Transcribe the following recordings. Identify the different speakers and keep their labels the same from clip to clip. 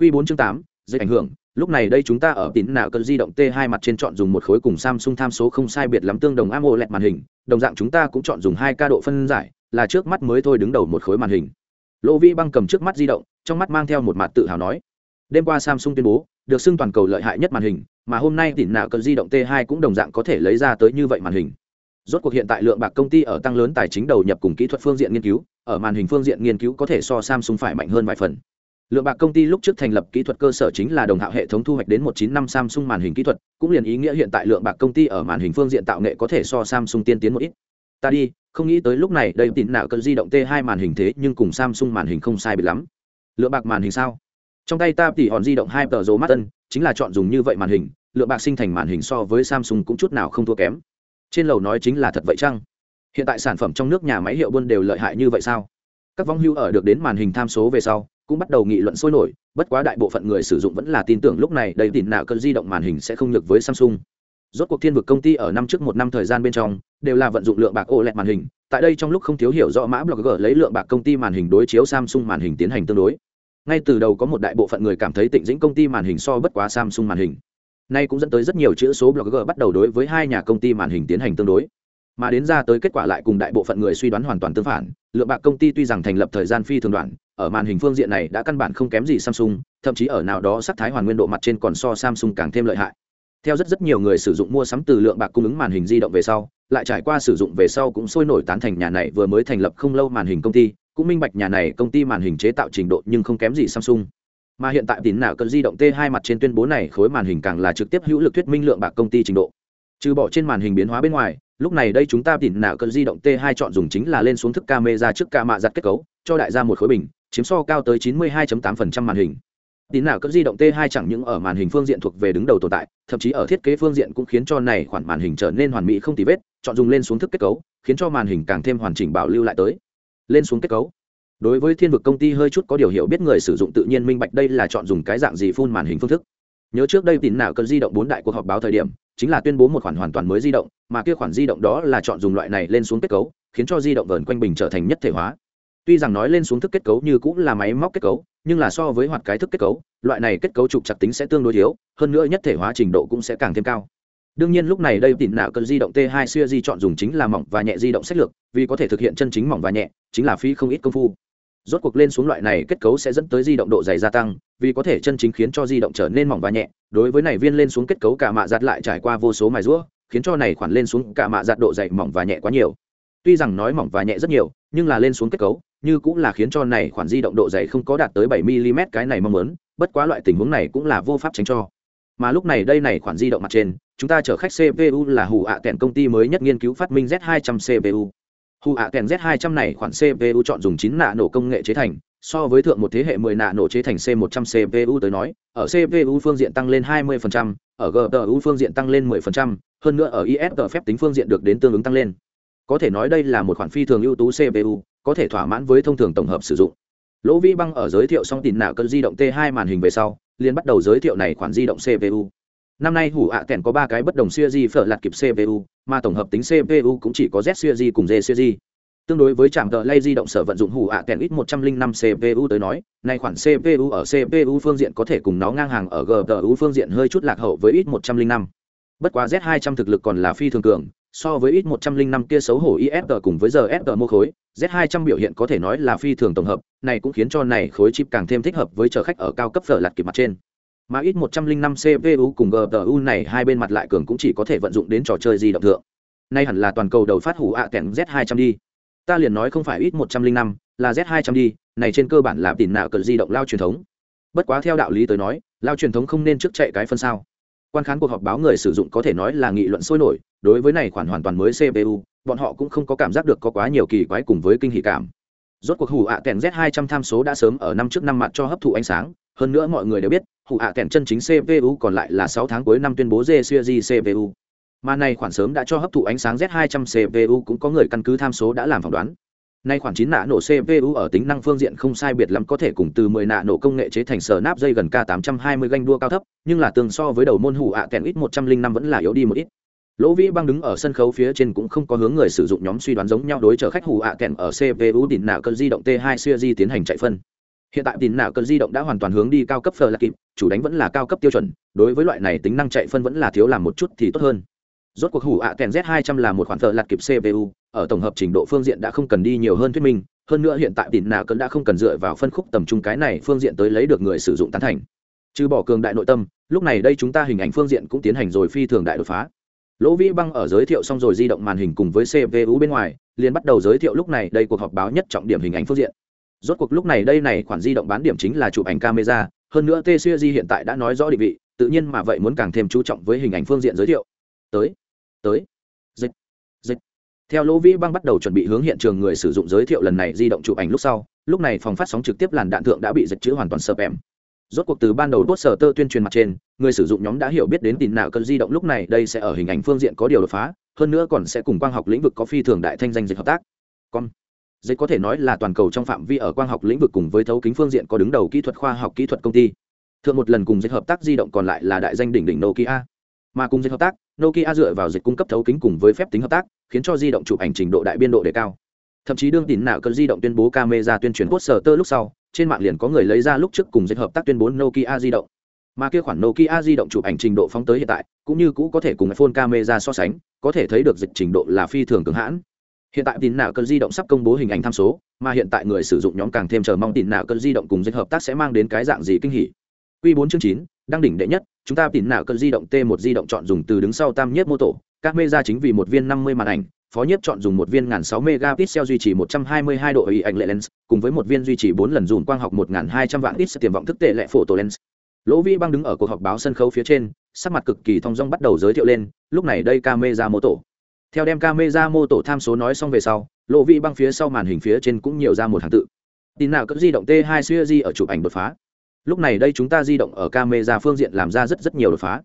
Speaker 1: Quy 4 chương 8, dây ảnh hưởng, lúc này đây chúng ta ở tín nào cần di động T2 mặt trên chọn dùng một khối cùng Samsung tham số không sai biệt lắm tương đồng AMOLED màn hình, đồng dạng chúng ta cũng chọn dùng hai ca độ phân giải, là trước mắt mới thôi đứng đầu một khối màn hình. Lô Vi băng cầm trước mắt di động, trong mắt mang theo một mặt tự hào nói: "Đêm qua Samsung tuyên bố, được xưng toàn cầu lợi hại nhất màn hình, mà hôm nay tín nào cần di động T2 cũng đồng dạng có thể lấy ra tới như vậy màn hình." Rốt cuộc hiện tại lượng bạc công ty ở tăng lớn tài chính đầu nhập cùng kỹ thuật phương diện nghiên cứu, ở màn hình phương diện nghiên cứu có thể so Samsung phải mạnh hơn vài phần lượng bạc công ty lúc trước thành lập kỹ thuật cơ sở chính là đồng hạo hệ thống thu hoạch đến một chín năm samsung màn hình kỹ thuật cũng liền ý nghĩa hiện tại lượng bạc công ty ở màn hình phương diện tạo nghệ có thể so samsung tiên tiến một ít. Ta đi không nghĩ tới lúc này đây tín nào cơn di động t 2 màn hình thế nhưng cùng samsung màn hình không sai biệt lắm. Lượng bạc màn hình sao? Trong tay ta tỷ hòn di động hai tờ rô mắt ân, chính là chọn dùng như vậy màn hình lượng bạc sinh thành màn hình so với samsung cũng chút nào không thua kém. Trên lầu nói chính là thật vậy chăng? Hiện tại sản phẩm trong nước nhà máy hiệu buôn đều lợi hại như vậy sao? Các vong hưu ở được đến màn hình tham số về sau cũng bắt đầu nghị luận sôi nổi, bất quá đại bộ phận người sử dụng vẫn là tin tưởng lúc này đầy tìm nạ cơn di động màn hình sẽ không nhược với samsung. Rốt cuộc thiên vực công ty ở năm trước một năm thời gian bên trong, đều là vận dụng lượng bạc ô lẹt màn hình, tại đây trong lúc không thiếu hiểu rõ mã blogger lấy lượng bạc công ty màn hình đối chiếu samsung màn hình tiến hành tương đối. Ngay từ đầu có một đại bộ phận người cảm thấy tịnh dĩnh công ty màn hình so bất quá samsung màn hình. Nay cũng dẫn tới rất nhiều chữ số blogger bắt đầu đối với hai nhà công ty màn hình tiến hành tương đối. Mà đến ra tới kết quả lại cùng đại bộ phận người suy đoán hoàn toàn tương phản, lượng bạc công ty tuy rằng thành lập thời gian phi thường đoạn ở màn hình phương diện này đã căn bản không kém gì samsung, thậm chí ở nào đó sắc thái hoàn nguyên độ mặt trên còn so samsung càng thêm lợi hại. Theo rất rất nhiều người sử dụng mua sắm từ lượng bạc cung ứng màn hình di động về sau, lại trải qua sử dụng về sau cũng sôi nổi tán thành nhà này vừa mới thành lập không lâu màn hình công ty, cũng minh bạch nhà này công ty màn hình chế tạo trình độ nhưng không kém gì samsung. Mà hiện tại tín nào cần di động t 2 mặt trên tuyên bố này khối màn hình càng là trực tiếp hữu lực thuyết minh lượng bạc công ty trình độ. Trừ bỏ trên màn hình biến hóa bên ngoài, lúc này đây chúng ta tín nào cần di động t 2 chọn dùng chính là lên xuống thức camera trước ca mạ giặt kết cấu, cho đại gia một khối bình chiếm so cao tới 92.8% màn hình. Tín nào cấp di động t 2 chẳng những ở màn hình phương diện thuộc về đứng đầu tồn tại, thậm chí ở thiết kế phương diện cũng khiến cho này khoản màn hình trở nên hoàn mỹ không tì vết, chọn dùng lên xuống thức kết cấu, khiến cho màn hình càng thêm hoàn chỉnh bảo lưu lại tới. Lên xuống kết cấu. Đối với thiên vực công ty hơi chút có điều hiểu biết người sử dụng tự nhiên minh bạch đây là chọn dùng cái dạng gì phun màn hình phương thức. Nhớ trước đây tín nào cần di động bốn đại cuộc họp báo thời điểm, chính là tuyên bố một khoản hoàn toàn mới di động, mà kia khoản di động đó là chọn dùng loại này lên xuống kết cấu, khiến cho di động vờn quanh bình trở thành nhất thể hóa tuy rằng nói lên xuống thức kết cấu như cũng là máy móc kết cấu, nhưng là so với hoạt cái thức kết cấu, loại này kết cấu trục chặt tính sẽ tương đối thiếu, hơn nữa nhất thể hóa trình độ cũng sẽ càng thêm cao. Đương nhiên lúc này đây tỉn nạo cần di động t 2 xưa di chọn dùng chính là mỏng và nhẹ di động sách lược, vì có thể thực hiện chân chính mỏng và nhẹ, chính là phí không ít công phu. Rốt cuộc lên xuống loại này kết cấu sẽ dẫn tới di động độ dày gia tăng, vì có thể chân chính khiến cho di động trở nên mỏng và nhẹ. Đối với này viên lên xuống kết cấu cả mạ giặt lại trải qua vô số mài rũa khiến cho này khoản lên xuống cả mạ giặt độ dày mỏng và nhẹ quá nhiều. Tuy rằng nói mỏng và nhẹ rất nhiều, nhưng là lên xuống kết cấu như cũng là khiến cho này khoản di động độ dày không có đạt tới 7 mm cái này mong muốn bất quá loại tình huống này cũng là vô pháp tránh cho mà lúc này đây này khoản di động mặt trên chúng ta chở khách cpu là hủ ạ kèn công ty mới nhất nghiên cứu phát minh z 200 cpu hủ ạ kèn z 200 này khoản cpu chọn dùng 9 nạ nổ công nghệ chế thành so với thượng một thế hệ 10 nạ nổ chế thành C100 CPU tới nói, ở CPU phương diện tăng lên 20%, ở GPU phương diện tăng lên 10%, hơn nữa ở ISP phép tính phương diện được đến tương ứng tăng lên. Có thể nói đây là một khoản phi thường ưu tú CPU, có thể thỏa mãn với thông thường tổng hợp sử dụng. Lỗ Vĩ Băng ở giới thiệu xong tín nạ cân di động T2 màn hình về sau, liền bắt đầu giới thiệu này khoản di động CPU. Năm nay hủ ạ kèn có ba cái bất đồng di phở lạt kịp CPU, mà tổng hợp tính CPU cũng chỉ có Z siêu di cùng D di tương đối với trạm tờ lay di động sở vận dụng hủ ạ kèn ít 105 cpu tới nói nay khoản cpu ở cpu phương diện có thể cùng nó ngang hàng ở gpu phương diện hơi chút lạc hậu với ít 105. bất quá z 200 thực lực còn là phi thường cường so với ít 105 kia xấu hổ ifg cùng với giờ fg mô khối, z 200 biểu hiện có thể nói là phi thường tổng hợp, này cũng khiến cho này khối chip càng thêm thích hợp với chở khách ở cao cấp phở lạt kịp mặt trên. Mà ít 105 cpu cùng gpu này hai bên mặt lại cường cũng chỉ có thể vận dụng đến trò chơi di động thượng. Nay hẳn là toàn cầu đầu phát hủ ạ kèn z 200 đi. Ta liền nói không phải ít một trăm linh năm, là z hai trăm đi, này trên cơ bản là tiền nạo cỡ di động lao truyền thống. Bất quá theo đạo lý tới nói, lao truyền thống không nên trước chạy cái phân sao quan khán cuộc họp báo người sử dụng có thể nói là nghị luận sôi nổi, đối với này khoản hoàn toàn mới cpu bọn họ cũng không có cảm giác được có quá nhiều kỳ quái cùng với kinh hỉ cảm. Rốt cuộc hủ ạ kèn z 200 tham số đã sớm ở năm trước năm mặt cho hấp thụ ánh sáng, hơn nữa mọi người đều biết, hủ ạ kèn chân chính cpu còn lại là sáu tháng cuối năm tuyên bố g series cpu mà này khoản sớm đã cho hấp thụ ánh sáng z 200 cpu cũng có người căn cứ tham số đã làm phỏng đoán nay khoảng chín nạ nổ cpu ở tính năng phương diện không sai biệt lắm có thể cùng từ 10 nạ nổ công nghệ chế thành sở nắp dây gần k 820 ganh đua cao thấp, nhưng là tương so với đầu môn hủ ạ kèn ít 105 vẫn là yếu đi một ít. Lỗ vĩ băng đứng ở sân khấu phía trên cũng không có hướng người sử dụng nhóm suy đoán giống nhau đối chờ khách hủ ạ kèn ở cpu đỉnh nạ cơn di động t 2 series tiến hành chạy phân. Hiện tại đỉnh nạ cơn di động đã hoàn toàn hướng đi cao cấp phờ là kịp, chủ đánh vẫn là cao cấp tiêu chuẩn, đối với loại này tính năng chạy phân vẫn là thiếu làm một chút thì tốt hơn. Rốt cuộc hủ ạ kèn z 200 là một khoản phờ lạt kịp cpu ở tổng hợp trình độ phương diện đã không cần đi nhiều hơn thuyết minh, hơn nữa hiện tại tỉn nào cơn đã không cần dựa vào phân khúc tầm trung cái này phương diện tới lấy được người sử dụng tán thành. Trừ bỏ cường đại nội tâm, lúc này đây chúng ta hình ảnh phương diện cũng tiến hành rồi phi thường đại đột phá. Lỗ vĩ băng ở giới thiệu xong rồi di động màn hình cùng với cpu bên ngoài, liền bắt đầu giới thiệu lúc này đây cuộc họp báo nhất trọng điểm hình ảnh phương diện. Rốt cuộc lúc này đây này khoản di động bán điểm chính là chụp ảnh camera, hơn nữa t di hiện tại đã nói rõ định vị, tự nhiên mà vậy muốn càng thêm chú trọng với hình ảnh phương diện giới thiệu. Tới tới theo lỗ vĩ băng bắt đầu chuẩn bị hướng hiện trường người sử dụng giới thiệu lần này di động chụp ảnh lúc sau, lúc này phòng phát sóng trực tiếp làn đạn thượng đã bị dịch chữ hoàn toàn sợp em rốt cuộc từ ban đầu đốt sở tơ tuyên truyền mặt trên, người sử dụng nhóm đã hiểu biết đến tin nào cơn di động lúc này đây sẽ ở hình ảnh phương diện có điều đột phá, hơn nữa còn sẽ cùng quang học lĩnh vực có phi thường đại thanh danh dịch hợp tác. Con dịch có thể nói là toàn cầu trong phạm vi ở quang học lĩnh vực cùng với thấu kính phương diện có đứng đầu kỹ thuật khoa học kỹ thuật công ty. Thượng một lần cùng dịch hợp tác di động còn lại là đại danh đỉnh đỉnh nokia. Mà cùng dịch hợp tác nokia dựa vào dịch cung cấp thấu kính cùng với phép tính hợp tác khiến cho di động chụp ảnh trình độ đại biên độ đề cao thậm chí đương tín nào cơn di động tuyên bố camera tuyên truyền poster tơ lúc sau trên mạng liền có người lấy ra lúc trước cùng dịch hợp tác tuyên bố Nokia di động. Mà kia khoản Nokia di động chụp ảnh trình độ phóng tới hiện tại, cũng như cũ có thể cùng iPhone camera so sánh, có thể thấy được dịch trình độ là phi thường cường hãn. Hiện tại tín nào cơn di động sắp công bố hình ảnh tham số, mà hiện tại người sử dụng nhóm càng thêm chờ mong tín nào cơn di động cùng dịch hợp tác sẽ mang đến cái dạng gì kinh hỉ. Quy 4 chương 9, đăng đỉnh đệ nhất, chúng ta tìm nào cơn di động T1 di động chọn dùng từ đứng sau tam nhất mô tổ, các mê chính vì một viên 50 màn ảnh, phó nhất chọn dùng một viên ngàn sáu megapixel duy trì một trăm hai mươi hai độ ý ảnh lệ lens cùng với một viên duy trì bốn lần dùng quang học một ngàn hai trăm vạn ít tiềm vọng thức tệ lệ phổ tổ lens. Lỗ vĩ băng đứng ở cuộc họp báo sân khấu phía trên sắc mặt cực kỳ thong dong bắt đầu giới thiệu lên lúc này đây camera mô tổ. Theo đem camera mô tổ tham số nói xong về sau lỗ vĩ băng phía sau màn hình phía trên cũng nhiều ra một hàng tự. Tin nào cỡ di động t 2 series ở chụp ảnh đột phá lúc này đây chúng ta di động ở camera phương diện làm ra rất rất nhiều đột phá.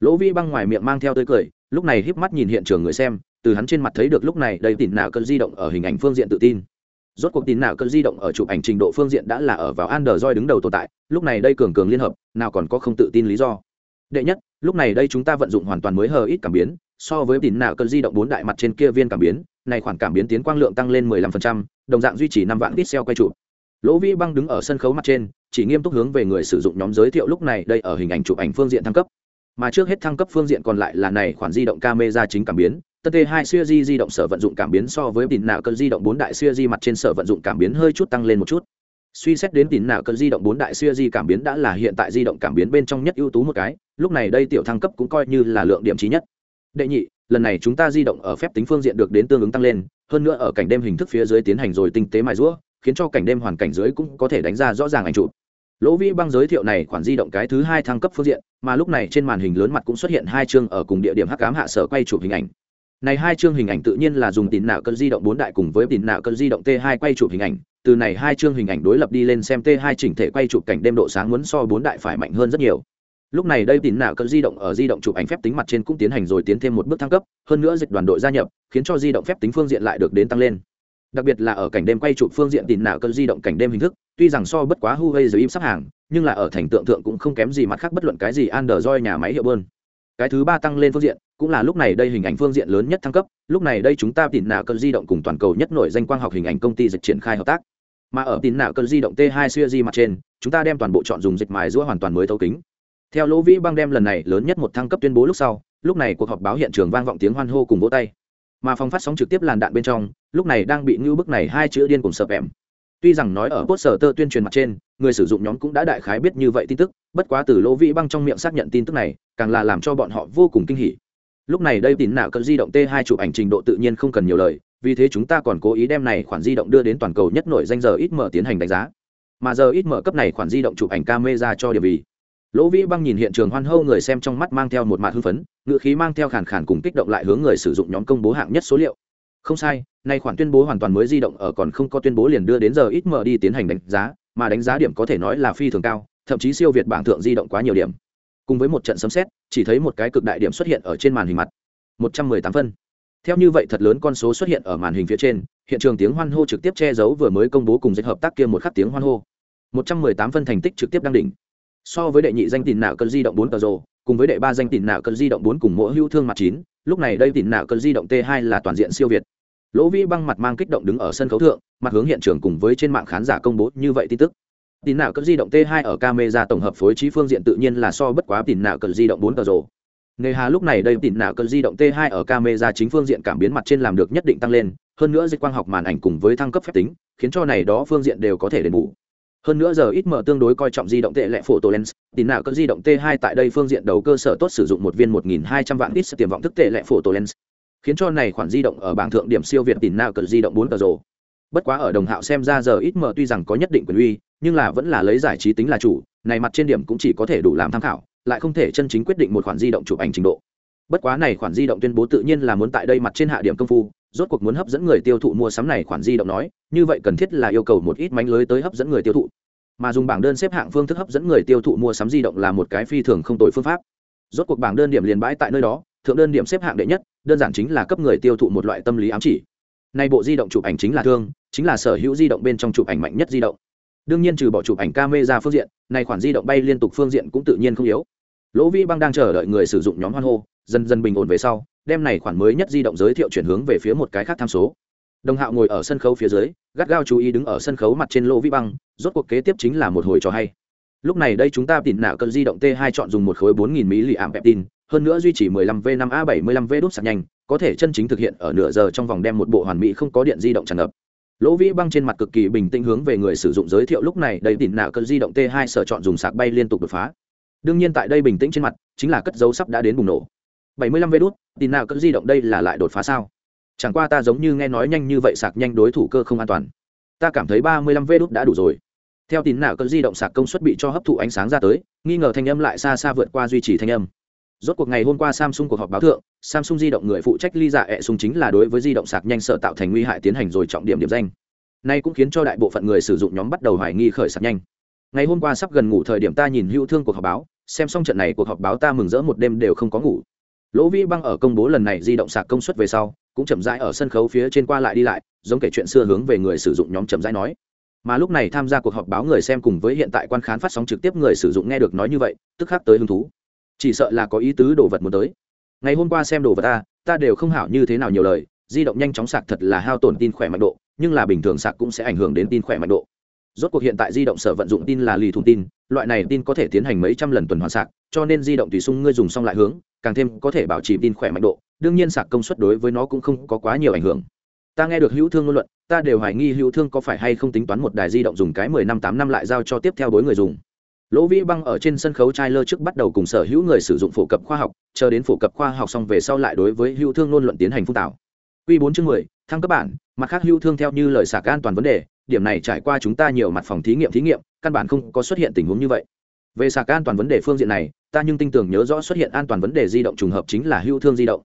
Speaker 1: Lỗ vi băng ngoài miệng mang theo tươi cười lúc này híp mắt nhìn hiện trường người xem từ hắn trên mặt thấy được lúc này đây tỉn nào cơn di động ở hình ảnh phương diện tự tin. Rốt cuộc tín nào cơn di động ở chụp ảnh trình độ phương diện đã là ở vào android đứng đầu tồn tại lúc này đây cường cường liên hợp nào còn có không tự tin lý do. Đệ nhất lúc này đây chúng ta vận dụng hoàn toàn mới hờ ít cảm biến so với tín nào cơn di động bốn đại mặt trên kia viên cảm biến này khoản cảm biến tiến quang lượng tăng lên 15%, đồng dạng duy trì năm vạn pixel quay chụp. Lỗ vi băng đứng ở sân khấu mặt trên chỉ nghiêm túc hướng về người sử dụng nhóm giới thiệu lúc này đây ở hình ảnh chụp ảnh phương diện thăng cấp. Mà trước hết thăng cấp phương diện còn lại là này khoản di động camera chính cảm biến, tân t 2 siêu di di động sở vận dụng cảm biến so với tín nào cơn di động bốn đại siêu di mặt trên sở vận dụng cảm biến hơi chút tăng lên một chút. Suy xét đến tín nào cơn di động bốn đại siêu di cảm biến đã là hiện tại di động cảm biến bên trong nhất ưu tú một cái, lúc này đây tiểu thăng cấp cũng coi như là lượng điểm trí nhất. Đệ nhị, lần này chúng ta di động ở phép tính phương diện được đến tương ứng tăng lên, hơn nữa ở cảnh đêm hình thức phía dưới tiến hành rồi tinh tế mài rũa khiến cho cảnh đêm hoàn cảnh dưới cũng có thể đánh ra rõ ràng ảnh chụp lỗ vĩ băng giới thiệu này khoản di động cái thứ hai thăng cấp phương diện, mà lúc này trên màn hình lớn mặt cũng xuất hiện hai chương ở cùng địa điểm hắc ám hạ sở quay chụp hình ảnh. Này hai chương hình ảnh tự nhiên là dùng tín nạo cơn di động bốn đại cùng với tín nạo cơn di động t 2 quay chụp hình ảnh, từ này hai chương hình ảnh đối lập đi lên xem t 2 chỉnh thể quay chụp cảnh đêm độ sáng muốn so bốn đại phải mạnh hơn rất nhiều. Lúc này đây tín nạo cơn di động ở di động chụp ảnh phép tính mặt trên cũng tiến hành rồi tiến thêm một bước thăng cấp, hơn nữa dịch đoàn đội gia nhập, khiến cho di động phép tính phương diện lại được đến tăng lên đặc biệt là ở cảnh đêm quay chụp phương diện tìm nào cơn di động cảnh đêm hình thức, tuy rằng so bất quá Huawei dưới im sắp hàng, nhưng là ở thành tượng thượng cũng không kém gì mặt khác bất luận cái gì Android nhà máy hiệu bơn. Cái thứ ba tăng lên phương diện, cũng là lúc này đây hình ảnh phương diện lớn nhất thăng cấp, lúc này đây chúng ta tìm nào cơn di động cùng toàn cầu nhất nổi danh quang học hình ảnh công ty dịch triển khai hợp tác. Mà ở tìm nạo cơn di động t 2 series mặt trên, chúng ta đem toàn bộ chọn dùng dịch mài giữa hoàn toàn mới thấu kính. Theo lỗ vĩ băng đem lần này lớn nhất một thăng cấp tuyên bố lúc sau, lúc này cuộc họp báo hiện trường vang vọng tiếng hoan hô cùng vỗ tay mà phòng phát sóng trực tiếp làn đạn bên trong, lúc này đang bị ngưu bức này hai chữ điên cùng sợp em tuy rằng nói ở poster tơ tuyên truyền mặt trên, người sử dụng nhóm cũng đã đại khái biết như vậy tin tức, bất quá từ lỗ vĩ băng trong miệng xác nhận tin tức này, càng là làm cho bọn họ vô cùng kinh hỉ. Lúc này đây tín nạo cỡ di động t 2 chụp ảnh trình độ tự nhiên không cần nhiều lời, vì thế chúng ta còn cố ý đem này khoản di động đưa đến toàn cầu nhất nổi danh giờ ít mở tiến hành đánh giá. Mà giờ ít mở cấp này khoản di động chụp ảnh camera cho điểm vì lỗ vĩ băng nhìn hiện trường hoan hâu người xem trong mắt mang theo một mạt hưng phấn ngựa khí mang theo khàn khàn cùng kích động lại hướng người sử dụng nhóm công bố hạng nhất số liệu. Không sai, nay khoản tuyên bố hoàn toàn mới di động ở còn không có tuyên bố liền đưa đến giờ ít mở đi tiến hành đánh giá, mà đánh giá điểm có thể nói là phi thường cao, thậm chí siêu việt bảng thượng di động quá nhiều điểm. Cùng với một trận sấm xét chỉ thấy một cái cực đại điểm xuất hiện ở trên màn hình mặt. Một trăm mười tám phân. Theo như vậy thật lớn con số xuất hiện ở màn hình phía trên, hiện trường tiếng hoan hô trực tiếp che giấu vừa mới công bố cùng dịch hợp tác kia một khắc tiếng hoan hô. Một trăm mười tám phân thành tích trực tiếp đăng đỉnh so với đệ nhị danh tiền nạo cơn di động bốn tờ rồ cùng với đệ ba danh tiền nạo cơn di động bốn cùng mỗi hữu thương mặt chín lúc này đây tiền nạo cơn di động t hai là toàn diện siêu việt. Lỗ vĩ băng mặt mang kích động đứng ở sân khấu thượng mặt hướng hiện trường cùng với trên mạng khán giả công bố như vậy tin tức. Tín nạo cần di động t 2 ở camera tổng hợp phối trí phương diện tự nhiên là so bất quá tín nạo cần di động bốn tờ rồ. Nghề hà lúc này đây tín nạo cần di động T2 ở camera chính phương diện cảm biến mặt trên làm được nhất định tăng lên, hơn nữa dịch quang học màn ảnh cùng với thăng cấp phép tính, khiến cho này đó phương diện đều có thể đền bù. Hơn nữa giờ ít mở tương đối coi trọng di động tệ lệ phổ photo lens, tín nào cỡ di động T2 tại đây phương diện đầu cơ sở tốt sử dụng một viên 1.200 vạn ít tiềm vọng thức tệ lệ phổ photo lens, khiến cho này khoản di động ở bảng thượng điểm siêu việt tín nào cỡ di động 4 tờ rồ. Bất quá ở đồng hạo xem ra giờ ít mở tuy rằng có nhất định quyền uy, nhưng là vẫn là lấy giải trí tính là chủ, này mặt trên điểm cũng chỉ có thể đủ làm tham khảo, lại không thể chân chính quyết định một khoản di động chụp ảnh trình độ bất quá này khoản di động tuyên bố tự nhiên là muốn tại đây mặt trên hạ điểm công phu rốt cuộc muốn hấp dẫn người tiêu thụ mua sắm này khoản di động nói, như vậy cần thiết là yêu cầu một ít mánh lưới tới hấp dẫn người tiêu thụ. Mà dùng bảng đơn xếp hạng phương thức hấp dẫn người tiêu thụ mua sắm di động là một cái phi thường không tồi phương pháp. Rốt cuộc bảng đơn điểm liền bãi tại nơi đó, thượng đơn điểm xếp hạng đệ nhất, đơn giản chính là cấp người tiêu thụ một loại tâm lý ám chỉ. Nay bộ di động chụp ảnh chính là thương, chính là sở hữu di động bên trong chụp ảnh mạnh nhất di động. Đương nhiên trừ bỏ chụp ảnh camera phương diện này khoản di động bay liên tục phương diện cũng tự nhiên không yếu. Lỗ Vi băng đang chờ đợi người sử dụng nhóm hoan hô, dần dần bình ổn về sau đem này khoản mới nhất di động giới thiệu chuyển hướng về phía một cái khác tham số. Đồng hạo ngồi ở sân khấu phía dưới, gắt gao chú ý đứng ở sân khấu mặt trên lỗ vĩ băng, rốt cuộc kế tiếp chính là một hồi trò hay. Lúc này đây chúng ta tìm nạo cân di động t 2 chọn dùng một khối 4.000 mili ảm peptin hơn nữa duy trì 15 v 5 a 75 v đốt sạc nhanh, có thể chân chính thực hiện ở nửa giờ trong vòng đem một bộ hoàn mỹ không có điện di động tràn ngập. Lỗ vĩ băng trên mặt cực kỳ bình tĩnh hướng về người sử dụng giới thiệu lúc này đây tìm nạo cân di động t 2 sở chọn dùng sạc bay liên tục đột phá. Đương nhiên tại đây bình tĩnh trên mặt, chính là cất dấu sắp đã đến bùng nổ. 75 vé đút, tin nào cất di động đây là lại đột phá sao? Chẳng qua ta giống như nghe nói nhanh như vậy sạc nhanh đối thủ cơ không an toàn. Ta cảm thấy 35 vé đút đã đủ rồi. Theo tín nào cất di động sạc công suất bị cho hấp thụ ánh sáng ra tới, nghi ngờ thanh âm lại xa xa vượt qua duy trì thanh âm. Rốt cuộc ngày hôm qua samsung cuộc họp báo thượng, samsung di động người phụ trách ly dạ ẹ sung chính là đối với di động sạc nhanh sợ tạo thành nguy hại tiến hành rồi trọng điểm điểm danh. Nay cũng khiến cho đại bộ phận người sử dụng nhóm bắt đầu hoài nghi khởi sạc nhanh. Ngày hôm qua sắp gần ngủ thời điểm ta nhìn hữu thương cuộc họp báo, xem xong trận này cuộc họp báo ta mừng rỡ một đêm đều không có ngủ lỗ vĩ băng ở công bố lần này di động sạc công suất về sau, cũng chậm rãi ở sân khấu phía trên qua lại đi lại, giống kể chuyện xưa hướng về người sử dụng nhóm chậm rãi nói. Mà lúc này tham gia cuộc họp báo người xem cùng với hiện tại quan khán phát sóng trực tiếp người sử dụng nghe được nói như vậy, tức khắc tới hứng thú. Chỉ sợ là có ý tứ đồ vật muốn tới. Ngày hôm qua xem đồ vật ta ta đều không hảo như thế nào nhiều lời, di động nhanh chóng sạc thật là hao tổn tin khỏe mạnh độ, nhưng là bình thường sạc cũng sẽ ảnh hưởng đến tin khỏe mạnh độ. Rốt cuộc hiện tại di động sở vận dụng tin là lì thùng tin loại này tin có thể tiến hành mấy trăm lần tuần hoàn sạc, cho nên di động tùy sung ngươi dùng xong lại hướng, càng thêm có thể bảo trì tin khỏe mạnh độ. Đương nhiên sạc công suất đối với nó cũng không có quá nhiều ảnh hưởng. Ta nghe được hữu thương ngôn luận, ta đều hoài nghi hữu thương có phải hay không tính toán một đài di động dùng cái mười năm tám năm lại giao cho tiếp theo đối người dùng. Lỗ vĩ băng ở trên sân khấu trai lơ trước bắt đầu cùng sở hữu người sử dụng phổ cập khoa học, chờ đến phổ cập khoa học xong về sau lại đối với hữu thương ngôn luận tiến hành phun tạo. Q bốn chương mười, thăng cấp bản, mặt khác hữu thương theo như lời sạc an toàn vấn đề điểm này trải qua chúng ta nhiều mặt phòng thí nghiệm thí nghiệm, căn bản không có xuất hiện tình huống như vậy. Về sạc an toàn vấn đề phương diện này, ta nhưng tin tưởng nhớ rõ xuất hiện an toàn vấn đề di động trùng hợp chính là hữu thương di động.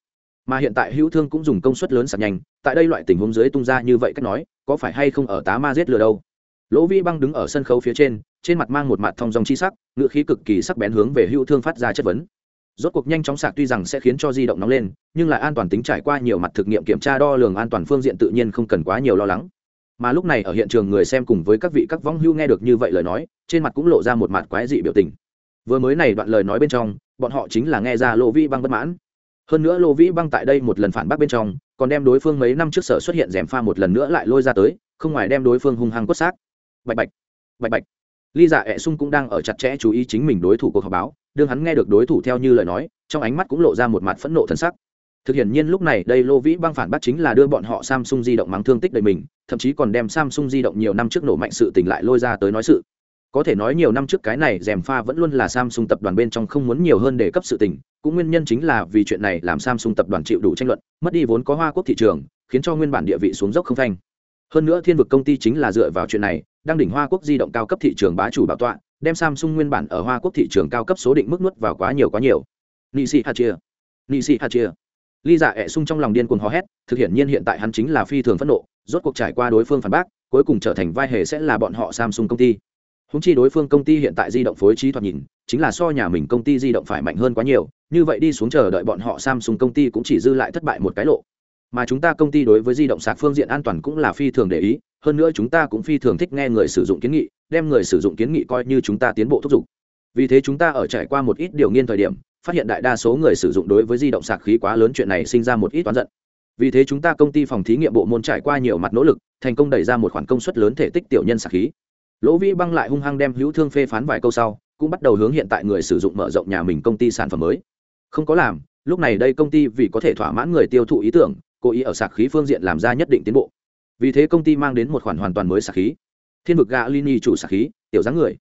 Speaker 1: Mà hiện tại hữu thương cũng dùng công suất lớn sạc nhanh, tại đây loại tình huống dưới tung ra như vậy cách nói, có phải hay không ở tá ma giết lừa đâu? Lỗ vĩ băng đứng ở sân khấu phía trên trên mặt mang một mặt thong dòng chi sắc, ngựa khí cực kỳ sắc bén hướng về hữu thương phát ra chất vấn. Rốt cuộc nhanh chóng sạc tuy rằng sẽ khiến cho di động nóng lên, nhưng lại an toàn tính trải qua nhiều mặt thực nghiệm kiểm tra đo lường an toàn phương diện tự nhiên không cần quá nhiều lo lắng mà lúc này ở hiện trường người xem cùng với các vị các võng hưu nghe được như vậy lời nói, trên mặt cũng lộ ra một mặt quái dị biểu tình. Vừa mới này đoạn lời nói bên trong, bọn họ chính là nghe ra lô vĩ băng bất mãn. Hơn nữa lô vĩ băng tại đây một lần phản bác bên trong, còn đem đối phương mấy năm trước sở xuất hiện rèm pha một lần nữa lại lôi ra tới, không ngoài đem đối phương hung hăng quất xác. Bạch bạch bạch bạch. Ly dạ ẹ sung cũng đang ở chặt chẽ chú ý chính mình đối thủ cuộc họp báo, đương hắn nghe được đối thủ theo như lời nói, trong ánh mắt cũng lộ ra một mặt phẫn nộ thân sắc. Thực hiện nhiên lúc này đây lô vĩ băng phản bác chính là đưa bọn họ samsung di động mắng thương tích đầy mình thậm chí còn đem samsung di động nhiều năm trước nổ mạnh sự tình lại lôi ra tới nói sự. Có thể nói nhiều năm trước cái này rèm pha vẫn luôn là samsung tập đoàn bên trong không muốn nhiều hơn để cấp sự tình, cũng nguyên nhân chính là vì chuyện này làm samsung tập đoàn chịu đủ tranh luận, mất đi vốn có hoa quốc thị trường, khiến cho nguyên bản địa vị xuống dốc không phanh. Hơn nữa thiên vực công ty chính là dựa vào chuyện này, đang đỉnh hoa quốc di động cao cấp thị trường bá chủ bảo tọa, đem samsung nguyên bản ở hoa quốc thị trường cao cấp số định mức nuốt vào quá nhiều quá nhiều. Nị sĩ hạt hachia nị sĩ ly dạ ẹ sung trong lòng điên cuồng hò hét, thực hiện nhiên hiện tại hắn chính là phi thường phẫn nộ rốt cuộc trải qua đối phương phản bác, cuối cùng trở thành vai hề sẽ là bọn họ samsung công ty. Húng chi đối phương công ty hiện tại di động phối trí thoạt nhìn, chính là so nhà mình công ty di động phải mạnh hơn quá nhiều, như vậy đi xuống chờ đợi bọn họ samsung công ty cũng chỉ dư lại thất bại một cái lộ. Mà chúng ta công ty đối với di động sạc phương diện an toàn cũng là phi thường để ý, hơn nữa chúng ta cũng phi thường thích nghe người sử dụng kiến nghị, đem người sử dụng kiến nghị coi như chúng ta tiến bộ thúc giục. Vì thế chúng ta ở trải qua một ít điều nghiên thời điểm, phát hiện đại đa số người sử dụng đối với di động sạc khí quá lớn chuyện này sinh ra một ít toán giận vì thế chúng ta công ty phòng thí nghiệm bộ môn trải qua nhiều mặt nỗ lực, thành công đẩy ra một khoản công suất lớn thể tích tiểu nhân sạc khí. Lỗ vĩ băng lại hung hăng đem hữu thương phê phán vài câu sau, cũng bắt đầu hướng hiện tại người sử dụng mở rộng nhà mình công ty sản phẩm mới. Không có làm, lúc này đây công ty vì có thể thỏa mãn người tiêu thụ ý tưởng, cố ý ở sạc khí phương diện làm ra nhất định tiến bộ. Vì thế công ty mang đến một khoản hoàn toàn mới sạc khí. Thiên vực gà lini chủ sạc khí, tiểu dáng người,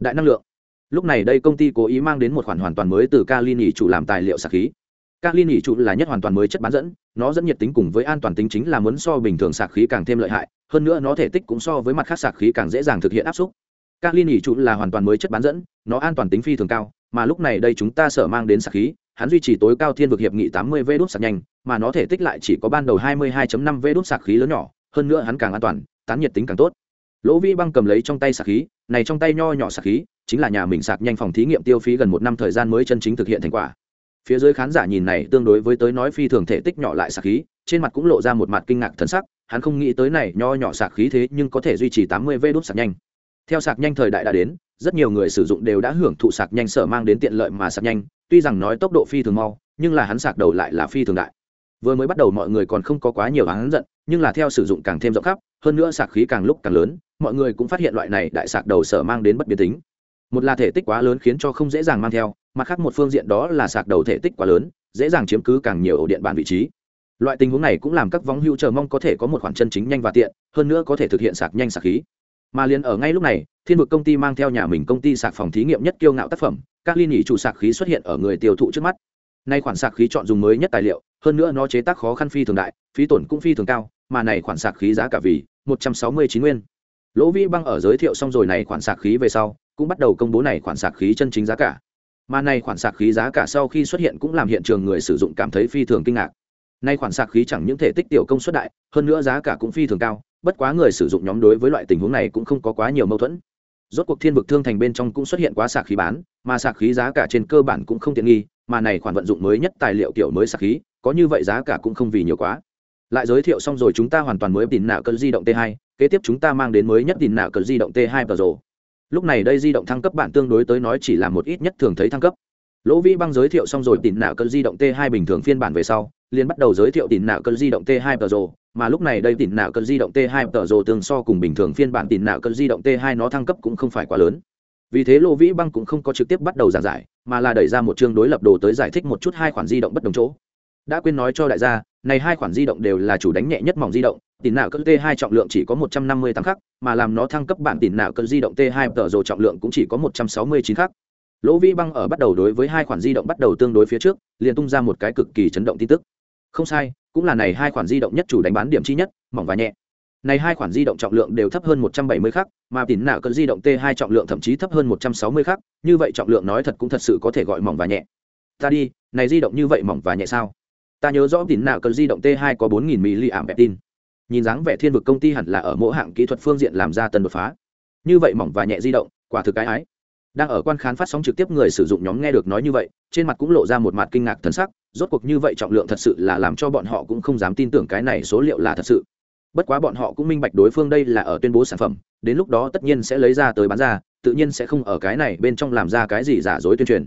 Speaker 1: đại năng lượng. Lúc này đây công ty cố ý mang đến một khoản hoàn toàn mới từ kalini chủ làm tài liệu sạc khí kalini trụ là nhất hoàn toàn mới chất bán dẫn, nó dẫn nhiệt tính cùng với an toàn tính chính là muốn so bình thường sạc khí càng thêm lợi hại, hơn nữa nó thể tích cũng so với mặt khác sạc khí càng dễ dàng thực hiện áp suất. Kalini trụ là hoàn toàn mới chất bán dẫn, nó an toàn tính phi thường cao, mà lúc này đây chúng ta sở mang đến sạc khí, hắn duy trì tối cao thiên vực hiệp nghị 80 v đốt sạc nhanh, mà nó thể tích lại chỉ có ban đầu 22.5 v đốt sạc khí lớn nhỏ, hơn nữa hắn càng an toàn, tán nhiệt tính càng tốt. Lỗ vi băng cầm lấy trong tay sạc khí, này trong tay nho nhỏ sạc khí, chính là nhà mình sạc nhanh phòng thí nghiệm tiêu phí gần một năm thời gian mới chân chính thực hiện thành quả phía dưới khán giả nhìn này tương đối với tới nói phi thường thể tích nhỏ lại sạc khí, trên mặt cũng lộ ra một mặt kinh ngạc thần sắc, hắn không nghĩ tới này nho nhỏ sạc khí thế nhưng có thể duy trì tám mươi vê đốt sạc nhanh. Theo sạc nhanh thời đại đã đến, rất nhiều người sử dụng đều đã hưởng thụ sạc nhanh sở mang đến tiện lợi mà sạc nhanh, tuy rằng nói tốc độ phi thường mau, nhưng là hắn sạc đầu lại là phi thường đại. Vừa mới bắt đầu mọi người còn không có quá nhiều hắn giận, nhưng là theo sử dụng càng thêm rộng khắp, hơn nữa sạc khí càng lúc càng lớn, mọi người cũng phát hiện loại này đại sạc đầu sở mang đến bất biến tính một là thể tích quá lớn khiến cho không dễ dàng mang theo, mặt khác một phương diện đó là sạc đầu thể tích quá lớn, dễ dàng chiếm cứ càng nhiều ổ điện bàn vị trí. Loại tình huống này cũng làm các vóng hưu chờ mong có thể có một khoản chân chính nhanh và tiện, hơn nữa có thể thực hiện sạc nhanh sạc khí. Mà liền ở ngay lúc này, thiên vực công ty mang theo nhà mình công ty sạc phòng thí nghiệm nhất kiêu ngạo tác phẩm, các ly nhị chủ sạc khí xuất hiện ở người tiêu thụ trước mắt. Nay khoản sạc khí chọn dùng mới nhất tài liệu, hơn nữa nó chế tác khó khăn phi thường đại, phí tổn cũng phi thường cao, mà này khoản sạc khí giá cả vì một trăm sáu mươi chín nguyên. Lỗ vĩ băng ở giới thiệu xong rồi này khoản sạc khí về sau cũng bắt đầu công bố này khoản sạc khí chân chính giá cả. Mà này khoản sạc khí giá cả sau khi xuất hiện cũng làm hiện trường người sử dụng cảm thấy phi thường kinh ngạc. Nay khoản sạc khí chẳng những thể tích tiểu công suất đại, hơn nữa giá cả cũng phi thường cao, bất quá người sử dụng nhóm đối với loại tình huống này cũng không có quá nhiều mâu thuẫn. Rốt cuộc thiên vực thương thành bên trong cũng xuất hiện quá sạc khí bán, mà sạc khí giá cả trên cơ bản cũng không tiện nghi, mà này khoản vận dụng mới nhất tài liệu kiểu mới sạc khí, có như vậy giá cả cũng không vì nhiều quá. Lại giới thiệu xong rồi chúng ta hoàn toàn mới tìm nạo cơn di động t 2 kế tiếp chúng ta mang đến mới nhất tìm nạo cơn di động t 2 pro lúc này đây di động thăng cấp bản tương đối tới nói chỉ là một ít nhất thường thấy thăng cấp. Lỗ vĩ băng giới thiệu xong rồi tìm nạo cơn di động t 2 bình thường phiên bản về sau, liền bắt đầu giới thiệu tìm nạo cơn di động t 2 pro mà lúc này đây tìm nạo cơn di động t 2 pro tương so cùng bình thường phiên bản tìm nạo cơn di động t 2 nó thăng cấp cũng không phải quá lớn. Vì thế lỗ vĩ băng cũng không có trực tiếp bắt đầu giảng giải, mà là đẩy ra một chương đối lập đồ tới giải thích một chút hai khoản di động bất đồng chỗ. Đã quên nói cho đại gia, này hai khoản di động đều là chủ đánh nhẹ nhất mỏng di động tỉn nạo cỡ t 2 trọng lượng chỉ có 158 khắc, mà làm nó thăng cấp bản tỉn nạo cỡ di động t 2 tờ rồ trọng lượng cũng chỉ có 169 khắc. Lỗ vĩ băng ở bắt đầu đối với hai khoản di động bắt đầu tương đối phía trước, liền tung ra một cái cực kỳ chấn động tin tức. Không sai, cũng là này hai khoản di động nhất chủ đánh bán điểm chi nhất, mỏng và nhẹ. Này hai khoản di động trọng lượng đều thấp hơn 170 khắc, mà tỉn nạo cỡ di động t 2 trọng lượng thậm chí thấp hơn 160 khắc, như vậy trọng lượng nói thật cũng thật sự có thể gọi mỏng và nhẹ. Ta đi, này di động như vậy mỏng và nhẹ sao? Ta nhớ rõ tín nạo cỡ di động t 2 có 4.000 mAh tin nhìn dáng vẻ thiên vực công ty hẳn là ở mỗi hạng kỹ thuật phương diện làm ra tân đột phá. Như vậy mỏng và nhẹ di động, quả thực cái ái. Đang ở quan khán phát sóng trực tiếp người sử dụng nhóm nghe được nói như vậy, trên mặt cũng lộ ra một mặt kinh ngạc thần sắc, rốt cuộc như vậy trọng lượng thật sự là làm cho bọn họ cũng không dám tin tưởng cái này số liệu là thật sự. Bất quá bọn họ cũng minh bạch đối phương đây là ở tuyên bố sản phẩm, đến lúc đó tất nhiên sẽ lấy ra tới bán ra, tự nhiên sẽ không ở cái này bên trong làm ra cái gì giả dối tuyên truyền.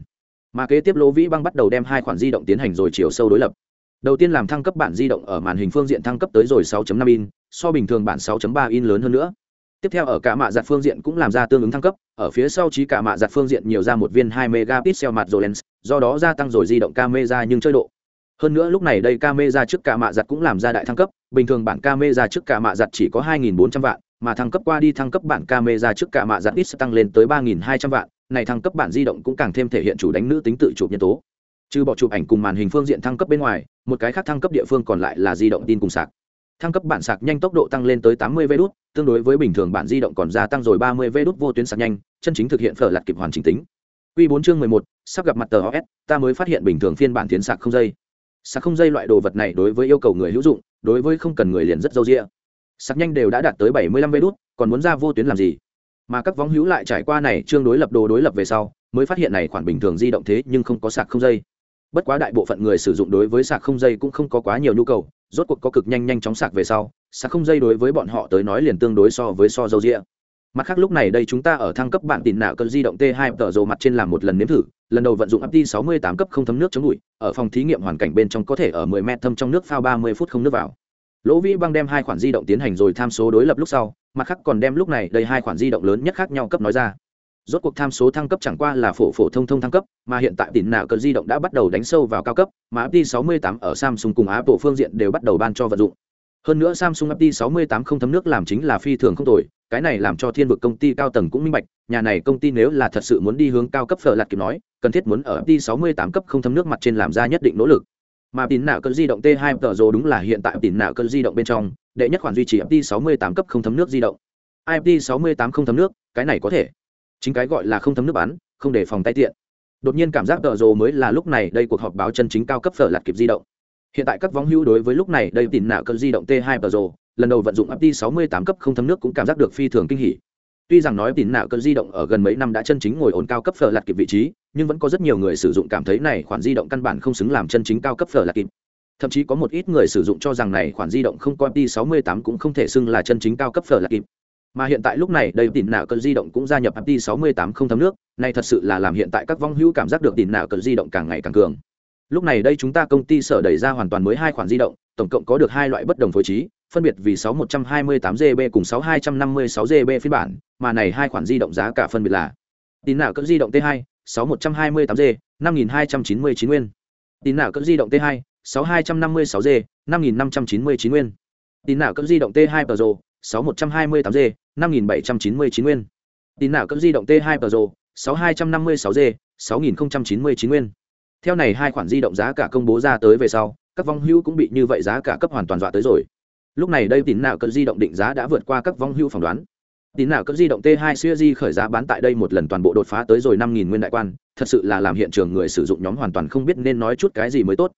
Speaker 1: Mà kế tiếp lỗ vĩ băng bắt đầu đem hai khoản di động tiến hành rồi chiều sâu đối lập đầu tiên làm thăng cấp bản di động ở màn hình phương diện thăng cấp tới rồi 6.5 in, so bình thường bản 6.3 in lớn hơn nữa. Tiếp theo ở cả mạ giặt phương diện cũng làm ra tương ứng thăng cấp, ở phía sau trí cả mạ giặt phương diện nhiều ra một viên 2 megapixel mặt rồi lens, do đó gia tăng rồi di động camera nhưng chơi độ. Hơn nữa lúc này đây camera trước cả mạ giặt cũng làm ra đại thăng cấp, bình thường bản camera trước cả mạ giặt chỉ có 2.400 vạn, mà thăng cấp qua đi thăng cấp bản camera trước cả mạ giặt ít tăng lên tới 3.200 vạn, này thăng cấp bản di động cũng càng thêm thể hiện chủ đánh nữ tính tự chụp nhân tố trừ bỏ chụp ảnh cùng màn hình phương diện thăng cấp bên ngoài một cái khác thăng cấp địa phương còn lại là di động tin cùng sạc thăng cấp bản sạc nhanh tốc độ tăng lên tới 80 v đút tương đối với bình thường bản di động còn gia tăng rồi 30 v đút vô tuyến sạc nhanh chân chính thực hiện phở lặt kịp hoàn chỉnh tính Quy 4 chương 11, sắp gặp mặt tờ OS, ta mới phát hiện bình thường phiên bản tiến sạc không dây. Sạc không dây loại đồ vật này đối với yêu cầu người hữu dụng, đối với không cần người liền rất dâu dịa. Sạc nhanh đều đã đạt tới 75 v đút, còn muốn ra vô tuyến làm gì? Mà các vong hữu lại trải qua này chương đối lập đồ đối lập về sau, mới phát hiện này khoản bình thường di động thế nhưng không có sạc không dây bất quá đại bộ phận người sử dụng đối với sạc không dây cũng không có quá nhiều nhu cầu, rốt cuộc có cực nhanh nhanh chóng sạc về sau, sạc không dây đối với bọn họ tới nói liền tương đối so với so dâu rĩa mặt khác lúc này đây chúng ta ở thăng cấp bản tin nạo cơn di động t 2 tờ rồ mặt trên làm một lần nếm thử, lần đầu vận dụng apti 68 cấp không thấm nước chống bụi, ở phòng thí nghiệm hoàn cảnh bên trong có thể ở 10 mét thâm trong nước phao 30 phút không nước vào. Lỗ vĩ băng đem hai khoản di động tiến hành rồi tham số đối lập lúc sau, mặt khác còn đem lúc này đây hai khoản di động lớn nhất khác nhau cấp nói ra rốt cuộc tham số thăng cấp chẳng qua là phổ phổ thông thông thăng cấp, mà hiện tại tín nào cỡ di động đã bắt đầu đánh sâu vào cao cấp, mà FT 68 ở Samsung cùng Apple phương diện đều bắt đầu ban cho vận dụng. Hơn nữa Samsung FT 68 không thấm nước làm chính là phi thường không tồi, cái này làm cho thiên vực công ty cao tầng cũng minh bạch, nhà này công ty nếu là thật sự muốn đi hướng cao cấp phở lạt kịp nói, cần thiết muốn ở FT 68 cấp không thấm nước mặt trên làm ra nhất định nỗ lực. Mà tín nào cỡ di động T2 tờ rồ đúng là hiện tại tín nào cỡ di động bên trong, đệ nhất khoản duy trì FT 68 cấp không thấm nước di động. IFT 68 không thấm nước, cái này có thể chính cái gọi là không thấm nước bán không để phòng tay tiện. Đột nhiên cảm giác tợ rồ mới là lúc này đây cuộc họp báo chân chính cao cấp phở lạt kịp di động. Hiện tại các vong hữu đối với lúc này đây tìm nạ cơn di động T2 tợ rồ, lần đầu vận dụng FT 68 cấp không thấm nước cũng cảm giác được phi thường kinh hỉ. Tuy rằng nói tín nạo cơn di động ở gần mấy năm đã chân chính ngồi ổn cao cấp phở lạt kịp vị trí, nhưng vẫn có rất nhiều người sử dụng cảm thấy này khoản di động căn bản không xứng làm chân chính cao cấp phở lạt kịp. Thậm chí có một ít người sử dụng cho rằng này khoản di động không có FT 68 cũng không thể xưng là chân chính cao cấp phở lạt kịp mà hiện tại lúc này đây tín nào cỡ di động cũng gia nhập FT 68 không thấm nước này thật sự là làm hiện tại các vong hữu cảm giác được tín nào cỡ di động càng ngày càng cường lúc này đây chúng ta công ty sở đẩy ra hoàn toàn mới hai khoản di động tổng cộng có được hai loại bất đồng phối trí phân biệt vì 6128 GB cùng 6256 GB phiên bản, mà này hai khoản di động giá cả phân biệt là Tín nào cỡ di động T2, 6128G, 5299 nguyên. Tín nào cỡ di động T2, 6256G, 5599 nguyên. Tín nào cỡ di động T2 Pro, 6128G, 5799 nguyên. Tín nào cấp di động T2 Pro, 6256G, 6099 nguyên. Theo này hai khoản di động giá cả công bố ra tới về sau, các vong hưu cũng bị như vậy giá cả cấp hoàn toàn dọa tới rồi lúc này đây tín nào cỡ di động định giá đã vượt qua các vong hưu phỏng đoán tín nào cỡ di động t 2 series khởi giá bán tại đây một lần toàn bộ đột phá tới rồi năm nghìn nguyên đại quan thật sự là làm hiện trường người sử dụng nhóm hoàn toàn không biết nên nói chút cái gì mới tốt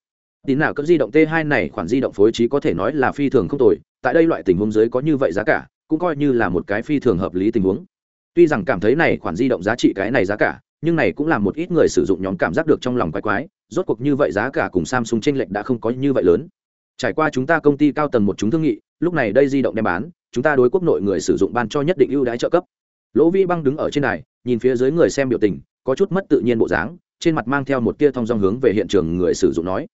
Speaker 1: tín nào cỡ di động t 2 này khoản di động phối trí có thể nói là phi thường không tồi, tại đây loại tình huống dưới có như vậy giá cả, cũng coi như là một cái phi thường hợp lý tình huống. Tuy rằng cảm thấy này khoản di động giá trị cái này giá cả, nhưng này cũng là một ít người sử dụng nhóm cảm giác được trong lòng quái quái, rốt cuộc như vậy giá cả cùng samsung tranh lệch đã không có như vậy lớn. Trải qua chúng ta công ty cao tầng một chúng thương nghị, lúc này đây di động đem bán, chúng ta đối quốc nội người sử dụng ban cho nhất định ưu đãi trợ cấp. Lỗ vi băng đứng ở trên này nhìn phía dưới người xem biểu tình, có chút mất tự nhiên bộ dáng, trên mặt mang theo một tia thong dong hướng về hiện trường người sử dụng nói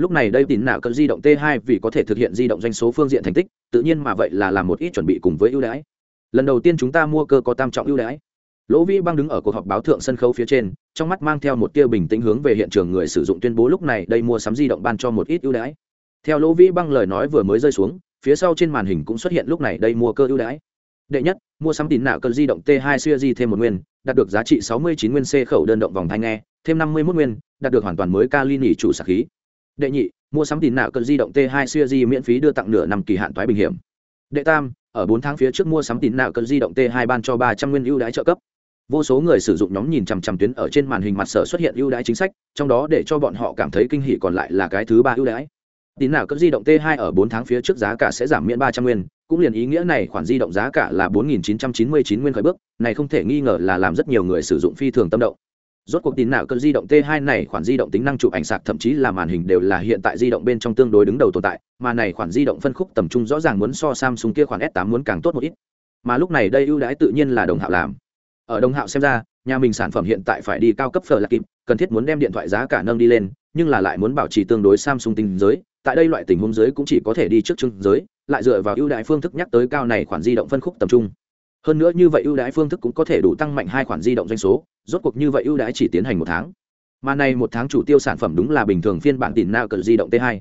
Speaker 1: lúc này đây tín nạo cỡ di động t 2 vì có thể thực hiện di động doanh số phương diện thành tích, tự nhiên mà vậy là làm một ít chuẩn bị cùng với ưu đãi. Lần đầu tiên chúng ta mua cơ có tam trọng ưu đãi. Lỗ vĩ băng đứng ở cuộc họp báo thượng sân khấu phía trên, trong mắt mang theo một tia bình tĩnh hướng về hiện trường người sử dụng tuyên bố lúc này đây mua sắm di động ban cho một ít ưu đãi. Theo lỗ vĩ băng lời nói vừa mới rơi xuống, phía sau trên màn hình cũng xuất hiện lúc này đây mua cơ ưu đãi. Đệ nhất, mua sắm tín nạo cơn di động t 2 xuya di thêm một nguyên, đạt được giá trị 69 nguyên c khẩu đơn động vòng thanh nghe, thêm 51 nguyên, đạt được hoàn toàn mới kali nỉ chủ sạc khí đệ nhị, mua sắm tín nạo cơn di động t 2 siêu di miễn phí đưa tặng nửa năm kỳ hạn toái bình hiểm. Đệ tam, ở bốn tháng phía trước mua sắm tín nạo cơn di động t 2 ban cho 300 nguyên ưu đãi trợ cấp. Vô số người sử dụng nhóm nhìn chằm chằm tuyến ở trên màn hình mặt sở xuất hiện ưu đãi chính sách, trong đó để cho bọn họ cảm thấy kinh hỉ còn lại là cái thứ ba ưu đãi. Tín nào cấp di động t 2 ở bốn tháng phía trước giá cả sẽ giảm miễn ba trăm nguyên, cũng liền ý nghĩa này khoản di động giá cả là bốn nghìn chín trăm chín mươi chín nguyên khởi bước, này không thể nghi ngờ là làm rất nhiều người sử dụng phi thường tâm động rốt cuộc tín nào cơn di động t 2 này khoản di động tính năng chụp ảnh sạc, thậm chí là màn hình đều là hiện tại di động bên trong tương đối đứng đầu tồn tại, mà này khoản di động phân khúc tầm trung rõ ràng muốn so samsung kia khoản s 8 muốn càng tốt một ít. Mà lúc này đây ưu đãi tự nhiên là đồng hạo làm. Ở đồng hạo xem ra, nhà mình sản phẩm hiện tại phải đi cao cấp phở là kịp, cần thiết muốn đem điện thoại giá cả nâng đi lên, nhưng là lại muốn bảo trì tương đối samsung tinh giới, tại đây loại tình huống giới cũng chỉ có thể đi trước chương giới, lại dựa vào ưu đãi phương thức nhắc tới cao này khoản di động phân khúc tầm trung hơn nữa như vậy ưu đãi phương thức cũng có thể đủ tăng mạnh hai khoản di động doanh số, rốt cuộc như vậy ưu đãi chỉ tiến hành một tháng. Mà này một tháng chủ tiêu sản phẩm đúng là bình thường phiên bản tiền nạo cờ di động t 2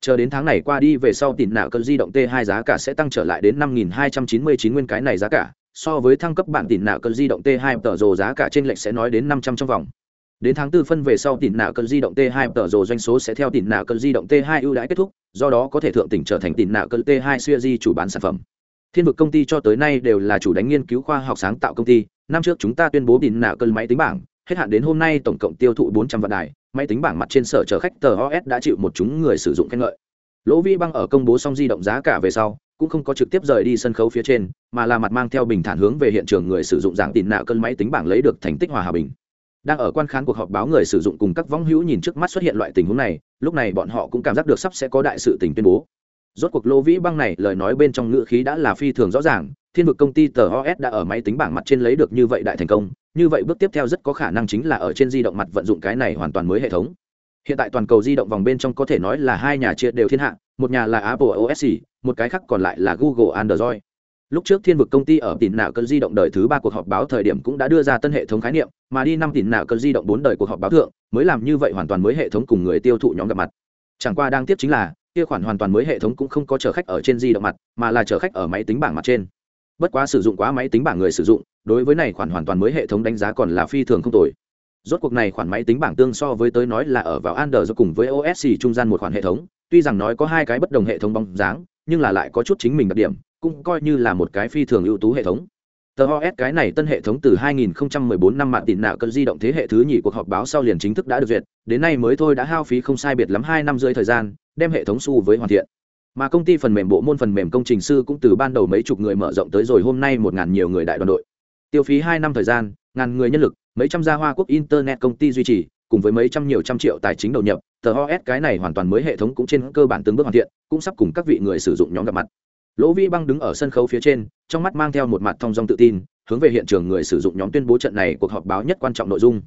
Speaker 1: chờ đến tháng này qua đi về sau tiền nạo cờ di động t 2 giá cả sẽ tăng trở lại đến năm hai trăm chín mươi chín nguyên cái này giá cả, so với thăng cấp bản tiền nạo cờ di động t 2 tờ rồ giá cả trên lệch sẽ nói đến năm trăm trong vòng. Đến tháng tư phân về sau tỉn nạo cờ di động t 2 tờ rồ doanh số sẽ theo tỉn nạo cờ di động t 2 ưu đãi kết thúc, do đó có thể thượng tỉnh trở thành tỉn nạo cờ t 2 siêu di chủ bán sản phẩm thiên vực công ty cho tới nay đều là chủ đánh nghiên cứu khoa học sáng tạo công ty. Năm trước chúng ta tuyên bố tỉn nạo cơn máy tính bảng. Hết hạn đến hôm nay tổng cộng tiêu thụ 400 vạn đài. Máy tính bảng mặt trên sở chở khách tờ os đã chịu một chúng người sử dụng khen ngợi. Lỗ vi băng ở công bố xong di động giá cả về sau, cũng không có trực tiếp rời đi sân khấu phía trên, mà là mặt mang theo bình thản hướng về hiện trường người sử dụng dạng tỉn nạo cơn máy tính bảng lấy được thành tích hòa hòa bình. Đang ở quan khán cuộc họp báo người sử dụng cùng các võng hữu nhìn trước mắt xuất hiện loại tình huống này, lúc này bọn họ cũng cảm giác được sắp sẽ có đại sự tình tuyên bố rốt cuộc lô vĩ băng này, lời nói bên trong ngữ khí đã là phi thường rõ ràng, thiên vực công ty tờ os đã ở máy tính bảng mặt trên lấy được như vậy đại thành công, như vậy bước tiếp theo rất có khả năng chính là ở trên di động mặt vận dụng cái này hoàn toàn mới hệ thống. Hiện tại toàn cầu di động vòng bên trong có thể nói là hai nhà chia đều thiên hạ, một nhà là apple os một cái khác còn lại là google android. Lúc trước thiên vực công ty ở tỉnh nạo cơn di động đời thứ ba cuộc họp báo thời điểm cũng đã đưa ra tân hệ thống khái niệm, mà đi năm tỉnh nạo cơn di động bốn đời cuộc họp báo thượng, mới làm như vậy hoàn toàn mới hệ thống cùng người tiêu thụ nhóm gặp mặt. Chẳng qua đang tiếp chính là kia khoản hoàn toàn mới hệ thống cũng không có chở khách ở trên di động mặt, mà là chở khách ở máy tính bảng mặt trên. Bất quá sử dụng quá máy tính bảng người sử dụng, đối với này khoản hoàn toàn mới hệ thống đánh giá còn là phi thường không tồi. Rốt cuộc này khoản máy tính bảng tương so với tới nói là ở vào Android cùng với OS trung gian một khoản hệ thống, tuy rằng nói có hai cái bất đồng hệ thống bóng dáng, nhưng là lại có chút chính mình đặc điểm, cũng coi như là một cái phi thường ưu tú hệ thống. Tờ os cái này tân hệ thống từ 2014 năm mạng tịn nạo cơn di động thế hệ thứ nhì cuộc họp báo sau liền chính thức đã được duyệt, đến nay mới thôi đã hao phí không sai biệt lắm hai năm rưỡi thời gian đem hệ thống su với hoàn thiện. Mà công ty phần mềm bộ môn phần mềm công trình sư cũng từ ban đầu mấy chục người mở rộng tới rồi hôm nay một ngàn nhiều người đại đoàn đội. Tiêu phí hai năm thời gian, ngàn người nhân lực, mấy trăm gia hoa quốc internet công ty duy trì, cùng với mấy trăm nhiều trăm triệu tài chính đầu nhập, tờ os cái này hoàn toàn mới hệ thống cũng trên cơ bản từng bước hoàn thiện, cũng sắp cùng các vị người sử dụng nhóm gặp mặt. Lỗ vi băng đứng ở sân khấu phía trên, trong mắt mang theo một mặt thong dong tự tin, hướng về hiện trường người sử dụng nhóm tuyên bố trận này cuộc họp báo nhất quan trọng nội dung.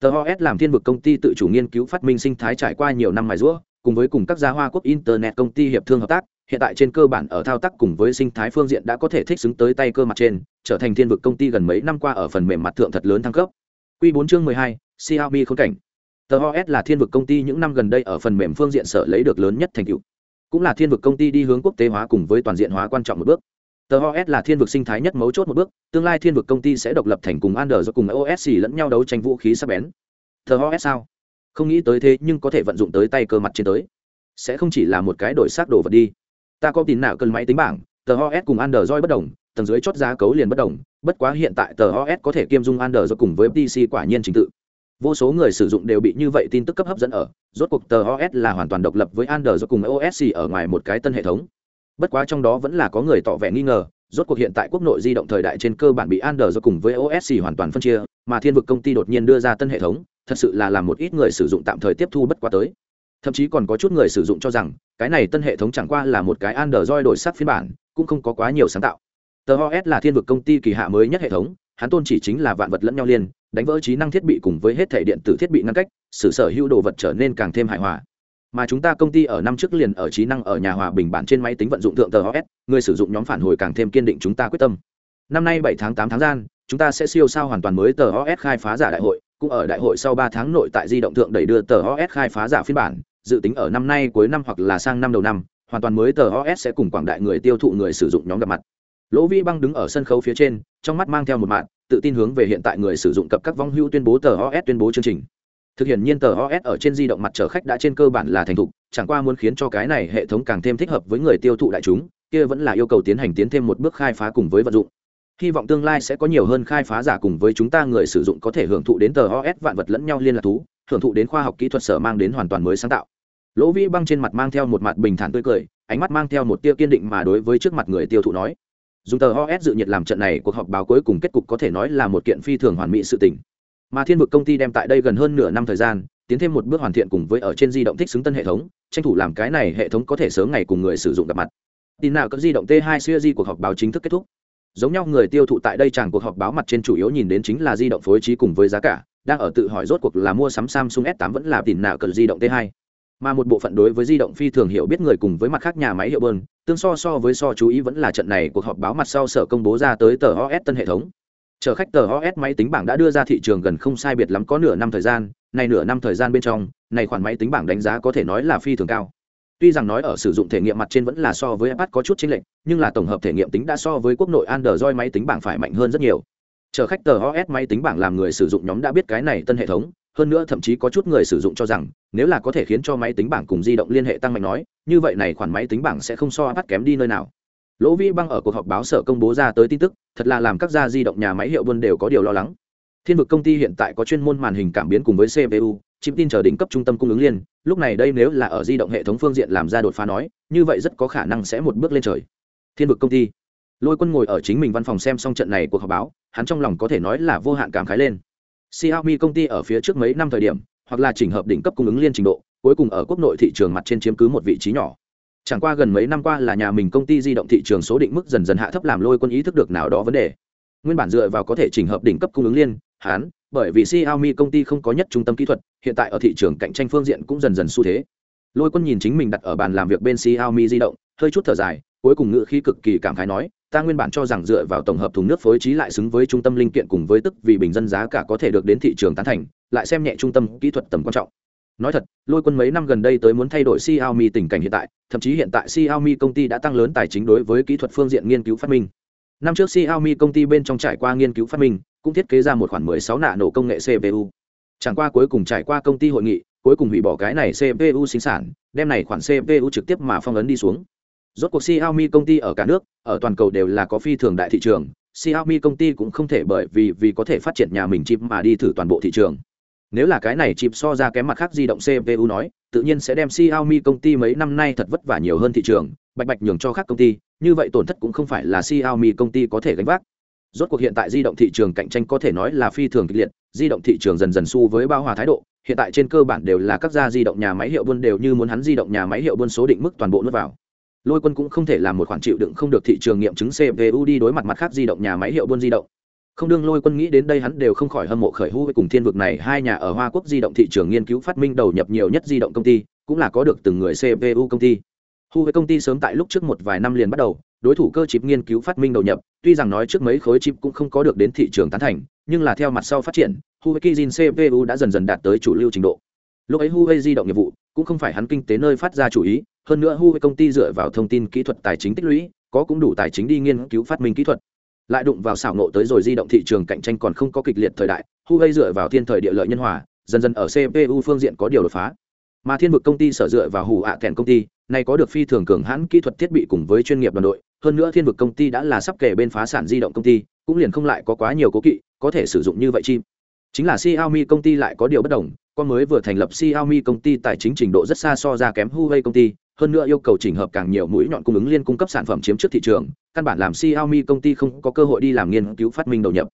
Speaker 1: Tờ os làm thiên vực công ty tự chủ nghiên cứu phát minh sinh thái trải qua nhiều năm mài rũa cùng với cùng các gia hoa quốc internet công ty hiệp thương hợp tác, hiện tại trên cơ bản ở thao tác cùng với sinh thái phương diện đã có thể thích xứng tới tay cơ mặt trên, trở thành thiên vực công ty gần mấy năm qua ở phần mềm mặt thượng thật lớn thăng cấp. Q bốn chương mười hai, xiaomi khốn cảnh. Tờ os là thiên vực công ty những năm gần đây ở phần mềm phương diện sở lấy được lớn nhất thành tựu. Cũng là thiên vực công ty đi hướng quốc tế hóa cùng với toàn diện hóa quan trọng một bước. Tờ os là thiên vực sinh thái nhất mấu chốt một bước, tương lai thiên vực công ty sẽ độc lập thành cùng android cùng osc lẫn nhau đấu tranh vũ khí sắp bén. Tờ os sao? Không nghĩ tới thế nhưng có thể vận dụng tới tay cơ mặt trên tới. Sẽ không chỉ là một cái đổi xác đồ vật đi. Ta có tin nào cần máy tính bảng, tờ os cùng android bất đồng, tầng dưới chót giá cấu liền bất đồng, bất quá hiện tại tờ os có thể kiêm dung android cùng với pc quả nhiên trình tự. Vô số người sử dụng đều bị như vậy tin tức cấp hấp dẫn ở, rốt cuộc tờ os là hoàn toàn độc lập với android cùng osc ở ngoài một cái tân hệ thống. Bất quá trong đó vẫn là có người tỏ vẻ nghi ngờ, rốt cuộc hiện tại quốc nội di động thời đại trên cơ bản bị android cùng với osc hoàn toàn phân chia, mà thiên vực công ty đột nhiên đưa ra tân hệ thống thật sự là làm một ít người sử dụng tạm thời tiếp thu bất quá tới. Thậm chí còn có chút người sử dụng cho rằng, cái này tân hệ thống chẳng qua là một cái android đổi sắc phiên bản, cũng không có quá nhiều sáng tạo. Tờ os là thiên vực công ty kỳ hạ mới nhất hệ thống, hắn tôn chỉ chính là vạn vật lẫn nhau liên, đánh vỡ trí năng thiết bị cùng với hết thể điện tử thiết bị ngăn cách sự sở hữu đồ vật trở nên càng thêm hài hòa. Mà chúng ta công ty ở năm trước liền ở trí năng ở nhà hòa bình bản trên máy tính vận dụng thượng tờ os người sử dụng nhóm phản hồi càng thêm kiên định chúng ta quyết tâm. Năm nay bảy tháng tám tháng gian, chúng ta sẽ siêu sao hoàn toàn mới tờ os khai phá giả đại hội cũng ở đại hội sau ba tháng nội tại di động thượng đẩy đưa tờ os khai phá giả phiên bản dự tính ở năm nay cuối năm hoặc là sang năm đầu năm hoàn toàn mới tờ os sẽ cùng quảng đại người tiêu thụ người sử dụng nhóm gặp mặt. Lỗ vi băng đứng ở sân khấu phía trên trong mắt mang theo một mạn, tự tin hướng về hiện tại người sử dụng cập các vong hữu tuyên bố tờ os tuyên bố chương trình. Thực hiện nhiên tờ os ở trên di động mặt trở khách đã trên cơ bản là thành thục chẳng qua muốn khiến cho cái này hệ thống càng thêm thích hợp với người tiêu thụ đại chúng kia vẫn là yêu cầu tiến hành tiến thêm một bước khai phá cùng với vận dụng hy vọng tương lai sẽ có nhiều hơn khai phá giả cùng với chúng ta người sử dụng có thể hưởng thụ đến tờ os vạn vật lẫn nhau liên lạc thú, hưởng thụ đến khoa học kỹ thuật sở mang đến hoàn toàn mới sáng tạo. Lỗ vĩ băng trên mặt mang theo một mặt bình thản tươi cười, ánh mắt mang theo một tia kiên định mà đối với trước mặt người tiêu thụ nói. Dùng tờ os dự nhiệt làm trận này, cuộc họp báo cuối cùng kết cục có thể nói là một kiện phi thường hoàn mỹ sự tình. Mà thiên vực công ty đem tại đây gần hơn nửa năm thời gian, tiến thêm một bước hoàn thiện cùng với ở trên di động thích xứng tân hệ thống, tranh thủ làm cái này hệ thống có thể sớm ngày cùng người sử dụng gặp mặt. Tin nào các di động t 2 siêu di cuộc họp báo chính thức kết thúc giống nhau người tiêu thụ tại đây chẳng cuộc họp báo mặt trên chủ yếu nhìn đến chính là di động phối trí cùng với giá cả, đang ở tự hỏi rốt cuộc là mua sắm samsung s 8 vẫn là tin nào cần di động t 2 mà một bộ phận đối với di động phi thường hiểu biết người cùng với mặt khác nhà máy hiệu bơn, tương so so với so chú ý vẫn là trận này cuộc họp báo mặt sau sở công bố ra tới tờ os tân hệ thống. Chở khách tờ os máy tính bảng đã đưa ra thị trường gần không sai biệt lắm có nửa năm thời gian này nửa năm thời gian bên trong, này khoản máy tính bảng đánh giá có thể nói là phi thường cao tuy rằng nói ở sử dụng thể nghiệm mặt trên vẫn là so với ipad có chút chênh lệch, nhưng là tổng hợp thể nghiệm tính đã so với quốc nội android máy tính bảng phải mạnh hơn rất nhiều. Chờ khách tờ os máy tính bảng làm người sử dụng nhóm đã biết cái này tân hệ thống, hơn nữa thậm chí có chút người sử dụng cho rằng, nếu là có thể khiến cho máy tính bảng cùng di động liên hệ tăng mạnh nói, như vậy này khoản máy tính bảng sẽ không so iPad kém đi nơi nào. Lỗ vĩ băng ở cuộc họp báo sở công bố ra tới tin tức, thật là làm các gia di động nhà máy hiệu buôn đều có điều lo lắng. Thiên vực công ty hiện tại có chuyên môn màn hình cảm biến cùng với cpu chim tin chờ đỉnh cấp trung tâm cung ứng liên lúc này đây nếu là ở di động hệ thống phương diện làm ra đột phá nói như vậy rất có khả năng sẽ một bước lên trời thiên vực công ty lôi quân ngồi ở chính mình văn phòng xem xong trận này cuộc họp báo hắn trong lòng có thể nói là vô hạn cảm khái lên Xiaomi công ty ở phía trước mấy năm thời điểm, hoặc là chỉnh hợp đỉnh cấp cung ứng liên trình độ, cuối cùng ở quốc nội thị trường mặt trên chiếm cứ một vị trí nhỏ. Chẳng qua gần mấy năm qua là nhà mình công ty di động thị trường số định mức dần dần hạ thấp làm lôi quân ý thức được nào đó vấn đề. Nguyên bản dựa vào có thể chỉnh hợp đỉnh cấp cung ứng liên, hắn, bởi vì Xiaomi công ty không có nhất trung tâm kỹ thuật, hiện tại ở thị trường cạnh tranh phương diện cũng dần dần xu thế. lôi quân nhìn chính mình đặt ở bàn làm việc bên xiaomi di động hơi chút thở dài cuối cùng ngữ khí cực kỳ cảm khái nói ta nguyên bản cho rằng dựa vào tổng hợp thùng nước phối trí lại xứng với trung tâm linh kiện cùng với tức vì bình dân giá cả có thể được đến thị trường tán thành lại xem nhẹ trung tâm kỹ thuật tầm quan trọng nói thật lôi quân mấy năm gần đây tới muốn thay đổi xiaomi tình cảnh hiện tại thậm chí hiện tại xiaomi công ty đã tăng lớn tài chính đối với kỹ thuật phương diện nghiên cứu phát minh năm trước xiaomi công ty bên trong trải qua nghiên cứu phát minh cũng thiết kế ra một khoản 16 nạ nổ công nghệ cpu chẳng qua cuối cùng trải qua công ty hội nghị, cuối cùng hủy bỏ cái này cpu sinh sản, đem này khoản cpu trực tiếp mà phong ấn đi xuống. Rốt cuộc xiaomi công ty ở cả nước, ở toàn cầu đều là có phi thường đại thị trường, xiaomi công ty cũng không thể bởi vì vì có thể phát triển nhà mình chip mà đi thử toàn bộ thị trường. Nếu là cái này chip so ra kém mặt khác di động cpu nói, tự nhiên sẽ đem xiaomi công ty mấy năm nay thật vất vả nhiều hơn thị trường, bạch bạch nhường cho khác công ty, như vậy tổn thất cũng không phải là xiaomi công ty có thể gánh vác rốt cuộc hiện tại di động thị trường cạnh tranh có thể nói là phi thường kịch liệt, di động thị trường dần dần xu với bao hòa thái độ, hiện tại trên cơ bản đều là các gia di động nhà máy hiệu buôn đều như muốn hắn di động nhà máy hiệu buôn số định mức toàn bộ nuốt vào. Lôi quân cũng không thể làm một khoản chịu đựng không được thị trường nghiệm chứng cpu đi đối mặt mặt khác di động nhà máy hiệu buôn di động. Không đương lôi quân nghĩ đến đây hắn đều không khỏi hâm mộ khởi hữu với cùng thiên vực này, hai nhà ở hoa quốc di động thị trường nghiên cứu phát minh đầu nhập nhiều nhất di động công ty, cũng là có được từng người cpu công ty. Hu với công ty sớm tại lúc trước một vài năm liền bắt đầu đối thủ cơ chip nghiên cứu phát minh đầu nhập, tuy rằng nói trước mấy khối chip cũng không có được đến thị trường tán thành, nhưng là theo mặt sau phát triển, huawei Jin cpu đã dần dần đạt tới chủ lưu trình độ. Lúc ấy huawei di động nghiệp vụ, cũng không phải hắn kinh tế nơi phát ra chủ ý, hơn nữa huawei công ty dựa vào thông tin kỹ thuật tài chính tích lũy, có cũng đủ tài chính đi nghiên cứu phát minh kỹ thuật. Lại đụng vào xảo nộ tới rồi di động thị trường cạnh tranh còn không có kịch liệt thời đại, huawei dựa vào thiên thời địa lợi nhân hòa, dần dần ở cpu phương diện có điều đột phá. Mà thiên vực công ty sở dựa vào hủ ạ kèn công ty này có được phi thường cường hãn kỹ thuật thiết bị cùng với chuyên nghiệp đoàn đội hơn nữa thiên vực công ty đã là sắp kể bên phá sản di động công ty, cũng liền không lại có quá nhiều cố kỵ, có thể sử dụng như vậy chim. Chính là Xiaomi công ty lại có điều bất đồng, con mới vừa thành lập Xiaomi công ty tài chính trình độ rất xa so ra kém Huawei công ty, hơn nữa yêu cầu chỉnh hợp càng nhiều mũi nhọn cung ứng liên cung cấp sản phẩm chiếm trước thị trường, căn bản làm Xiaomi công ty không có cơ hội đi làm nghiên cứu phát minh đầu nhập.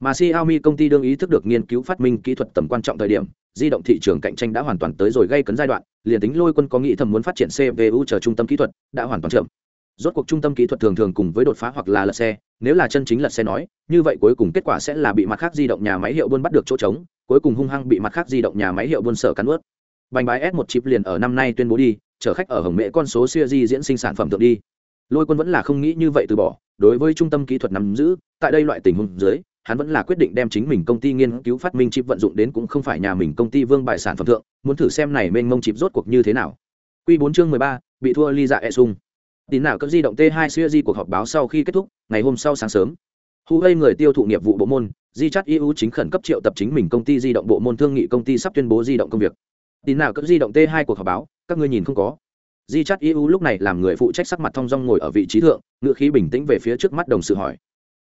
Speaker 1: Mà Xiaomi công ty đương ý thức được nghiên cứu phát minh kỹ thuật tầm quan trọng thời điểm, di động thị trường cạnh tranh đã hoàn toàn tới rồi gây cấn giai đoạn, liền tính lôi quân có nghĩ thầm muốn phát triển cpu chờ trung tâm kỹ thuật, đã hoàn toàn chậm rốt cuộc trung tâm kỹ thuật thường thường cùng với đột phá hoặc là lật xe nếu là chân chính lật xe nói như vậy cuối cùng kết quả sẽ là bị mặt khác di động nhà máy hiệu buôn bắt được chỗ trống cuối cùng hung hăng bị mặt khác di động nhà máy hiệu buôn sở cắn ướt bành bái s một chip liền ở năm nay tuyên bố đi chở khách ở hồng mễ con số siêu di diễn sinh sản phẩm tượng đi. Lôi quân vẫn là không nghĩ như vậy từ bỏ đối với trung tâm kỹ thuật nắm giữ tại đây loại tình huống dưới hắn vẫn là quyết định đem chính mình công ty nghiên cứu phát minh chip vận dụng đến cũng không phải nhà mình công ty vương bài sản phẩm thượng muốn thử xem này mênh mông chip rốt cuộc như thế nào. Quy 4 chương 13, bị thua ly dạ e sung tín nào cấp di động t 2 siêu di cuộc họp báo sau khi kết thúc, ngày hôm sau sáng sớm. Huawei người tiêu thụ nghiệp vụ bộ môn di chắt eu chính khẩn cấp triệu tập chính mình công ty di động bộ môn thương nghị công ty sắp tuyên bố di động công việc. Tín nào cấp di động t 2 cuộc họp báo, các ngươi nhìn không có. Di chắt eu lúc này làm người phụ trách sắc mặt thong dong ngồi ở vị trí thượng ngựa khí bình tĩnh về phía trước mắt đồng sự hỏi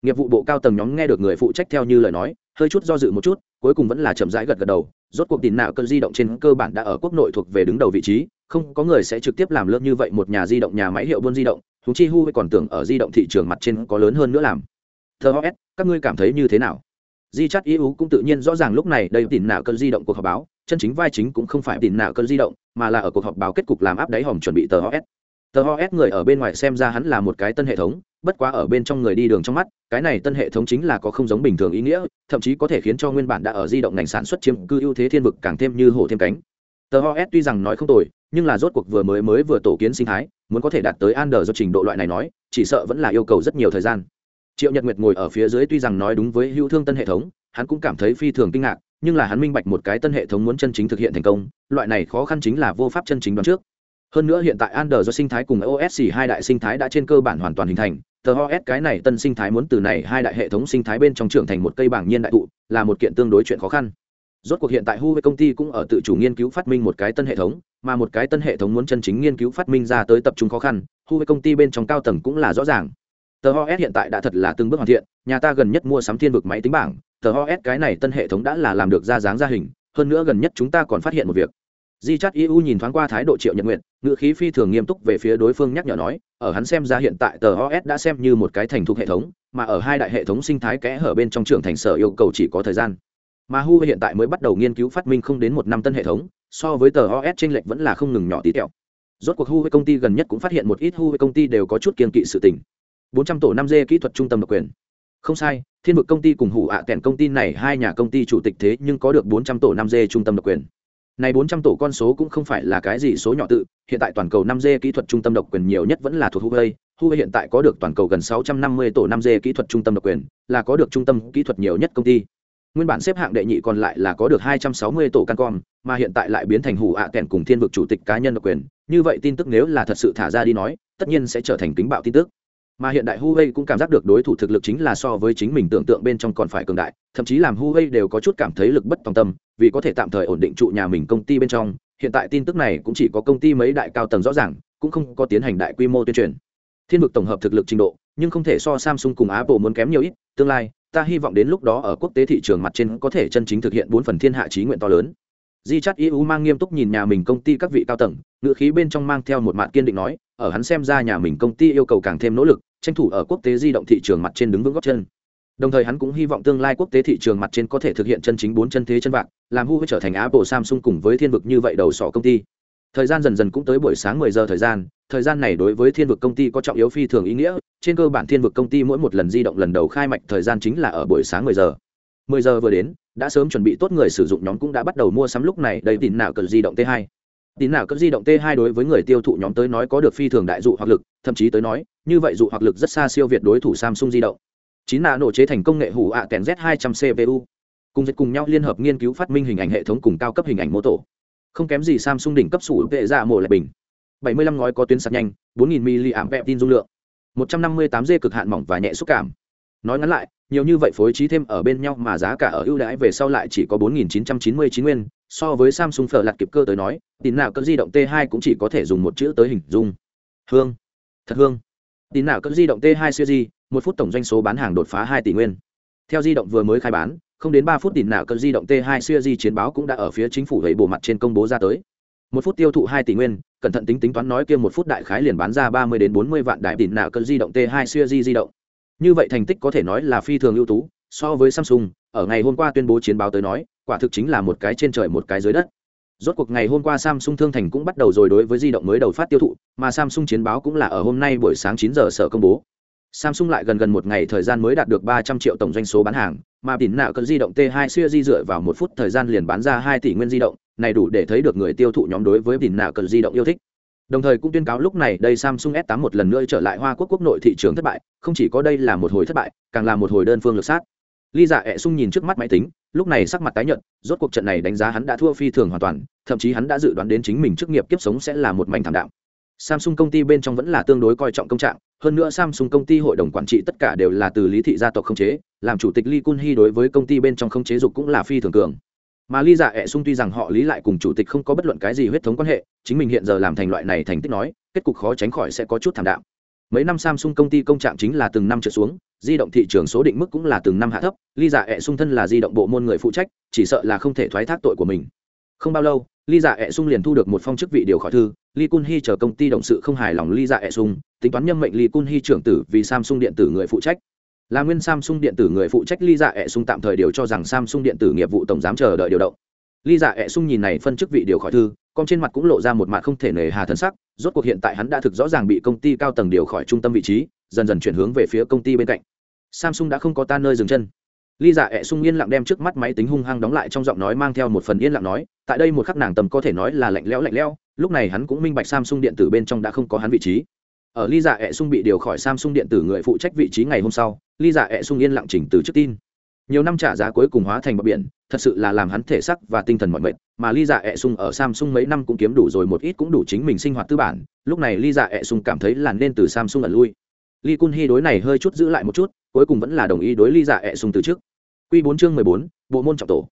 Speaker 1: nghiệp vụ bộ cao tầng nhóm nghe được người phụ trách theo như lời nói, hơi chút do dự một chút, cuối cùng vẫn là chậm rãi gật gật đầu, rốt cuộc tín nào cơn di động trên cơ bản đã ở quốc nội thuộc về đứng đầu vị trí, không có người sẽ trực tiếp làm lớp như vậy một nhà di động nhà máy hiệu buôn di động Chúng chi hu còn tưởng ở di động thị trường mặt trên có lớn hơn nữa làm. Thơ os các ngươi cảm thấy như thế nào? Di chắt ú cũng tự nhiên rõ ràng lúc này đây tìm nào cơn di động cuộc họp báo, chân chính vai chính cũng không phải tìm nào cơn di động, mà là ở cuộc họp báo kết cục làm áp đáy hòm chuẩn bị tờ os tờ os người ở bên ngoài xem ra hắn là một cái tân hệ thống bất quá ở bên trong người đi đường trong mắt cái này tân hệ thống chính là có không giống bình thường ý nghĩa thậm chí có thể khiến cho nguyên bản đã ở di động ngành sản xuất chiếm cư ưu thế thiên vực càng thêm như hổ thêm cánh. Tờ os tuy rằng nói không tồi nhưng là rốt cuộc vừa mới mới vừa tổ kiến sinh thái muốn có thể đạt tới an do trình độ loại này nói chỉ sợ vẫn là yêu cầu rất nhiều thời gian. Triệu nhật nguyệt ngồi ở phía dưới tuy rằng nói đúng với hữu thương tân hệ thống hắn cũng cảm thấy phi thường kinh ngạc nhưng là hắn minh bạch một cái tân hệ thống muốn chân chính thực hiện thành công loại này khó khăn chính là vô pháp chân chính đoán trước. Hơn nữa hiện tại Android do sinh thái cùng osc hai đại sinh thái đã trên cơ bản hoàn toàn hình thành, Tờ OS cái này tân sinh thái muốn từ này hai đại hệ thống sinh thái bên trong trưởng thành một cây bảng nhiên đại thụ, là một kiện tương đối chuyện khó khăn. Rốt cuộc hiện tại Huawei công ty cũng ở tự chủ nghiên cứu phát minh một cái tân hệ thống, mà một cái tân hệ thống muốn chân chính nghiên cứu phát minh ra tới tập trung khó khăn, Huawei công ty bên trong cao tầng cũng là rõ ràng. Tờ OS hiện tại đã thật là từng bước hoàn thiện, nhà ta gần nhất mua sắm thiên vực máy tính bảng, tờ OS cái này tân hệ thống đã là làm được ra dáng ra hình, hơn nữa gần nhất chúng ta còn phát hiện một việc di chắt iu nhìn thoáng qua thái độ triệu nhật nguyện ngữ khí phi thường nghiêm túc về phía đối phương nhắc nhở nói, ở hắn xem ra hiện tại tờ os đã xem như một cái thành thục hệ thống, mà ở hai đại hệ thống sinh thái kẽ hở bên trong trường thành sở yêu cầu chỉ có thời gian. Mà hu hiện tại mới bắt đầu nghiên cứu phát minh không đến một năm tân hệ thống, so với tờ os t lệch vẫn là không ngừng nhỏ tí tẹo. Rốt cuộc hu với công ty gần nhất cũng phát hiện một ít hu với công ty đều có chút kiên kỵ sự tình. Bốn trăm tổ năm d kỹ thuật trung tâm độc quyền. Không sai, thiên vực công ty cùng hủ ạ à kèn công ty này hai nhà công ty chủ tịch thế nhưng có được bốn trăm tổ năm d trung tâm độc quyền này 400 tổ con số cũng không phải là cái gì số nhỏ tự, hiện tại toàn cầu 5G kỹ thuật trung tâm độc quyền nhiều nhất vẫn là thuộc Huawei, Huawei hiện tại có được toàn cầu gần 650 tổ 5G kỹ thuật trung tâm độc quyền, là có được trung tâm kỹ thuật nhiều nhất công ty. Nguyên bản xếp hạng đệ nhị còn lại là có được 260 tổ Cancom, mà hiện tại lại biến thành hủ ạ à kèn cùng thiên vực chủ tịch cá nhân độc quyền, như vậy tin tức nếu là thật sự thả ra đi nói, tất nhiên sẽ trở thành kính bạo tin tức mà hiện đại Huawei cũng cảm giác được đối thủ thực lực chính là so với chính mình tưởng tượng bên trong còn phải cường đại, thậm chí làm Huawei đều có chút cảm thấy lực bất tòng tâm, vì có thể tạm thời ổn định trụ nhà mình công ty bên trong, hiện tại tin tức này cũng chỉ có công ty mấy đại cao tầng rõ ràng, cũng không có tiến hành đại quy mô tuyên truyền. Thiên vực tổng hợp thực lực trình độ, nhưng không thể so Samsung cùng Apple muốn kém nhiều ít, tương lai, ta hy vọng đến lúc đó ở quốc tế thị trường mặt trên có thể chân chính thực hiện bốn phần thiên hạ chí nguyện to lớn. Di Chát EU mang nghiêm túc nhìn nhà mình công ty các vị cao tầng, ngữ khí bên trong mang theo một mạn kiên định nói, ở hắn xem ra nhà mình công ty yêu cầu càng thêm nỗ lực, tranh thủ ở quốc tế di động thị trường mặt trên đứng vững góc chân. Đồng thời hắn cũng hy vọng tương lai quốc tế thị trường mặt trên có thể thực hiện chân chính bốn chân thế chân vạc làm huawei trở thành apple samsung cùng với thiên vực như vậy đầu sỏ công ty. Thời gian dần dần cũng tới buổi sáng 10 giờ thời gian thời gian này đối với thiên vực công ty có trọng yếu phi thường ý nghĩa trên cơ bản thiên vực công ty mỗi một lần di động lần đầu khai mạch thời gian chính là ở buổi sáng 10 giờ. 10 giờ vừa đến đã sớm chuẩn bị tốt người sử dụng nhóm cũng đã bắt đầu mua sắm lúc này đầy tin nào cần di động t 2 tín nào cấp di động t 2 đối với người tiêu thụ nhóm tới nói có được phi thường đại dụ hoặc lực, thậm chí tới nói, như vậy dụ hoặc lực rất xa siêu việt đối thủ samsung di động. Chín nạ nổ chế thành công nghệ hủ ạ kèn z 200 cpu cùng dịch cùng nhau liên hợp nghiên cứu phát minh hình ảnh hệ thống cùng cao cấp hình ảnh mô tổ không kém gì samsung đỉnh cấp sủ vệ dạ mổ lại bình. 75 ngói có tuyến sạc nhanh 4000 mAh tin dung lượng. 158 g cực hạn mỏng và nhẹ xúc cảm. Nói ngắn lại, nhiều như vậy phối trí thêm ở bên nhau mà giá cả ở ưu đãi về sau lại chỉ có 4.999 nguyên so với samsung phở lặt kịp cơ tới nói, tín nào cỡ di động t 2 cũng chỉ có thể dùng một chữ tới hình dung. Hương. Thật hương. Tín nào cỡ di động t 2 siêu di, một phút tổng doanh số bán hàng đột phá hai tỷ nguyên. Theo di động vừa mới khai bán, không đến ba phút tín nào cỡ di động t 2 siêu di chiến báo cũng đã ở phía chính phủ gậy bộ mặt trên công bố ra tới. Một phút tiêu thụ hai tỷ nguyên, cẩn thận tính tính toán nói kia một phút đại khái liền bán ra ba mươi đến bốn mươi vạn đại tín nào cỡ di động t 2 siêu di di động. Như vậy thành tích có thể nói là phi thường ưu tú, so với samsung, ở ngày hôm qua tuyên bố chiến báo tới nói quả thực chính là một cái trên trời một cái dưới đất. Rốt cuộc ngày hôm qua samsung thương thành cũng bắt đầu rồi đối với di động mới đầu phát tiêu thụ, mà samsung chiến báo cũng là ở hôm nay buổi sáng 9 giờ sở công bố. Samsung lại gần gần một ngày thời gian mới đạt được 300 triệu tổng doanh số bán hàng, mà tín nạo cần di động t 2 siêu di dựa vào một phút thời gian liền bán ra 2 tỷ nguyên di động, này đủ để thấy được người tiêu thụ nhóm đối với tín nạo cần di động yêu thích. Đồng thời cũng tuyên cáo lúc này đây samsung s 8 một lần nữa trở lại hoa quốc quốc nội thị trường thất bại, không chỉ có đây là một hồi thất bại, càng là một hồi đơn phương lực sát. Ly dạ Ệ sung nhìn trước mắt máy tính lúc này sắc mặt tái nhợt, rốt cuộc trận này đánh giá hắn đã thua phi thường hoàn toàn, thậm chí hắn đã dự đoán đến chính mình chức nghiệp kiếp sống sẽ là một mảnh thảm đạm. Samsung công ty bên trong vẫn là tương đối coi trọng công trạng, hơn nữa samsung công ty hội đồng quản trị tất cả đều là từ lý thị gia tộc không chế, làm chủ tịch lee kun Hee đối với công ty bên trong không chế dục cũng là phi thường cường. Mà ly dạ ẹ sung tuy rằng họ lý lại cùng chủ tịch không có bất luận cái gì huyết thống quan hệ, chính mình hiện giờ làm thành loại này thành tích nói, kết cục khó tránh khỏi sẽ có chút thảm đạm mấy năm samsung công ty công trạng chính là từng năm trở xuống, di động thị trường số định mức cũng là từng năm hạ thấp ly giả ẹ sung thân là di động bộ môn người phụ trách, chỉ sợ là không thể thoái thác tội của mình. Không bao lâu ly giả ẹ sung liền thu được một phong chức vị điều khỏi thư ly kun hy chờ công ty động sự không hài lòng ly giả ẹ sung, tính toán nhâm mệnh ly kun hy trưởng tử vì samsung điện tử người phụ trách. Là nguyên samsung điện tử người phụ trách ly giả ẹ sung tạm thời điều cho rằng samsung điện tử nghiệp vụ tổng giám chờ đợi điều động. Ly giả ẹ sung nhìn này phân chức vị điều khỏi thư con trên mặt cũng lộ ra một mặt không thể nề hà thần sắc, rốt cuộc hiện tại hắn đã thực rõ ràng bị công ty cao tầng điều khỏi trung tâm vị trí, dần dần chuyển hướng về phía công ty bên cạnh. Samsung đã không có ta nơi dừng chân. Ly dạ ẹ sung yên lặng đem trước mắt máy tính hung hăng đóng lại trong giọng nói mang theo một phần yên lặng nói, tại đây một khắc nàng tầm có thể nói là lạnh lẽo lạnh lẽo, lúc này hắn cũng minh bạch samsung điện tử bên trong đã không có hắn vị trí. Ở ly dạ ẹ sung bị điều khỏi samsung điện tử người phụ trách vị trí ngày hôm sau ly dạ ẹ sung yên lặng chỉnh từ trước tin nhiều năm trả giá cuối cùng hóa thành bọc biển, thật sự là làm hắn thể sắc và tinh thần mọi mệt, mà ly dạ ẹ sung ở samsung mấy năm cũng kiếm đủ rồi một ít cũng đủ chính mình sinh hoạt tư bản. Lúc này ly dạ ẹ sung cảm thấy là nên từ samsung ẩn lui. Ly kun hy đối này hơi chút giữ lại một chút, cuối cùng vẫn là đồng ý đối ly dạ ẹ sung từ trước q bốn chương mười bốn, bộ môn trọng tổ.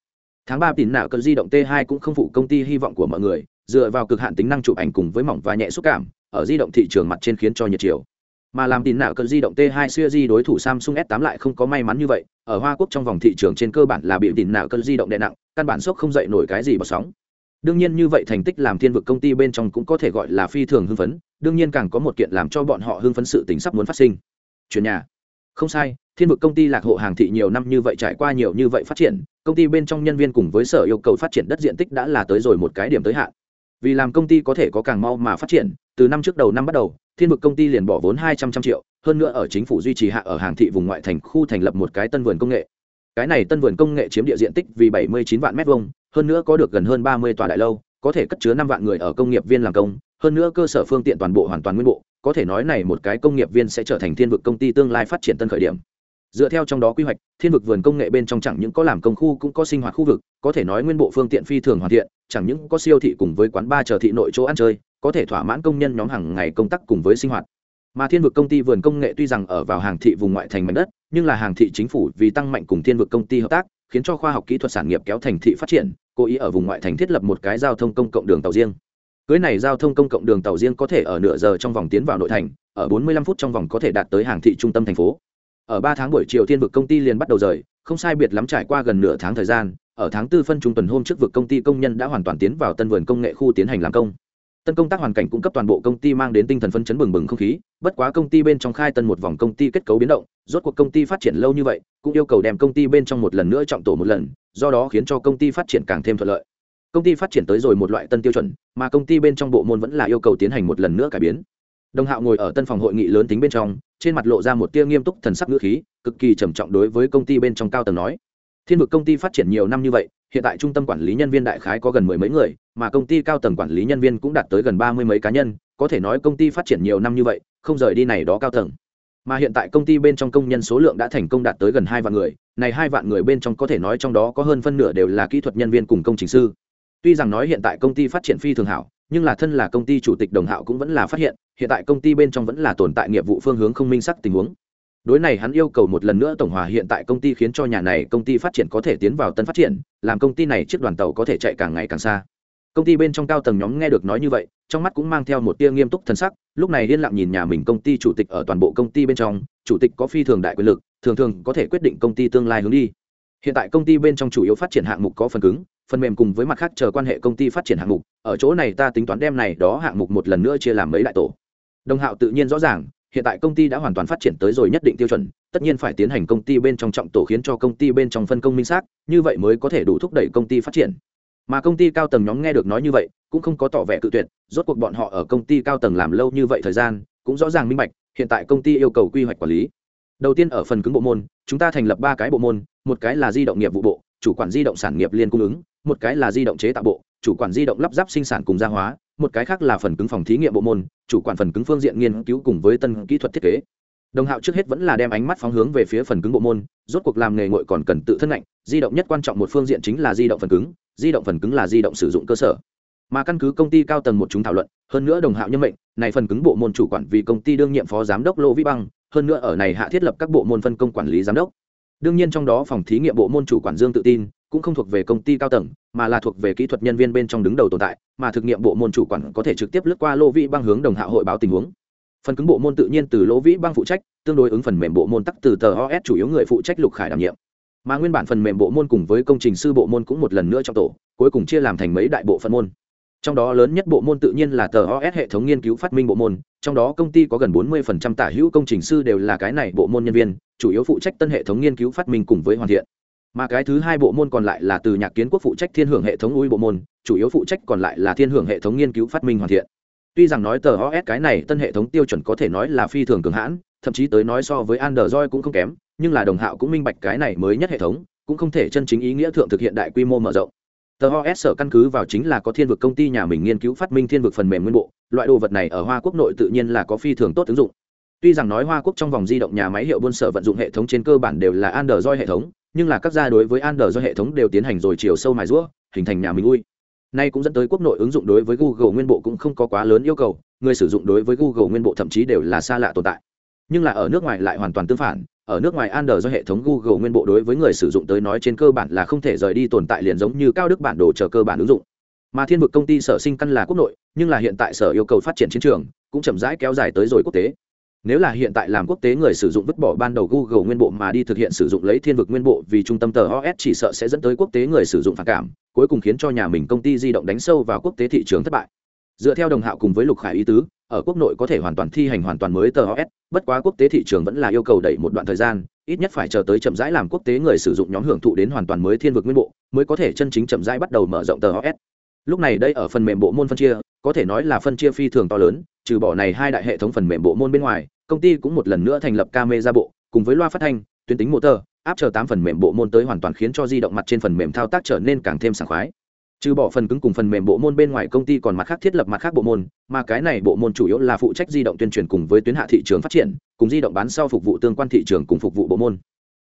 Speaker 1: Tháng ba tín nạo cơn di động t 2 cũng không phụ công ty hy vọng của mọi người, dựa vào cực hạn tính năng chụp ảnh cùng với mỏng và nhẹ xúc cảm, ở di động thị trường mặt trên khiến cho nhiệt chiều mà làm tin nạo cơn di động t 2 xưa di đối thủ samsung s 8 lại không có may mắn như vậy, ở hoa quốc trong vòng thị trường trên cơ bản là bị tin nạo cơn di động đè nặng, căn bản sốc không dậy nổi cái gì bọt sóng. Đương nhiên như vậy thành tích làm thiên vực công ty bên trong cũng có thể gọi là phi thường hưng phấn, đương nhiên càng có một kiện làm cho bọn họ hưng phấn sự tính sắp muốn phát sinh. Chuyển nhà. Không sai, thiên vực công ty lạc hộ hàng thị nhiều năm như vậy trải qua nhiều như vậy phát triển, công ty bên trong nhân viên cùng với sở yêu cầu phát triển đất diện tích đã là tới rồi một cái điểm tới hạn vì làm công ty có thể có càng mau mà phát triển, từ năm trước đầu năm bắt đầu, thiên vực công ty liền bỏ vốn hai trăm trăm triệu, hơn nữa ở chính phủ duy trì hạ ở hàng thị vùng ngoại thành khu thành lập một cái tân vườn công nghệ. Cái này tân vườn công nghệ chiếm địa diện tích vì bảy mươi chín vạn m hai hơn nữa có được gần hơn ba mươi tòa đại lâu, có thể cất chứa năm vạn người ở công nghiệp viên làm công, hơn nữa cơ sở phương tiện toàn bộ hoàn toàn nguyên bộ, có thể nói này một cái công nghiệp viên sẽ trở thành thiên vực công ty tương lai phát triển tân khởi điểm. Dựa theo trong đó quy hoạch, thiên vực vườn công nghệ bên trong chẳng những có làm công khu cũng có sinh hoạt khu vực, có thể nói nguyên bộ phương tiện phi thường hoàn thiện chẳng những có siêu thị cùng với quán bar chờ thị nội chỗ ăn chơi, có thể thỏa mãn công nhân nhóm hàng ngày công tác cùng với sinh hoạt. Mà thiên vực công ty vườn công nghệ tuy rằng ở vào hàng thị vùng ngoại thành mảnh đất, nhưng là hàng thị chính phủ vì tăng mạnh cùng thiên vực công ty hợp tác, khiến cho khoa học kỹ thuật sản nghiệp kéo thành thị phát triển, cố ý ở vùng ngoại thành thiết lập một cái giao thông công cộng đường tàu riêng. Cưới này giao thông công cộng đường tàu riêng có thể ở nửa giờ trong vòng tiến vào nội thành, ở 45 phút trong vòng có thể đạt tới hàng thị trung tâm thành phố. Ở ba tháng buổi chiều thiên vực công ty liền bắt đầu rời, không sai biệt lắm trải qua gần nửa tháng thời gian ở tháng tư phân trung tuần hôm trước vực công ty công nhân đã hoàn toàn tiến vào tân vườn công nghệ khu tiến hành làm công. Tân công tác hoàn cảnh cung cấp toàn bộ công ty mang đến tinh thần phấn chấn bừng bừng không khí, bất quá công ty bên trong khai tân một vòng công ty kết cấu biến động, rốt cuộc công ty phát triển lâu như vậy, cũng yêu cầu đem công ty bên trong một lần nữa trọng tổ một lần, do đó khiến cho công ty phát triển càng thêm thuận lợi. Công ty phát triển tới rồi một loại tân tiêu chuẩn, mà công ty bên trong bộ môn vẫn là yêu cầu tiến hành một lần nữa cải biến. Đồng hạo ngồi ở tân phòng hội nghị lớn tính bên trong, trên mặt lộ ra một tia nghiêm túc thần sắc ngữ khí, cực kỳ trầm trọng đối với công ty bên trong cao tầng nói thiên vực công ty phát triển nhiều năm như vậy, hiện tại trung tâm quản lý nhân viên đại khái có gần mười mấy người, mà công ty cao tầng quản lý nhân viên cũng đạt tới gần ba mươi mấy cá nhân, có thể nói công ty phát triển nhiều năm như vậy, không rời đi này đó cao tầng. Mà hiện tại công ty bên trong công nhân số lượng đã thành công đạt tới gần hai vạn người, này hai vạn người bên trong có thể nói trong đó có hơn phân nửa đều là kỹ thuật nhân viên cùng công trình sư. Tuy rằng nói hiện tại công ty phát triển phi thường hảo, nhưng là thân là công ty chủ tịch đồng hạo cũng vẫn là phát hiện hiện tại công ty bên trong vẫn là tồn tại nghiệp vụ phương hướng không minh sắc tình huống đối này hắn yêu cầu một lần nữa tổng hòa hiện tại công ty khiến cho nhà này công ty phát triển có thể tiến vào tân phát triển, làm công ty này chiếc đoàn tàu có thể chạy càng ngày càng xa. Công ty bên trong cao tầng nhóm nghe được nói như vậy, trong mắt cũng mang theo một tia nghiêm túc thân sắc, lúc này liên lặng nhìn nhà mình công ty chủ tịch ở toàn bộ công ty bên trong, chủ tịch có phi thường đại quyền lực, thường thường có thể quyết định công ty tương lai hướng đi. Hiện tại công ty bên trong chủ yếu phát triển hạng mục có phần cứng, phần mềm cùng với mặt khác chờ quan hệ công ty phát triển hạng mục, ở chỗ này ta tính toán đem này đó hạng mục một lần nữa chia làm mấy đại tổ. Đồng hạo tự nhiên rõ ràng hiện tại công ty đã hoàn toàn phát triển tới rồi nhất định tiêu chuẩn, tất nhiên phải tiến hành công ty bên trong trọng tổ khiến cho công ty bên trong phân công minh xác, như vậy mới có thể đủ thúc đẩy công ty phát triển. Mà công ty cao tầng nhóm nghe được nói như vậy, cũng không có tỏ vẻ cự tuyệt, rốt cuộc bọn họ ở công ty cao tầng làm lâu như vậy thời gian, cũng rõ ràng minh bạch, hiện tại công ty yêu cầu quy hoạch quản lý. Đầu tiên ở phần cứng bộ môn, chúng ta thành lập ba cái bộ môn, một cái là di động nghiệp vụ bộ, chủ quản di động sản nghiệp liên cung ứng, một cái là di động chế tạo bộ, chủ quản di động lắp ráp sinh sản cùng gia hóa một cái khác là phần cứng phòng thí nghiệm bộ môn, chủ quản phần cứng phương diện nghiên cứu cùng với tân kỹ thuật thiết kế. Đồng hạo trước hết vẫn là đem ánh mắt phóng hướng về phía phần cứng bộ môn, rốt cuộc làm nghề ngội còn cần tự thân lạnh di động nhất quan trọng một phương diện chính là di động phần cứng, di động phần cứng là di động sử dụng cơ sở. Mà căn cứ công ty cao tầng một chúng thảo luận, hơn nữa đồng hạo nhân mệnh, này phần cứng bộ môn chủ quản vì công ty đương nhiệm phó giám đốc lô vĩ băng, hơn nữa ở này hạ thiết lập các bộ môn phân công quản lý giám đốc. Đương nhiên trong đó phòng thí nghiệm bộ môn chủ quản dương tự tin cũng không thuộc về công ty cao tầng, mà là thuộc về kỹ thuật nhân viên bên trong đứng đầu tồn tại, mà thực nghiệm bộ môn chủ quản có thể trực tiếp lướt qua lô vĩ băng hướng đồng hạ hội báo tình huống. Phần cứng bộ môn tự nhiên từ lỗ vĩ băng phụ trách, tương đối ứng phần mềm bộ môn tắc từ tờ os chủ yếu người phụ trách lục khải đảm nhiệm. Mà nguyên bản phần mềm bộ môn cùng với công trình sư bộ môn cũng một lần nữa trong tổ, cuối cùng chia làm thành mấy đại bộ phận môn. Trong đó lớn nhất bộ môn tự nhiên là tờ os hệ thống nghiên cứu phát minh bộ môn, trong đó công ty có gần 40% tả hữu công trình sư đều là cái này bộ môn nhân viên, chủ yếu phụ trách tân hệ thống nghiên cứu phát minh cùng với hoàn thiện mà cái thứ hai bộ môn còn lại là từ nhạc kiến quốc phụ trách thiên hưởng hệ thống ui bộ môn, chủ yếu phụ trách còn lại là thiên hưởng hệ thống nghiên cứu phát minh hoàn thiện. Tuy rằng nói tờ os cái này tân hệ thống tiêu chuẩn có thể nói là phi thường cường hãn, thậm chí tới nói so với android cũng không kém, nhưng là đồng hạo cũng minh bạch cái này mới nhất hệ thống, cũng không thể chân chính ý nghĩa thượng thực hiện đại quy mô mở rộng. Tờ os sở căn cứ vào chính là có thiên vực công ty nhà mình nghiên cứu phát minh thiên vực phần mềm nguyên bộ, loại đồ vật này ở hoa quốc nội tự nhiên là có phi thường tốt ứng dụng. Tuy rằng nói hoa quốc trong vòng di động nhà máy hiệu buôn sở vận dụng hệ thống trên cơ bản đều là android hệ thống nhưng là các gia đối với android hệ thống đều tiến hành rồi chiều sâu mài rũa hình thành nhà mình ui nay cũng dẫn tới quốc nội ứng dụng đối với google nguyên bộ cũng không có quá lớn yêu cầu người sử dụng đối với google nguyên bộ thậm chí đều là xa lạ tồn tại nhưng là ở nước ngoài lại hoàn toàn tương phản ở nước ngoài Android do hệ thống Google nguyên bộ đối với người sử dụng tới nói trên cơ bản là không thể rời đi tồn tại liền giống như cao đức bản đồ chờ cơ bản ứng dụng. Mà Thiên vực công ty sở sinh căn là quốc nội, nhưng là hiện tại sở yêu cầu phát triển chiến trường, cũng chậm rãi kéo dài tới rồi quốc tế. Nếu là hiện tại làm quốc tế người sử dụng vứt bỏ ban đầu Google nguyên bộ mà đi thực hiện sử dụng lấy Thiên vực nguyên bộ vì trung tâm tờ OS chỉ sợ sẽ dẫn tới quốc tế người sử dụng phản cảm, cuối cùng khiến cho nhà mình công ty di động đánh sâu vào quốc tế thị trường thất bại. Dựa theo đồng hạo cùng với Lục Khải ý tứ, ở quốc nội có thể hoàn toàn thi hành hoàn toàn mới tờ OS, bất quá quốc tế thị trường vẫn là yêu cầu đẩy một đoạn thời gian, ít nhất phải chờ tới chậm rãi làm quốc tế người sử dụng nhóm hưởng thụ đến hoàn toàn mới thiên vực nguyên bộ, mới có thể chân chính chậm rãi bắt đầu mở rộng tờ OS. Lúc này đây ở phần mềm bộ môn phân chia, có thể nói là phân chia phi thường to lớn, trừ bỏ này hai đại hệ thống phần mềm bộ môn bên ngoài, công ty cũng một lần nữa thành lập camera bộ, cùng với loa phát thanh, tuyến tính motor, áp chờ tám phần mềm bộ môn tới hoàn toàn khiến cho di động mặt trên phần mềm thao tác trở nên càng thêm sảng khoái. trừ bỏ phần cứng cùng phần mềm bộ môn bên ngoài công ty còn mặt khác thiết lập mặt khác bộ môn mà cái này bộ môn chủ yếu là phụ trách di động tuyên truyền cùng với tuyến hạ thị trường phát triển cùng di động bán sau phục vụ tương quan thị trường cùng phục vụ bộ môn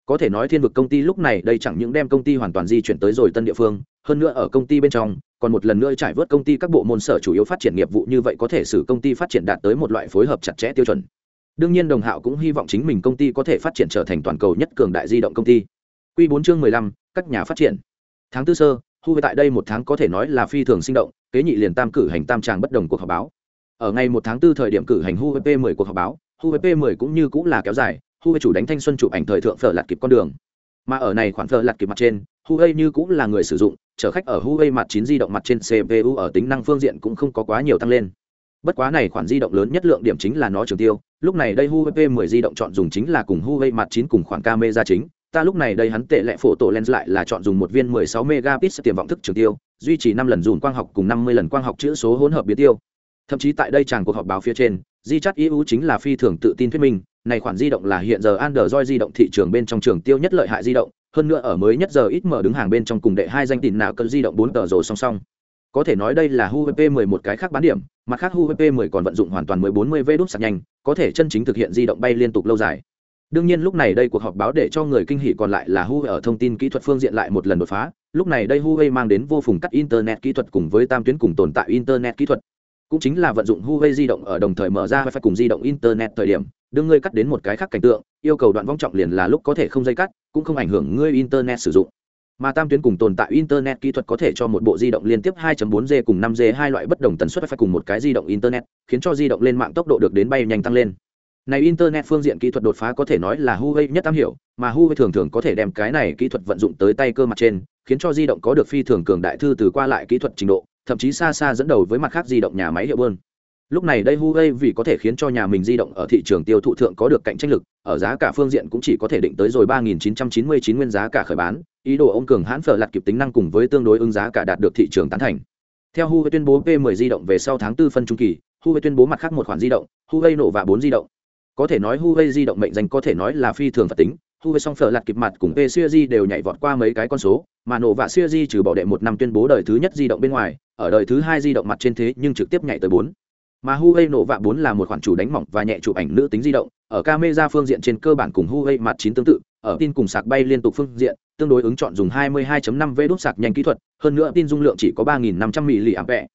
Speaker 1: có thể nói thiên vực công ty lúc này đây chẳng những đem công ty hoàn toàn di chuyển tới rồi tân địa phương hơn nữa ở công ty bên trong, còn một lần nữa trải vớt công ty các bộ môn sở chủ yếu phát triển nghiệp vụ như vậy có thể xử công ty phát triển đạt tới một loại phối hợp chặt chẽ tiêu chuẩn. Đương nhiên đồng hạo cũng hy vọng chính mình công ty có thể phát triển trở thành toàn cầu nhất cường đại di động công ty. Q bốn chương mười lăm, các nhà phát triển. Tháng tư sơ, hu tại đây một tháng có thể nói là phi thường sinh động, kế nhị liền tam cử hành tam tràng bất đồng cuộc họp báo. Ở ngày một tháng tư thời điểm cử hành hu p mười cuộc họp báo, hu p mười cũng như cũng là kéo dài, hu chủ đánh thanh xuân chụp ảnh thời thượng phở lạt kịp con đường. Mà ở này khoản phở lạt kịp mặt trên, hu như cũng là người sử dụng chở khách ở Huawei mặt 9 di động mặt trên cpu ở tính năng phương diện cũng không có quá nhiều tăng lên. Bất quá này khoản di động lớn nhất lượng điểm chính là nó trường tiêu. Lúc này đây Huawei p 10 di động chọn dùng chính là cùng Huawei mặt 9 cùng khoản camera chính. Ta lúc này đây hắn tệ lệ phổ tổ lens lại là chọn dùng một viên 16 megapixel tiềm vọng thức trường tiêu, duy trì 5 lần dùn quang học cùng 50 lần quang học chữ số hỗn hợp biến tiêu. Thậm chí tại đây chàng cuộc họp báo phía trên di chắt eu chính là phi thường tự tin thuyết minh, này khoản di động là hiện giờ android di động thị trường bên trong trường tiêu nhất lợi hại di động hơn nữa ở mới nhất giờ ít mở đứng hàng bên trong cùng đệ hai danh tín nào cân di động bốn tờ rồi song song có thể nói đây là HUVP 10 một cái khác bán điểm, mặt khác HUVP 10 còn vận dụng hoàn toàn 1040V đút sạc nhanh, có thể chân chính thực hiện di động bay liên tục lâu dài. Đương nhiên lúc này đây cuộc họp báo để cho người kinh hỉ còn lại là Huawei ở thông tin kỹ thuật phương diện lại một lần đột phá, lúc này đây Huawei mang đến vô phùng cắt internet kỹ thuật cùng với tam tuyến cùng tồn tại internet kỹ thuật. Cũng chính là vận dụng Huawei di động ở đồng thời mở ra wifi cùng di động internet thời điểm, đương ngươi cắt đến một cái khác cảnh tượng, yêu cầu đoạn vong trọng liền là lúc có thể không dây cắt, cũng không ảnh hưởng ngươi internet sử dụng mà tam tuyến cùng tồn tại internet kỹ thuật có thể cho một bộ di động liên tiếp 2.4G cùng 5G hai loại bất đồng tần suất phải cùng một cái di động internet, khiến cho di động lên mạng tốc độ được đến bay nhanh tăng lên. Này internet phương diện kỹ thuật đột phá có thể nói là Huawei nhất am hiểu, mà Huawei thường thường có thể đem cái này kỹ thuật vận dụng tới tay cơ mặt trên, khiến cho di động có được phi thường cường đại thư từ qua lại kỹ thuật trình độ, thậm chí xa xa dẫn đầu với mặt khác di động nhà máy hiệu bơn. Lúc này đây huawei vì có thể khiến cho nhà mình di động ở thị trường tiêu thụ thượng có được cạnh tranh lực ở giá cả phương diện cũng chỉ có thể định tới rồi 3.999 nguyên giá cả khởi bán ý đồ ông cường hãn phở lặt kịp tính năng cùng với tương đối ứng giá cả đạt được thị trường tán thành. Theo huawei tuyên bố p 10 di động về sau tháng 4 phân trung kỳ huawei tuyên bố mặt khác một khoản di động huawei nổ và 4 di động. Có thể nói huawei di động mệnh danh có thể nói là phi thường phật tính Huawei song phở lạt kịp mặt cùng P series đều nhảy vọt qua mấy cái con số, mà nổ và series trừ bỏ đệ một năm tuyên bố đời thứ nhất di động bên ngoài, ở đời thứ hai di động mặt trên thế nhưng trực tiếp nhảy tới bốn mà Huawei nổ vạ 4 là một khoản chủ đánh mỏng và nhẹ chụp ảnh nữ tính di động, ở camera phương diện trên cơ bản cùng Huawei mặt 9 tương tự, ở tin cùng sạc bay liên tục phương diện, tương đối ứng chọn dùng 22.5V đốt sạc nhanh kỹ thuật, hơn nữa tin dung lượng chỉ có 3500 mAh.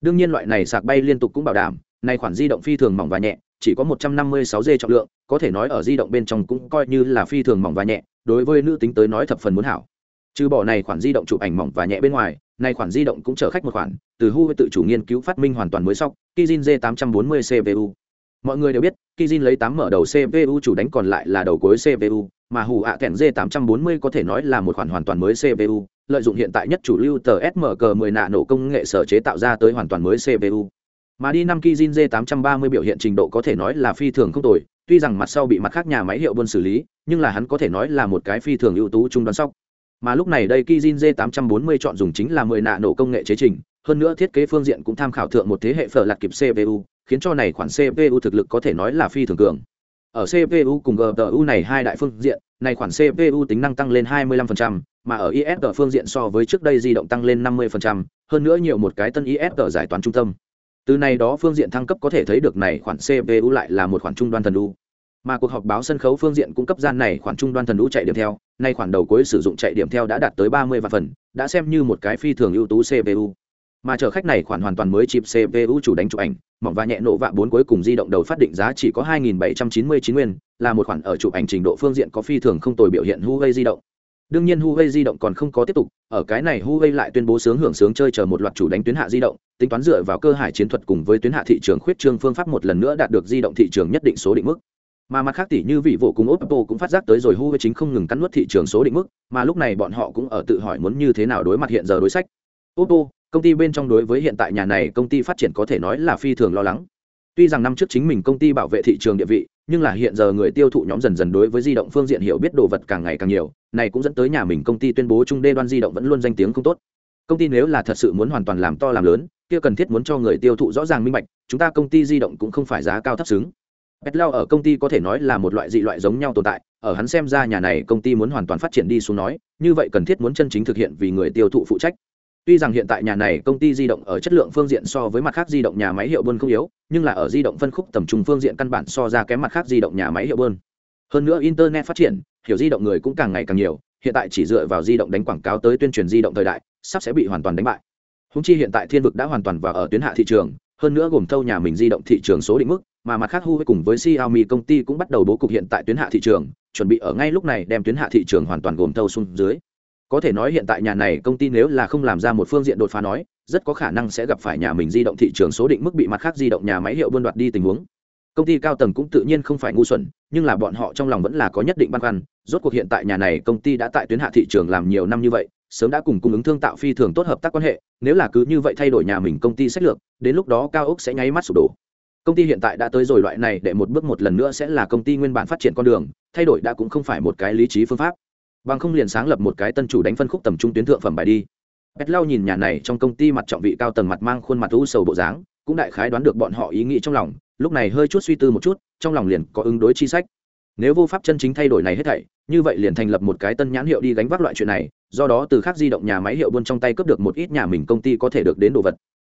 Speaker 1: Đương nhiên loại này sạc bay liên tục cũng bảo đảm, này khoản di động phi thường mỏng và nhẹ, chỉ có 156G trọng lượng, có thể nói ở di động bên trong cũng coi như là phi thường mỏng và nhẹ, đối với nữ tính tới nói thập phần muốn hảo. Trừ bỏ này khoản di động chụp ảnh mỏng và nhẹ bên ngoài, này khoản di động cũng chở khách một khoản, từ Huawei tự chủ nghiên cứu phát minh hoàn toàn mới sóc, Kijin J840 CPU. Mọi người đều biết, Kijin lấy 8 mở đầu CPU chủ đánh còn lại là đầu cuối CPU, mà hù ạ kèn J840 có thể nói là một khoản hoàn toàn mới CPU, lợi dụng hiện tại nhất chủ lưu tờ SMG10 nạ nổ công nghệ sở chế tạo ra tới hoàn toàn mới CPU. Mà đi năm Kijin J830 biểu hiện trình độ có thể nói là phi thường không tồi, tuy rằng mặt sau bị mặt khác nhà máy hiệu buôn xử lý, nhưng là hắn có thể nói là một cái phi thường ưu tú trung đoán sóc mà lúc này đây Kijin J840 chọn dùng chính là 10 nạ nổ công nghệ chế trình, hơn nữa thiết kế phương diện cũng tham khảo thượng một thế hệ phở lạt kịp CPU, khiến cho này khoản CPU thực lực có thể nói là phi thường cường. Ở CPU cùng GPU này hai đại phương diện, này khoản CPU tính năng tăng lên 25%, mà ở ISG phương diện so với trước đây di động tăng lên 50%, hơn nữa nhiều một cái tân ISG giải toán trung tâm. Từ này đó phương diện thăng cấp có thể thấy được này khoản CPU lại là một khoản trung đoan thần đu mà cuộc họp báo sân khấu phương diện cung cấp gian này khoản trung đoan thần lũ chạy điểm theo, nay khoản đầu cuối sử dụng chạy điểm theo đã đạt tới ba mươi vạn phần, đã xem như một cái phi thường ưu tú cpu mà chở khách này khoản hoàn toàn mới chip cpu chủ đánh chụp ảnh, mỏng và nhẹ nổ vạ bốn cuối cùng di động đầu phát định giá chỉ có 2.799 nguyên, là một khoản ở chụp ảnh trình độ phương diện có phi thường không tồi biểu hiện Huawei di động. Đương nhiên Huawei di động còn không có tiếp tục, ở cái này Huawei lại tuyên bố sướng hưởng sướng chơi chờ một loạt chủ đánh tuyến hạ di động, tính toán dựa vào cơ hải chiến thuật cùng với tuyến hạ thị trường khuyết trương phương pháp một lần nữa đạt được di động thị trường nhất định số định mức mà mặt khác tỷ như vị vụ cùng oppo cũng phát giác tới rồi huawei chính không ngừng cắn nuốt thị trường số định mức, mà lúc này bọn họ cũng ở tự hỏi muốn như thế nào đối mặt hiện giờ đối sách. Oppo công ty bên trong đối với hiện tại nhà này công ty phát triển có thể nói là phi thường lo lắng. Tuy rằng năm trước chính mình công ty bảo vệ thị trường địa vị, nhưng là hiện giờ người tiêu thụ nhóm dần dần đối với di động phương diện hiểu biết đồ vật càng ngày càng nhiều, này cũng dẫn tới nhà mình công ty tuyên bố trung đê đoan di động vẫn luôn danh tiếng không tốt. Công ty nếu là thật sự muốn hoàn toàn làm to làm lớn, kia cần thiết muốn cho người tiêu thụ rõ ràng minh bạch, chúng ta công ty di động cũng không phải giá cao thấp xứng pet lao ở công ty có thể nói là một loại dị loại giống nhau tồn tại ở hắn xem ra nhà này công ty muốn hoàn toàn phát triển đi xuống nói như vậy cần thiết muốn chân chính thực hiện vì người tiêu thụ phụ trách Tuy rằng hiện tại nhà này công ty di động ở chất lượng phương diện so với mặt khác di động nhà máy hiệu buôn không yếu, nhưng là ở di động phân khúc tầm trung phương diện căn bản so ra kém mặt khác di động nhà máy hiệu buôn. Hơn nữa internet phát triển, hiểu di động người cũng càng ngày càng nhiều, hiện tại chỉ dựa vào di động đánh quảng cáo tới tuyên truyền di động thời đại, sắp sẽ bị hoàn toàn đánh bại. Húng chi hiện tại thiên vực đã hoàn toàn vào ở tuyến hạ thị trường, hơn nữa gồm thâu nhà mình di động thị trường số định mức, mà mặt khác Huawei cùng với Xiaomi công ty cũng bắt đầu bố cục hiện tại tuyến hạ thị trường, chuẩn bị ở ngay lúc này đem tuyến hạ thị trường hoàn toàn gồm thâu xuống dưới. Có thể nói hiện tại nhà này công ty nếu là không làm ra một phương diện đột phá nói rất có khả năng sẽ gặp phải nhà mình di động thị trường số định mức bị mặt khác di động nhà máy hiệu buôn đoạt đi tình huống. Công ty cao tầng cũng tự nhiên không phải ngu xuẩn nhưng là bọn họ trong lòng vẫn là có nhất định băn khoăn rốt cuộc hiện tại nhà này công ty đã tại tuyến hạ thị trường làm nhiều năm như vậy sớm đã cùng cung ứng thương tạo phi thường tốt hợp tác quan hệ nếu là cứ như vậy thay đổi nhà mình công ty sách lược đến lúc đó cao ốc sẽ nháy mắt sụp đổ công ty hiện tại đã tới rồi, loại này để một bước một lần nữa sẽ là công ty nguyên bản phát triển con đường, thay đổi đã cũng không phải một cái lý trí phương pháp. Bằng không liền sáng lập một cái tân chủ đánh phân khúc tầm trung tuyến thượng phẩm bài đi. Pet lau nhìn nhà này trong công ty mặt trọng vị cao tầng mặt mang khuôn mặt u sầu bộ dáng, cũng đại khái đoán được bọn họ ý nghĩ trong lòng, lúc này hơi chút suy tư một chút, trong lòng liền có ứng đối chi sách. Nếu vô pháp chân chính thay đổi này hết thảy, như vậy liền thành lập một cái tân nhãn hiệu đi gánh vác loại chuyện này, do đó từ khác di động nhà máy hiệu buôn trong tay cướp được một ít nhà mình công ty có thể được đến đồ vật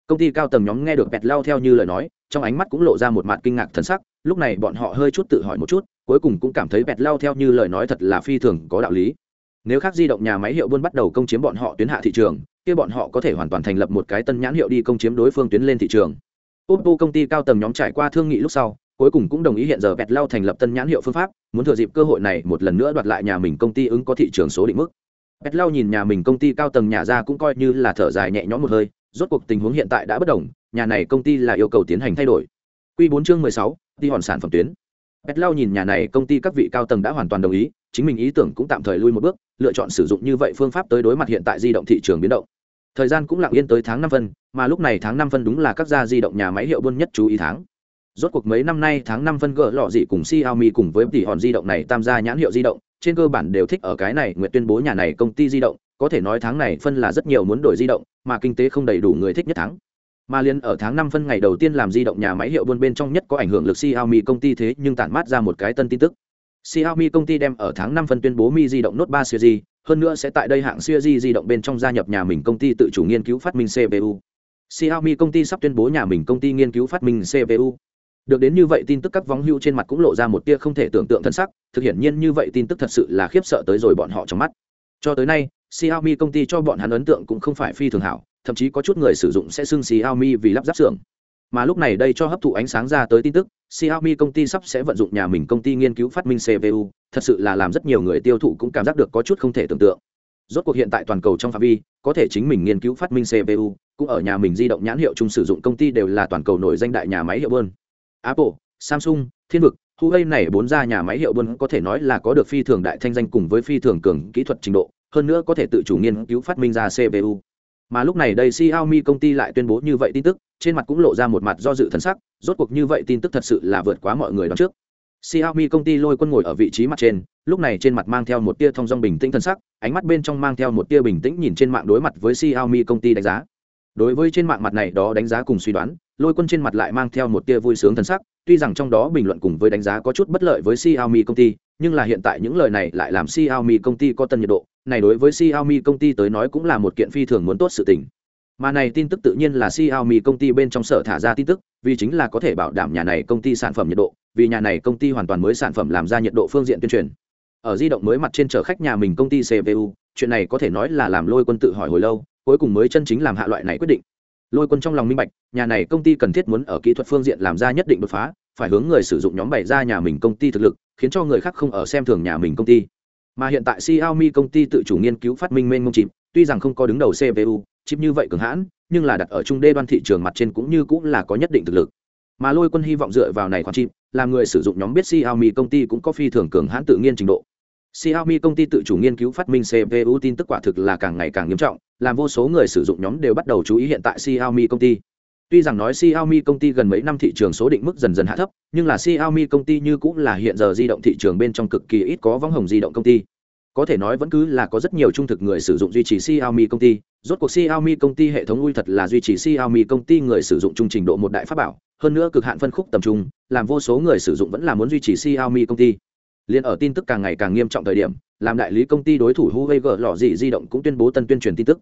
Speaker 1: công ty cao tầng nhóm nghe được bẹt lao theo như lời nói, trong ánh mắt cũng lộ ra một mặt kinh ngạc thần sắc, lúc này bọn họ hơi chút tự hỏi một chút, cuối cùng cũng cảm thấy bẹt lao theo như lời nói thật là phi thường có đạo lý. Nếu khác di động nhà máy hiệu buôn bắt đầu công chiếm bọn họ tuyến hạ thị trường, kia bọn họ có thể hoàn toàn thành lập một cái tân nhãn hiệu đi công chiếm đối phương tuyến lên thị trường. Oppo công ty cao tầng nhóm trải qua thương nghị lúc sau, cuối cùng cũng đồng ý hiện giờ bẹt lao thành lập tân nhãn hiệu phương pháp, muốn thừa dịp cơ hội này một lần nữa đoạt lại nhà mình công ty ứng có thị trường số định mức bẹt lau nhìn nhà mình công ty cao tầng nhà ra cũng coi như là thở dài nhẹ nhõm một hơi, rốt cuộc tình huống hiện tại đã bất đồng, nhà này công ty là yêu cầu tiến hành thay đổi. Q bốn chương mười sáu, đi hòn sản phẩm tuyến. Bẹt lau nhìn nhà này công ty các vị cao tầng đã hoàn toàn đồng ý, chính mình ý tưởng cũng tạm thời lui một bước, lựa chọn sử dụng như vậy phương pháp tới đối mặt hiện tại di động thị trường biến động. Thời gian cũng lặng yên tới tháng năm phân, mà lúc này tháng năm phân đúng là các gia di động nhà máy hiệu buôn nhất chú ý tháng. Rốt cuộc mấy năm nay tháng năm phân gỡ lọ dị cùng Xiaomi cùng với tỷ hòn di động này tam gia nhãn hiệu di động trên cơ bản đều thích ở cái này nguyện tuyên bố nhà này công ty di động có thể nói tháng này phân là rất nhiều muốn đổi di động mà kinh tế không đầy đủ người thích nhất tháng mà liên ở tháng năm phân ngày đầu tiên làm di động nhà máy hiệu buôn bên trong nhất có ảnh hưởng lực Xiaomi công ty thế nhưng tản mát ra một cái tân tin tức Xiaomi công ty đem ở tháng năm phân tuyên bố Mi di động Note 3 series, hơn nữa sẽ tại đây hạng series di động bên trong gia nhập nhà mình công ty tự chủ nghiên cứu phát minh CPU. Xiaomi công ty sắp tuyên bố nhà mình công ty nghiên cứu phát minh CPU. Được đến như vậy tin tức các vong hưu trên mặt cũng lộ ra một tia không thể tưởng tượng thân sắc, thực hiện nhiên như vậy tin tức thật sự là khiếp sợ tới rồi bọn họ trong mắt. Cho tới nay, Xiaomi công ty cho bọn hắn ấn tượng cũng không phải phi thường hảo, thậm chí có chút người sử dụng sẽ xưng Xiaomi vì lắp ráp xưởng. Mà lúc này đây cho hấp thụ ánh sáng ra tới tin tức, Xiaomi công ty sắp sẽ vận dụng nhà mình công ty nghiên cứu phát minh CPU, thật sự là làm rất nhiều người tiêu thụ cũng cảm giác được có chút không thể tưởng tượng. Rốt cuộc hiện tại toàn cầu trong phạm vi, có thể chính mình nghiên cứu phát minh CPU, cũng ở nhà mình di động nhãn hiệu chung sử dụng công ty đều là toàn cầu nổi danh đại nhà máy hiệu buôn. Apple, Samsung, Thiên vực, Huawei này bốn gia nhà máy hiệu buôn có thể nói là có được phi thường đại thanh danh cùng với phi thường cường kỹ thuật trình độ, hơn nữa có thể tự chủ nghiên cứu phát minh ra CPU. Mà lúc này đây Xiaomi công ty lại tuyên bố như vậy tin tức, trên mặt cũng lộ ra một mặt do dự thần sắc, rốt cuộc như vậy tin tức thật sự là vượt quá mọi người đoán trước. Xiaomi công ty lôi quân ngồi ở vị trí mặt trên, lúc này trên mặt mang theo một tia thông dong bình tĩnh thần sắc, ánh mắt bên trong mang theo một tia bình tĩnh nhìn trên mạng đối mặt với Xiaomi công ty đánh giá. Đối với trên mạng mặt này đó đánh giá cùng suy đoán, lôi quân trên mặt lại mang theo một tia vui sướng thần sắc, tuy rằng trong đó bình luận cùng với đánh giá có chút bất lợi với Xiaomi công ty, nhưng là hiện tại những lời này lại làm Xiaomi công ty có tân nhiệt độ, này đối với Xiaomi công ty tới nói cũng là một kiện phi thường muốn tốt sự tình. Mà này tin tức tự nhiên là Xiaomi công ty bên trong sở thả ra tin tức, vì chính là có thể bảo đảm nhà này công ty sản phẩm nhiệt độ, vì nhà này công ty hoàn toàn mới sản phẩm làm ra nhiệt độ phương diện tuyên truyền. Ở di động mới mặt trên chở khách nhà mình công ty CPU, chuyện này có thể nói là làm Lôi Quân tự hỏi hồi lâu, cuối cùng mới chân chính làm hạ loại này quyết định. Lôi Quân trong lòng minh bạch, nhà này công ty cần thiết muốn ở kỹ thuật phương diện làm ra nhất định đột phá, phải hướng người sử dụng nhóm bày ra nhà mình công ty thực lực, khiến cho người khác không ở xem thường nhà mình công ty. Mà hiện tại Xiaomi công ty tự chủ nghiên cứu phát minh mênh mông chìm tuy rằng không có đứng đầu CPU, chip như vậy cường hãn, nhưng là đặt ở trung đê đoan thị trường mặt trên cũng như cũng là có nhất định thực lực. Mà Lôi Quân hy vọng dựa vào này khoản chim, làm người sử dụng nhóm biết Xiaomi công ty cũng có phi thường cường hãn tự nhiên trình độ. Xiaomi công ty tự chủ nghiên cứu phát minh CPU tin tức quả thực là càng ngày càng nghiêm trọng, làm vô số người sử dụng nhóm đều bắt đầu chú ý hiện tại Xiaomi công ty. Tuy rằng nói Xiaomi công ty gần mấy năm thị trường số định mức dần dần hạ thấp, nhưng là Xiaomi công ty như cũng là hiện giờ di động thị trường bên trong cực kỳ ít có vong hồng di động công ty. Có thể nói vẫn cứ là có rất nhiều trung thực người sử dụng duy trì Xiaomi công ty, rốt cuộc Xiaomi công ty hệ thống ui thật là duy trì Xiaomi công ty người sử dụng trung trình độ một đại pháp bảo, hơn nữa cực hạn phân khúc tầm trung, làm vô số người sử dụng vẫn là muốn duy trì Xiaomi công ty. Liên ở tin tức càng ngày càng nghiêm trọng thời điểm, làm đại lý công ty đối thủ Huawei gỡ lọ gì di động cũng tuyên bố tân tuyên truyền tin tức.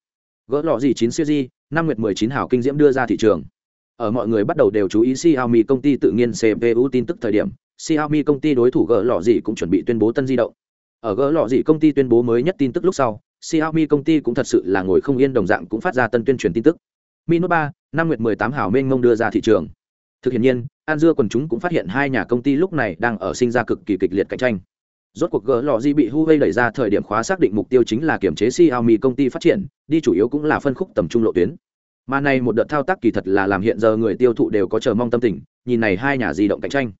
Speaker 1: gỡ lọ gì chín siêu di năm nguyệt mười chín hào kinh diễm đưa ra thị trường ở mọi người bắt đầu đều chú ý Xiaomi công ty tự nhiên CPU tin tức thời điểm Xiaomi công ty đối thủ gỡ lọ gì cũng chuẩn bị tuyên bố tân di động ở gỡ lọ gì công ty tuyên bố mới nhất tin tức lúc sau Xiaomi công ty cũng thật sự là ngồi không yên đồng dạng cũng phát ra tân tuyên truyền tin tức Mi Note 3, năm nguyệt 18 hào mênh mông đưa ra thị trường. Thực hiện nhiên, An Dưa quần chúng cũng phát hiện hai nhà công ty lúc này đang ở sinh ra cực kỳ kịch liệt cạnh tranh. Rốt cuộc gỡ lọ di bị Huawei đẩy ra thời điểm khóa xác định mục tiêu chính là kiểm chế Xiaomi công ty phát triển, đi chủ yếu cũng là phân khúc tầm trung lộ tuyến. Mà này một đợt thao tác kỳ thật là làm hiện giờ người tiêu thụ đều có chờ mong tâm tình, nhìn này hai nhà di động cạnh tranh.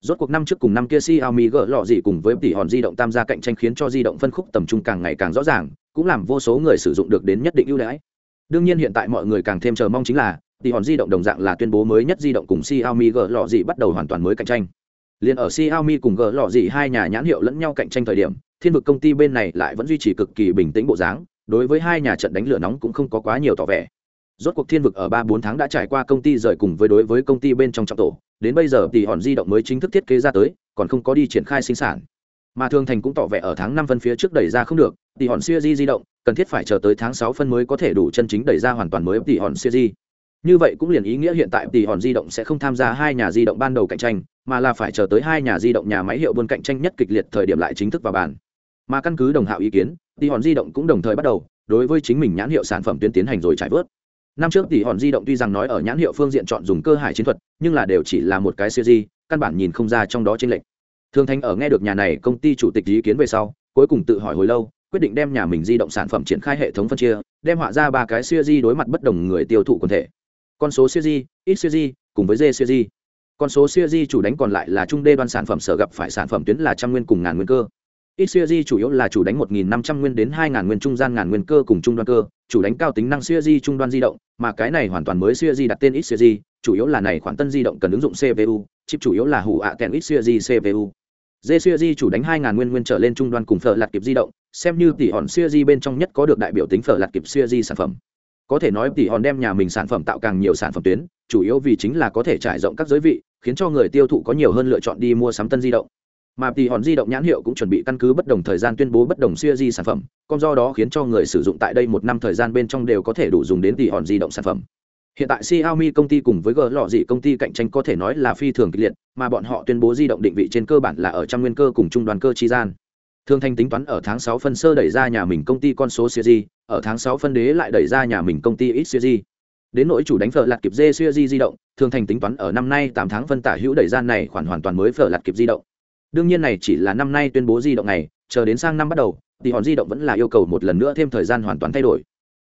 Speaker 1: Rốt cuộc năm trước cùng năm kia Xiaomi gỡ lọ gì cùng với tỷ hòn di động tham gia cạnh tranh khiến cho di động phân khúc tầm trung càng ngày càng rõ ràng, cũng làm vô số người sử dụng được đến nhất định ưu đãi. Đương nhiên hiện tại mọi người càng thêm chờ mong chính là thì hòn di động đồng dạng là tuyên bố mới nhất di động cùng Xiaomi gỡ lọ gì bắt đầu hoàn toàn mới cạnh tranh. Liên ở Xiaomi cùng gỡ lọ gì hai nhà nhãn hiệu lẫn nhau cạnh tranh thời điểm, thiên vực công ty bên này lại vẫn duy trì cực kỳ bình tĩnh bộ dáng, đối với hai nhà trận đánh lửa nóng cũng không có quá nhiều tỏ vẻ. Rốt cuộc thiên vực ở ba bốn tháng đã trải qua công ty rời cùng với đối với công ty bên trong trọng tổ, đến bây giờ thì hòn di động mới chính thức thiết kế ra tới, còn không có đi triển khai sinh sản. Mà Thương Thành cũng tỏ vẻ ở tháng năm phân phía trước đẩy ra không được, thì hòn siêu di di động, cần thiết phải chờ tới tháng sáu phân mới có thể đủ chân chính đẩy ra hoàn toàn mới thì hòn siêu di như vậy cũng liền ý nghĩa hiện tại tỷ hòn di động sẽ không tham gia hai nhà di động ban đầu cạnh tranh, mà là phải chờ tới hai nhà di động nhà máy hiệu buôn cạnh tranh nhất kịch liệt thời điểm lại chính thức vào bàn. Mà căn cứ đồng hạo ý kiến, tỷ hòn di động cũng đồng thời bắt đầu, đối với chính mình nhãn hiệu sản phẩm tuyến tiến hành rồi trải vớt. Năm trước tỷ hòn di động tuy rằng nói ở nhãn hiệu phương diện chọn dùng cơ hải chiến thuật, nhưng là đều chỉ là một cái siêu di căn bản nhìn không ra trong đó trên lệnh Thường thanh ở nghe được nhà này công ty chủ tịch ý kiến về sau, cuối cùng tự hỏi hồi lâu, quyết định đem nhà mình di động sản phẩm triển khai hệ thống phân chia, đem họa ra ba cái siêu di đối mặt bất đồng người tiêu thụ quần thể con số siêu di, ít siêu di, cùng với dê siêu di. Con số siêu di chủ đánh còn lại là trung đê đoan sản phẩm sở gặp phải sản phẩm tuyến là trăm nguyên cùng ngàn nguyên cơ. Ít siêu di chủ yếu là chủ đánh một nghìn năm trăm nguyên đến hai ngàn nguyên trung gian ngàn nguyên cơ cùng trung đoan cơ, chủ đánh cao tính năng siêu di trung đoan di động, mà cái này hoàn toàn mới siêu di đặt tên ít siêu di, chủ yếu là này khoản tân di động cần ứng dụng cpu chip chủ yếu là hủ ạ kèn ít siêu di cpu dê siêu di chủ đánh hai ngàn nguyên nguyên trở lên trung đoan cùng phở lạt kịp di động, xem như tỷ hòn siêu di bên trong nhất có được đại biểu tính phở lạt kịp siêu di sản phẩm có thể nói tỷ hòn đem nhà mình sản phẩm tạo càng nhiều sản phẩm tuyến, chủ yếu vì chính là có thể trải rộng các giới vị, khiến cho người tiêu thụ có nhiều hơn lựa chọn đi mua sắm tân di động. Mà tỷ hòn di động nhãn hiệu cũng chuẩn bị căn cứ bất đồng thời gian tuyên bố bất đồng siêu di sản phẩm còn do đó khiến cho người sử dụng tại đây một năm thời gian bên trong đều có thể đủ dùng đến tỷ hòn di động sản phẩm. Hiện tại xiaomi công ty cùng với g lọ dị công ty cạnh tranh có thể nói là phi thường kịch liệt, mà bọn họ tuyên bố di động định vị trên cơ bản là ở trong nguyên cơ cùng trung đoàn cơ chi gian. Thương Thanh tính toán ở tháng 6 phân sơ đẩy ra nhà mình công ty con số siêu di ở tháng 6 phân đế lại đẩy ra nhà mình công ty XCG. Đến nỗi chủ đánh phở lạt kịp dê di động, thường Thành tính toán ở năm nay 8 tháng phân tả hữu đẩy ra này khoản hoàn toàn mới phở lạt kịp di động. Đương nhiên này chỉ là năm nay tuyên bố di động này, chờ đến sang năm bắt đầu, thì hòn di động vẫn là yêu cầu một lần nữa thêm thời gian hoàn toàn thay đổi.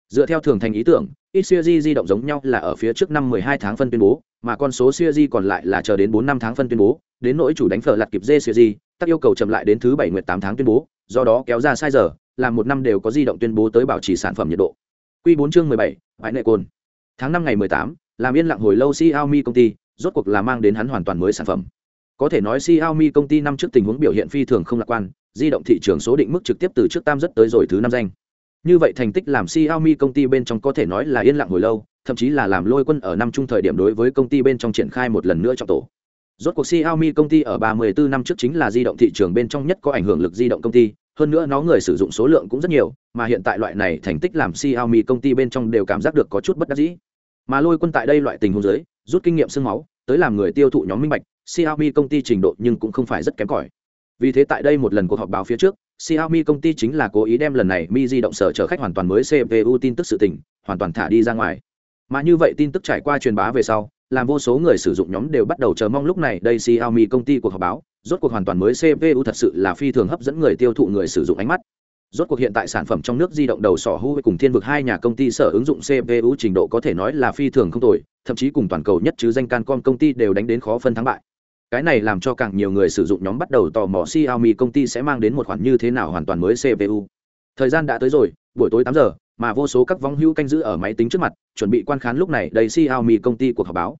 Speaker 1: Dựa theo thường thành ý tưởng, XCG di động giống nhau là ở phía trước năm 12 tháng phân tuyên bố, mà con số CG còn lại là chờ đến 4 năm tháng phân tuyên bố, đến nỗi chủ đánh phở lạt kịp dê series, tác yêu cầu chậm lại đến thứ bảy nguyệt tám tháng tuyên bố do đó kéo ra sai giờ làm một năm đều có di động tuyên bố tới bảo trì sản phẩm nhiệt độ. Q bốn chương mười bảy bãi nệ côn tháng năm ngày mười tám làm yên lặng hồi lâu xiaomi công ty rốt cuộc là mang đến hắn hoàn toàn mới sản phẩm. Có thể nói xiaomi công ty năm trước tình huống biểu hiện phi thường không lạc quan di động thị trường số định mức trực tiếp từ trước tam rất tới rồi thứ năm danh. Như vậy thành tích làm xiaomi công ty bên trong có thể nói là yên lặng hồi lâu thậm chí là làm lôi quân ở năm trung thời điểm đối với công ty bên trong triển khai một lần nữa trong tổ. Rốt cuộc Xiaomi công ty ở 34 năm trước chính là di động thị trường bên trong nhất có ảnh hưởng lực di động công ty, hơn nữa nó người sử dụng số lượng cũng rất nhiều, mà hiện tại loại này thành tích làm Xiaomi công ty bên trong đều cảm giác được có chút bất đắc dĩ. Mà lôi quân tại đây loại tình huống dưới, rút kinh nghiệm xương máu, tới làm người tiêu thụ nhóm minh bạch, Xiaomi công ty trình độ nhưng cũng không phải rất kém cỏi. Vì thế tại đây một lần cuộc họp báo phía trước, Xiaomi công ty chính là cố ý đem lần này Mi di động sở chở khách hoàn toàn mới CPU tin tức sự tình, hoàn toàn thả đi ra ngoài. Mà như vậy tin tức trải qua truyền bá về sau, làm vô số người sử dụng nhóm đều bắt đầu chờ mong lúc này đây Xiaomi công ty cuộc họp báo, rốt cuộc hoàn toàn mới CPU thật sự là phi thường hấp dẫn người tiêu thụ người sử dụng ánh mắt. Rốt cuộc hiện tại sản phẩm trong nước di động đầu sỏ Huawei cùng Thiên vực hai nhà công ty sở ứng dụng CPU trình độ có thể nói là phi thường không tồi, thậm chí cùng toàn cầu nhất chứ danh Cancom công ty đều đánh đến khó phân thắng bại. Cái này làm cho càng nhiều người sử dụng nhóm bắt đầu tò mò Xiaomi công ty sẽ mang đến một khoản như thế nào hoàn toàn mới CPU. Thời gian đã tới rồi, buổi tối tám giờ, mà vô số các vong hữu canh giữ ở máy tính trước mặt, chuẩn bị quan khán lúc này đầy Xiaomi công ty cuộc họp báo.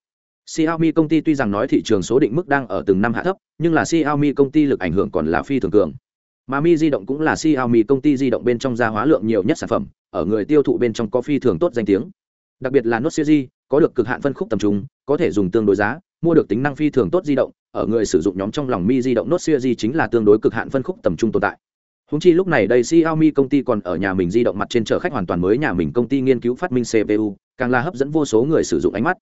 Speaker 1: Xiaomi công ty tuy rằng nói thị trường số định mức đang ở từng năm hạ thấp, nhưng là Xiaomi công ty lực ảnh hưởng còn là phi thường cường. Mà Mi di động cũng là Xiaomi công ty di động bên trong ra hóa lượng nhiều nhất sản phẩm, ở người tiêu thụ bên trong có phi thường tốt danh tiếng. Đặc biệt là Note series, có được cực hạn phân khúc tầm trung, có thể dùng tương đối giá, mua được tính năng phi thường tốt di động, ở người sử dụng nhóm trong lòng Mi di động Note series chính là tương đối cực hạn phân khúc tầm trung tồn tại. húng chi lúc này đây xiaomi công ty còn ở nhà mình di động mặt trên chở khách hoàn toàn mới nhà mình công ty nghiên cứu phát minh cpu càng là hấp dẫn vô số người sử dụng ánh mắt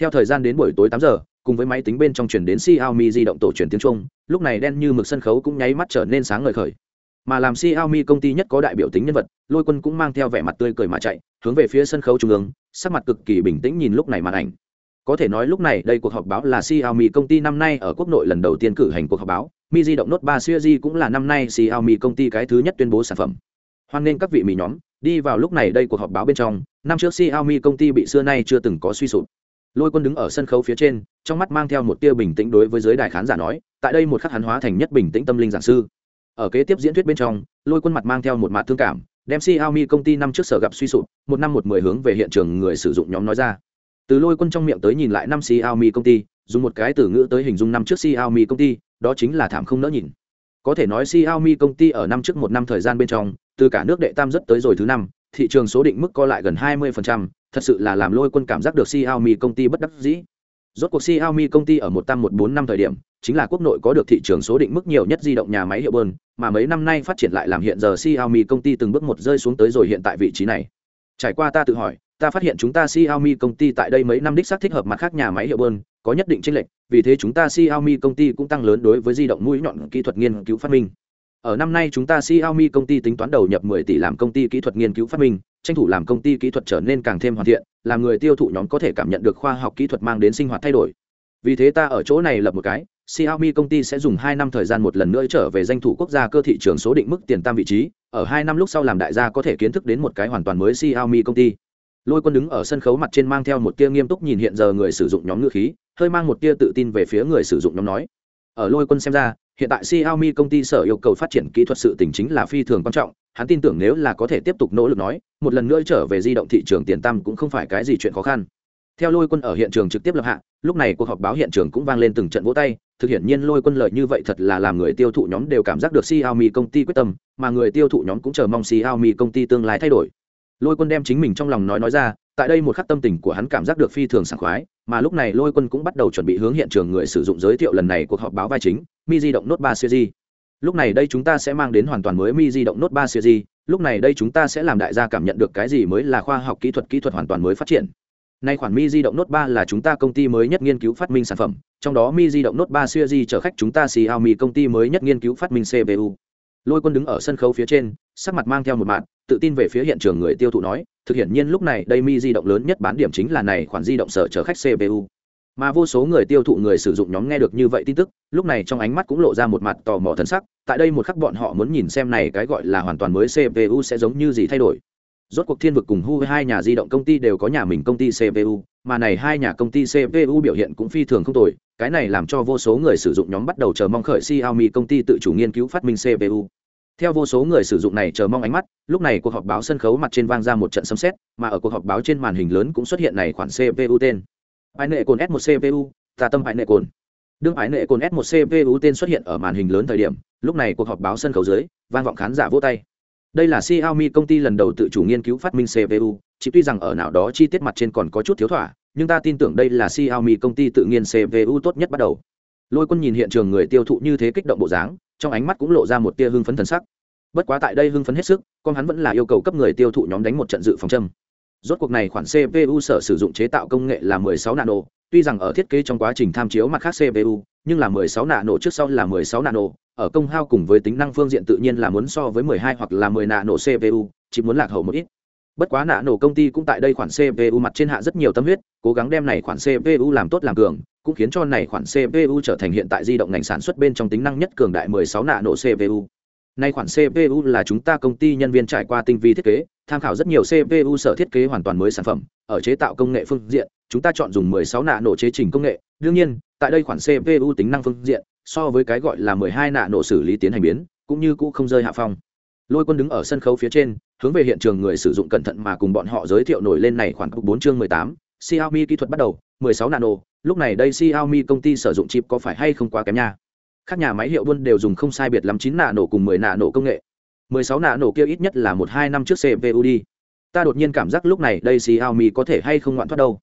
Speaker 1: theo thời gian đến buổi tối tám giờ cùng với máy tính bên trong chuyển đến xiaomi di động tổ truyền tiếng trung lúc này đen như mực sân khấu cũng nháy mắt trở nên sáng ngời khởi mà làm Xiaomi công ty nhất có đại biểu tính nhân vật, Lôi Quân cũng mang theo vẻ mặt tươi cười mà chạy, hướng về phía sân khấu trung ương, sắc mặt cực kỳ bình tĩnh nhìn lúc này màn ảnh. Có thể nói lúc này đây cuộc họp báo là Xiaomi công ty năm nay ở quốc nội lần đầu tiên cử hành cuộc họp báo, Mi di động Note 3 series cũng là năm nay Xiaomi công ty cái thứ nhất tuyên bố sản phẩm. Hoan nên các vị mỹ nhóm, đi vào lúc này đây cuộc họp báo bên trong, năm trước Xiaomi công ty bị xưa nay chưa từng có suy sụp. Lôi Quân đứng ở sân khấu phía trên, trong mắt mang theo một tia bình tĩnh đối với giới đài khán giả nói, tại đây một khắc hắn hóa thành nhất bình tĩnh tâm linh giảng sư. Ở kế tiếp diễn thuyết bên trong lôi quân mặt mang theo một mặt thương cảm đem xiaomi công ty năm trước sở gặp suy sụp một năm một mười hướng về hiện trường người sử dụng nhóm nói ra. Từ lôi quân trong miệng tới nhìn lại năm xiaomi công ty dùng một cái từ ngữ tới hình dung năm trước xiaomi công ty đó chính là thảm không nỡ nhìn. Có thể nói xiaomi công ty ở năm trước một năm thời gian bên trong từ cả nước đệ tam rất tới rồi thứ năm thị trường số định mức co lại gần 20%, thật sự là làm lôi quân cảm giác được xiaomi công ty bất đắc dĩ rốt cuộc xiaomi công ty ở một tam một bốn năm thời điểm chính là quốc nội có được thị trường số định mức nhiều nhất di động nhà máy hiệu bơn mà mấy năm nay phát triển lại làm hiện giờ Xiaomi công ty từng bước một rơi xuống tới rồi hiện tại vị trí này. Trải qua ta tự hỏi, ta phát hiện chúng ta Xiaomi công ty tại đây mấy năm đích xác thích hợp mặt khác nhà máy hiệu bơn, có nhất định chênh lệch, vì thế chúng ta Xiaomi công ty cũng tăng lớn đối với di động mũi nhọn kỹ thuật nghiên cứu phát minh. Ở năm nay chúng ta Xiaomi công ty tính toán đầu nhập 10 tỷ làm công ty kỹ thuật nghiên cứu phát minh, tranh thủ làm công ty kỹ thuật trở nên càng thêm hoàn thiện, làm người tiêu thụ nhóm có thể cảm nhận được khoa học kỹ thuật mang đến sinh hoạt thay đổi. Vì thế ta ở chỗ này lập một cái, Xiaomi công ty sẽ dùng 2 năm thời gian một lần nữa trở về danh thủ quốc gia cơ thị trường số định mức tiền tam vị trí, ở 2 năm lúc sau làm đại gia có thể kiến thức đến một cái hoàn toàn mới Xiaomi công ty. Lôi Quân đứng ở sân khấu mặt trên mang theo một tia nghiêm túc nhìn hiện giờ người sử dụng nhóm ngữ khí, hơi mang một tia tự tin về phía người sử dụng nhóm nói. Ở Lôi Quân xem ra, hiện tại Xiaomi công ty sở yêu cầu phát triển kỹ thuật sự tình chính là phi thường quan trọng, hắn tin tưởng nếu là có thể tiếp tục nỗ lực nói, một lần nữa trở về di động thị trường tiền tam cũng không phải cái gì chuyện khó khăn. Theo lôi quân ở hiện trường trực tiếp lập hạ lúc này cuộc họp báo hiện trường cũng vang lên từng trận vỗ tay thực hiện nhiên lôi quân lợi như vậy thật là làm người tiêu thụ nhóm đều cảm giác được xiaomi công ty quyết tâm mà người tiêu thụ nhóm cũng chờ mong xiaomi công ty tương lai thay đổi. Lôi quân đem chính mình trong lòng nói nói ra tại đây một khắc tâm tình của hắn cảm giác được phi thường sảng khoái mà lúc này lôi quân cũng bắt đầu chuẩn bị hướng hiện trường người sử dụng giới thiệu lần này cuộc họp báo vai chính mi di động nốt ba series lúc này đây chúng ta sẽ mang đến hoàn toàn mới mi di động nốt ba series lúc này đây chúng ta sẽ làm đại gia cảm nhận được cái gì mới là khoa học kỹ thuật kỹ thuật hoàn toàn mới phát triển Nay khoản Mi di động nốt 3 là chúng ta công ty mới nhất nghiên cứu phát minh sản phẩm, trong đó Mi di động nốt 3 series chở khách chúng ta Xiaomi công ty mới nhất nghiên cứu phát minh CPU. Lôi Quân đứng ở sân khấu phía trên, sắc mặt mang theo một mạn, tự tin về phía hiện trường người tiêu thụ nói, thực hiện nhiên lúc này đây Mi di động lớn nhất bán điểm chính là này khoản di động sở chở khách CPU. Mà vô số người tiêu thụ người sử dụng nhóm nghe được như vậy tin tức, lúc này trong ánh mắt cũng lộ ra một mặt tò mò thần sắc, tại đây một khắc bọn họ muốn nhìn xem này cái gọi là hoàn toàn mới CPU sẽ giống như gì thay đổi. Rốt cuộc thiên vực cùng hu hai nhà di động công ty đều có nhà mình công ty cpu mà này hai nhà công ty cpu biểu hiện cũng phi thường không tồi cái này làm cho vô số người sử dụng nhóm bắt đầu chờ mong khởi xiaomi công ty tự chủ nghiên cứu phát minh cpu theo vô số người sử dụng này chờ mong ánh mắt lúc này cuộc họp báo sân khấu mặt trên vang ra một trận sấm xét mà ở cuộc họp báo trên màn hình lớn cũng xuất hiện này khoản cpu tên ái nệ cồn s 1 cpu tà tâm ái nệ cồn đương ái nệ cồn s 1 cpu tên xuất hiện ở màn hình lớn thời điểm lúc này cuộc họp báo sân khấu dưới vang vọng khán giả vỗ tay đây là Xiaomi công ty lần đầu tự chủ nghiên cứu phát minh CPU, chỉ tuy rằng ở nào đó chi tiết mặt trên còn có chút thiếu thỏa, nhưng ta tin tưởng đây là Xiaomi công ty tự nghiên CPU tốt nhất bắt đầu. Lôi Quân nhìn hiện trường người tiêu thụ như thế kích động bộ dáng, trong ánh mắt cũng lộ ra một tia hưng phấn thần sắc. Bất quá tại đây hưng phấn hết sức, con hắn vẫn là yêu cầu cấp người tiêu thụ nhóm đánh một trận dự phòng châm. Rốt cuộc này khoản CPU sở sử dụng chế tạo công nghệ là 16 nano, tuy rằng ở thiết kế trong quá trình tham chiếu mặt khác CPU, nhưng là 16 nano trước sau là 16 nano, ở công hao cùng với tính năng phương diện tự nhiên là muốn so với 12 hoặc là 10 nano CPU, chỉ muốn lạc hậu một ít. Bất quá nạ nổ công ty cũng tại đây khoản CPU mặt trên hạ rất nhiều tâm huyết, cố gắng đem này khoản CPU làm tốt làm cường, cũng khiến cho này khoản CPU trở thành hiện tại di động ngành sản xuất bên trong tính năng nhất cường đại 16 nạ nổ CPU. Nay khoản CPU là chúng ta công ty nhân viên trải qua tinh vi thiết kế, tham khảo rất nhiều CPU sở thiết kế hoàn toàn mới sản phẩm, ở chế tạo công nghệ phương diện, chúng ta chọn dùng 16 nạ nổ chế trình công nghệ. Đương nhiên, tại đây khoản CPU tính năng phương diện, so với cái gọi là 12 nạ nổ xử lý tiến hành biến, cũng như cũ không rơi hạ phong. Lôi Quân đứng ở sân khấu phía trên, hướng về hiện trường người sử dụng cẩn thận mà cùng bọn họ giới thiệu nổi lên này khoản 4 chương 18, Xiaomi kỹ thuật bắt đầu, 16 nano, lúc này đây Xiaomi công ty sử dụng chip có phải hay không quá kém nha. Các nhà máy hiệu buôn đều dùng không sai biệt lắm chín nạ nổ cùng mười nạ nổ công nghệ. mười sáu nạ nổ kia ít nhất là 1 2 năm trước CPU đi. Ta đột nhiên cảm giác lúc này đây Xiaomi có thể hay không ngoạn thoát đâu.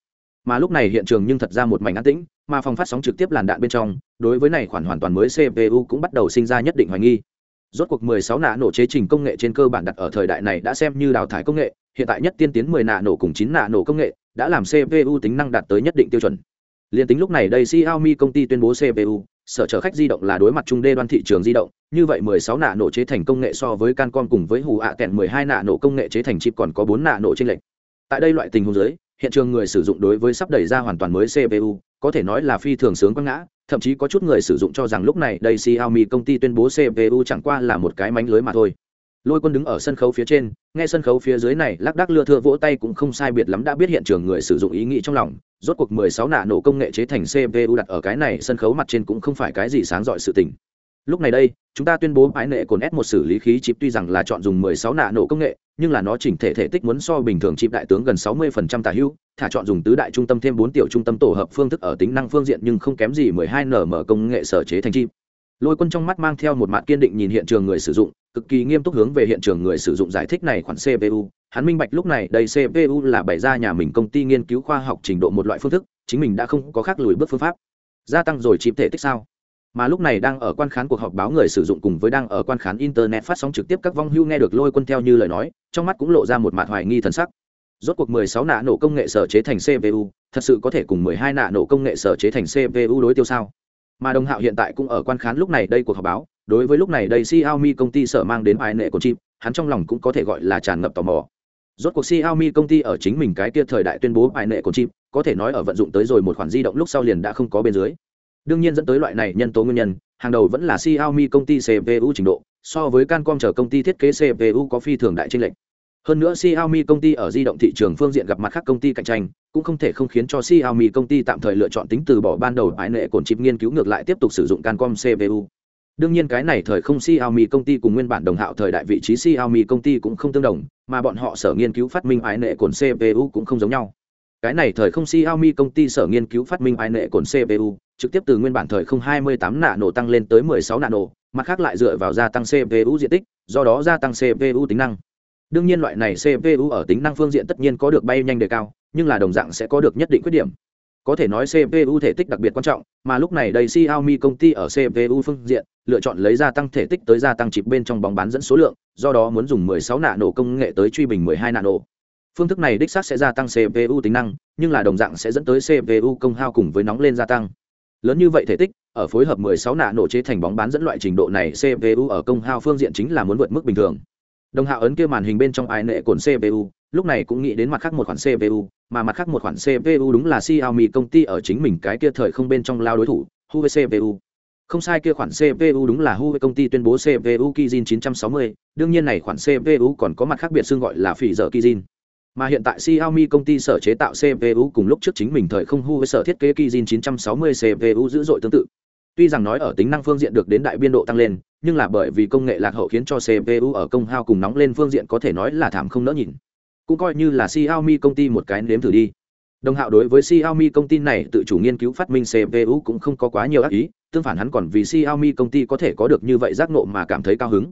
Speaker 1: Mà lúc này hiện trường nhưng thật ra một mảnh an tĩnh, mà phòng phát sóng trực tiếp làn đạn bên trong, đối với này khoản hoàn toàn mới CPU cũng bắt đầu sinh ra nhất định hoài nghi rốt cuộc 16 nạ nổ chế trình công nghệ trên cơ bản đặt ở thời đại này đã xem như đào thải công nghệ hiện tại nhất tiên tiến 10 nạ nổ cùng 9 nạ nổ công nghệ đã làm cpu tính năng đạt tới nhất định tiêu chuẩn Liên tính lúc này đây Xiaomi công ty tuyên bố CPU, sở chở khách di động là đối mặt trung đê đoan thị trường di động, như vậy 16 nạ nổ chế thành công nghệ so với Cancom cùng với hù ạ kẹn 12 nạ nổ công nghệ chế thành chip còn có 4 nạ nổ trên lệnh. Tại đây loại tình huống dưới, hiện trường người sử dụng đối với sắp đẩy ra hoàn toàn mới CPU, có thể nói là phi thường sướng quăng ngã, thậm chí có chút người sử dụng cho rằng lúc này đây Xiaomi công ty tuyên bố CPU chẳng qua là một cái mánh lưới mà thôi. Lôi Quân đứng ở sân khấu phía trên, nghe sân khấu phía dưới này lắc đắc lưa thưa vỗ tay cũng không sai biệt lắm đã biết hiện trường người sử dụng ý nghĩ trong lòng, rốt cuộc 16 nạ nổ công nghệ chế thành CPU đặt ở cái này sân khấu mặt trên cũng không phải cái gì sáng rọi sự tình. Lúc này đây, chúng ta tuyên bố ái nệ cồn s một xử lý khí chip tuy rằng là chọn dùng 16 nạ nổ công nghệ, nhưng là nó chỉnh thể thể tích muốn so bình thường chip đại tướng gần 60% tả hữu, thả chọn dùng tứ đại trung tâm thêm bốn tiểu trung tâm tổ hợp phương thức ở tính năng phương diện nhưng không kém gì 12 nm công nghệ sở chế thành chip. Lôi Quân trong mắt mang theo một mạng kiên định nhìn hiện trường người sử dụng, cực kỳ nghiêm túc hướng về hiện trường người sử dụng giải thích này khoản CPU, hắn minh bạch lúc này đây CPU là bày ra nhà mình công ty nghiên cứu khoa học trình độ một loại phương thức, chính mình đã không có khác lùi bước phương pháp. Gia tăng rồi chip thể tích sao? Mà lúc này đang ở quan khán cuộc họp báo người sử dụng cùng với đang ở quan khán internet phát sóng trực tiếp các vong hưu nghe được Lôi Quân theo như lời nói, trong mắt cũng lộ ra một mạt hoài nghi thần sắc. Rốt cuộc 16 nạ nổ công nghệ sở chế thành CPU, thật sự có thể cùng 12 nạ nổ công nghệ sở chế thành CPU đối tiêu sao? Mà Đồng Hạo hiện tại cũng ở quan khán lúc này đây cuộc họp báo, đối với lúc này đây Xiaomi công ty sở mang đến ai nệ của chip, hắn trong lòng cũng có thể gọi là tràn ngập tò mò. Rốt cuộc Xiaomi công ty ở chính mình cái kia thời đại tuyên bố ai nệ của chip, có thể nói ở vận dụng tới rồi một khoản di động lúc sau liền đã không có bên dưới. Đương nhiên dẫn tới loại này nhân tố nguyên nhân, hàng đầu vẫn là Xiaomi công ty CPU trình độ, so với Cancom chờ công ty thiết kế CPU có phi thường đại chênh lệch. Hơn nữa Xiaomi công ty ở di động thị trường phương diện gặp mặt khác công ty cạnh tranh, cũng không thể không khiến cho Xiaomi công ty tạm thời lựa chọn tính từ bỏ ban đầu ái nệ cổn chip nghiên cứu ngược lại tiếp tục sử dụng Cancom CPU đương nhiên cái này thời không Xiaomi công ty cùng nguyên bản đồng hạo thời đại vị trí Xiaomi công ty cũng không tương đồng, mà bọn họ sở nghiên cứu phát minh ái nệ cồn CPU cũng không giống nhau. Cái này thời không Xiaomi công ty sở nghiên cứu phát minh ái nệ cồn CPU, trực tiếp từ nguyên bản thời không 28 nano tăng lên tới 16 nano, mặt khác lại dựa vào gia tăng CPU diện tích, do đó gia tăng CPU tính năng. Đương nhiên loại này CPU ở tính năng phương diện tất nhiên có được bay nhanh đề cao, nhưng là đồng dạng sẽ có được nhất định khuyết điểm, có thể nói CPU thể tích đặc biệt quan trọng, mà lúc này đây Xiaomi công ty ở CPU phương diện lựa chọn lấy gia tăng thể tích tới gia tăng chip bên trong bóng bán dẫn số lượng, do đó muốn dùng 16 nano công nghệ tới truy bình 12 nano. Phương thức này đích xác sẽ gia tăng CPU tính năng, nhưng là đồng dạng sẽ dẫn tới CPU công hao cùng với nóng lên gia tăng. Lớn như vậy thể tích, ở phối hợp 16 nano chế thành bóng bán dẫn loại trình độ này CPU ở công hao phương diện chính là muốn vượt mức bình thường. Đồng hạ ấn kia màn hình bên trong ai nệ cồn CPU, lúc này cũng nghĩ đến mặt khác một khoản CPU, mà mặt khác một khoản CPU đúng là Xiaomi công ty ở chính mình cái kia thời không bên trong lao đối thủ, Huawei CPU. Không sai kia khoản CPU đúng là Huawei công ty tuyên bố CPU Kirin 960, đương nhiên này khoản CPU còn có mặt khác biệt xương gọi là phỉ dở Kirin. Mà hiện tại Xiaomi công ty sở chế tạo CPU cùng lúc trước chính mình thời không Huawei sở thiết kế Kirin 960 CPU dữ dội tương tự. Tuy rằng nói ở tính năng phương diện được đến đại biên độ tăng lên, nhưng là bởi vì công nghệ lạc hậu khiến cho CPU ở công hao cùng nóng lên phương diện có thể nói là thảm không nỡ nhìn cũng coi như là Xiaomi công ty một cái nếm thử đi. Đồng Hạo đối với Xiaomi công ty này tự chủ nghiên cứu phát minh CPU cũng không có quá nhiều ác ý, tương phản hắn còn vì Xiaomi công ty có thể có được như vậy giác ngộ mà cảm thấy cao hứng.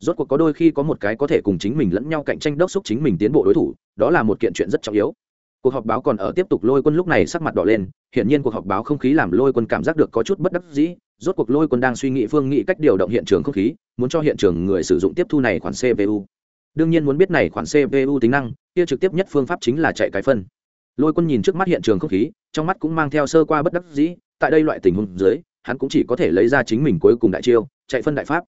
Speaker 1: Rốt cuộc có đôi khi có một cái có thể cùng chính mình lẫn nhau cạnh tranh đốc xúc chính mình tiến bộ đối thủ, đó là một kiện chuyện rất trọng yếu. Cuộc họp báo còn ở tiếp tục lôi quân lúc này sắc mặt đỏ lên, hiển nhiên cuộc họp báo không khí làm lôi quân cảm giác được có chút bất đắc dĩ, rốt cuộc lôi quân đang suy nghĩ phương nghị cách điều động hiện trường không khí, muốn cho hiện trường người sử dụng tiếp thu này khoản CPU đương nhiên muốn biết này khoản cpu tính năng, kia trực tiếp nhất phương pháp chính là chạy cái phân. Lôi quân nhìn trước mắt hiện trường không khí, trong mắt cũng mang theo sơ qua bất đắc dĩ, tại đây loại tình huống dưới, hắn cũng chỉ có thể lấy ra chính mình cuối cùng đại chiêu, chạy phân đại pháp.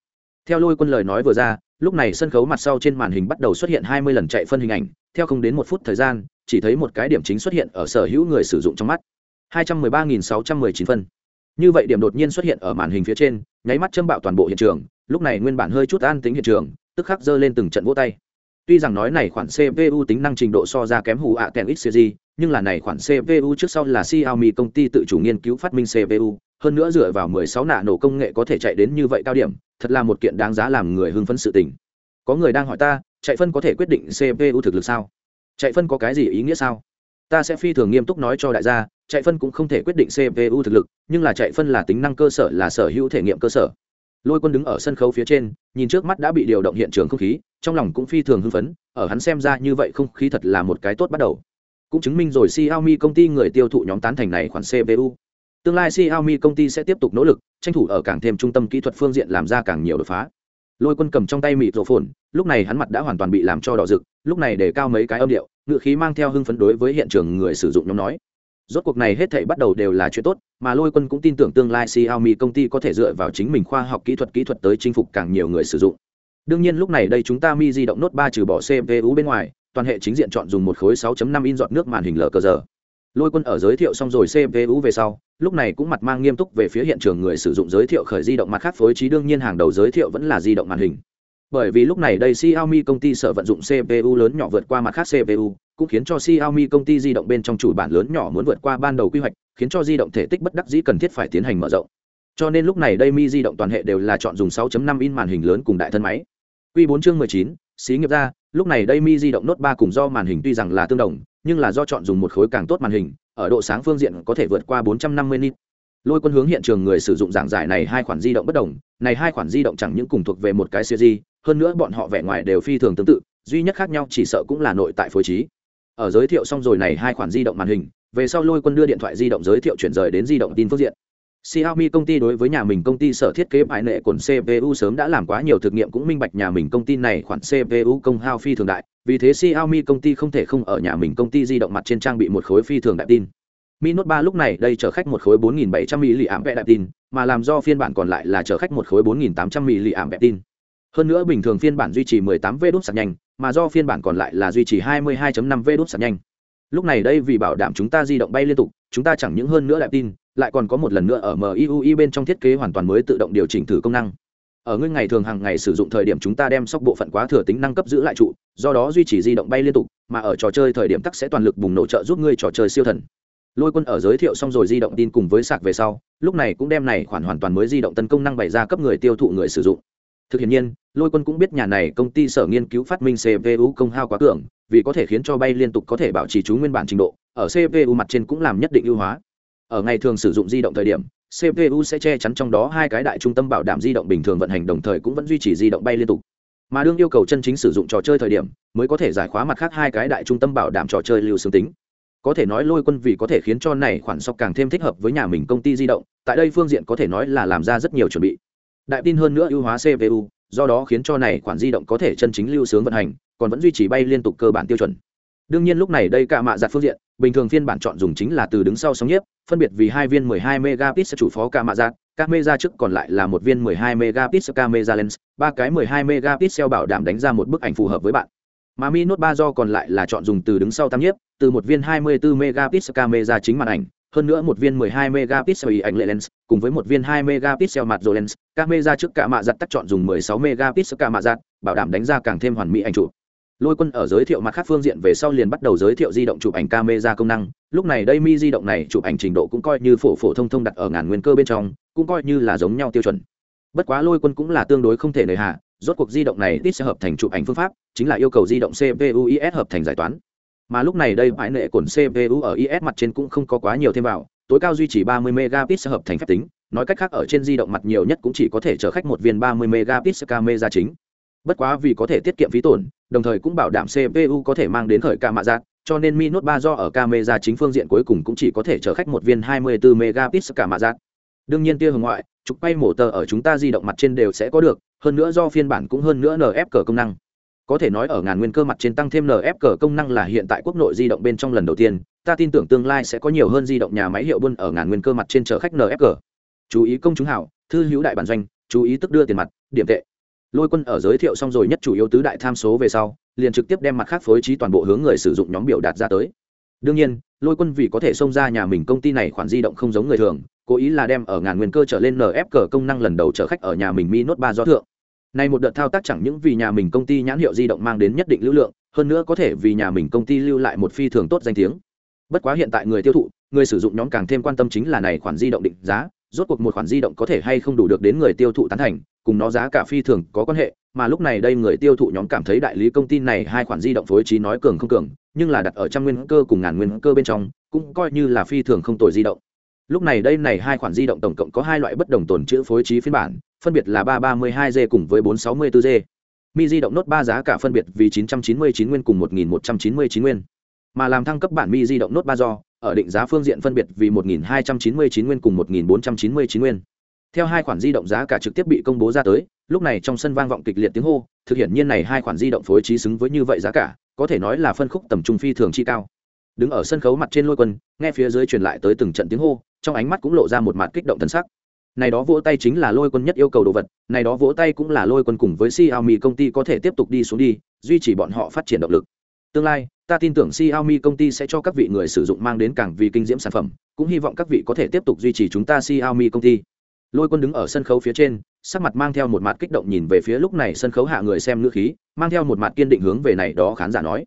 Speaker 1: Theo lôi quân lời nói vừa ra, lúc này sân khấu mặt sau trên màn hình bắt đầu xuất hiện hai mươi lần chạy phân hình ảnh, theo không đến một phút thời gian, chỉ thấy một cái điểm chính xuất hiện ở sở hữu người sử dụng trong mắt. hai trăm mười ba nghìn sáu trăm mười chín phân. Như vậy điểm đột nhiên xuất hiện ở màn hình phía trên, nháy mắt châm bạo toàn bộ hiện trường, lúc này nguyên bản hơi chút an tính hiện trường tức khắc giơ lên từng trận vỗ tay. Tuy rằng nói này khoản cpu tính năng trình độ so ra kém hù ạ kèn xcg nhưng là này khoản cpu trước sau là xiaomi công ty tự chủ nghiên cứu phát minh cpu hơn nữa dựa vào 16 nạ nổ công nghệ có thể chạy đến như vậy cao điểm, thật là một kiện đáng giá làm người hưng phấn sự tình. Có người đang hỏi ta, chạy phân có thể quyết định cpu thực lực sao? Chạy phân có cái gì ý nghĩa sao? Ta sẽ phi thường nghiêm túc nói cho đại gia, chạy phân cũng không thể quyết định cpu thực lực, nhưng là chạy phân là tính năng cơ sở, là sở hữu thể nghiệm cơ sở lôi quân đứng ở sân khấu phía trên, nhìn trước mắt đã bị điều động hiện trường không khí, trong lòng cũng phi thường hưng phấn, ở hắn xem ra như vậy không khí thật là một cái tốt bắt đầu. Cũng chứng minh rồi xiaomi công ty người tiêu thụ nhóm tán thành này khoản cpu tương lai xiaomi công ty sẽ tiếp tục nỗ lực, tranh thủ ở càng thêm trung tâm kỹ thuật phương diện làm ra càng nhiều đột phá. Lôi quân cầm trong tay mịt rổ phồn, lúc này hắn mặt đã hoàn toàn bị làm cho đỏ rực, lúc này để cao mấy cái âm điệu ngự khí mang theo hưng phấn đối với hiện trường người sử dụng nhóm nói rốt cuộc này hết thảy bắt đầu đều là chuyện tốt, mà lôi quân cũng tin tưởng tương lai xiaomi công ty có thể dựa vào chính mình khoa học kỹ thuật kỹ thuật tới chinh phục càng nhiều người sử dụng. Đương nhiên lúc này đây chúng ta mi di động nốt ba trừ bỏ cpu bên ngoài, toàn hệ chính diện chọn dùng một khối 6.5 in giọt nước màn hình lờ cờ giờ lôi quân ở giới thiệu xong rồi cpu về sau, lúc này cũng mặt mang nghiêm túc về phía hiện trường người sử dụng giới thiệu khởi di động mặt khác phối trí, đương nhiên hàng đầu giới thiệu vẫn là di động màn hình bởi vì lúc này đây Xiaomi công ty sở vận dụng CPU lớn nhỏ vượt qua mặt khác CPU, cũng khiến cho Xiaomi công ty di động bên trong chủ bản lớn nhỏ muốn vượt qua ban đầu quy hoạch, khiến cho di động thể tích bất đắc dĩ cần thiết phải tiến hành mở rộng. Cho nên lúc này đây Mi di động toàn hệ đều là chọn dùng 6.5 in màn hình lớn cùng đại thân máy. Quy 4 chương 19, xí nghiệp ra, lúc này đây Mi di động Note 3 cùng do màn hình tuy rằng là tương đồng, nhưng là do chọn dùng một khối càng tốt màn hình, ở độ sáng phương diện có thể vượt qua 450 nit. Lôi Quân hướng hiện trường người sử dụng giảng giải này hai khoản di động bất đồng, này hai khoản di động chẳng những cùng thuộc về một cái series, hơn nữa bọn họ vẻ ngoài đều phi thường tương tự, duy nhất khác nhau chỉ sợ cũng là nội tại phối trí. Ở giới thiệu xong rồi này hai khoản di động màn hình, về sau Lôi Quân đưa điện thoại di động giới thiệu chuyển rời đến di động tin phương diện. Xiaomi công ty đối với nhà mình công ty sở thiết kế bài nệ cồn CPU sớm đã làm quá nhiều thực nghiệm cũng minh bạch nhà mình công ty này khoản CPU công hao phi thường đại, vì thế Xiaomi công ty không thể không ở nhà mình công ty di động mặt trên trang bị một khối phi thường đại tin. Mi Note 3 lúc này đây chở khách một khối 4700 mAh đại tin, mà làm do phiên bản còn lại là chở khách một khối 4800 mAh tin. Hơn nữa bình thường phiên bản duy trì 18V đốt sạc nhanh, mà do phiên bản còn lại là duy trì 22.5V đốt sạc nhanh. Lúc này đây vì bảo đảm chúng ta di động bay liên tục, chúng ta chẳng những hơn nữa lại tin, lại còn có một lần nữa ở MIUI bên trong thiết kế hoàn toàn mới tự động điều chỉnh thử công năng. Ở ngươi ngày thường hàng ngày sử dụng thời điểm chúng ta đem sóc bộ phận quá thừa tính năng cấp giữ lại trụ, do đó duy trì di động bay liên tục, mà ở trò chơi thời điểm tắc sẽ toàn lực bùng nổ trợ giúp ngươi trò chơi siêu thần lôi quân ở giới thiệu xong rồi di động tin cùng với sạc về sau lúc này cũng đem này khoản hoàn toàn mới di động tấn công năng bày ra cấp người tiêu thụ người sử dụng thực hiện nhiên, lôi quân cũng biết nhà này công ty sở nghiên cứu phát minh cpu công hao quá cường, vì có thể khiến cho bay liên tục có thể bảo trì chú nguyên bản trình độ, ở cpu mặt trên cũng làm nhất định ưu hóa. Ở ngày thường sử dụng di động thời điểm cpu sẽ che chắn trong đó hai cái đại trung tâm bảo đảm di động bình thường vận hành, đồng thời cũng vẫn duy trì di động bay liên tục. Mà đương yêu cầu chân chính sử dụng trò chơi thời điểm, mới có thể giải khóa mặt khác hai cái đại trung tâm bảo đảm trò chơi lưu xương tính. Có thể nói lôi quân vì có thể khiến cho này khoản sóc càng thêm thích hợp với nhà mình công ty di động, tại đây phương diện có thể nói là làm ra rất nhiều chuẩn bị đại tin hơn nữa ưu hóa cpu do đó khiến cho này khoản di động có thể chân chính lưu sướng vận hành còn vẫn duy trì bay liên tục cơ bản tiêu chuẩn. Đương nhiên lúc này đây cả mạ giặt phương diện bình thường phiên bản chọn dùng chính là từ đứng sau sóng nhiếp phân biệt vì hai viên 12 megapixel chủ phó cả mạ giặt camera trước còn lại là một viên 12 megapixel camera lens ba cái 12 megapixel bảo đảm đánh ra một bức ảnh phù hợp với bạn. Mà Mi Note 3 do còn lại là chọn dùng từ đứng sau tam nhiếp, từ một viên 24 megapixel camera chính màn ảnh, hơn nữa một viên 12 megapixel ảnh lệ lens, cùng với một viên 2 megapixel mặt rồi lens, camera trước cả mạ giặt tắt chọn dùng 16 megapixel cả mạ giặt, bảo đảm đánh ra càng thêm hoàn mỹ ảnh chụp. Lôi Quân ở giới thiệu mặt khác phương diện về sau liền bắt đầu giới thiệu di động chụp ảnh camera công năng, lúc này đây Mi di động này chụp ảnh trình độ cũng coi như phổ phổ thông thông đặt ở ngàn nguyên cơ bên trong, cũng coi như là giống nhau tiêu chuẩn. Bất quá Lôi Quân cũng là tương đối không thể nời hạ, rốt cuộc di động này ít sẽ hợp thành chụp ảnh phương pháp chính là yêu cầu di động cpu is hợp thành giải toán mà lúc này đây bãi nệ cồn cpu ở is mặt trên cũng không có quá nhiều thêm vào, tối cao duy trì 30 megapixel hợp thành phép tính, nói cách khác ở trên di động mặt nhiều nhất cũng chỉ có thể chở khách một viên 30 megapixel camera chính. Bất quá vì có thể tiết kiệm phí tổn, đồng thời cũng bảo đảm cpu có thể mang đến khởi ca mạ giác, cho nên mi note 3 do ở camera chính phương diện cuối cùng cũng chỉ có thể chở khách một viên 24 megapixel cả mạ giác. Đương nhiên tia hồng ngoại, trục bay mổ tờ ở chúng ta di động mặt trên đều sẽ có được, hơn nữa do phiên bản cũng hơn nữa nf cờ công năng có thể nói ở ngàn nguyên cơ mặt trên tăng thêm nf cờ công năng là hiện tại quốc nội di động bên trong lần đầu tiên, ta tin tưởng tương lai sẽ có nhiều hơn di động nhà máy hiệu buôn ở ngàn nguyên cơ mặt trên chở khách nf cờ. Chú ý công chúng hảo, thư hữu đại bản doanh, chú ý tức đưa tiền mặt, điểm tệ. Lôi quân ở giới thiệu xong rồi nhất chủ yếu tứ đại tham số về sau, liền trực tiếp đem mặt khác phối trí toàn bộ hướng người sử dụng nhóm biểu đạt ra tới. Đương nhiên, lôi quân vì có thể xông ra nhà mình công ty này khoản di động không giống người thường, cố ý là đem ở ngàn nguyên cơ trở lên nf cờ công năng lần đầu chở khách ở nhà mình mi nốt ba do thượng này một đợt thao tác chẳng những vì nhà mình công ty nhãn hiệu di động mang đến nhất định lưu lượng, hơn nữa có thể vì nhà mình công ty lưu lại một phi thường tốt danh tiếng. Bất quá hiện tại người tiêu thụ, người sử dụng nhóm càng thêm quan tâm chính là này khoản di động định giá, rốt cuộc một khoản di động có thể hay không đủ được đến người tiêu thụ tán thành, cùng nó giá cả phi thường có quan hệ, mà lúc này đây người tiêu thụ nhóm cảm thấy đại lý công ty này hai khoản di động phối trí nói cường không cường, nhưng là đặt ở trăm nguyên cơ cùng ngàn nguyên cơ bên trong, cũng coi như là phi thường không tồi di động. Lúc này đây này hai khoản di động tổng cộng có hai loại bất đồng tồn chữ phối trí phiên bản phân biệt là ba ba mươi hai g cùng với bốn sáu mươi bốn g. Mi di động nốt ba giá cả phân biệt vì chín trăm chín mươi chín nguyên cùng một nghìn một trăm chín mươi chín nguyên. Mà làm thăng cấp bản mi di động nốt ba do, ở định giá phương diện phân biệt vì một nghìn hai trăm chín mươi chín nguyên cùng một nghìn bốn trăm chín mươi chín nguyên. Theo hai khoản di động giá cả trực tiếp bị công bố ra tới, lúc này trong sân vang vọng kịch liệt tiếng hô, thực hiện nhiên này hai khoản di động phối trí xứng với như vậy giá cả, có thể nói là phân khúc tầm trung phi thường chi cao. Đứng ở sân khấu mặt trên lôi quân, nghe phía dưới truyền lại tới từng trận tiếng hô, trong ánh mắt cũng lộ ra một mặt kích động thần sắc này đó vỗ tay chính là lôi quân nhất yêu cầu đồ vật, này đó vỗ tay cũng là lôi quân cùng với Xiaomi công ty có thể tiếp tục đi xuống đi, duy trì bọn họ phát triển động lực. Tương lai, ta tin tưởng Xiaomi công ty sẽ cho các vị người sử dụng mang đến càng vì kinh diễm sản phẩm, cũng hy vọng các vị có thể tiếp tục duy trì chúng ta Xiaomi công ty. Lôi quân đứng ở sân khấu phía trên, sắc mặt mang theo một mặt kích động nhìn về phía lúc này sân khấu hạ người xem ngữ khí, mang theo một mặt kiên định hướng về này đó khán giả nói.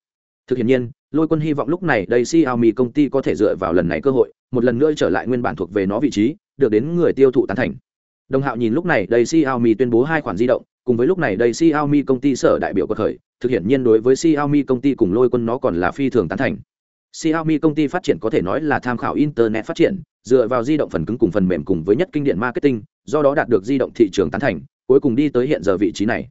Speaker 1: Thực hiện nhiên lôi quân hy vọng lúc này đây Xiaomi công ty có thể dựa vào lần này cơ hội, một lần nữa trở lại nguyên bản thuộc về nó vị trí, được đến người tiêu thụ tán thành. Đồng hạo nhìn lúc này đây Xiaomi tuyên bố hai khoản di động, cùng với lúc này đây Xiaomi công ty sở đại biểu có khởi thực hiện nhiên đối với Xiaomi công ty cùng lôi quân nó còn là phi thường tán thành. Xiaomi công ty phát triển có thể nói là tham khảo internet phát triển, dựa vào di động phần cứng cùng phần mềm cùng với nhất kinh điện marketing, do đó đạt được di động thị trường tán thành, cuối cùng đi tới hiện giờ vị trí này.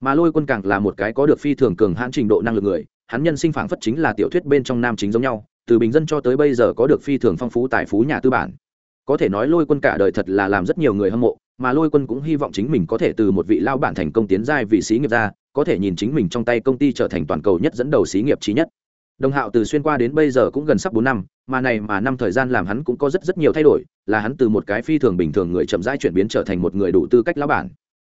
Speaker 1: Mà lôi quân càng là một cái có được phi thường cường hãn trình độ năng lực người hắn nhân sinh phảng phất chính là tiểu thuyết bên trong nam chính giống nhau, từ bình dân cho tới bây giờ có được phi thường phong phú tài phú nhà tư bản. Có thể nói lôi quân cả đời thật là làm rất nhiều người hâm mộ, mà lôi quân cũng hy vọng chính mình có thể từ một vị lao bản thành công tiến giai vị sĩ nghiệp ra, có thể nhìn chính mình trong tay công ty trở thành toàn cầu nhất dẫn đầu xí nghiệp trí nhất. Đồng hạo từ xuyên qua đến bây giờ cũng gần sắp bốn năm, mà này mà năm thời gian làm hắn cũng có rất rất nhiều thay đổi, là hắn từ một cái phi thường bình thường người chậm rãi chuyển biến trở thành một người đủ tư cách lão bản.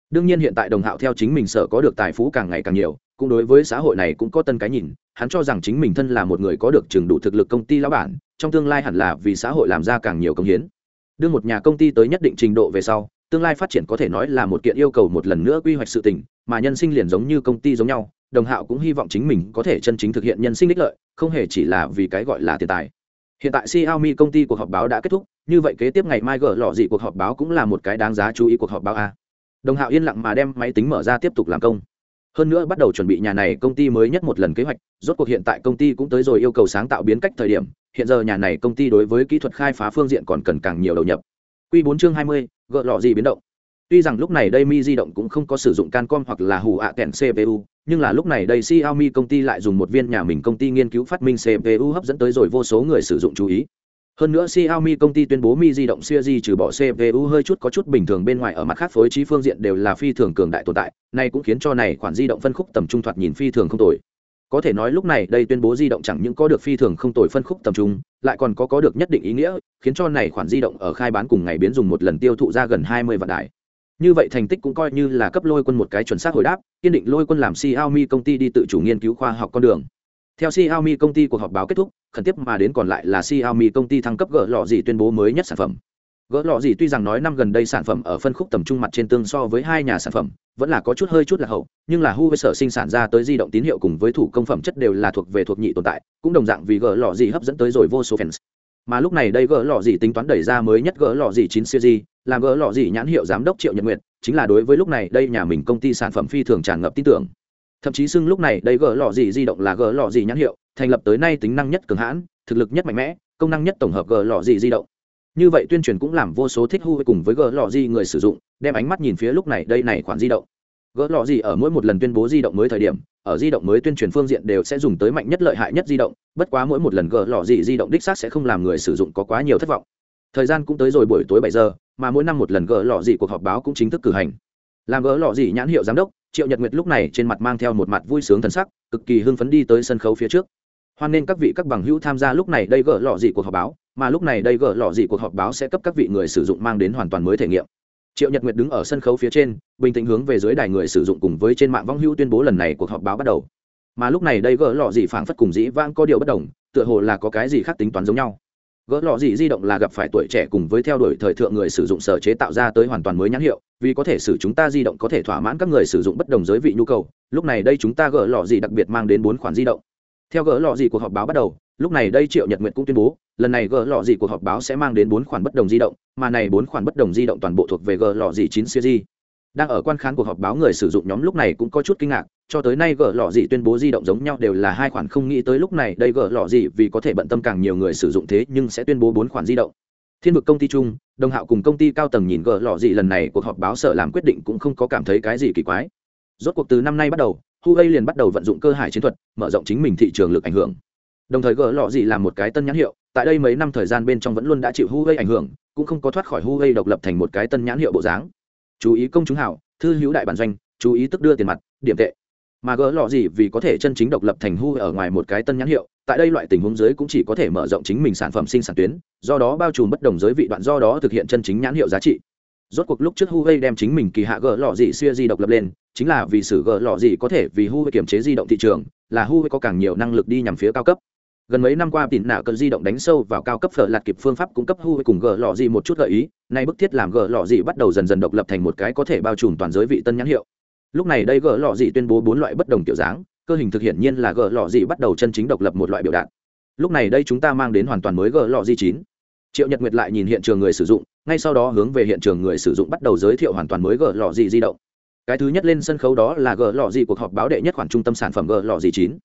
Speaker 1: Đương nhiên hiện tại đồng hạo theo chính mình sở có được tài phú càng ngày càng nhiều cũng đối với xã hội này cũng có tân cái nhìn, hắn cho rằng chính mình thân là một người có được chừng đủ thực lực công ty lão bản, trong tương lai hẳn là vì xã hội làm ra càng nhiều công hiến. Đưa một nhà công ty tới nhất định trình độ về sau, tương lai phát triển có thể nói là một kiện yêu cầu một lần nữa quy hoạch sự tình, mà nhân sinh liền giống như công ty giống nhau, đồng hạo cũng hy vọng chính mình có thể chân chính thực hiện nhân sinh đích lợi, không hề chỉ là vì cái gọi là tiền tài. Hiện tại xiaomi công ty cuộc họp báo đã kết thúc, như vậy kế tiếp ngày mai gỡ lọ dị cuộc họp báo cũng là một cái đáng giá chú ý cuộc họp báo a. Đồng hạo yên lặng mà đem máy tính mở ra tiếp tục làm công hơn nữa bắt đầu chuẩn bị nhà này công ty mới nhất một lần kế hoạch, rốt cuộc hiện tại công ty cũng tới rồi yêu cầu sáng tạo biến cách thời điểm, hiện giờ nhà này công ty đối với kỹ thuật khai phá phương diện còn cần càng nhiều đầu nhập. Q bốn chương hai mươi, gỡ lọ gì biến động. Tuy rằng lúc này đây mi di động cũng không có sử dụng cancom hoặc là hù ạ kèn cpu nhưng là lúc này đây xiaomi công ty lại dùng một viên nhà mình công ty nghiên cứu phát minh cpu hấp dẫn tới rồi vô số người sử dụng chú ý hơn nữa Xiaomi công ty tuyên bố Mi di động series trừ bỏ CPU hơi chút có chút bình thường bên ngoài ở mặt khác phối trí phương diện đều là phi thường cường đại tồn tại, này cũng khiến cho này khoản di động phân khúc tầm trung thoạt nhìn phi thường không tồi. Có thể nói lúc này đây tuyên bố di động chẳng những có được phi thường không tồi phân khúc tầm trung, lại còn có có được nhất định ý nghĩa, khiến cho này khoản di động ở khai bán cùng ngày biến dùng một lần tiêu thụ ra gần 20 vạn đại. Như vậy thành tích cũng coi như là cấp lôi quân một cái chuẩn xác hồi đáp, kiên định lôi quân làm Xiaomi công ty đi tự chủ nghiên cứu khoa học con đường. Theo Xiaomi công ty cuộc họp báo kết thúc, khẩn tiếp mà đến còn lại là Xiaomi công ty thăng cấp gỡ lọ gì tuyên bố mới nhất sản phẩm. Gỡ lọ gì tuy rằng nói năm gần đây sản phẩm ở phân khúc tầm trung mặt trên tương so với hai nhà sản phẩm, vẫn là có chút hơi chút là hậu, nhưng là Huawei sở sinh sản ra tới di động tín hiệu cùng với thủ công phẩm chất đều là thuộc về thuộc nhị tồn tại, cũng đồng dạng vì gỡ lọ gì hấp dẫn tới rồi vô số fans. Mà lúc này đây gỡ lọ gì tính toán đẩy ra mới nhất gỡ lọ gì 9 series, làm gỡ lọ gì nhãn hiệu giám đốc Triệu Nhật Nguyệt, chính là đối với lúc này đây nhà mình công ty sản phẩm phi thường tràn ngập tin tưởng thậm chí xưng lúc này đây gỡ lọ gì di động là gỡ lọ gì nhãn hiệu, thành lập tới nay tính năng nhất cường hãn, thực lực nhất mạnh mẽ, công năng nhất tổng hợp gỡ lọ gì di động. Như vậy tuyên truyền cũng làm vô số thích hu cùng với gỡ lọ gì người sử dụng, đem ánh mắt nhìn phía lúc này đây này khoản di động. Gỡ lọ gì ở mỗi một lần tuyên bố di động mới thời điểm, ở di động mới tuyên truyền phương diện đều sẽ dùng tới mạnh nhất lợi hại nhất di động, bất quá mỗi một lần gỡ lọ gì di động đích xác sẽ không làm người sử dụng có quá nhiều thất vọng. Thời gian cũng tới rồi buổi tối bảy giờ, mà mỗi năm một lần gỡ lọ gì cuộc họp báo cũng chính thức cử hành. Làm gỡ lọ gì nhãn hiệu giám đốc triệu nhật nguyệt lúc này trên mặt mang theo một mặt vui sướng thần sắc, cực kỳ hưng phấn đi tới sân khấu phía trước. Hoan nên các vị các bằng hữu tham gia lúc này đây gỡ lọ gì cuộc họp báo, mà lúc này đây gỡ lọ gì cuộc họp báo sẽ cấp các vị người sử dụng mang đến hoàn toàn mới thể nghiệm. Triệu nhật nguyệt đứng ở sân khấu phía trên, bình tĩnh hướng về dưới đài người sử dụng cùng với trên mạng vong hữu tuyên bố lần này cuộc họp báo bắt đầu. Mà lúc này đây gỡ lọ gì phảng phất cùng dĩ vãng có điều bất đồng, tựa hồ là có cái gì khác tính toán giống nhau gỡ lọ gì di động là gặp phải tuổi trẻ cùng với theo đuổi thời thượng người sử dụng sở chế tạo ra tới hoàn toàn mới nhãn hiệu, vì có thể sử chúng ta di động có thể thỏa mãn các người sử dụng bất đồng giới vị nhu cầu, lúc này đây chúng ta gỡ lọ gì đặc biệt mang đến bốn khoản di động. Theo gỡ lọ gì cuộc họp báo bắt đầu, lúc này đây triệu nhật nguyện cũng tuyên bố, lần này gỡ lọ gì cuộc họp báo sẽ mang đến bốn khoản bất đồng di động, mà này bốn khoản bất đồng di động toàn bộ thuộc về gỡ lọ gì chín series. Đang ở quan khán cuộc họp báo người sử dụng nhóm lúc này cũng có chút kinh ngạc cho tới nay gỡ lọ gì tuyên bố di động giống nhau đều là hai khoản không nghĩ tới lúc này đây gỡ lọ gì vì có thể bận tâm càng nhiều người sử dụng thế nhưng sẽ tuyên bố bốn khoản di động. Thiên vực công ty chung đồng hạo cùng công ty cao tầng nhìn gỡ lọ gì lần này cuộc họp báo sở làm quyết định cũng không có cảm thấy cái gì kỳ quái. Rốt cuộc từ năm nay bắt đầu, huawei liền bắt đầu vận dụng cơ hải chiến thuật, mở rộng chính mình thị trường lực ảnh hưởng. Đồng thời gỡ lọ gì là một cái tân nhãn hiệu, tại đây mấy năm thời gian bên trong vẫn luôn đã chịu huawei ảnh hưởng, cũng không có thoát khỏi huawei độc lập thành một cái tân nhãn hiệu bộ dáng. Chú ý công chúng hảo, thư hữu đại bản doanh, chú ý tức đưa tiền mặt, điểm tệ mà gỡ lọ gì vì có thể chân chính độc lập thành hu ở ngoài một cái tân nhãn hiệu, tại đây loại tình huống dưới cũng chỉ có thể mở rộng chính mình sản phẩm sinh sản tuyến, do đó bao trùm bất đồng giới vị đoạn do đó thực hiện chân chính nhãn hiệu giá trị. Rốt cuộc lúc trước Huawei đem chính mình kỳ hạ gỡ lọ gì xưa di độc lập lên, chính là vì sự gỡ lọ gì có thể vì Huawei kiểm chế di động thị trường, là Huawei có càng nhiều năng lực đi nhằm phía cao cấp. Gần mấy năm qua tỉn nạ cần di động đánh sâu vào cao cấp phở lạt kịp phương pháp cung cấp Huawei cùng gỡ lọ gì một chút gợi ý, nay bức thiết làm gỡ lọ gì bắt đầu dần dần độc lập thành một cái có thể bao trùm toàn giới vị tân nhãn hiệu lúc này đây gỡ lọ gì tuyên bố bốn loại bất đồng kiểu dáng, cơ hình thực hiện nhiên là gỡ lọ gì bắt đầu chân chính độc lập một loại biểu đạt. Lúc này đây chúng ta mang đến hoàn toàn mới gỡ lọ gì chín. Triệu nhật nguyệt lại nhìn hiện trường người sử dụng, ngay sau đó hướng về hiện trường người sử dụng bắt đầu giới thiệu hoàn toàn mới gỡ lọ gì di động. Cái thứ nhất lên sân khấu đó là gỡ lọ gì cuộc họp báo đệ nhất khoản trung tâm sản phẩm gỡ lọ gì chín.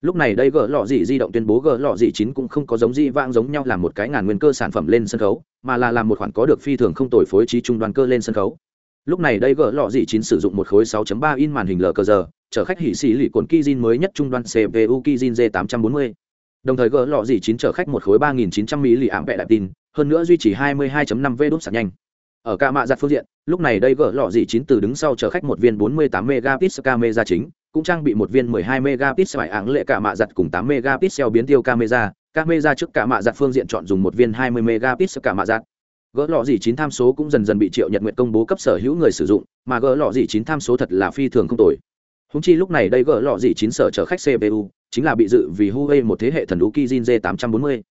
Speaker 1: Lúc này đây gỡ lọ gì di động tuyên bố gỡ lọ gì chín cũng không có giống dị vang giống nhau làm một cái ngàn nguyên cơ sản phẩm lên sân khấu, mà là làm một khoản có được phi thường không tồi phối trí trung đoàn cơ lên sân khấu lúc này đây gỡ lọ dị chín sử dụng một khối 6.3 in màn hình lờ cờ giờ chở khách hỉ xỉ lì cồn kizin mới nhất trung đoàn cpu kizin g 840 đồng thời gỡ lọ dị chín chở khách một khối 3.900 mili ảm vẹ đạp tin, hơn nữa duy trì 22.5 v đốt sạc nhanh. Ở cả mạ giặt phương diện, lúc này đây gỡ lọ dị chín từ đứng sau chở khách một viên 48 megapixel camera chính, cũng trang bị một viên 12 megapixel phải áng lệ cả mạ giặt cùng 8 megapixel biến tiêu camera. Camera trước cả mạ giặt phương diện chọn dùng một viên 20 megapixel cả mạ giặt gỡ lọ gì chín tham số cũng dần dần bị triệu nhật nguyện công bố cấp sở hữu người sử dụng mà gỡ lọ gì chín tham số thật là phi thường không tồi. Húng chi lúc này đây gỡ lọ gì chín sở chở khách cpu chính là bị dự vì huawei một thế hệ thần đũ kizin g 840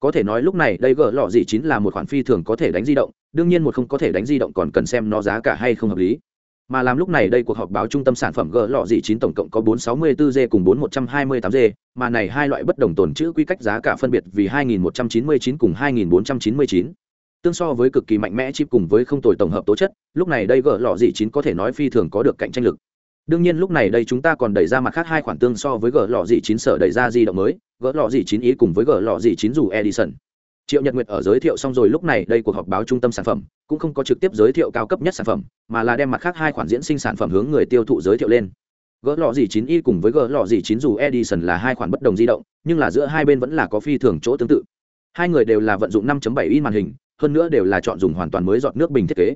Speaker 1: có thể nói lúc này đây gỡ lọ gì chín là một khoản phi thường có thể đánh di động đương nhiên một không có thể đánh di động còn cần xem nó giá cả hay không hợp lý. Mà làm lúc này đây cuộc họp báo trung tâm sản phẩm gỡ lọ gì chín tổng cộng có 464G cùng 4128G, mà này hai loại bất đồng tồn chữ quy cách giá cả phân biệt vì 2199 cùng 2499 tương so với cực kỳ mạnh mẽ chip cùng với không tồi tổng hợp tố chất, lúc này đây gỡ lọ dị chín có thể nói phi thường có được cạnh tranh lực. Đương nhiên lúc này đây chúng ta còn đẩy ra mặt khác hai khoản tương so với gỡ lọ dị chín sở đẩy ra di động mới, gỡ lọ dị chín ý cùng với gỡ lọ dị chín dù edison. Triệu nhật nguyệt ở giới thiệu xong rồi lúc này đây cuộc họp báo trung tâm sản phẩm, cũng không có trực tiếp giới thiệu cao cấp nhất sản phẩm, mà là đem mặt khác hai khoản diễn sinh sản phẩm hướng người tiêu thụ giới thiệu lên. Gỡ lọ dị chín y cùng với gỡ lọ dị chín dù edison là hai khoản bất đồng di động, nhưng là giữa hai bên vẫn là có phi thường chỗ tương tự. Hai người đều là vận dụng 5.7 in màn hình hơn nữa đều là chọn dùng hoàn toàn mới dọn nước bình thiết kế.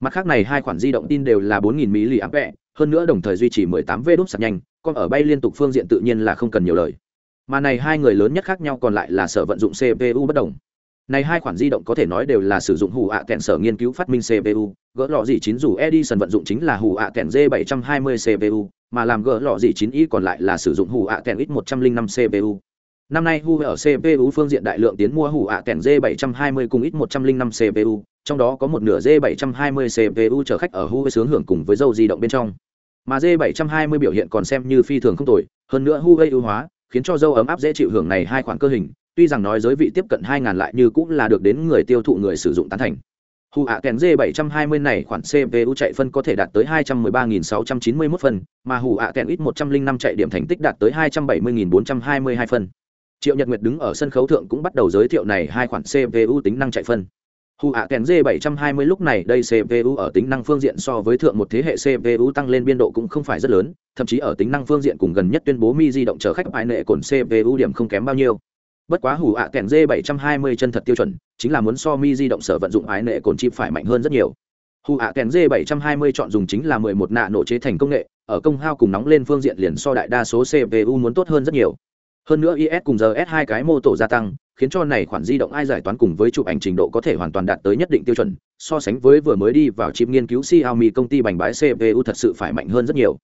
Speaker 1: Mặt khác này hai khoản di động tin đều là 4.000 mAh hơn nữa đồng thời duy trì 18 v đốt sạc nhanh còn ở bay liên tục phương diện tự nhiên là không cần nhiều lời. Mà này hai người lớn nhất khác nhau còn lại là sở vận dụng cpu bất đồng. Này hai khoản di động có thể nói đều là sử dụng hủ ạ kẹn sở nghiên cứu phát minh cpu gỡ lọ gì chín dù edison vận dụng chính là hủ ạ kẹn g 720 cpu mà làm gỡ lọ gì chín y còn lại là sử dụng hủ ạ kẹn x 105 cpu năm nay hu ở cpu phương diện đại lượng tiến mua hủ ạ kèn g 720 cùng ít 105 cpu trong đó có một nửa g 720 cpu chở khách ở hu sướng hưởng cùng với dâu di động bên trong. Mà g 720 biểu hiện còn xem như phi thường không tồi hơn nữa hu ưu hóa khiến cho dâu ấm áp dễ chịu hưởng này hai khoản cơ hình tuy rằng nói giới vị tiếp cận 2.000 lại như cũng là được đến người tiêu thụ người sử dụng tán thành. Hù ạ kèn G720 này khoản CPU chạy phân có thể đạt tới 213.691 phân, mà hù ạ kèn X105 chạy điểm thành tích đạt tới 270.422 phân triệu nhật nguyệt đứng ở sân khấu thượng cũng bắt đầu giới thiệu này hai khoản cpu tính năng chạy phân. Hù ạ kèn g 720 lúc này đây cpu ở tính năng phương diện so với thượng một thế hệ cpu tăng lên biên độ cũng không phải rất lớn, thậm chí ở tính năng phương diện cùng gần nhất tuyên bố mi di động chở khách bài nệ cồn cpu điểm không kém bao nhiêu. Bất quá hủ ạ kèn g 720 chân thật tiêu chuẩn, chính là muốn so mi di động sở vận dụng ái nệ cồn chip phải mạnh hơn rất nhiều. Hủ ạ kèn g 720 chọn dùng chính là 11 nạ nổ chế thành công nghệ, ở công hao cùng nóng lên phương diện liền so đại đa số cpu muốn tốt hơn rất nhiều hơn nữa is cùng rs hai cái mô tổ gia tăng khiến cho này khoản di động ai giải toán cùng với chụp ảnh trình độ có thể hoàn toàn đạt tới nhất định tiêu chuẩn so sánh với vừa mới đi vào chip nghiên cứu xiaomi công ty bành bái cpu thật sự phải mạnh hơn rất nhiều.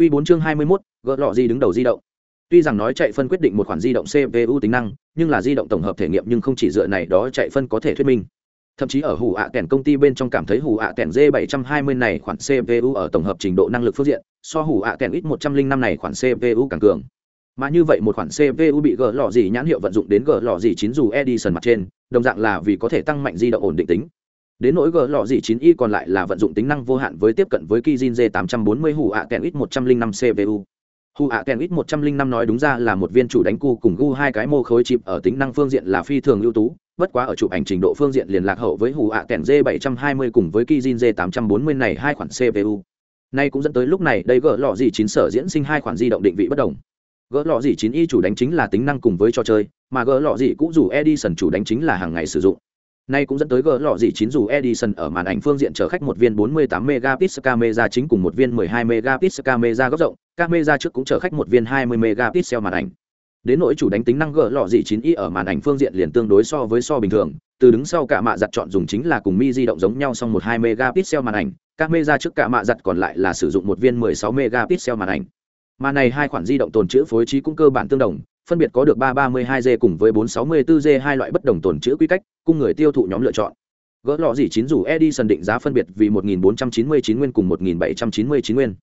Speaker 1: Q 4 chương 21, gỡ lọ di đứng đầu di động. Tuy rằng nói chạy phân quyết định một khoản di động cpu tính năng nhưng là di động tổng hợp thể nghiệm nhưng không chỉ dựa này đó chạy phân có thể thuyết minh. Thậm chí ở hủ ạ kèn công ty bên trong cảm thấy hủ ạ kèn g 720 này khoản cpu ở tổng hợp trình độ năng lực phương diện so hủ ạ kèn x 105 này khoản cpu càng cường mà như vậy một khoản cpu bị gỡ lò gì nhãn hiệu vận dụng đến gỡ lò gì chín dù edison mặt trên, đồng dạng là vì có thể tăng mạnh di động ổn định tính. Đến nỗi gỡ lò gì chín y còn lại là vận dụng tính năng vô hạn với tiếp cận với kizin g 840 hủ ạ kèn x 105 cpu hủ ạ kèn x 105 nói đúng ra là một viên chủ đánh cu cùng gu hai cái mô khối chip ở tính năng phương diện là phi thường ưu tú, bất quá ở chụp ảnh trình độ phương diện liền lạc hậu với hủ ạ kèn g 720 cùng với kizin g 840 này hai khoản cpu nay cũng dẫn tới lúc này đây gỡ lò gì chín sở diễn sinh hai khoản di động định vị bất đồng gỡ lọ gì chín y chủ đánh chính là tính năng cùng với trò chơi mà gỡ lọ gì cũng dù edison chủ đánh chính là hàng ngày sử dụng Nay cũng dẫn tới gỡ lọ gì chín dù Edison ở màn ảnh phương diện chở khách một viên 48 megapixel camera chính cùng một viên 12 megapixel camera góc rộng, camera trước cũng chở khách một viên 20 megapixel màn ảnh. Đến nỗi chủ đánh tính năng gỡ lọ gì chín y ở màn ảnh phương diện liền tương đối so với so bình thường, từ đứng sau cả mạ giặt chọn dùng chính là cùng mi di động giống nhau song một 2 megapixel màn ảnh, camera trước cả mạ giặt còn lại là sử dụng một viên 16 megapixel màn ảnh. Mà này hai khoản di động tồn chữ phối trí cũng cơ bản tương đồng, phân biệt có được 332G cùng với 464G hai loại bất đồng tồn chữ quy cách, cung người tiêu thụ nhóm lựa chọn. Gỡ lọ gì chín dù Edison định giá phân biệt vì 1499 nguyên cùng 1799 nguyên.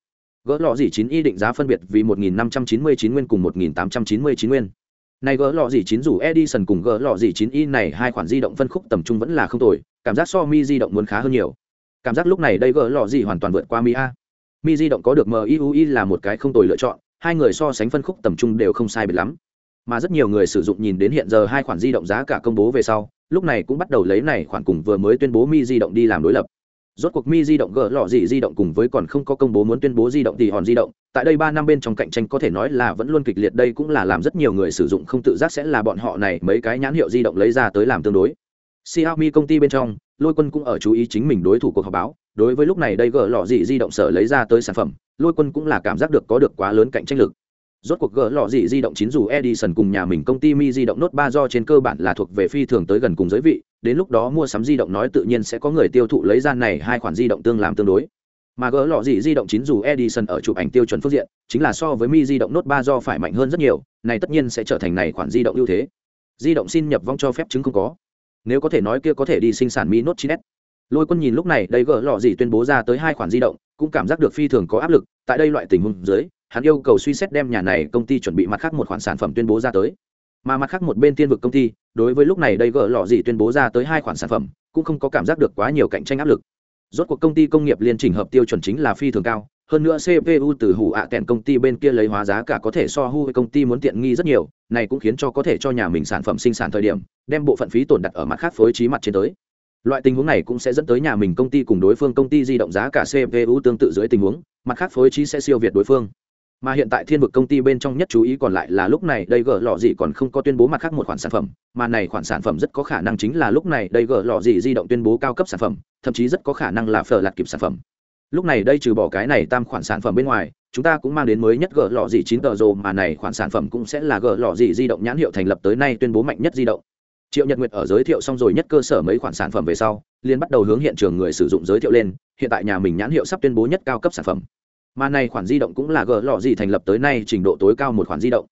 Speaker 1: Gỡ lọ gì chín y định giá phân biệt vì 1599 nguyên cùng 1899 nguyên. Này gỡ lọ gì chín dù Edison cùng gỡ lọ gì chín y này hai khoản di động phân khúc tầm trung vẫn là không tồi, cảm giác so mi di động muốn khá hơn nhiều. Cảm giác lúc này đây gỡ lọ gì hoàn toàn vượt qua mi a. Mi di động có được MIUI là một cái không tồi lựa chọn, hai người so sánh phân khúc tầm trung đều không sai biệt lắm. Mà rất nhiều người sử dụng nhìn đến hiện giờ hai khoản di động giá cả công bố về sau lúc này cũng bắt đầu lấy này khoản cùng vừa mới tuyên bố mi di động đi làm đối lập. Rốt cuộc mi di động gỡ lọ gì di động cùng với còn không có công bố muốn tuyên bố di động thì hòn di động tại đây ba năm bên trong cạnh tranh có thể nói là vẫn luôn kịch liệt đây cũng là làm rất nhiều người sử dụng không tự giác sẽ là bọn họ này mấy cái nhãn hiệu di động lấy ra tới làm tương đối. Xiaomi công ty bên trong lôi quân cũng ở chú ý chính mình đối thủ cuộc họp báo đối với lúc này đây gỡ lọ dị di động sở lấy ra tới sản phẩm lôi quân cũng là cảm giác được có được quá lớn cạnh tranh lực rốt cuộc gỡ lọ dị di động chín dù Edison cùng nhà mình công ty Mi di động nốt ba do trên cơ bản là thuộc về phi thường tới gần cùng giới vị, đến lúc đó mua sắm di động nói tự nhiên sẽ có người tiêu thụ lấy ra này hai khoản di động tương làm tương đối. Mà gỡ lọ dị di động chín dù Edison ở chụp ảnh tiêu chuẩn phương diện, chính là so với Mi di động nốt ba do phải mạnh hơn rất nhiều, này tất nhiên sẽ trở thành này khoản di động ưu thế. Di động xin nhập vong cho phép chứng không có. Nếu có thể nói kia có thể đi sinh sản Mi nốt chín s Lôi Quân nhìn lúc này, đây gỡ lọ gì tuyên bố ra tới hai khoản di động, cũng cảm giác được phi thường có áp lực, tại đây loại tình huống dưới, hắn yêu cầu suy xét đem nhà này công ty chuẩn bị mặt khác một khoản sản phẩm tuyên bố ra tới. Mà mặt khác một bên tiên vực công ty đối với lúc này đây gỡ lọ gì tuyên bố ra tới hai khoản sản phẩm cũng không có cảm giác được quá nhiều cạnh tranh áp lực. Rốt cuộc công ty công nghiệp liên chỉnh hợp tiêu chuẩn chính là phi thường cao hơn nữa cpu từ hủ ạ à kèn công ty bên kia lấy hóa giá cả có thể so hu với công ty muốn tiện nghi rất nhiều, này cũng khiến cho có thể cho nhà mình sản phẩm sinh sản thời điểm, đem bộ phận phí tổn đặt ở mặt khác phối trí mặt trên tới. Loại tình huống này cũng sẽ dẫn tới nhà mình công ty cùng đối phương công ty di động giá cả cpu tương tự dưới tình huống, mặt khác phối trí sẽ siêu việt đối phương. Mà hiện tại thiên vực công ty bên trong nhất chú ý còn lại là lúc này đây gỡ lọ gì còn không có tuyên bố mặt khác một khoản sản phẩm, mà này khoản sản phẩm rất có khả năng chính là lúc này đây gỡ lọ gì di động tuyên bố cao cấp sản phẩm, thậm chí rất có khả năng là phở lạt kịp sản phẩm lúc này đây trừ bỏ cái này tam khoản sản phẩm bên ngoài, chúng ta cũng mang đến mới nhất gỡ lọ gì chín tờ rồ mà này khoản sản phẩm cũng sẽ là gỡ lọ gì di động nhãn hiệu thành lập tới nay tuyên bố mạnh nhất di động. Triệu nhật nguyệt ở giới thiệu xong rồi nhất cơ sở mấy khoản sản phẩm về sau liên bắt đầu hướng hiện trường người sử dụng giới thiệu lên, hiện tại nhà mình nhãn hiệu sắp tuyên bố nhất cao cấp sản phẩm. Mà này khoản di động cũng là gỡ lọ gì thành lập tới nay trình độ tối cao một khoản di động.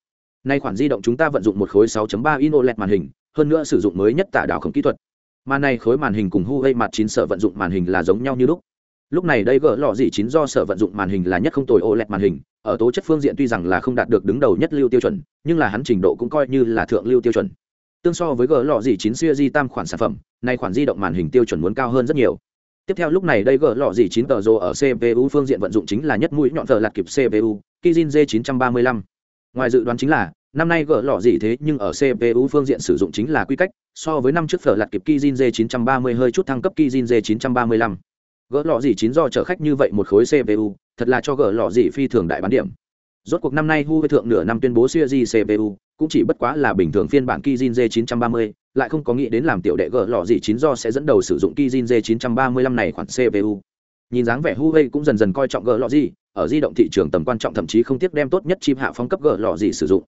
Speaker 1: Nay khoản di động chúng ta vận dụng một khối 6.3 inch OLED màn hình, hơn nữa sử dụng mới nhất tả đảo không kỹ thuật. Mà này khối màn hình cùng Huawei mặt 9 sở vận dụng màn hình là giống nhau như lúc lúc này đây gỡ lọ gì chín do sở vận dụng màn hình là nhất không tồi OLED màn hình, ở tố chất phương diện tuy rằng là không đạt được đứng đầu nhất lưu tiêu chuẩn, nhưng là hắn trình độ cũng coi như là thượng lưu tiêu chuẩn. Tương so với gỡ lọ gì chín siêu di tam khoản sản phẩm, nay khoản di động màn hình tiêu chuẩn muốn cao hơn rất nhiều. Tiếp theo lúc này đây gỡ lọ gì chín tờ rồ ở cpu phương diện vận dụng chính là nhất mũi nhọn thờ lạt kịp cpu kizin g 935 ngoài dự đoán chính là, năm nay gỡ lọ gì thế nhưng ở cpu phương diện sử dụng chính là quy cách, so với năm trước thờ lạt kịp kizin g 930 hơi chút thăng cấp kizin g 935 gỡ lọ gì chín do chở khách như vậy một khối cpu thật là cho gỡ lọ gì phi thường đại bán điểm rốt cuộc năm nay hu thượng nửa năm tuyên bố siêu di cpu cũng chỉ bất quá là bình thường phiên bản kizin j 930 lại không có nghĩ đến làm tiểu đệ gỡ lọ gì chín do sẽ dẫn đầu sử dụng Kizin J935 này khoản CPU. Nhìn dáng vẻ Huawei cũng dần dần coi trọng gỡ lọ gì, ở di động thị trường tầm quan trọng thậm chí không tiếc đem tốt nhất chip hạ phong cấp gỡ lọ gì sử dụng.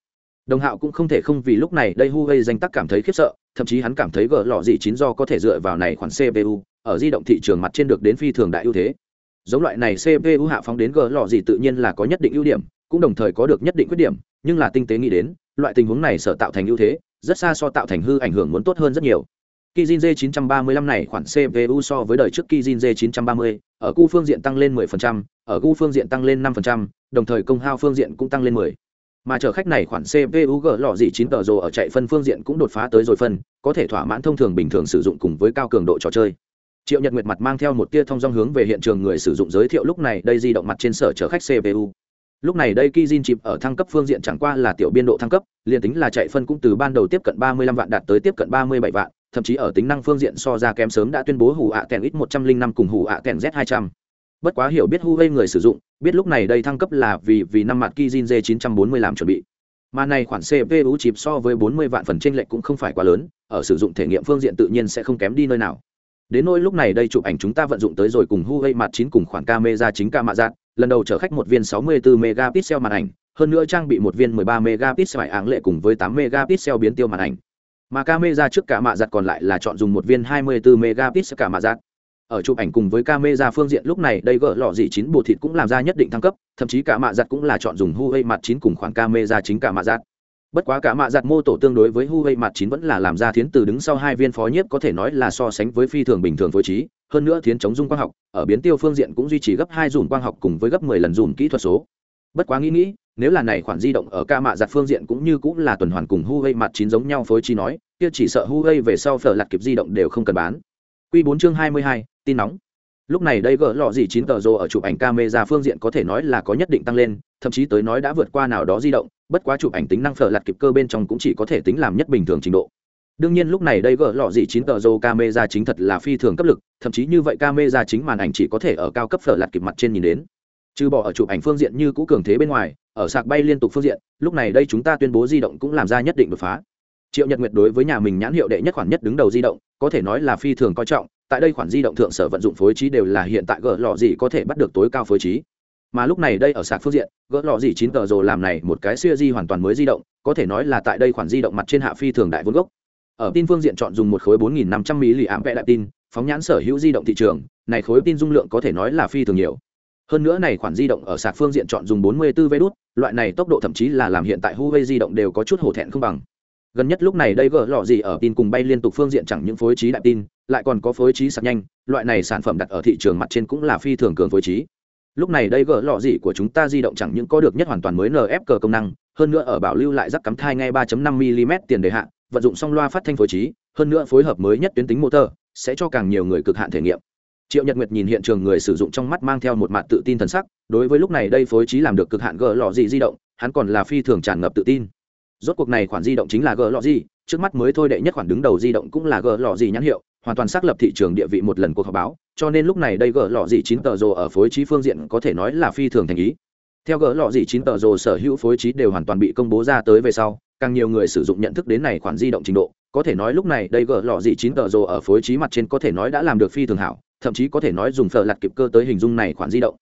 Speaker 1: Đồng Hạo cũng không thể không vì lúc này đây Huawei danh tác cảm thấy khiếp sợ, thậm chí hắn cảm thấy gỡ lọ gì chín do có thể dựa vào này khoản CPU, ở di động thị trường mặt trên được đến phi thường đại ưu thế. Giống loại này CPU hạ phóng đến gỡ lọ gì tự nhiên là có nhất định ưu điểm, cũng đồng thời có được nhất định khuyết điểm, nhưng là tinh tế nghĩ đến, loại tình huống này sở tạo thành ưu thế, rất xa so tạo thành hư ảnh hưởng muốn tốt hơn rất nhiều Kijin J935 này khoản CPU so với đời trước Kijin J930, ở khu phương diện tăng lên 10%, ở khu phương diện tăng lên 5%, đồng thời công hao phương diện cũng tăng lên 10. Mà chở khách này khoản CPU G lọ gì 9 tờ rồ ở chạy phân phương diện cũng đột phá tới rồi phân, có thể thỏa mãn thông thường bình thường sử dụng cùng với cao cường độ trò chơi. Triệu Nhật Nguyệt mặt mang theo một tia thông dong hướng về hiện trường người sử dụng giới thiệu lúc này đây di động mặt trên sở chở khách CPU lúc này đây Kizin chip ở thăng cấp phương diện chẳng qua là tiểu biên độ thăng cấp liền tính là chạy phân cũng từ ban đầu tiếp cận 35 vạn đạt tới tiếp cận 37 vạn thậm chí ở tính năng phương diện so ra kém sớm đã tuyên bố hủ ạ kèn ít 105 cùng hủ ạ kèn z 200 bất quá hiểu biết Huawei người sử dụng, biết lúc này đây thăng cấp là vì vì năm mặt Kijin Z 940 làm chuẩn bị. Mà này khoản CPU chip so với 40 vạn phần chênh lệch cũng không phải quá lớn, ở sử dụng thể nghiệm phương diện tự nhiên sẽ không kém đi nơi nào. Đến nỗi lúc này đây chụp ảnh chúng ta vận dụng tới rồi cùng Huawei mặt chính cùng khoản camera chính camera dạng lần đầu chở khách một viên 64 megapixel màn ảnh, hơn nữa trang bị một viên 13 megapixel áng lệ cùng với 8 megapixel biến tiêu màn ảnh. Mà camera trước cả mạ giặt còn lại là chọn dùng một viên 24 megapixel cả mạ giặt ở chụp ảnh cùng với camera phương diện lúc này, đây gỡ lọ dị chín bộ thịt cũng làm ra nhất định thăng cấp, thậm chí cả mạ giặt cũng là chọn dùng Huawei mặt chín cùng khoản camera chính cả mạ giặt. Bất quá cả mạ giặt mô tổ tương đối với Huawei mặt chín vẫn là làm ra thiến từ đứng sau hai viên phó nhiếp có thể nói là so sánh với phi thường bình thường phối trí, hơn nữa thiến chống dung quang học, ở biến tiêu phương diện cũng duy trì gấp hai dùm quang học cùng với gấp 10 lần dùm kỹ thuật số. Bất quá nghĩ nghĩ, nếu là này khoản di động ở ca mạ giặt phương diện cũng như cũng là tuần hoàn cùng Huawei mặt chín giống nhau phối trí nói, kia chỉ sợ Huawei về sau phở lặt kịp di động đều không cần bán. Quy 4 chương 22, tin nóng. Lúc này đây gỡ lọ gì chín tờ rồ ở chụp ảnh camera phương diện có thể nói là có nhất định tăng lên thậm chí tới nói đã vượt qua nào đó di động bất quá chụp ảnh tính năng phở lật kịp cơ bên trong cũng chỉ có thể tính làm nhất bình thường trình độ. Đương nhiên lúc này đây gỡ lọ gì chín tờ rồ camera chính thật là phi thường cấp lực thậm chí như vậy camera chính màn ảnh chỉ có thể ở cao cấp phở lật kịp mặt trên nhìn đến. Trừ bỏ ở chụp ảnh phương diện như cũ cường thế bên ngoài ở sạc bay liên tục phương diện lúc này đây chúng ta tuyên bố di động cũng làm ra nhất định đột phá triệu nhật nguyệt đối với nhà mình nhãn hiệu đệ nhất khoản nhất đứng đầu di động, có thể nói là phi thường coi trọng, tại đây khoản di động thượng sở vận dụng phối trí đều là hiện tại gỡ lọ gì có thể bắt được tối cao phối trí. Mà lúc này đây ở sạc phương diện, gỡ lọ gì chín tờ rồi làm này một cái siêu di hoàn toàn mới di động, có thể nói là tại đây khoản di động mặt trên hạ phi thường đại vốn gốc. Ở tin phương diện chọn dùng một khối 4.500 mAh đại tin phóng nhãn sở hữu di động thị trường, này khối tin dung lượng có thể nói là phi thường nhiều. Hơn nữa này khoản di động ở sạc phương diện chọn dùng 44 vé đút, loại này tốc độ thậm chí là làm hiện tại Huawei di động đều có chút hổ thẹn không bằng gần nhất lúc này đây gỡ lọ gì ở tin cùng bay liên tục phương diện chẳng những phối trí đại tin, lại còn có phối trí sạc nhanh, loại này sản phẩm đặt ở thị trường mặt trên cũng là phi thường cường phối trí. Lúc này đây gỡ lọ gì của chúng ta di động chẳng những có được nhất hoàn toàn mới nf cờ công năng, hơn nữa ở bảo lưu lại rắc cắm thai ngay 3.5 mm tiền đề hạn vận dụng song loa phát thanh phối trí, hơn nữa phối hợp mới nhất tuyến tính motor, sẽ cho càng nhiều người cực hạn thể nghiệm. Triệu nhật nguyệt nhìn hiện trường người sử dụng trong mắt mang theo một mặt tự tin thần sắc, đối với lúc này đây phối trí làm được cực hạn gỡ lọ gì di động, hắn còn là phi thường tràn ngập tự tin rốt cuộc này khoản di động chính là g lọ gì, trước mắt mới thôi đệ nhất khoản đứng đầu di động cũng là g lọ gì nhãn hiệu, hoàn toàn xác lập thị trường địa vị một lần cuộc họp báo, cho nên lúc này đây g lọ gì chín tờ rồ ở phối trí phương diện có thể nói là phi thường thành ý. Theo g lọ gì chín tờ rồ sở hữu phối trí đều hoàn toàn bị công bố ra tới về sau, càng nhiều người sử dụng nhận thức đến này khoản di động trình độ, có thể nói lúc này đây g lọ gì chín tờ rồ ở phối trí mặt trên có thể nói đã làm được phi thường hảo, thậm chí có thể nói dùng phở lặt kịp cơ tới hình dung này khoản di động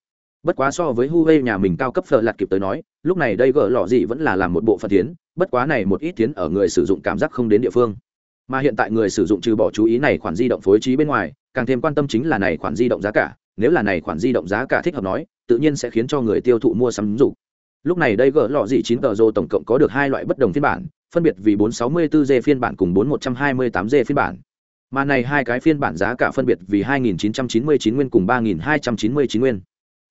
Speaker 1: bất quá so với Huawei nhà mình cao cấp phở lạt kịp tới nói, lúc này đây gỡ lọ gì vẫn là làm một bộ phận tiến, bất quá này một ít tiến ở người sử dụng cảm giác không đến địa phương. Mà hiện tại người sử dụng trừ bỏ chú ý này khoản di động phối trí bên ngoài, càng thêm quan tâm chính là này khoản di động giá cả, nếu là này khoản di động giá cả thích hợp nói, tự nhiên sẽ khiến cho người tiêu thụ mua sắm dụng. Lúc này đây gỡ lọ gì chín tờ rô tổng cộng có được hai loại bất đồng phiên bản, phân biệt vì 464G phiên bản cùng 4128G phiên bản. Mà này hai cái phiên bản giá cả phân biệt vì 2.999 nguyên cùng 3.299 nguyên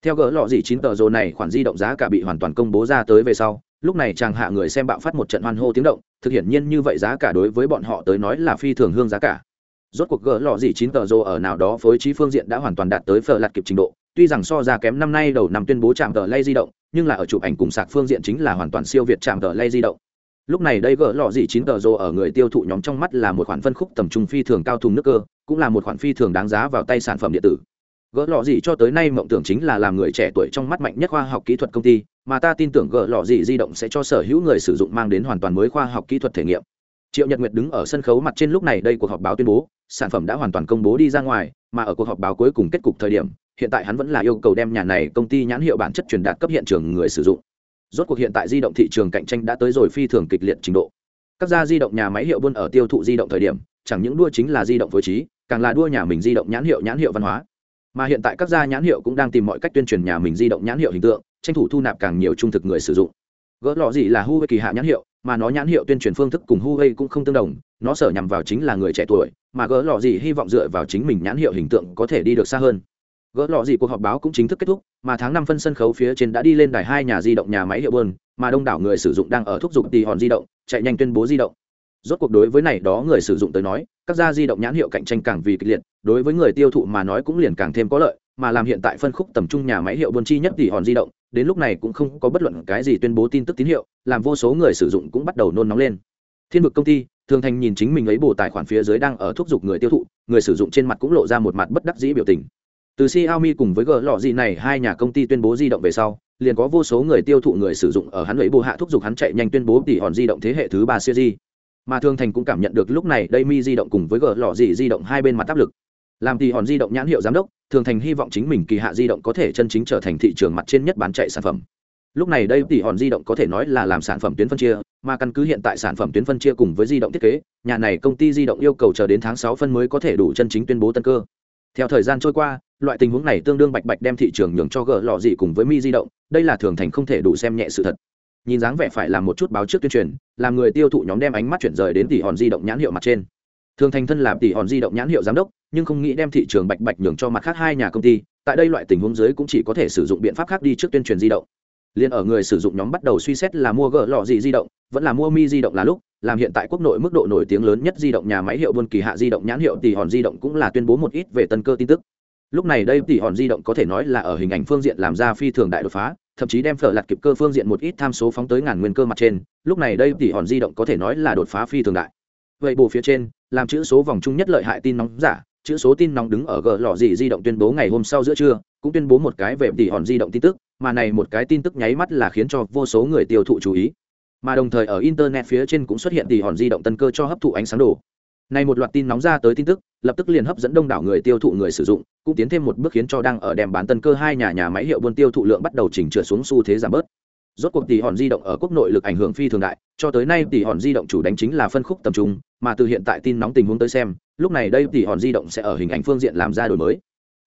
Speaker 1: theo gỡ lọ gì chín tờ rồ này, khoản di động giá cả bị hoàn toàn công bố ra tới về sau, lúc này chàng hạ người xem bạo phát một trận hoan hô tiếng động, thực hiện nhiên như vậy giá cả đối với bọn họ tới nói là phi thường hương giá cả. Rốt cuộc gỡ lọ gì chín tờ rồ ở nào đó phối trí phương diện đã hoàn toàn đạt tới phở lạt kịp trình độ, tuy rằng so ra kém năm nay đầu năm tuyên bố chạm tờ lay di động, nhưng là ở chụp ảnh cùng sạc phương diện chính là hoàn toàn siêu việt chạm tờ lay di động. Lúc này đây gỡ lọ gì chín tờ rồ ở người tiêu thụ nhóm trong mắt là một khoản phân khúc tầm trung phi thường cao thùng nước cơ, cũng là một khoản phi thường đáng giá vào tay sản phẩm điện tử gỡ lọ gì cho tới nay mộng tưởng chính là làm người trẻ tuổi trong mắt mạnh nhất khoa học kỹ thuật công ty, mà ta tin tưởng gỡ lọ gì di động sẽ cho sở hữu người sử dụng mang đến hoàn toàn mới khoa học kỹ thuật thể nghiệm. Triệu nhật nguyệt đứng ở sân khấu mặt trên lúc này đây cuộc họp báo tuyên bố, sản phẩm đã hoàn toàn công bố đi ra ngoài, mà ở cuộc họp báo cuối cùng kết cục thời điểm, hiện tại hắn vẫn là yêu cầu đem nhà này công ty nhãn hiệu bản chất truyền đạt cấp hiện trường người sử dụng. Rốt cuộc hiện tại di động thị trường cạnh tranh đã tới rồi phi thường kịch liệt trình độ. Các gia di động nhà máy hiệu buôn ở tiêu thụ di động thời điểm, chẳng những đua chính là di động phối trí, càng là đua nhà mình di động nhãn hiệu nhãn hiệu văn hóa mà hiện tại các gia nhãn hiệu cũng đang tìm mọi cách tuyên truyền nhà mình di động nhãn hiệu hình tượng, tranh thủ thu nạp càng nhiều trung thực người sử dụng. Gỡ lọ gì là huawei kỳ hạ nhãn hiệu, mà nó nhãn hiệu tuyên truyền phương thức cùng huawei cũng không tương đồng, nó sở nhằm vào chính là người trẻ tuổi, mà gỡ lọ gì hy vọng dựa vào chính mình nhãn hiệu hình tượng có thể đi được xa hơn. Gỡ lọ gì cuộc họp báo cũng chính thức kết thúc, mà tháng năm phân sân khấu phía trên đã đi lên đài hai nhà di động nhà máy hiệu bơn mà đông đảo người sử dụng đang ở thúc giục tì hòn di động, chạy nhanh tuyên bố di động rốt cuộc đối với này đó người sử dụng tới nói, các gia di động nhãn hiệu cạnh tranh càng vì kịch liệt, đối với người tiêu thụ mà nói cũng liền càng thêm có lợi, mà làm hiện tại phân khúc tầm trung nhà máy hiệu buôn chi nhất tỷ hòn di động, đến lúc này cũng không có bất luận cái gì tuyên bố tin tức tín hiệu, làm vô số người sử dụng cũng bắt đầu nôn nóng lên. Thiên vực công ty, thường thành nhìn chính mình ấy bù tài khoản phía dưới đang ở thúc giục người tiêu thụ, người sử dụng trên mặt cũng lộ ra một mặt bất đắc dĩ biểu tình. Từ xiaomi cùng với g lọ gì này hai nhà công ty tuyên bố di động về sau, liền có vô số người tiêu thụ người sử dụng ở hắn ấy bù hạ thúc giục hắn chạy nhanh tuyên bố tỷ hòn di động thế hệ thứ ba series mà thương thành cũng cảm nhận được lúc này đây mi di động cùng với g lò gì di động hai bên mặt áp lực. Làm thì hòn di động nhãn hiệu giám đốc thường thành hy vọng chính mình kỳ hạ di động có thể chân chính trở thành thị trường mặt trên nhất bán chạy sản phẩm. Lúc này đây tỷ hòn di động có thể nói là làm sản phẩm tuyến phân chia, mà căn cứ hiện tại sản phẩm tuyến phân chia cùng với di động thiết kế, nhà này công ty di động yêu cầu chờ đến tháng sáu phân mới có thể đủ chân chính tuyên bố tân cơ. Theo thời gian trôi qua, loại tình huống này tương đương bạch bạch đem thị trường nhường cho gỡ lọ gì cùng với mi di động, đây là thường thành không thể đủ xem nhẹ sự thật nhìn dáng vẻ phải làm một chút báo trước tuyên truyền, làm người tiêu thụ nhóm đem ánh mắt chuyển rời đến tỷ hòn di động nhãn hiệu mặt trên. Thường thành thân làm tỷ hòn di động nhãn hiệu giám đốc, nhưng không nghĩ đem thị trường bạch bạch nhường cho mặt khác hai nhà công ty, tại đây loại tình huống dưới cũng chỉ có thể sử dụng biện pháp khác đi trước tuyên truyền di động. Liền ở người sử dụng nhóm bắt đầu suy xét là mua gỡ lọ gì di động, vẫn là mua mi di động là lúc, làm hiện tại quốc nội mức độ nổi tiếng lớn nhất di động nhà máy hiệu buôn kỳ hạ di động nhãn hiệu tỷ hòn di động cũng là tuyên bố một ít về tân cơ tin tức. Lúc này đây tỷ hòn di động có thể nói là ở hình ảnh phương diện làm ra phi thường đại đột phá thậm chí đem phở lạt kịp cơ phương diện một ít tham số phóng tới ngàn nguyên cơ mặt trên, lúc này đây tỷ hòn di động có thể nói là đột phá phi thường đại. Vậy bộ phía trên, làm chữ số vòng chung nhất lợi hại tin nóng giả, chữ số tin nóng đứng ở gờ lò gì di động tuyên bố ngày hôm sau giữa trưa, cũng tuyên bố một cái về tỷ hòn di động tin tức, mà này một cái tin tức nháy mắt là khiến cho vô số người tiêu thụ chú ý. Mà đồng thời ở internet phía trên cũng xuất hiện tỷ hòn di động tân cơ cho hấp thụ ánh sáng đồ này một loạt tin nóng ra tới tin tức, lập tức liền hấp dẫn đông đảo người tiêu thụ người sử dụng, cũng tiến thêm một bước khiến cho đang ở đem bán tân cơ hai nhà nhà máy hiệu buôn tiêu thụ lượng bắt đầu chỉnh chữa xuống xu thế giảm bớt. Rốt cuộc tỷ hòn di động ở quốc nội lực ảnh hưởng phi thường đại, cho tới nay tỷ hòn di động chủ đánh chính là phân khúc tầm trung, mà từ hiện tại tin nóng tình huống tới xem, lúc này đây tỷ hòn di động sẽ ở hình ảnh phương diện làm ra đổi mới.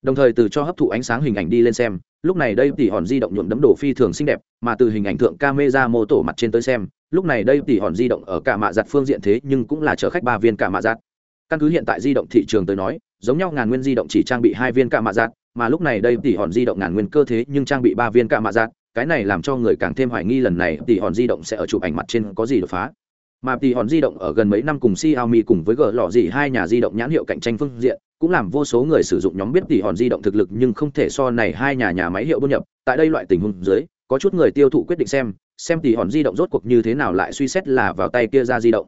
Speaker 1: Đồng thời từ cho hấp thụ ánh sáng hình ảnh đi lên xem lúc này đây tỷ hòn di động nhuộm đấm đổ phi thường xinh đẹp, mà từ hình ảnh thượng camera mô tổ mặt trên tới xem, lúc này đây tỷ hòn di động ở cả mạ giặt phương diện thế nhưng cũng là chở khách ba viên cả mạ giặt. Căn cứ hiện tại di động thị trường tới nói, giống nhau ngàn nguyên di động chỉ trang bị hai viên cả mạ giặt, mà lúc này đây tỷ hòn di động ngàn nguyên cơ thế nhưng trang bị ba viên cả mạ giặt, cái này làm cho người càng thêm hoài nghi lần này tỷ hòn di động sẽ ở chụp ảnh mặt trên có gì đột phá. Mà tỷ hòn di động ở gần mấy năm cùng Xiaomi cùng với gờ lọ gì hai nhà di động nhãn hiệu cạnh tranh phương diện cũng làm vô số người sử dụng nhóm biết tỷ hòn di động thực lực nhưng không thể so này hai nhà nhà máy hiệu buôn nhập. Tại đây loại tình huống dưới có chút người tiêu thụ quyết định xem xem tỷ hòn di động rốt cuộc như thế nào lại suy xét là vào tay kia ra di động.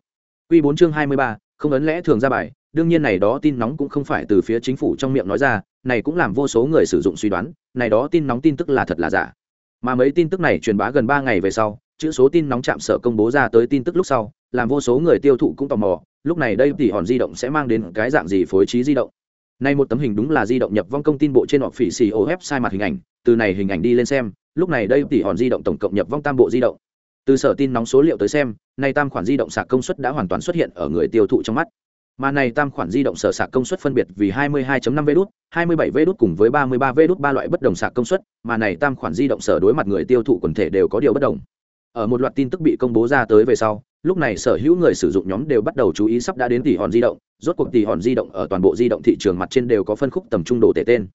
Speaker 1: Quy 4 chương 23, không ấn lẽ thường ra bài. Đương nhiên này đó tin nóng cũng không phải từ phía chính phủ trong miệng nói ra này cũng làm vô số người sử dụng suy đoán này đó tin nóng tin tức là thật là giả. Mà mấy tin tức này truyền bá gần ba ngày về sau chữ số tin nóng chạm sở công bố ra tới tin tức lúc sau làm vô số người tiêu thụ cũng tò mò lúc này đây tỷ hòn di động sẽ mang đến cái dạng gì phối trí di động Nay một tấm hình đúng là di động nhập vong công tin bộ trên họ phỉ xì ô sai mặt hình ảnh, từ này hình ảnh đi lên xem, lúc này đây tỷ hòn di động tổng cộng nhập vong tam bộ di động. Từ sở tin nóng số liệu tới xem, nay tam khoản di động sạc công suất đã hoàn toàn xuất hiện ở người tiêu thụ trong mắt. Mà này tam khoản di động sở sạc công suất phân biệt vì 22.5 V đút, 27 V đút cùng với 33 V đút ba loại bất đồng sạc công suất, mà này tam khoản di động sở đối mặt người tiêu thụ quần thể đều có điều bất đồng. Ở một loạt tin tức bị công bố ra tới về sau, lúc này sở hữu người sử dụng nhóm đều bắt đầu chú ý sắp đã đến tỷ hòn di động, rốt cuộc tỷ hòn di động ở toàn bộ di động thị trường mặt trên đều có phân khúc tầm trung đồ tể tên.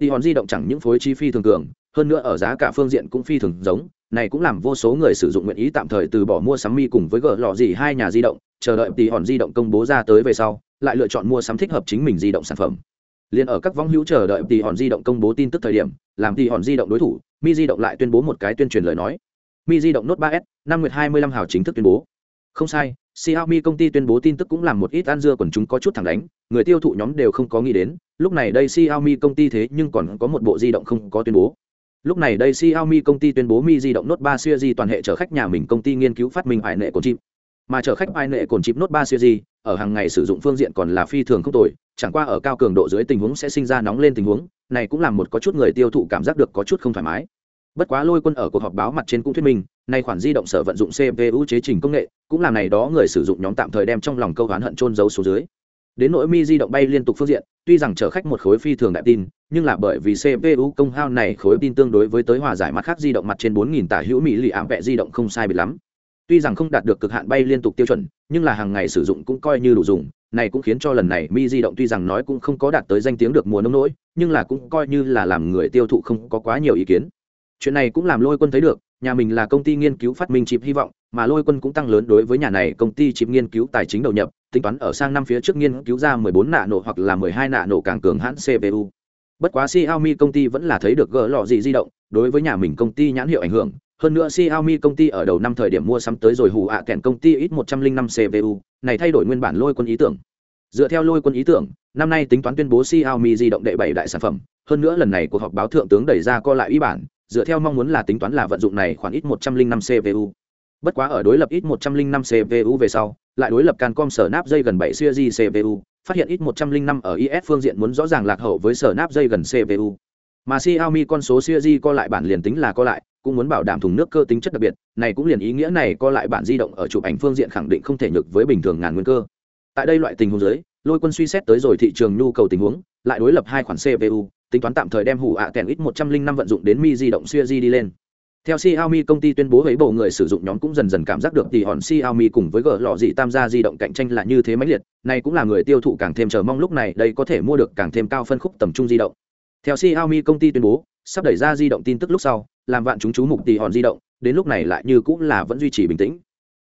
Speaker 1: Tỷ hòn di động chẳng những phối chi phi thường cường, hơn nữa ở giá cả phương diện cũng phi thường giống, này cũng làm vô số người sử dụng nguyện ý tạm thời từ bỏ mua sắm mi cùng với gỡ lò gì hai nhà di động, chờ đợi tỷ hòn di động công bố ra tới về sau, lại lựa chọn mua sắm thích hợp chính mình di động sản phẩm. Liền ở các vong hữu chờ đợi tỷ hòn di động công bố tin tức thời điểm, làm tỷ hòn di động đối thủ, mi di động lại tuyên bố một cái tuyên truyền lời nói. Mi di động note 3s năm nguyệt 25 hào chính thức tuyên bố không sai, xiaomi công ty tuyên bố tin tức cũng làm một ít ăn dưa còn chúng có chút thẳng đánh, người tiêu thụ nhóm đều không có nghĩ đến, lúc này đây xiaomi công ty thế nhưng còn có một bộ di động không có tuyên bố. Lúc này đây xiaomi công ty tuyên bố mi di động note 3 series toàn hệ chở khách nhà mình công ty nghiên cứu phát minh hải nệ cồn chip. Mà chở khách ai nệ cồn chip note 3 series ở hàng ngày sử dụng phương diện còn là phi thường không tồi, chẳng qua ở cao cường độ dưới tình huống sẽ sinh ra nóng lên tình huống, này cũng làm một có chút người tiêu thụ cảm giác được có chút không thoải mái. Bất quá lôi quân ở cuộc họp báo mặt trên cũng thuyết minh nay khoản di động sở vận dụng cpu chế trình công nghệ, cũng làm này đó người sử dụng nhóm tạm thời đem trong lòng câu oán hận trôn giấu số dưới. Đến nỗi mi di động bay liên tục phương diện, tuy rằng chở khách một khối phi thường đại tin, nhưng là bởi vì cpu công hao này khối tin tương đối với tới hòa giải mặt khác di động mặt trên 4.000 tả hữu mỹ lì ảm vẹ di động không sai biệt lắm. Tuy rằng không đạt được cực hạn bay liên tục tiêu chuẩn, nhưng là hàng ngày sử dụng cũng coi như đủ dùng, này cũng khiến cho lần này mi di động tuy rằng nói cũng không có đạt tới danh tiếng được mùa nông nỗi, nhưng là cũng coi như là làm người tiêu thụ không có quá nhiều ý kiến. Chuyện này cũng làm lôi quân thấy được nhà mình là công ty nghiên cứu phát minh chip hy vọng, mà lôi quân cũng tăng lớn đối với nhà này công ty chip nghiên cứu tài chính đầu nhập, tính toán ở sang năm phía trước nghiên cứu ra 14 nạ nổ hoặc là 12 nạ nổ càng cường hãn cpu bất quá xiaomi công ty vẫn là thấy được gỡ lọ gì di động, đối với nhà mình công ty nhãn hiệu ảnh hưởng. Hơn nữa xiaomi công ty ở đầu năm thời điểm mua sắm tới rồi hù ạ kèn công ty ít 105 cpu này thay đổi nguyên bản lôi quân ý tưởng. Dựa theo lôi quân ý tưởng, năm nay tính toán tuyên bố xiaomi di động đệ bảy đại sản phẩm. Hơn nữa lần này cuộc họp báo thượng tướng đẩy ra co lại ý bản dựa theo mong muốn là tính toán là vận dụng này khoảng ít một trăm linh năm cpu bất quá ở đối lập ít một trăm linh năm cpu về sau, lại đối lập cancom sở nắp dây gần bảy series cpu phát hiện ít 105 ở is phương diện muốn rõ ràng lạc hậu với sở nắp dây gần cpu mà xiaomi con số series co lại bản liền tính là co lại, cũng muốn bảo đảm thùng nước cơ tính chất đặc biệt, này cũng liền ý nghĩa này co lại bản di động ở chụp ảnh phương diện khẳng định không thể nhược với bình thường ngàn nguyên cơ. Tại đây loại tình huống dưới, lôi quân suy xét tới rồi thị trường nhu cầu tình huống, lại đối lập hai khoản cpu tính toán tạm thời đem hủ ạ à kèn ít một trăm linh năm vận dụng đến mi di động xuya di đi lên theo Xiaomi công ty tuyên bố với bộ người sử dụng nhóm cũng dần dần cảm giác được tỷ hòn Xiaomi cùng với gỡ lọ dị tam gia di động cạnh tranh là như thế mãnh liệt, này cũng là người tiêu thụ càng thêm chờ mong lúc này đây có thể mua được càng thêm cao phân khúc tầm trung di động. Theo Xiaomi công ty tuyên bố, sắp đẩy ra di động tin tức lúc sau, làm vạn chúng chú mục tỷ hòn di động, đến lúc này lại như cũng là vẫn duy trì bình tĩnh.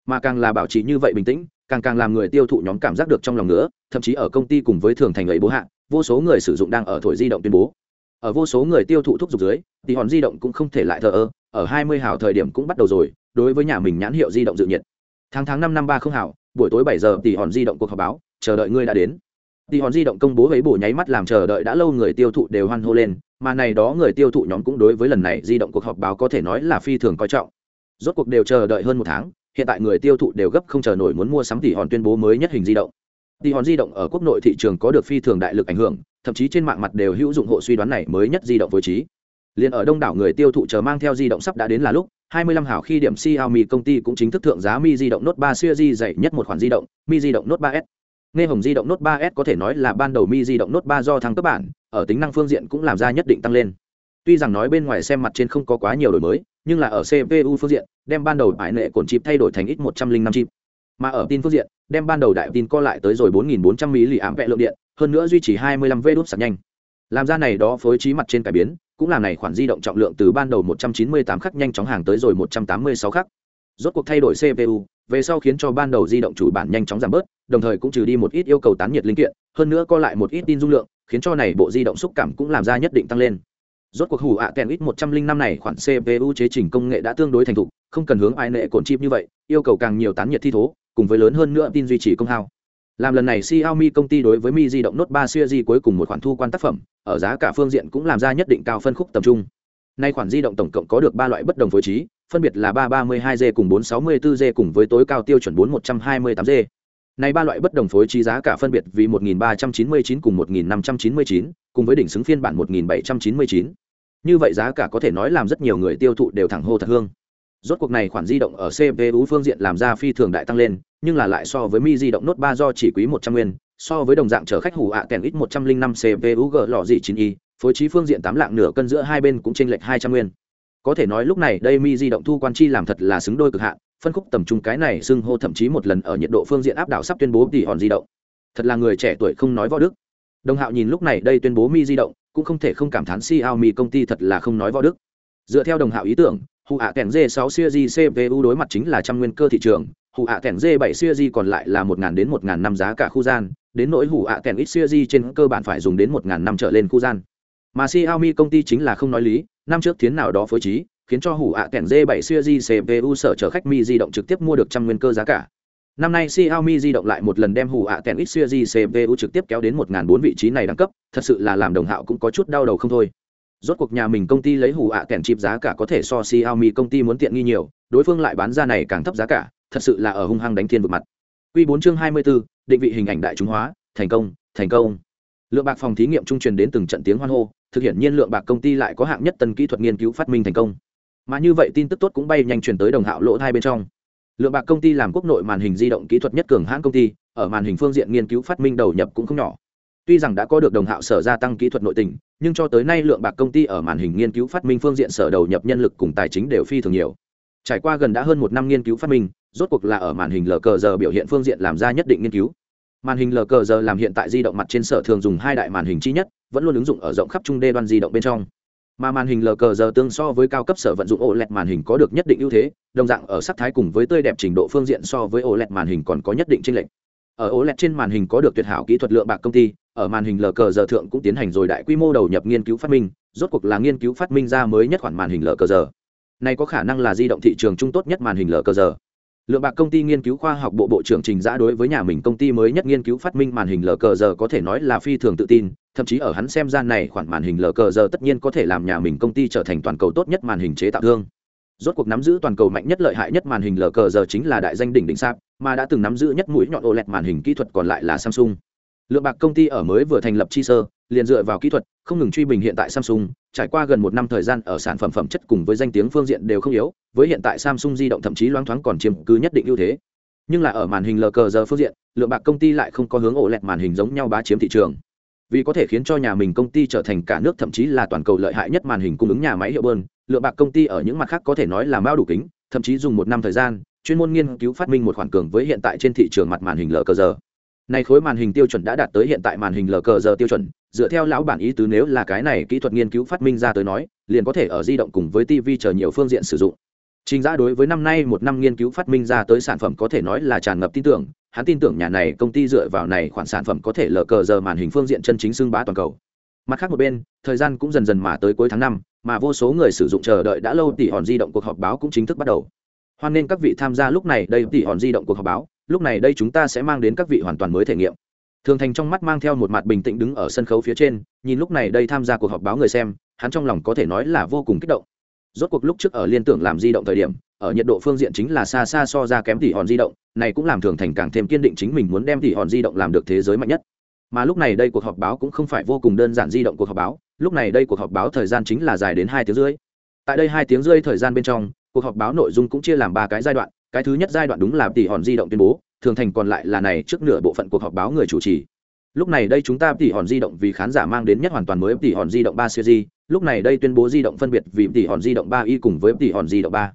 Speaker 1: Mà càng là bảo trì như vậy bình tĩnh, càng càng làm người tiêu thụ nhóm cảm giác được trong lòng nữa, thậm chí ở công ty cùng với thường thành ấy bố hạ, vô số người sử dụng đang ở thổi di động tuyên bố, ở vô số người tiêu thụ thuốc dục dưới thì hòn di động cũng không thể lại thờ ơ ở hai mươi hào thời điểm cũng bắt đầu rồi đối với nhà mình nhãn hiệu di động dự nhiệt. Tháng tháng năm năm ba không hào buổi tối bảy giờ thì hòn di động cuộc họp báo chờ đợi ngươi đã đến. Thì hòn di động công bố với bổ nháy mắt làm chờ đợi đã lâu người tiêu thụ đều hoan hô lên mà này đó người tiêu thụ nhóm cũng đối với lần này di động cuộc họp báo có thể nói là phi thường coi trọng. Rốt cuộc đều chờ đợi hơn một tháng hiện tại người tiêu thụ đều gấp không chờ nổi muốn mua sắm tỷ hòn tuyên bố mới nhất hình di động tỷ hòn di động ở quốc nội thị trường có được phi thường đại lực ảnh hưởng thậm chí trên mạng mặt đều hữu dụng hộ suy đoán này mới nhất di động với trí Liên ở đông đảo người tiêu thụ chờ mang theo di động sắp đã đến là lúc 25 hảo khi điểm Xiaomi công ty cũng chính thức thượng giá Mi di động Note 3 series dày nhất một khoản di động, Mi di động Note 3S. Nghe hồng di động Note 3S có thể nói là ban đầu Mi di động Note 3 do thăng cấp bản, ở tính năng phương diện cũng làm ra nhất định tăng lên. Tuy rằng nói bên ngoài xem mặt trên không có quá nhiều đổi mới, nhưng là ở CPU phương diện, đem ban đầu ải nệ cổn chip thay đổi thành ít 105 chip. Mà ở tin phương diện, đem ban đầu đại tin co lại tới rồi 4400 vẹ lượng điện, hơn nữa duy trì 25 v đốt sạc nhanh. Làm ra này đó phối trí mặt trên cải biến cũng làm này khoản di động trọng lượng từ ban đầu 198 khắc nhanh chóng hàng tới rồi 186 khắc. Rốt cuộc thay đổi cpu về sau khiến cho ban đầu di động chủ bản nhanh chóng giảm bớt đồng thời cũng trừ đi một ít yêu cầu tán nhiệt linh kiện hơn nữa co lại một ít tin dung lượng khiến cho này bộ di động xúc cảm cũng làm ra nhất định tăng lên. Rốt cuộc hủ ạ kèn ít 105 này khoản cpu chế trình công nghệ đã tương đối thành thục không cần hướng ai nệ cồn chip như vậy yêu cầu càng nhiều tán nhiệt thi thố cùng với lớn hơn nữa tin duy trì công hao làm lần này Xiaomi công ty đối với Mi di động Note 3 series cuối cùng một khoản thu quan tác phẩm, ở giá cả phương diện cũng làm ra nhất định cao phân khúc tầm trung. Nay khoản di động tổng cộng có được ba loại bất đồng phối trí, phân biệt là 332G cùng 464G cùng với tối cao tiêu chuẩn 4128G. Này ba loại bất đồng phối trí giá cả phân biệt vì 1399 cùng 1599, cùng với đỉnh xứng phiên bản 1799. Như vậy giá cả có thể nói làm rất nhiều người tiêu thụ đều thẳng hô thật hương. Rốt cuộc này khoản di động ở CPU phương diện làm ra phi thường đại tăng lên, nhưng là lại so với mi di động nốt ba do chỉ quý 100 nguyên, so với đồng dạng chở khách hủ ạ à kèn ít 105 CPU G lọ dị chín y phối trí phương diện tám lạng nửa cân giữa hai bên cũng chênh lệch 200 nguyên. Có thể nói lúc này đây mi di động thu quan chi làm thật là xứng đôi cực hạn, phân khúc tầm trung cái này xưng hô thậm chí một lần ở nhiệt độ phương diện áp đảo sắp tuyên bố tỷ hòn di động. Thật là người trẻ tuổi không nói võ đức. Đồng Hạo nhìn lúc này đây tuyên bố mi di động, cũng không thể không cảm thán Xiaomi công ty thật là không nói võ đức. Dựa theo Đồng Hạo ý tưởng, hủ ạ kèn D6 series CPU đối mặt chính là trăm nguyên cơ thị trường, hủ ạ kèn d 7 series còn lại là một 000 đến một 000 năm giá cả khu gian, đến nỗi hủ ạ kèn ít series trên cơ bản phải dùng đến một 000 năm trở lên khu gian. Mà xiaomi công ty chính là không nói lý, năm trước thiến nào đó phối trí, khiến cho hủ ạ kèn d 7 series cpu sở chở khách mi di động trực tiếp mua được trăm nguyên cơ giá cả. Năm nay xiaomi di động lại một lần đem hủ ạ kèn ít series cpu trực tiếp kéo đến một 000 bốn vị trí này đẳng cấp, thật sự là làm đồng hạo cũng có chút đau đầu không thôi. Rốt cuộc nhà mình công ty lấy hủ ạ kèn chip giá cả có thể so xiaomi công ty muốn tiện nghi nhiều, đối phương lại bán ra này càng thấp giá cả thật sự là ở hung hăng đánh thiên vực mặt Quy 4 chương 24, định vị hình ảnh đại chúng hóa, thành công, thành công. Lượng bạc phòng thí nghiệm trung truyền đến từng trận tiếng hoan hô, thực hiện nhiên lượng bạc công ty lại có hạng nhất tân kỹ thuật nghiên cứu phát minh thành công. Mà như vậy tin tức tốt cũng bay nhanh truyền tới đồng hạo lỗ hai bên trong. Lượng bạc công ty làm quốc nội màn hình di động kỹ thuật nhất cường hãng công ty, ở màn hình phương diện nghiên cứu phát minh đầu nhập cũng không nhỏ. Tuy rằng đã có được đồng hạo sở gia tăng kỹ thuật nội tình, nhưng cho tới nay lượng bạc công ty ở màn hình nghiên cứu phát minh phương diện sở đầu nhập nhân lực cùng tài chính đều phi thường nhiều. Trải qua gần đã hơn một năm nghiên cứu phát minh, rốt cuộc là ở màn hình lờ cờ giờ biểu hiện phương diện làm ra nhất định nghiên cứu. Màn hình lờ cờ giờ làm hiện tại di động mặt trên sở thường dùng hai đại màn hình chi nhất, vẫn luôn ứng dụng ở rộng khắp trung đê đoan di động bên trong. Mà màn hình lờ cờ giờ tương so với cao cấp sở vận dụng OLED màn hình có được nhất định ưu thế, đồng dạng ở sắc thái cùng với tươi đẹp trình độ phương diện so với OLED màn hình còn có nhất định chênh lệch. Ở OLED trên màn hình có được tuyệt hảo kỹ thuật lượng bạc công ty, ở màn hình lờ cờ giờ thượng cũng tiến hành rồi đại quy mô đầu nhập nghiên cứu phát minh, rốt cuộc là nghiên cứu phát minh ra mới nhất khoản màn hình lờ cờ giờ này có khả năng là di động thị trường trung tốt nhất màn hình lờ cờ giờ lượng bạc công ty nghiên cứu khoa học bộ bộ trưởng trình giã đối với nhà mình công ty mới nhất nghiên cứu phát minh màn hình lờ cờ giờ có thể nói là phi thường tự tin, thậm chí ở hắn xem gian này khoản màn hình lờ cờ giờ tất nhiên có thể làm nhà mình công ty trở thành toàn cầu tốt nhất màn hình chế tạo thương rốt cuộc nắm giữ toàn cầu mạnh nhất lợi hại nhất màn hình lờ cờ giờ chính là đại danh đỉnh đỉnh sạp, mà đã từng nắm giữ nhất mũi nhọn OLED màn hình kỹ thuật còn lại là Samsung. Lượng bạc công ty ở mới vừa thành lập chi sơ, liền dựa vào kỹ thuật, không ngừng truy bình hiện tại Samsung, trải qua gần một năm thời gian ở sản phẩm phẩm chất cùng với danh tiếng phương diện đều không yếu, với hiện tại Samsung di động thậm chí loáng thoáng còn chiếm cứ nhất định ưu thế. Nhưng là ở màn hình lờ cờ giờ phương diện, lượng bạc công ty lại không có hướng ổ lẹt màn hình giống nhau bá chiếm thị trường. Vì có thể khiến cho nhà mình công ty trở thành cả nước thậm chí là toàn cầu lợi hại nhất màn hình cung ứng nhà máy hiệu bơn, lượng bạc công ty ở những mặt khác có thể nói là mao đủ kính, thậm chí dùng một năm thời gian, chuyên môn nghiên cứu phát minh một khoản cường với hiện tại trên thị trường mặt màn hình lờ cờ giờ này khối màn hình tiêu chuẩn đã đạt tới hiện tại màn hình lờ cờ giờ tiêu chuẩn. Dựa theo lão bản ý tứ nếu là cái này kỹ thuật nghiên cứu phát minh ra tới nói liền có thể ở di động cùng với tv chờ nhiều phương diện sử dụng. Trình Giã đối với năm nay một năm nghiên cứu phát minh ra tới sản phẩm có thể nói là tràn ngập tin tưởng, hắn tin tưởng nhà này công ty dựa vào này khoản sản phẩm có thể lờ cờ giờ màn hình phương diện chân chính xưng bá toàn cầu. Mặt khác một bên, thời gian cũng dần dần mà tới cuối tháng năm, mà vô số người sử dụng chờ đợi đã lâu tỷ hòn di động cuộc họp báo cũng chính thức bắt đầu. Hoan nên các vị tham gia lúc này đây tỷ hòn di động cuộc họp báo lúc này đây chúng ta sẽ mang đến các vị hoàn toàn mới thể nghiệm. Thường thành trong mắt mang theo một mặt bình tĩnh đứng ở sân khấu phía trên, nhìn lúc này đây tham gia cuộc họp báo người xem, hắn trong lòng có thể nói là vô cùng kích động. Rốt cuộc lúc trước ở liên tưởng làm di động thời điểm, ở nhiệt độ phương diện chính là xa xa so ra kém tỷ hòn di động, này cũng làm thường thành càng thêm kiên định chính mình muốn đem tỷ hòn di động làm được thế giới mạnh nhất. Mà lúc này đây cuộc họp báo cũng không phải vô cùng đơn giản di động cuộc họp báo, lúc này đây cuộc họp báo thời gian chính là dài đến hai tiếng rưỡi. Tại đây hai tiếng rưỡi thời gian bên trong, cuộc họp báo nội dung cũng chia làm ba cái giai đoạn cái thứ nhất giai đoạn đúng là tỷ hòn di động tuyên bố, thường thành còn lại là này trước nửa bộ phận cuộc họp báo người chủ trì. Lúc này đây chúng ta tỷ hòn di động vì khán giả mang đến nhất hoàn toàn mới tỷ hòn di động ba series, lúc này đây tuyên bố di động phân biệt vì tỷ hòn di động ba y cùng với tỷ hòn di động ba.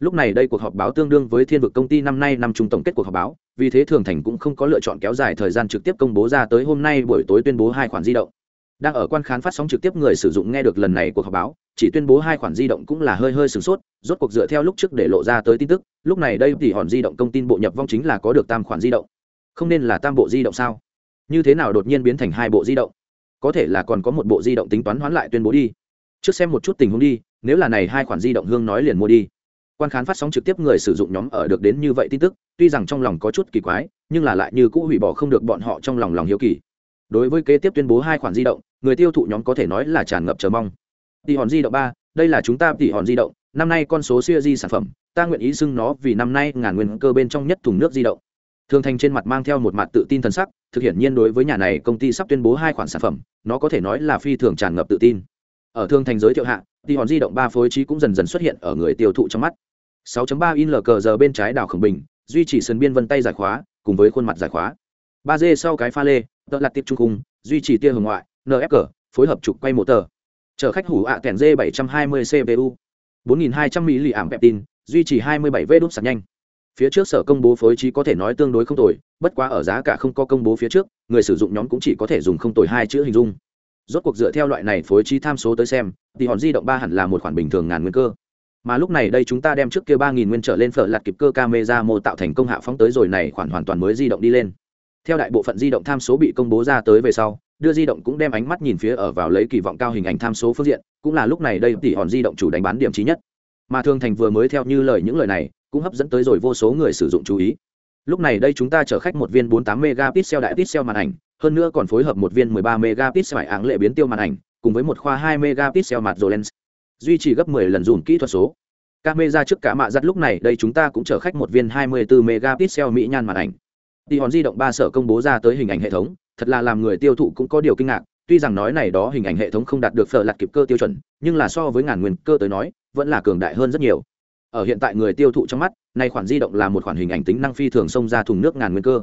Speaker 1: Lúc này đây cuộc họp báo tương đương với thiên vực công ty năm nay năm trung tổng kết cuộc họp báo, vì thế thường thành cũng không có lựa chọn kéo dài thời gian trực tiếp công bố ra tới hôm nay buổi tối tuyên bố hai khoản di động. Đang ở quan khán phát sóng trực tiếp người sử dụng nghe được lần này cuộc họp báo chỉ tuyên bố hai khoản di động cũng là hơi hơi sửng sốt, rốt cuộc dựa theo lúc trước để lộ ra tới tin tức, lúc này đây thì hòn di động công tin bộ nhập vong chính là có được tam khoản di động. Không nên là tam bộ di động sao? Như thế nào đột nhiên biến thành hai bộ di động? Có thể là còn có một bộ di động tính toán hoán lại tuyên bố đi. Trước xem một chút tình huống đi, nếu là này hai khoản di động hương nói liền mua đi. Quan khán phát sóng trực tiếp người sử dụng nhóm ở được đến như vậy tin tức, tuy rằng trong lòng có chút kỳ quái, nhưng là lại như cũ hủy bỏ không được bọn họ trong lòng lòng hiếu kỳ. Đối với kế tiếp tuyên bố hai khoản di động, người tiêu thụ nhóm có thể nói là tràn ngập chờ mong tỷ hòn di động ba, đây là chúng ta tỷ hòn di động. Năm nay con số siêu di sản phẩm, ta nguyện ý xưng nó vì năm nay ngàn nguyên cơ bên trong nhất thùng nước di động. Thường thành trên mặt mang theo một mặt tự tin thần sắc, thực hiện nhiên đối với nhà này công ty sắp tuyên bố hai khoản sản phẩm, nó có thể nói là phi thường tràn ngập tự tin. Ở thương thành giới thiệu hạ, tỷ hòn di động ba phối trí cũng dần dần xuất hiện ở người tiêu thụ trong mắt. 6.3 in lờ cờ giờ bên trái đảo khổng bình, duy trì sân biên vân tay giải khóa, cùng với khuôn mặt giải khóa. ba d sau cái pha lê, tợ lặt tiệp trung cung, duy trì tia hưởng ngoại nfg phối hợp trục quay mô tờ chở khách hủ ạ kèn d 720 cpu 4200 mili ảm peptin duy trì 27 v đốt sạc nhanh. Phía trước sở công bố phối trí có thể nói tương đối không tồi, bất quá ở giá cả không có công bố phía trước, người sử dụng nhóm cũng chỉ có thể dùng không tồi hai chữ hình dung. Rốt cuộc dựa theo loại này phối trí tham số tới xem, thì hòn di động ba hẳn là một khoản bình thường ngàn nguyên cơ. Mà lúc này đây chúng ta đem trước kia ba nghìn nguyên trở lên phở lạt kịp cơ camera mô tạo thành công hạ phóng tới rồi này khoản hoàn toàn mới di động đi lên. Theo đại bộ phận di động tham số bị công bố ra tới về sau đưa di động cũng đem ánh mắt nhìn phía ở vào lấy kỳ vọng cao hình ảnh tham số phương diện, cũng là lúc này đây tỷ hòn di động chủ đánh bán điểm trí nhất. Mà thương thành vừa mới theo như lời những lời này, cũng hấp dẫn tới rồi vô số người sử dụng chú ý. Lúc này đây chúng ta chở khách một viên 48 megapixel đại pixel màn ảnh, hơn nữa còn phối hợp một viên 13 megapixel áng lệ biến tiêu màn ảnh, cùng với một khoa 2 megapixel mặt rồi lens. Duy trì gấp 10 lần dùng kỹ thuật số. Camera trước cả mạ giặt lúc này, đây chúng ta cũng chở khách một viên 24 megapixel mỹ nhan màn ảnh. Tỷ hòn di động ba sở công bố ra tới hình ảnh hệ thống thật là làm người tiêu thụ cũng có điều kinh ngạc, tuy rằng nói này đó hình ảnh hệ thống không đạt được phở lạt kịp cơ tiêu chuẩn, nhưng là so với ngàn nguyên cơ tới nói, vẫn là cường đại hơn rất nhiều. Ở hiện tại người tiêu thụ trong mắt, này khoản di động là một khoản hình ảnh tính năng phi thường xông ra thùng nước ngàn nguyên cơ.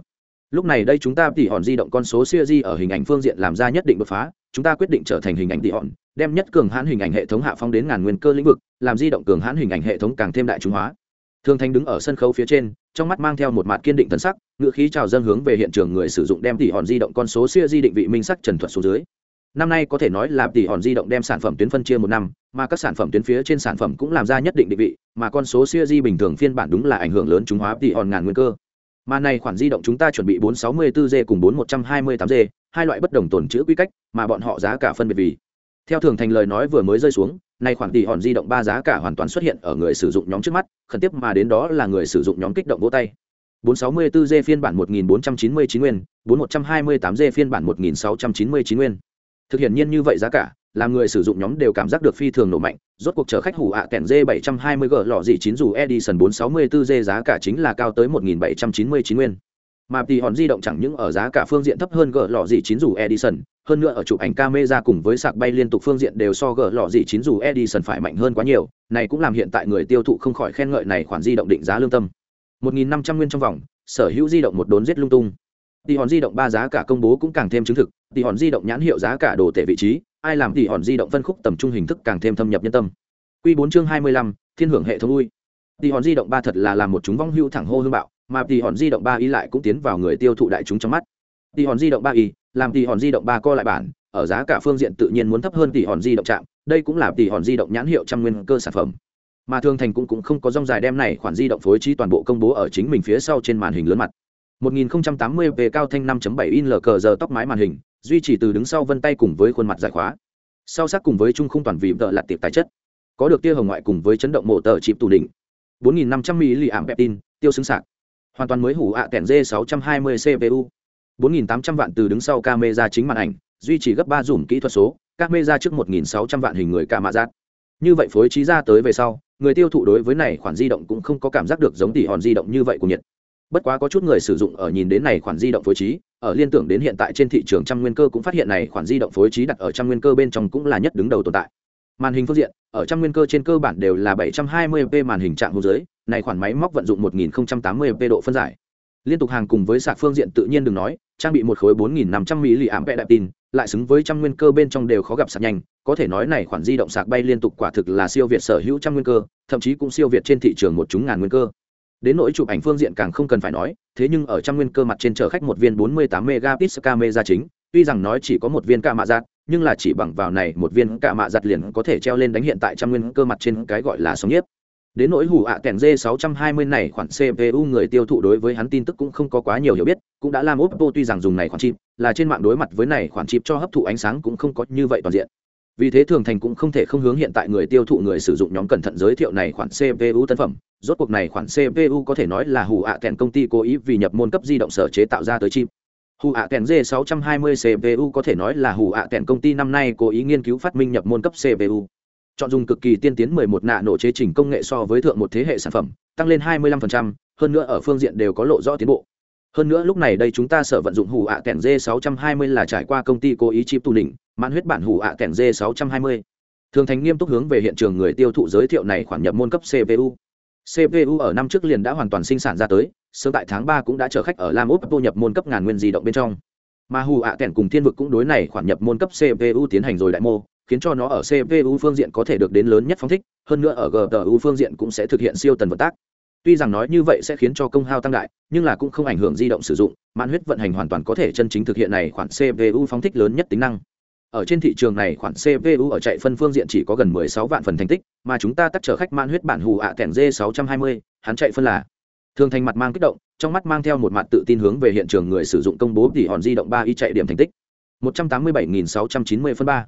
Speaker 1: Lúc này đây chúng ta tỉ hòn di động con số siêu di ở hình ảnh phương diện làm ra nhất định đột phá, chúng ta quyết định trở thành hình ảnh tỉ hòn, đem nhất cường hãn hình ảnh hệ thống hạ phong đến ngàn nguyên cơ lĩnh vực, làm di động cường hãn hình ảnh hệ thống càng thêm đại chúng hóa. Thương thanh đứng ở sân khấu phía trên trong mắt mang theo một mặt kiên định thần sắc ngựa khí trào dâng hướng về hiện trường người sử dụng đem tỷ hòn di động con số siêu di định vị minh sắc trần thuật xuống dưới năm nay có thể nói là tỷ hòn di động đem sản phẩm tuyến phân chia một năm mà các sản phẩm tuyến phía trên sản phẩm cũng làm ra nhất định định vị mà con số siêu di bình thường phiên bản đúng là ảnh hưởng lớn chúng hóa tỷ hòn ngàn nguyên cơ mà này khoản di động chúng ta chuẩn bị 464G cùng 4128G, hai loại bất đồng tồn chữ quy cách, mà bọn họ giá cả phân biệt vì. Theo thường thành lời nói vừa mới rơi xuống, nay khoản tỷ hòn di động ba giá cả hoàn toàn xuất hiện ở người sử dụng nhóm trước mắt khẩn tiếp mà đến đó là người sử dụng nhóm kích động vỗ tay 464G phiên bản 1499 nguyên, 4128G phiên bản 1699 nguyên. Thực hiện nhiên như vậy giá cả, làm người sử dụng nhóm đều cảm giác được phi thường nổ mạnh rốt cuộc chở khách hủ ạ kèn d 720 g lọ dị chín dù edison 464 g giá cả chính là cao tới 1799 nguyên mà tỷ hòn di động chẳng những ở giá cả phương diện thấp hơn gỡ lọ dị chín dù edison hơn nữa ở chụp ảnh camera cùng với sạc bay liên tục phương diện đều so gỡ lọ dị chín dù edison phải mạnh hơn quá nhiều này cũng làm hiện tại người tiêu thụ không khỏi khen ngợi này khoản di động định giá lương tâm. 1.500 nguyên trong vòng sở hữu di động một đốn giết lung tung. Tỷ hòn di động ba giá cả công bố cũng càng thêm chứng thực tỷ hòn di động nhãn hiệu giá cả đồ tệ vị trí ai làm tỷ hòn di động phân khúc tầm trung hình thức càng thêm thâm nhập nhân tâm. Quy 4 chương 25, thiên hưởng hệ thống ui. Tỷ hòn di động ba thật là làm một chúng vong hưu thẳng hô hương bạo mà tỷ hòn di động ba y lại cũng tiến vào người tiêu thụ đại chúng trong mắt. Tỷ hòn di động ba y, làm tỷ hòn di động ba co lại bản, ở giá cả phương diện tự nhiên muốn thấp hơn tỷ hòn di động chạm, đây cũng là tỷ hòn di động nhãn hiệu trăm nguyên cơ sản phẩm. Mà thương thành cũng cũng không có rong dài đem này khoản di động phối trí toàn bộ công bố ở chính mình phía sau trên màn hình lớn mặt. 1080 về cao thanh 5.7 in lờ cờ giờ tóc mái màn hình, duy trì từ đứng sau vân tay cùng với khuôn mặt giải khóa. Sau sắc cùng với trung không toàn vị vợ là tiệp tài chất. Có được tia hồng ngoại cùng với chấn động mổ tờ chịp tù đỉnh. 4.500 ảm peptin tiêu xứng sạc hoàn toàn mới hủ ạ kèn dê 620 cpu 4.800 vạn từ đứng sau camera chính màn ảnh, duy trì gấp ba dùm kỹ thuật số, camera trước 1.600 vạn hình người ca mạ giác. Như vậy phối trí ra tới về sau, người tiêu thụ đối với này khoản di động cũng không có cảm giác được giống tỷ hòn di động như vậy của nhiệt. Bất quá có chút người sử dụng ở nhìn đến này khoản di động phối trí, ở liên tưởng đến hiện tại trên thị trường trăm nguyên cơ cũng phát hiện này khoản di động phối trí đặt ở trăm nguyên cơ bên trong cũng là nhất đứng đầu tồn tại. Màn hình phương diện, ở trăm nguyên cơ trên cơ bản đều là 720p màn hình trạng hô dưới này khoản máy móc vận dụng 1080p độ phân giải. Liên tục hàng cùng với sạc phương diện tự nhiên đừng nói, trang bị một khối 4.500 mAh đại tin, lại xứng với trăm nguyên cơ bên trong đều khó gặp sạc nhanh, có thể nói này khoản di động sạc bay liên tục quả thực là siêu việt sở hữu trăm nguyên cơ, thậm chí cũng siêu việt trên thị trường một chúng ngàn nguyên cơ. Đến nỗi chụp ảnh phương diện càng không cần phải nói, thế nhưng ở trăm nguyên cơ mặt trên chở khách một viên 48 megapixel camera chính, tuy rằng nói chỉ có một viên ca mạ giặt, nhưng là chỉ bằng vào này một viên ca mạ giặt liền có thể treo lên đánh hiện tại trăm nguyên cơ mặt trên cái gọi là sóng nhiếp đến nỗi hủ ạ kèn d 620 này khoản cpu người tiêu thụ đối với hắn tin tức cũng không có quá nhiều hiểu biết, cũng đã làm oppo tuy rằng dùng này khoản chip, là trên mạng đối mặt với này khoản chip cho hấp thụ ánh sáng cũng không có như vậy toàn diện. Vì thế thường thành cũng không thể không hướng hiện tại người tiêu thụ người sử dụng nhóm cẩn thận giới thiệu này khoản cpu tân phẩm. Rốt cuộc này khoản cpu có thể nói là hủ ạ kèn công ty cố ý vì nhập môn cấp di động sở chế tạo ra tới chip. Hủ ạ kèn g 620 cpu có thể nói là hủ ạ kèn công ty năm nay cố ý nghiên cứu phát minh nhập môn cấp cpu chọn dùng cực kỳ tiên tiến 11 nạ nổ chế trình công nghệ so với thượng một thế hệ sản phẩm tăng lên 25%, hơn nữa ở phương diện đều có lộ rõ tiến bộ. Hơn nữa lúc này đây chúng ta sở vận dụng hủ ạ kèn d 620 là trải qua công ty cố ý chip tu đỉnh mãn huyết bản hủ ạ kèn d 620 thường thành nghiêm túc hướng về hiện trường người tiêu thụ giới thiệu này khoản nhập môn cấp cpu cpu ở năm trước liền đã hoàn toàn sinh sản ra tới sớm tại tháng ba cũng đã chở khách ở lam úc nhập môn cấp ngàn nguyên di động bên trong. Mà hù ạ kèn cùng thiên vực cũng đối này khoản nhập môn cấp cpu tiến hành rồi đại mô khiến cho nó ở cpu phương diện có thể được đến lớn nhất phóng thích hơn nữa ở gpu phương diện cũng sẽ thực hiện siêu tần vận tác. Tuy rằng nói như vậy sẽ khiến cho công hao tăng đại nhưng là cũng không ảnh hưởng di động sử dụng mãn huyết vận hành hoàn toàn có thể chân chính thực hiện này khoản cpu phóng thích lớn nhất tính năng. Ở trên thị trường này khoản cpu ở chạy phân phương diện chỉ có gần 16 vạn phần thành tích mà chúng ta tắt trở khách mãn huyết bản hù ạ kèn G620, hắn chạy phân là. Thường thành mặt mang kích động trong mắt mang theo một mặt tự tin hướng về hiện trường người sử dụng công bố tỷ hòn di động ba y chạy điểm thành tích. 187.690 phân ba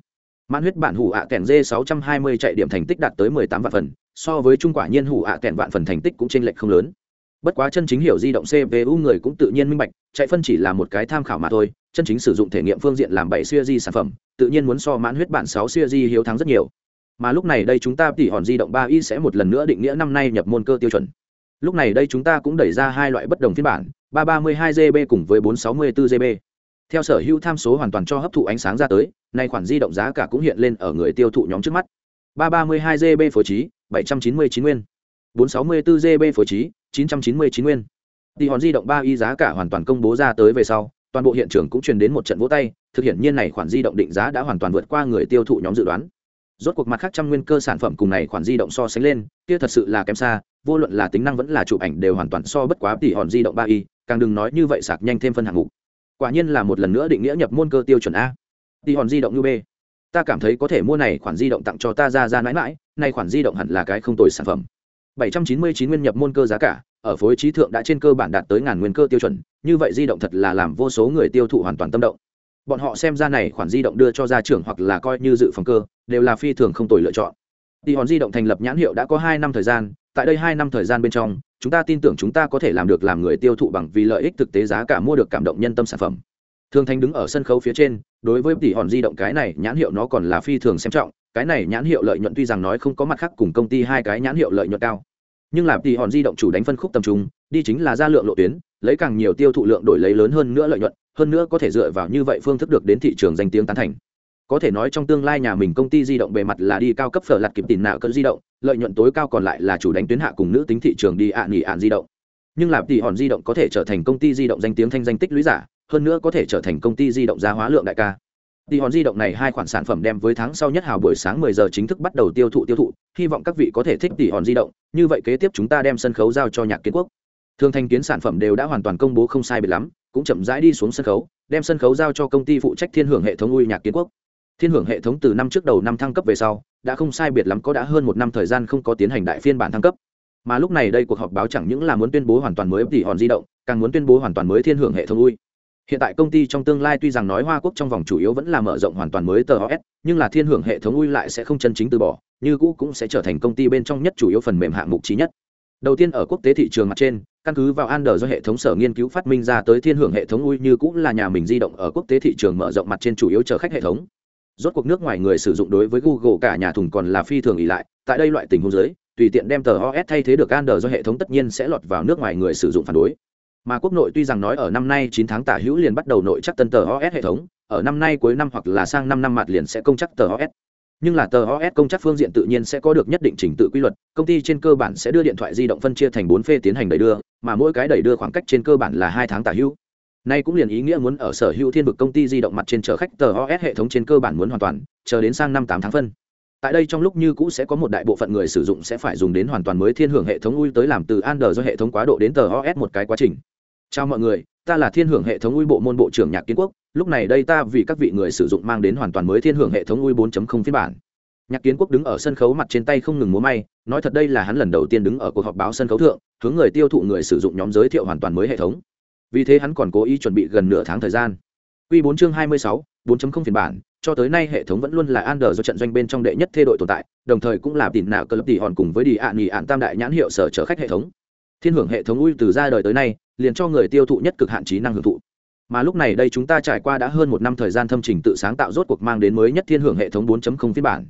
Speaker 1: mãn huyết bản hủ ạ kèn dê 620 chạy điểm thành tích đạt tới 18 vạn phần, so với trung quả nhiên hủ ạ kèn vạn phần thành tích cũng chênh lệch không lớn. Bất quá chân chính hiểu di động cpu người cũng tự nhiên minh bạch, chạy phân chỉ là một cái tham khảo mà thôi, chân chính sử dụng thể nghiệm phương diện làm bảy siêu di sản phẩm, tự nhiên muốn so mãn huyết bản 6 siêu di hiếu thắng rất nhiều. Mà lúc này đây chúng ta tỉ hòn di động 3 y sẽ một lần nữa định nghĩa năm nay nhập môn cơ tiêu chuẩn. Lúc này đây chúng ta cũng đẩy ra hai loại bất đồng phiên bản 332 gb cùng với 464 gb theo sở hữu tham số hoàn toàn cho hấp thụ ánh sáng ra tới, nay khoản di động giá cả cũng hiện lên ở người tiêu thụ nhóm trước mắt. 332 gb phối trí 799 nguyên. 464 gb phối trí 999 nguyên. Thì hòn di động 3 y giá cả hoàn toàn công bố ra tới về sau, toàn bộ hiện trường cũng truyền đến một trận vỗ tay, thực hiện nhiên này khoản di động định giá đã hoàn toàn vượt qua người tiêu thụ nhóm dự đoán. Rốt cuộc mặt khác trăm nguyên cơ sản phẩm cùng này khoản di động so sánh lên, kia thật sự là kém xa, vô luận là tính năng vẫn là chụp ảnh đều hoàn toàn so bất quá tỷ hòn di động 3 y càng đừng nói như vậy sạc nhanh thêm phân hạng mục quả nhiên là một lần nữa định nghĩa nhập môn cơ tiêu chuẩn a. Tỷ hòn di động như b ta cảm thấy có thể mua này khoản di động tặng cho ta ra ra mãi mãi, này khoản di động hẳn là cái không tồi sản phẩm. 799 nguyên nhập môn cơ giá cả, ở phối trí thượng đã trên cơ bản đạt tới ngàn nguyên cơ tiêu chuẩn, như vậy di động thật là làm vô số người tiêu thụ hoàn toàn tâm động. Bọn họ xem ra này khoản di động đưa cho gia trưởng hoặc là coi như dự phòng cơ, đều là phi thường không tồi lựa chọn. Tỷ hòn di động thành lập nhãn hiệu đã có hai năm thời gian, tại đây hai năm thời gian bên trong chúng ta tin tưởng chúng ta có thể làm được làm người tiêu thụ bằng vì lợi ích thực tế giá cả mua được cảm động nhân tâm sản phẩm. Thường thành đứng ở sân khấu phía trên, đối với tỷ hòn di động cái này nhãn hiệu nó còn là phi thường xem trọng, cái này nhãn hiệu lợi nhuận tuy rằng nói không có mặt khác cùng công ty hai cái nhãn hiệu lợi nhuận cao, nhưng là tỷ hòn di động chủ đánh phân khúc tầm trung, đi chính là ra lượng lộ tuyến, lấy càng nhiều tiêu thụ lượng đổi lấy lớn hơn nữa lợi nhuận, hơn nữa có thể dựa vào như vậy phương thức được đến thị trường danh tiếng tán thành có thể nói trong tương lai nhà mình công ty di động bề mặt là đi cao cấp phở lặt kịp tìm nạo cỡ di động, lợi nhuận tối cao còn lại là chủ đánh tuyến hạ cùng nữ tính thị trường đi ạ à nghỉ ạn di động. Nhưng lạp tỷ hòn di động có thể trở thành công ty di động danh tiếng thanh danh tích lũy giả, hơn nữa có thể trở thành công ty di động giá hóa lượng đại ca. Tỷ hòn di động này hai khoản sản phẩm đem với tháng sau nhất hào buổi sáng 10 giờ chính thức bắt đầu tiêu thụ tiêu thụ, hy vọng các vị có thể thích tỷ hòn di động, như vậy kế tiếp chúng ta đem sân khấu giao cho nhạc kiến quốc. Thường thành kiến sản phẩm đều đã hoàn toàn công bố không sai biệt lắm, cũng chậm rãi đi xuống sân khấu, đem sân khấu giao cho công ty phụ trách thiên hưởng hệ thống ui nhạc kiến quốc thiên hưởng hệ thống từ năm trước đầu năm thăng cấp về sau, đã không sai biệt lắm có đã hơn một năm thời gian không có tiến hành đại phiên bản thăng cấp. Mà lúc này đây cuộc họp báo chẳng những là muốn tuyên bố hoàn toàn mới tỷ hòn di động, càng muốn tuyên bố hoàn toàn mới thiên hưởng hệ thống ui. Hiện tại công ty trong tương lai tuy rằng nói hoa quốc trong vòng chủ yếu vẫn là mở rộng hoàn toàn mới tờ os nhưng là thiên hưởng hệ thống ui lại sẽ không chân chính từ bỏ, như cũ cũng sẽ trở thành công ty bên trong nhất chủ yếu phần mềm hạng mục trí nhất. Đầu tiên ở quốc tế thị trường mặt trên, căn cứ vào Android do hệ thống sở nghiên cứu phát minh ra tới thiên hưởng hệ thống ui như cũng là nhà mình di động ở quốc tế thị trường mở rộng mặt trên chủ yếu chờ khách hệ thống rốt cuộc nước ngoài người sử dụng đối với google cả nhà thùng còn là phi thường ỉ lại. Tại đây loại tình huống giới tùy tiện đem tờ os thay thế được android do hệ thống tất nhiên sẽ lọt vào nước ngoài người sử dụng phản đối. Mà quốc nội tuy rằng nói ở năm nay 9 tháng tả hữu liền bắt đầu nội chắc tân tờ os hệ thống, ở năm nay cuối năm hoặc là sang năm năm mặt liền sẽ công chắc tờ os nhưng là tờ os công chắc phương diện tự nhiên sẽ có được nhất định trình tự quy luật, công ty trên cơ bản sẽ đưa điện thoại di động phân chia thành bốn phê tiến hành đẩy đưa, mà mỗi cái đẩy đưa khoảng cách trên cơ bản là hai tháng tả hữu. Nay cũng liền ý nghĩa muốn ở sở hữu thiên vực công ty di động mặt trên chở khách tờ OS hệ thống trên cơ bản muốn hoàn toàn, chờ đến sang năm tám tháng phân. Tại đây trong lúc như cũ sẽ có một đại bộ phận người sử dụng sẽ phải dùng đến hoàn toàn mới thiên hưởng hệ thống UI tới làm từ Android do hệ thống quá độ đến tờ OS một cái quá trình. Chào mọi người, ta là thiên hưởng hệ thống UI bộ môn bộ trưởng Nhạc Kiến Quốc, lúc này đây ta vì các vị người sử dụng mang đến hoàn toàn mới thiên hưởng hệ thống UI 4.0 phiên bản. Nhạc Kiến Quốc đứng ở sân khấu mặt trên tay không ngừng múa may, nói thật đây là hắn lần đầu tiên đứng ở cuộc họp báo sân khấu thượng, hướng người tiêu thụ người sử dụng nhóm giới thiệu hoàn toàn mới hệ thống vì thế hắn còn cố ý chuẩn bị gần nửa tháng thời gian Quy 4 chương 26, 4.0 phiên bản, cho tới nay hệ thống vẫn luôn là Ander do trận doanh bên trong đệ nhất thê đội tồn tại, đồng thời cũng là tìm nào cơ lập tỷ hòn cùng với đi ạ nghỉ ạn tam đại nhãn hiệu sở chở khách hệ thống. Thiên hưởng hệ thống ui từ ra đời tới nay, liền cho người tiêu thụ nhất cực hạn trí năng hưởng thụ. Mà lúc này đây chúng ta trải qua đã hơn một năm thời gian thâm trình tự sáng tạo rốt cuộc mang đến mới nhất thiên hưởng hệ thống 4.0 phiên bản.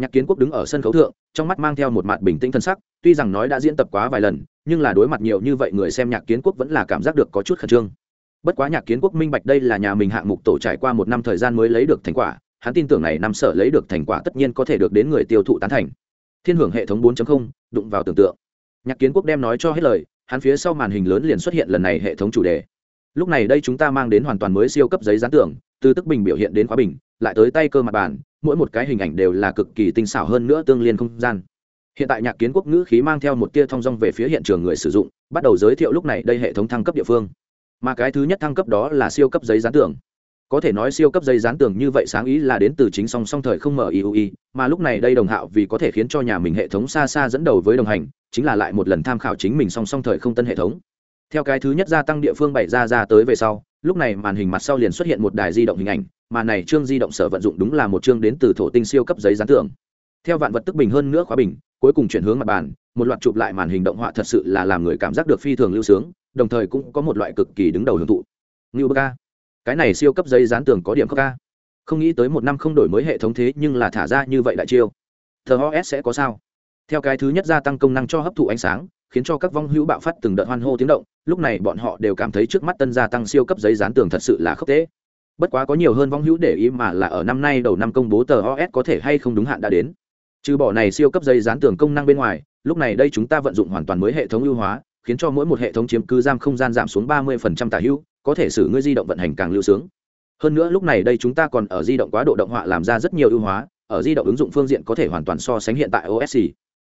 Speaker 1: Nhạc Kiến Quốc đứng ở sân khấu thượng, trong mắt mang theo một mặt bình tĩnh thân sắc, tuy rằng nói đã diễn tập quá vài lần, nhưng là đối mặt nhiều như vậy người xem nhạc kiến quốc vẫn là cảm giác được có chút khẩn trương. Bất quá nhạc kiến quốc minh bạch đây là nhà mình hạng mục tổ trải qua một năm thời gian mới lấy được thành quả hắn tin tưởng này năm sở lấy được thành quả tất nhiên có thể được đến người tiêu thụ tán thành. Thiên hưởng hệ thống 4.0, đụng vào tưởng tượng. Nhạc kiến quốc đem nói cho hết lời hắn phía sau màn hình lớn liền xuất hiện lần này hệ thống chủ đề. Lúc này đây chúng ta mang đến hoàn toàn mới siêu cấp giấy dán tưởng từ tức bình biểu hiện đến khóa bình lại tới tay cơ mặt bàn, mỗi một cái hình ảnh đều là cực kỳ tinh xảo hơn nữa tương liên không gian. Hiện tại nhạc kiến quốc ngữ khí mang theo một tia thong dong về phía hiện trường người sử dụng, bắt đầu giới thiệu lúc này đây hệ thống thăng cấp địa phương. Mà cái thứ nhất thăng cấp đó là siêu cấp giấy dán tường. Có thể nói siêu cấp giấy dán tường như vậy sáng ý là đến từ chính song song thời không mở iui mà lúc này đây đồng hạo vì có thể khiến cho nhà mình hệ thống xa xa dẫn đầu với đồng hành, chính là lại một lần tham khảo chính mình song song thời không tân hệ thống. Theo cái thứ nhất gia tăng địa phương bảy ra ra tới về sau, lúc này màn hình mặt sau liền xuất hiện một đài di động hình ảnh mà này chương di động sở vận dụng đúng là một chương đến từ thổ tinh siêu cấp giấy dán tường. Theo vạn vật tức bình hơn nữa khóa bình, cuối cùng chuyển hướng mặt bàn, một loạt chụp lại màn hình động họa thật sự là làm người cảm giác được phi thường lưu sướng, đồng thời cũng có một loại cực kỳ đứng đầu hưởng thụ. Ngưu bơ ca. Cái này siêu cấp giấy dán tường có điểm khớp ca không nghĩ tới một năm không đổi mới hệ thống thế nhưng là thả ra như vậy đại chiêu. Thờ os sẽ có sao? Theo cái thứ nhất gia tăng công năng cho hấp thụ ánh sáng, khiến cho các vong hữu bạo phát từng đợt hoan hô tiếng động, lúc này bọn họ đều cảm thấy trước mắt tân gia tăng siêu cấp giấy dán tường thật sự là khốc tế bất quá có nhiều hơn vong hữu để ý mà là ở năm nay đầu năm công bố tờ os có thể hay không đúng hạn đã đến. Trừ bỏ này siêu cấp dây dán tường công năng bên ngoài, lúc này đây chúng ta vận dụng hoàn toàn mới hệ thống ưu hóa, khiến cho mỗi một hệ thống chiếm cứ giam không gian giảm xuống ba mươi tả hữu, có thể xử ngươi di động vận hành càng lưu sướng. Hơn nữa lúc này đây chúng ta còn ở di động quá độ động họa làm ra rất nhiều ưu hóa, ở di động ứng dụng phương diện có thể hoàn toàn so sánh hiện tại osc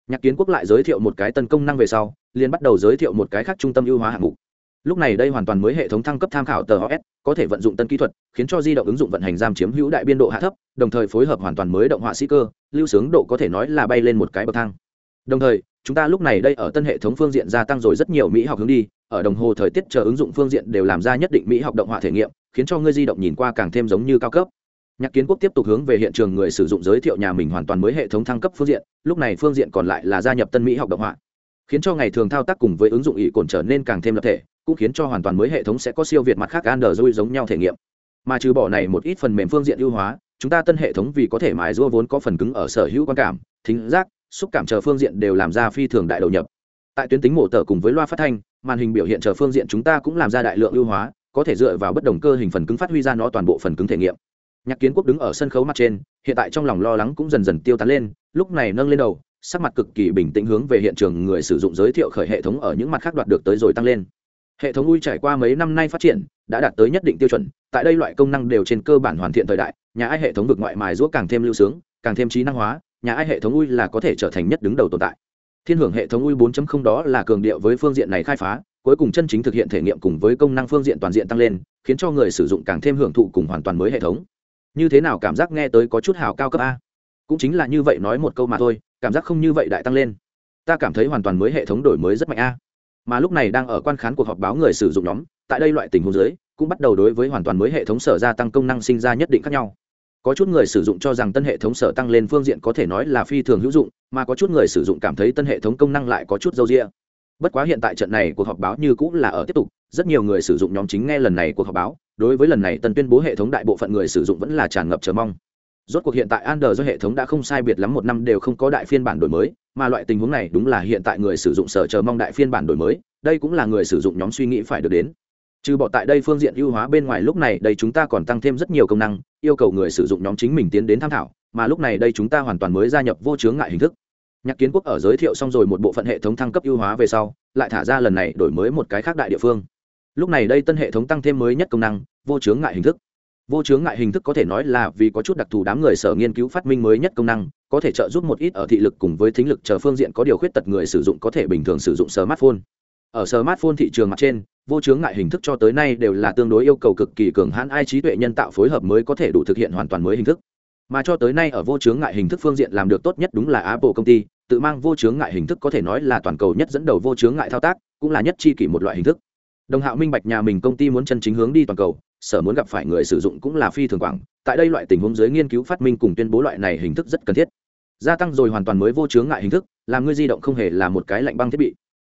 Speaker 1: nhạc kiến quốc lại giới thiệu một cái tân công năng về sau, liền bắt đầu giới thiệu một cái khác trung tâm ưu hóa hạng mục. Lúc này đây hoàn toàn mới hệ thống thăng cấp tham khảo tờ os có thể vận dụng tân kỹ thuật, khiến cho di động ứng dụng vận hành giam chiếm hữu đại biên độ hạ thấp, đồng thời phối hợp hoàn toàn mới động họa sĩ cơ, lưu sướng độ có thể nói là bay lên một cái bậc thang. Đồng thời, chúng ta lúc này đây ở tân hệ thống phương diện gia tăng rồi rất nhiều mỹ học hướng đi, ở đồng hồ thời tiết chờ ứng dụng phương diện đều làm ra nhất định mỹ học động họa thể nghiệm, khiến cho ngươi di động nhìn qua càng thêm giống như cao cấp. Nhạc kiến quốc tiếp tục hướng về hiện trường người sử dụng giới thiệu nhà mình hoàn toàn mới hệ thống thăng cấp phương diện, lúc này phương diện còn lại là gia nhập tân mỹ học động họa khiến cho ngày thường thao tác cùng với ứng dụng ý cồn trở nên càng thêm lập thể, cũng khiến cho hoàn toàn mới hệ thống sẽ có siêu việt mặt khác android giống nhau thể nghiệm. Mà trừ bỏ này một ít phần mềm phương diện ưu hóa, chúng ta tân hệ thống vì có thể mài rua vốn có phần cứng ở sở hữu quan cảm, thính giác, xúc cảm chờ phương diện đều làm ra phi thường đại đầu nhập. Tại tuyến tính mổ tờ cùng với loa phát thanh, màn hình biểu hiện chờ phương diện chúng ta cũng làm ra đại lượng ưu hóa, có thể dựa vào bất đồng cơ hình phần cứng phát huy ra nó toàn bộ phần cứng thể nghiệm. Nhạc kiến quốc đứng ở sân khấu mặt trên, hiện tại trong lòng lo lắng cũng dần dần tiêu tán lên, lúc này nâng lên đầu sắc mặt cực kỳ bình tĩnh hướng về hiện trường người sử dụng giới thiệu khởi hệ thống ở những mặt khác đoạt được tới rồi tăng lên. Hệ thống ui trải qua mấy năm nay phát triển, đã đạt tới nhất định tiêu chuẩn, tại đây loại công năng đều trên cơ bản hoàn thiện thời đại, nhà ai hệ thống vực ngoại mài giũa càng thêm lưu sướng, càng thêm trí năng hóa, nhà ai hệ thống ui là có thể trở thành nhất đứng đầu tồn tại. Thiên hưởng hệ thống ui 4.0 đó là cường điệu với phương diện này khai phá, cuối cùng chân chính thực hiện thể nghiệm cùng với công năng phương diện toàn diện tăng lên, khiến cho người sử dụng càng thêm hưởng thụ cùng hoàn toàn mới hệ thống. Như thế nào cảm giác nghe tới có chút hào cao cấp a? Cũng chính là như vậy nói một câu mà thôi cảm giác không như vậy đại tăng lên. Ta cảm thấy hoàn toàn mới hệ thống đổi mới rất mạnh a. Mà lúc này đang ở quan khán cuộc họp báo người sử dụng nhóm, tại đây loại tình huống dưới, cũng bắt đầu đối với hoàn toàn mới hệ thống sở gia tăng công năng sinh ra nhất định khác nhau. Có chút người sử dụng cho rằng tân hệ thống sở tăng lên phương diện có thể nói là phi thường hữu dụng, mà có chút người sử dụng cảm thấy tân hệ thống công năng lại có chút dâu rĩa bất quá hiện tại trận này cuộc họp báo như cũng là ở tiếp tục, rất nhiều người sử dụng nhóm chính nghe lần này cuộc họp báo, đối với lần này tân tuyên bố hệ thống đại bộ phận người sử dụng vẫn là tràn ngập chờ mong rốt cuộc hiện tại Android do hệ thống đã không sai biệt lắm một năm đều không có đại phiên bản đổi mới, mà loại tình huống này đúng là hiện tại người sử dụng sở chờ mong đại phiên bản đổi mới, đây cũng là người sử dụng nhóm suy nghĩ phải được đến. Trừ bỏ tại đây phương diện ưu hóa bên ngoài lúc này đây chúng ta còn tăng thêm rất nhiều công năng, yêu cầu người sử dụng nhóm chính mình tiến đến tham thảo mà lúc này đây chúng ta hoàn toàn mới gia nhập vô chướng ngại hình thức. Nhạc kiến quốc ở giới thiệu xong rồi một bộ phận hệ thống thăng cấp ưu hóa về sau, lại thả ra lần này đổi mới một cái khác đại địa phương. Lúc này đây tân hệ thống tăng thêm mới nhất công năng, vô chướng ngại hình thức vô chướng ngại hình thức có thể nói là vì có chút đặc thù đám người sở nghiên cứu phát minh mới nhất công năng, có thể trợ giúp một ít ở thị lực cùng với thính lực chờ phương diện có điều khuyết tật người sử dụng có thể bình thường sử dụng smartphone. Ở smartphone thị trường mặt trên, vô chướng ngại hình thức cho tới nay đều là tương đối yêu cầu cực kỳ cường hãn ai trí tuệ nhân tạo phối hợp mới có thể đủ thực hiện hoàn toàn mới hình thức. Mà cho tới nay ở vô chướng ngại hình thức phương diện làm được tốt nhất đúng là apple công ty, tự mang vô chướng ngại hình thức có thể nói là toàn cầu nhất dẫn đầu vô chướng ngại thao tác, cũng là nhất chi kỷ một loại hình thức. Đồng hạo minh bạch nhà mình công ty muốn chân chính hướng đi toàn cầu sở muốn gặp phải người sử dụng cũng là phi thường quảng. Tại đây loại tình huống dưới nghiên cứu phát minh cùng tuyên bố loại này hình thức rất cần thiết. Gia tăng rồi hoàn toàn mới vô chướng ngại hình thức, làm ngươi di động không hề là một cái lạnh băng thiết bị.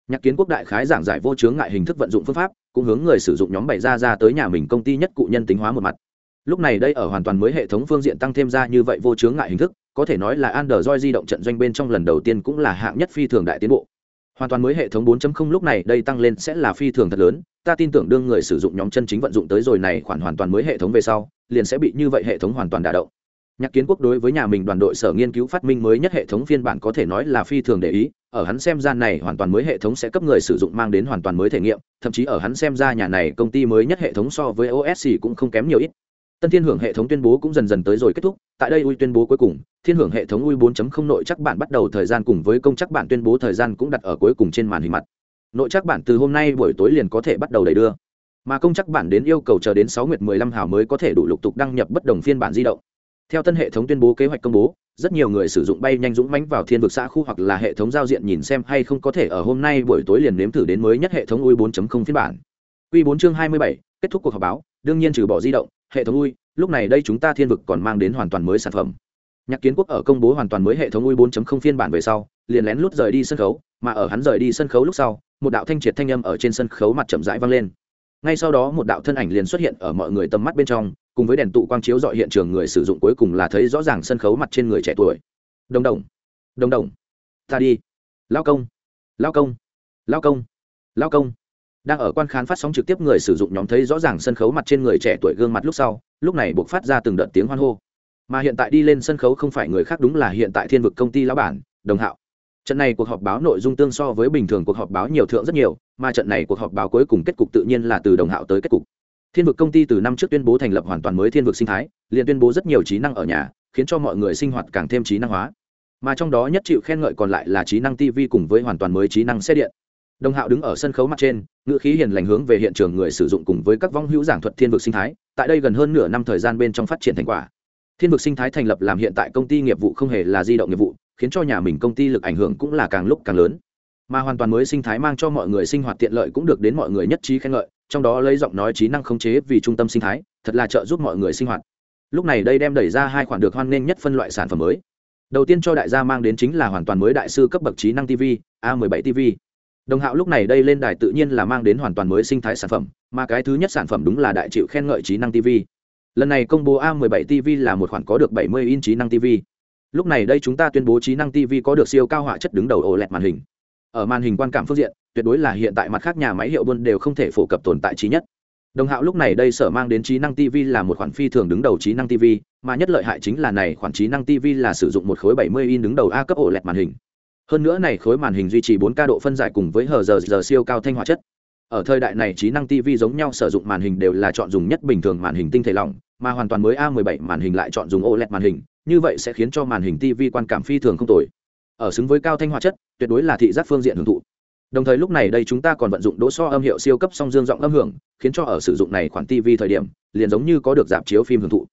Speaker 1: Nhạc kiến quốc đại khái giảng giải vô chướng ngại hình thức vận dụng phương pháp, cũng hướng người sử dụng nhóm bày ra ra tới nhà mình công ty nhất cụ nhân tính hóa một mặt. Lúc này đây ở hoàn toàn mới hệ thống phương diện tăng thêm ra như vậy vô chướng ngại hình thức, có thể nói là android di động trận doanh bên trong lần đầu tiên cũng là hạng nhất phi thường đại tiến bộ hoàn toàn mới hệ thống 4.0 lúc này đây tăng lên sẽ là phi thường thật lớn. Ta tin tưởng đương người sử dụng nhóm chân chính vận dụng tới rồi này khoản hoàn toàn mới hệ thống về sau, liền sẽ bị như vậy hệ thống hoàn toàn đả động. Nhạc kiến quốc đối với nhà mình đoàn đội sở nghiên cứu phát minh mới nhất hệ thống phiên bản có thể nói là phi thường để ý, ở hắn xem ra này hoàn toàn mới hệ thống sẽ cấp người sử dụng mang đến hoàn toàn mới thể nghiệm, thậm chí ở hắn xem ra nhà này công ty mới nhất hệ thống so với os cũng không kém nhiều ít tân thiên hưởng hệ thống tuyên bố cũng dần dần tới rồi kết thúc. Tại đây ui tuyên bố cuối cùng thiên hưởng hệ thống ui 4.0 nội chắc bản bắt đầu thời gian cùng với công chắc bản tuyên bố thời gian cũng đặt ở cuối cùng trên màn hình mặt. Nội chắc bản từ hôm nay buổi tối liền có thể bắt đầu đẩy đưa. Mà công chắc bản đến yêu cầu chờ đến 6 nguyệt 15 hào mới có thể đủ lục tục đăng nhập bất đồng phiên bản di động. Theo tân hệ thống tuyên bố kế hoạch công bố rất nhiều người sử dụng bay nhanh dũng mãnh vào thiên vực xã khu hoặc là hệ thống giao diện nhìn xem hay không có thể ở hôm nay buổi tối liền nếm thử đến mới nhất hệ thống ui 4.0 phiên bản. Quy 4 chương 27, kết thúc cuộc họp báo, đương nhiên trừ bỏ di động, hệ thống ui, lúc này đây chúng ta thiên vực còn mang đến hoàn toàn mới sản phẩm. Nhạc Kiến Quốc ở công bố hoàn toàn mới hệ thống ui 4.0 phiên bản về sau, liền lén lút rời đi sân khấu, mà ở hắn rời đi sân khấu lúc sau, một đạo thanh triệt thanh âm ở trên sân khấu mặt chậm rãi vang lên. Ngay sau đó một đạo thân ảnh liền xuất hiện ở mọi người tầm mắt bên trong, cùng với đèn tụ quang chiếu dọi hiện trường người sử dụng cuối cùng là thấy rõ ràng sân khấu mặt trên người trẻ tuổi đồng đồng đồng đồng ta đi lao công lao công lao công lao công đang ở quan khán phát sóng trực tiếp người sử dụng nhóm thấy rõ ràng sân khấu mặt trên người trẻ tuổi gương mặt lúc sau, lúc này buộc phát ra từng đợt tiếng hoan hô. Mà hiện tại đi lên sân khấu không phải người khác đúng là hiện tại thiên vực công ty lão bản, đồng hạo. Trận này cuộc họp báo nội dung tương so với bình thường cuộc họp báo nhiều thượng rất nhiều, mà trận này cuộc họp báo cuối cùng kết cục tự nhiên là từ đồng hạo tới kết cục. Thiên vực công ty từ năm trước tuyên bố thành lập hoàn toàn mới thiên vực sinh thái, liền tuyên bố rất nhiều trí năng ở nhà, khiến cho mọi người sinh hoạt càng thêm trí năng hóa. Mà trong đó nhất chịu khen ngợi còn lại là trí năng tv cùng với hoàn toàn mới trí năng xe điện đồng hạo đứng ở sân khấu mặt trên, ngữ khí hiền lành hướng về hiện trường người sử dụng cùng với các vong hữu giảng thuật thiên vực sinh thái, tại đây gần hơn nửa năm thời gian bên trong phát triển thành quả. Thiên vực sinh thái thành lập làm hiện tại công ty nghiệp vụ không hề là di động nghiệp vụ, khiến cho nhà mình công ty lực ảnh hưởng cũng là càng lúc càng lớn. Mà hoàn toàn mới sinh thái mang cho mọi người sinh hoạt tiện lợi cũng được đến mọi người nhất trí khen ngợi, trong đó lấy giọng nói trí năng khống chế vì trung tâm sinh thái, thật là trợ giúp mọi người sinh hoạt. Lúc này đây đem đẩy ra hai khoản được hoan nghênh nhất phân loại sản phẩm mới. Đầu tiên cho đại gia mang đến chính là hoàn toàn mới đại sư cấp bậc trí năng tv a 17 tv đồng hạo lúc này đây lên đài tự nhiên là mang đến hoàn toàn mới sinh thái sản phẩm, mà cái thứ nhất sản phẩm đúng là đại chịu khen ngợi trí năng tv lần này công bố a 17 tv là một khoản có được 70 inch trí năng tv lúc này đây chúng ta tuyên bố trí năng tv có được siêu cao họa chất đứng đầu oled màn hình. Ở màn hình quan cảm phương diện, tuyệt đối là hiện tại mặt khác nhà máy hiệu buôn đều không thể phổ cập tồn tại trí nhất. Đồng hạo lúc này đây sở mang đến trí năng tv là một khoản phi thường đứng đầu trí năng tv mà nhất lợi hại chính là này khoản trí năng tv là sử dụng một khối 70 in đứng đầu a cấp oled màn hình hơn nữa này khối màn hình duy trì 4 k độ phân giải cùng với hờ giờ giờ siêu cao thanh hóa chất. Ở thời đại này trí năng tv giống nhau sử dụng màn hình đều là chọn dùng nhất bình thường màn hình tinh thể lỏng, mà hoàn toàn mới a 17 màn hình lại chọn dùng oled màn hình, như vậy sẽ khiến cho màn hình tv quan cảm phi thường không tồi. Ở xứng với cao thanh hóa chất, tuyệt đối là thị giác phương diện hưởng thụ. Đồng thời lúc này đây chúng ta còn vận dụng đỗ so âm hiệu siêu cấp song dương giọng âm hưởng, khiến cho ở sử dụng này khoản tv thời điểm, liền giống như có được dạp chiếu phim hưởng thụ.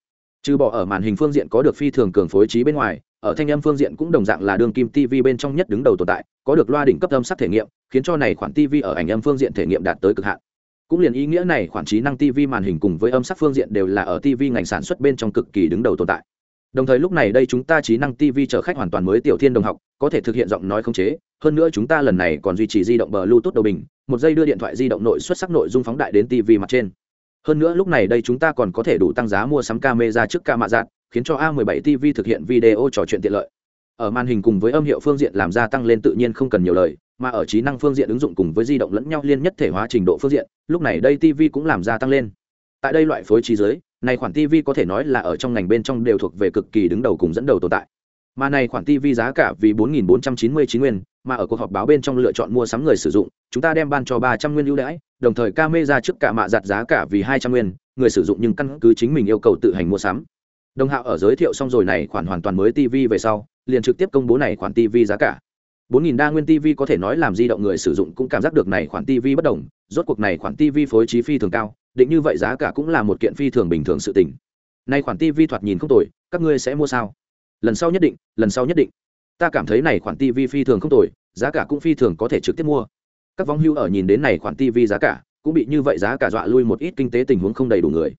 Speaker 1: Trừ bỏ ở màn hình phương diện có được phi thường cường phối trí bên ngoài ở thanh âm phương diện cũng đồng dạng là đường kim tv bên trong nhất đứng đầu tồn tại, có được loa đỉnh cấp âm sắc thể nghiệm, khiến cho này khoản tv ở ảnh âm phương diện thể nghiệm đạt tới cực hạn. Cũng liền ý nghĩa này, khoản trí năng tv màn hình cùng với âm sắc phương diện đều là ở tv ngành sản xuất bên trong cực kỳ đứng đầu tồn tại. Đồng thời lúc này đây chúng ta trí năng tv chở khách hoàn toàn mới tiểu thiên đồng học, có thể thực hiện giọng nói khống chế, hơn nữa chúng ta lần này còn duy trì di động bờ bluetooth đầu bình, một giây đưa điện thoại di động nội xuất sắc nội dung phóng đại đến tv mặt trên. Hơn nữa lúc này đây chúng ta còn có thể đủ tăng giá mua sắm camera trước ca mạ dạng khiến cho a 17 tv thực hiện video trò chuyện tiện lợi ở màn hình cùng với âm hiệu phương diện làm gia tăng lên tự nhiên không cần nhiều lời mà ở trí năng phương diện ứng dụng cùng với di động lẫn nhau liên nhất thể hóa trình độ phương diện lúc này đây tv cũng làm gia tăng lên tại đây loại phối trí giới này khoản TV có thể nói là ở trong ngành bên trong đều thuộc về cực kỳ đứng đầu cùng dẫn đầu tồn tại. Mà này khoản TV giá cả vì 4499 nguyên, mà ở cuộc họp báo bên trong lựa chọn mua sắm người sử dụng, chúng ta đem ban cho 300 nguyên ưu đãi, đồng thời camera trước cả mạ giặt giá cả vì 200 nguyên, người sử dụng nhưng căn cứ chính mình yêu cầu tự hành mua sắm. Đồng Hạo ở giới thiệu xong rồi này khoản hoàn toàn mới TV về sau, liền trực tiếp công bố này khoản TV giá cả. 4.000 đa nguyên TV có thể nói làm di động người sử dụng cũng cảm giác được này khoản TV bất đồng, rốt cuộc này khoản TV phối trí phi thường cao, định như vậy giá cả cũng là một kiện phi thường bình thường sự tình. Nay khoản TV thoạt nhìn không tồi các ngươi sẽ mua sao? Lần sau nhất định lần sau nhất định. Ta cảm thấy này khoản TV phi thường không tồi giá cả cũng phi thường có thể trực tiếp mua. Các vong hưu ở nhìn đến này khoản TV giá cả cũng bị như vậy giá cả dọa lui một ít kinh tế tình huống không đầy đủ người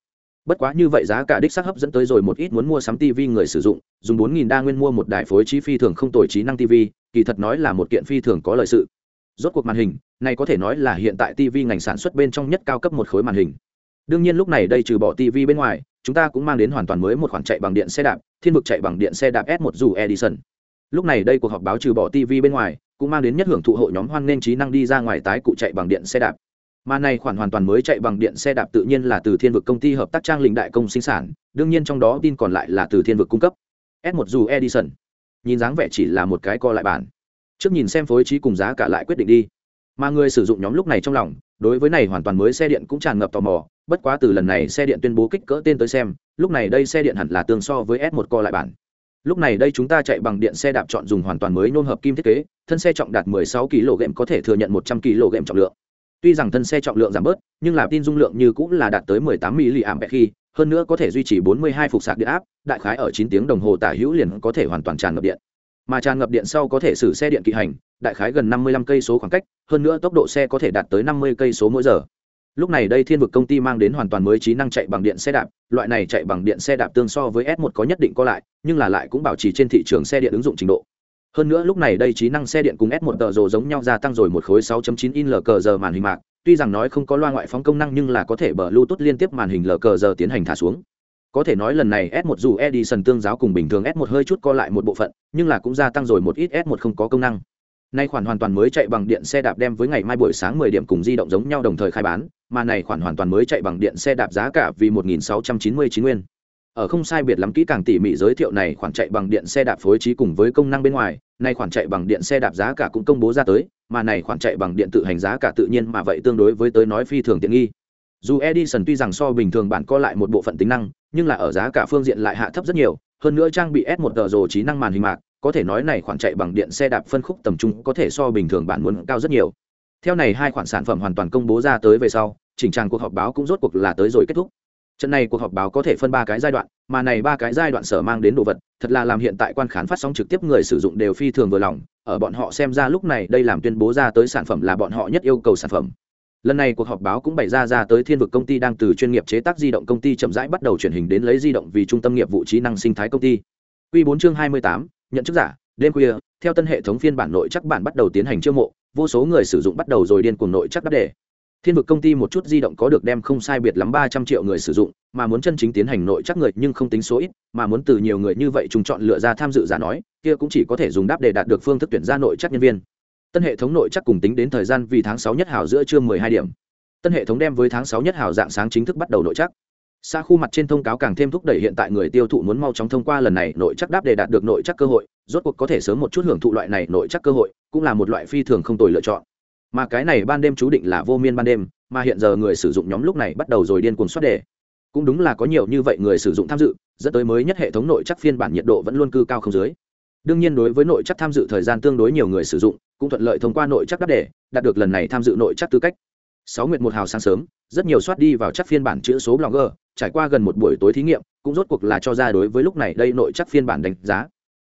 Speaker 1: bất quá như vậy giá cả đích xác hấp dẫn tới rồi một ít muốn mua sắm TV người sử dụng, dùng bốn nghìn đa nguyên mua một đài phối trí phi thường không tồi trí năng TV kỳ thật nói là một kiện phi thường có lợi sự. Rốt cuộc màn hình, này có thể nói là hiện tại tv ngành sản xuất bên trong nhất cao cấp một khối màn hình. Đương nhiên lúc này đây trừ bỏ tv bên ngoài, chúng ta cũng mang đến hoàn toàn mới một khoản chạy bằng điện xe đạp, thiên vực chạy bằng điện xe đạp s 1 dù edison. Lúc này đây cuộc họp báo trừ bỏ tv bên ngoài, cũng mang đến nhất hưởng thụ hộ nhóm hoan nghênh trí năng đi ra ngoài tái cụ chạy bằng điện xe đạp mà này khoản hoàn toàn mới chạy bằng điện xe đạp tự nhiên là từ thiên vực công ty hợp tác trang lĩnh đại công sinh sản, đương nhiên trong đó tin còn lại là từ thiên vực cung cấp. S 1 dù edison. Nhìn dáng vẻ chỉ là một cái co lại bản. Trước nhìn xem phối trí cùng giá cả lại quyết định đi. Mà người sử dụng nhóm lúc này trong lòng, đối với này hoàn toàn mới xe điện cũng tràn ngập tò mò, bất quá từ lần này xe điện tuyên bố kích cỡ tên tới xem, lúc này đây xe điện hẳn là tương so với s 1 co lại bản. Lúc này đây chúng ta chạy bằng điện xe đạp chọn dùng hoàn toàn mới nôn hợp kim thiết kế, thân xe trọng đạt 16 kg có thể thừa nhận 100 kg trọng lượng tuy rằng thân xe trọng lượng giảm bớt, nhưng là tin dung lượng như cũng là đạt tới 18 mAh khi, hơn nữa có thể duy trì 42 phục sạc điện áp, đại khái ở 9 tiếng đồng hồ tả hữu liền có thể hoàn toàn tràn ngập điện. Mà tràn ngập điện sau có thể xử xe điện kỵ hành, đại khái gần 55 cây số khoảng cách, hơn nữa tốc độ xe có thể đạt tới 50 cây số mỗi giờ. Lúc này đây thiên vực công ty mang đến hoàn toàn mới trí năng chạy bằng điện xe đạp, loại này chạy bằng điện xe đạp tương so với s 1 có nhất định có lại, nhưng là lại cũng bảo trì trên thị trường xe điện ứng dụng trình độ hơn nữa lúc này đây trí năng xe điện cùng s 1 tờ rồ giống nhau gia tăng rồi một khối 6.9 in lờ cờ giờ màn hình mạc tuy rằng nói không có loa ngoại phóng công năng nhưng là có thể bờ bluetooth liên tiếp màn hình lờ cờ giờ tiến hành thả xuống có thể nói lần này S1 dù Edison tương giáo cùng bình thường S1 hơi chút co lại một bộ phận, nhưng là cũng gia tăng rồi một ít S1 không có công năng. Nay khoản hoàn toàn mới chạy bằng điện xe đạp đem với ngày mai buổi sáng 10 điểm cùng di động giống nhau đồng thời khai bán, mà này khoản hoàn toàn mới chạy bằng điện xe đạp giá cả vì 1699 nguyên. Ở không sai biệt lắm kỹ càng tỉ mỉ giới thiệu này khoản chạy bằng điện xe đạp phối trí cùng với công năng bên ngoài, nay khoản chạy bằng điện xe đạp giá cả cũng công bố ra tới, mà này khoản chạy bằng điện tự hành giá cả tự nhiên mà vậy tương đối với tới nói phi thường tiện nghi. Dù edison tuy rằng so bình thường bản co lại một bộ phận tính năng nhưng là ở giá cả phương diện lại hạ thấp rất nhiều hơn nữa trang bị s một tờ rồ trí năng màn hình mạc có thể nói này khoản chạy bằng điện xe đạp phân khúc tầm trung có thể so bình thường bản muốn cao rất nhiều. Theo này hai khoản sản phẩm hoàn toàn công bố ra tới về sau chỉnh trang cuộc họp báo cũng rốt cuộc là tới rồi kết thúc trận này cuộc họp báo có thể phân ba cái giai đoạn, mà này ba cái giai đoạn sở mang đến đồ vật, thật là làm hiện tại quan khán phát sóng trực tiếp người sử dụng đều phi thường vừa lòng, ở bọn họ xem ra lúc này đây làm tuyên bố ra tới sản phẩm là bọn họ nhất yêu cầu sản phẩm. Lần này cuộc họp báo cũng bày ra ra tới thiên vực công ty đang từ chuyên nghiệp chế tác di động công ty chậm rãi bắt đầu chuyển hình đến lấy di động vì trung tâm nghiệp vụ trí năng sinh thái công ty. Q bốn chương hai mươi tám, nhận chức giả, đêm khuya, theo tân hệ thống phiên bản nội chắc bản bắt đầu tiến hành chiêu mộ, vô số người sử dụng bắt đầu rồi điên cuồng nội chắc đáp đề thiên vực công ty một chút di động có được đem không sai biệt lắm ba trăm triệu người sử dụng, mà muốn chân chính tiến hành nội chắc người nhưng không tính số ít, mà muốn từ nhiều người như vậy trùng chọn lựa ra tham dự giả nói, kia cũng chỉ có thể dùng đáp để đạt được phương thức tuyển ra nội chắc nhân viên. Tân hệ thống nội chắc cùng tính đến thời gian vì tháng sáu nhất hảo giữa trưa mười hai điểm. Tân hệ thống đem với tháng sáu nhất hảo dạng sáng chính thức bắt đầu nội chắc. Xa khu mặt trên thông cáo càng thêm thúc đẩy hiện tại người tiêu thụ muốn mau chóng thông qua lần này nội chắc đáp để đạt được nội chắc cơ hội, rốt cuộc có thể sớm một chút hưởng thụ loại này nội chắc cơ hội, cũng là một loại phi thường không tồi lựa chọn mà cái này ban đêm chú định là vô miên ban đêm, mà hiện giờ người sử dụng nhóm lúc này bắt đầu rồi điên cuồng xoát đề. Cũng đúng là có nhiều như vậy người sử dụng tham dự, dẫn tới mới nhất hệ thống nội chắc phiên bản nhiệt độ vẫn luôn cư cao không dưới. Đương nhiên đối với nội chắc tham dự thời gian tương đối nhiều người sử dụng, cũng thuận lợi thông qua nội chắc đáp đề, đạt được lần này tham dự nội chắc tư cách. Sáu nguyệt một hào sáng sớm, rất nhiều soát đi vào chắc phiên bản chữ số blogger, trải qua gần một buổi tối thí nghiệm, cũng rốt cuộc là cho ra đối với lúc này đây nội chắc phiên bản đánh giá.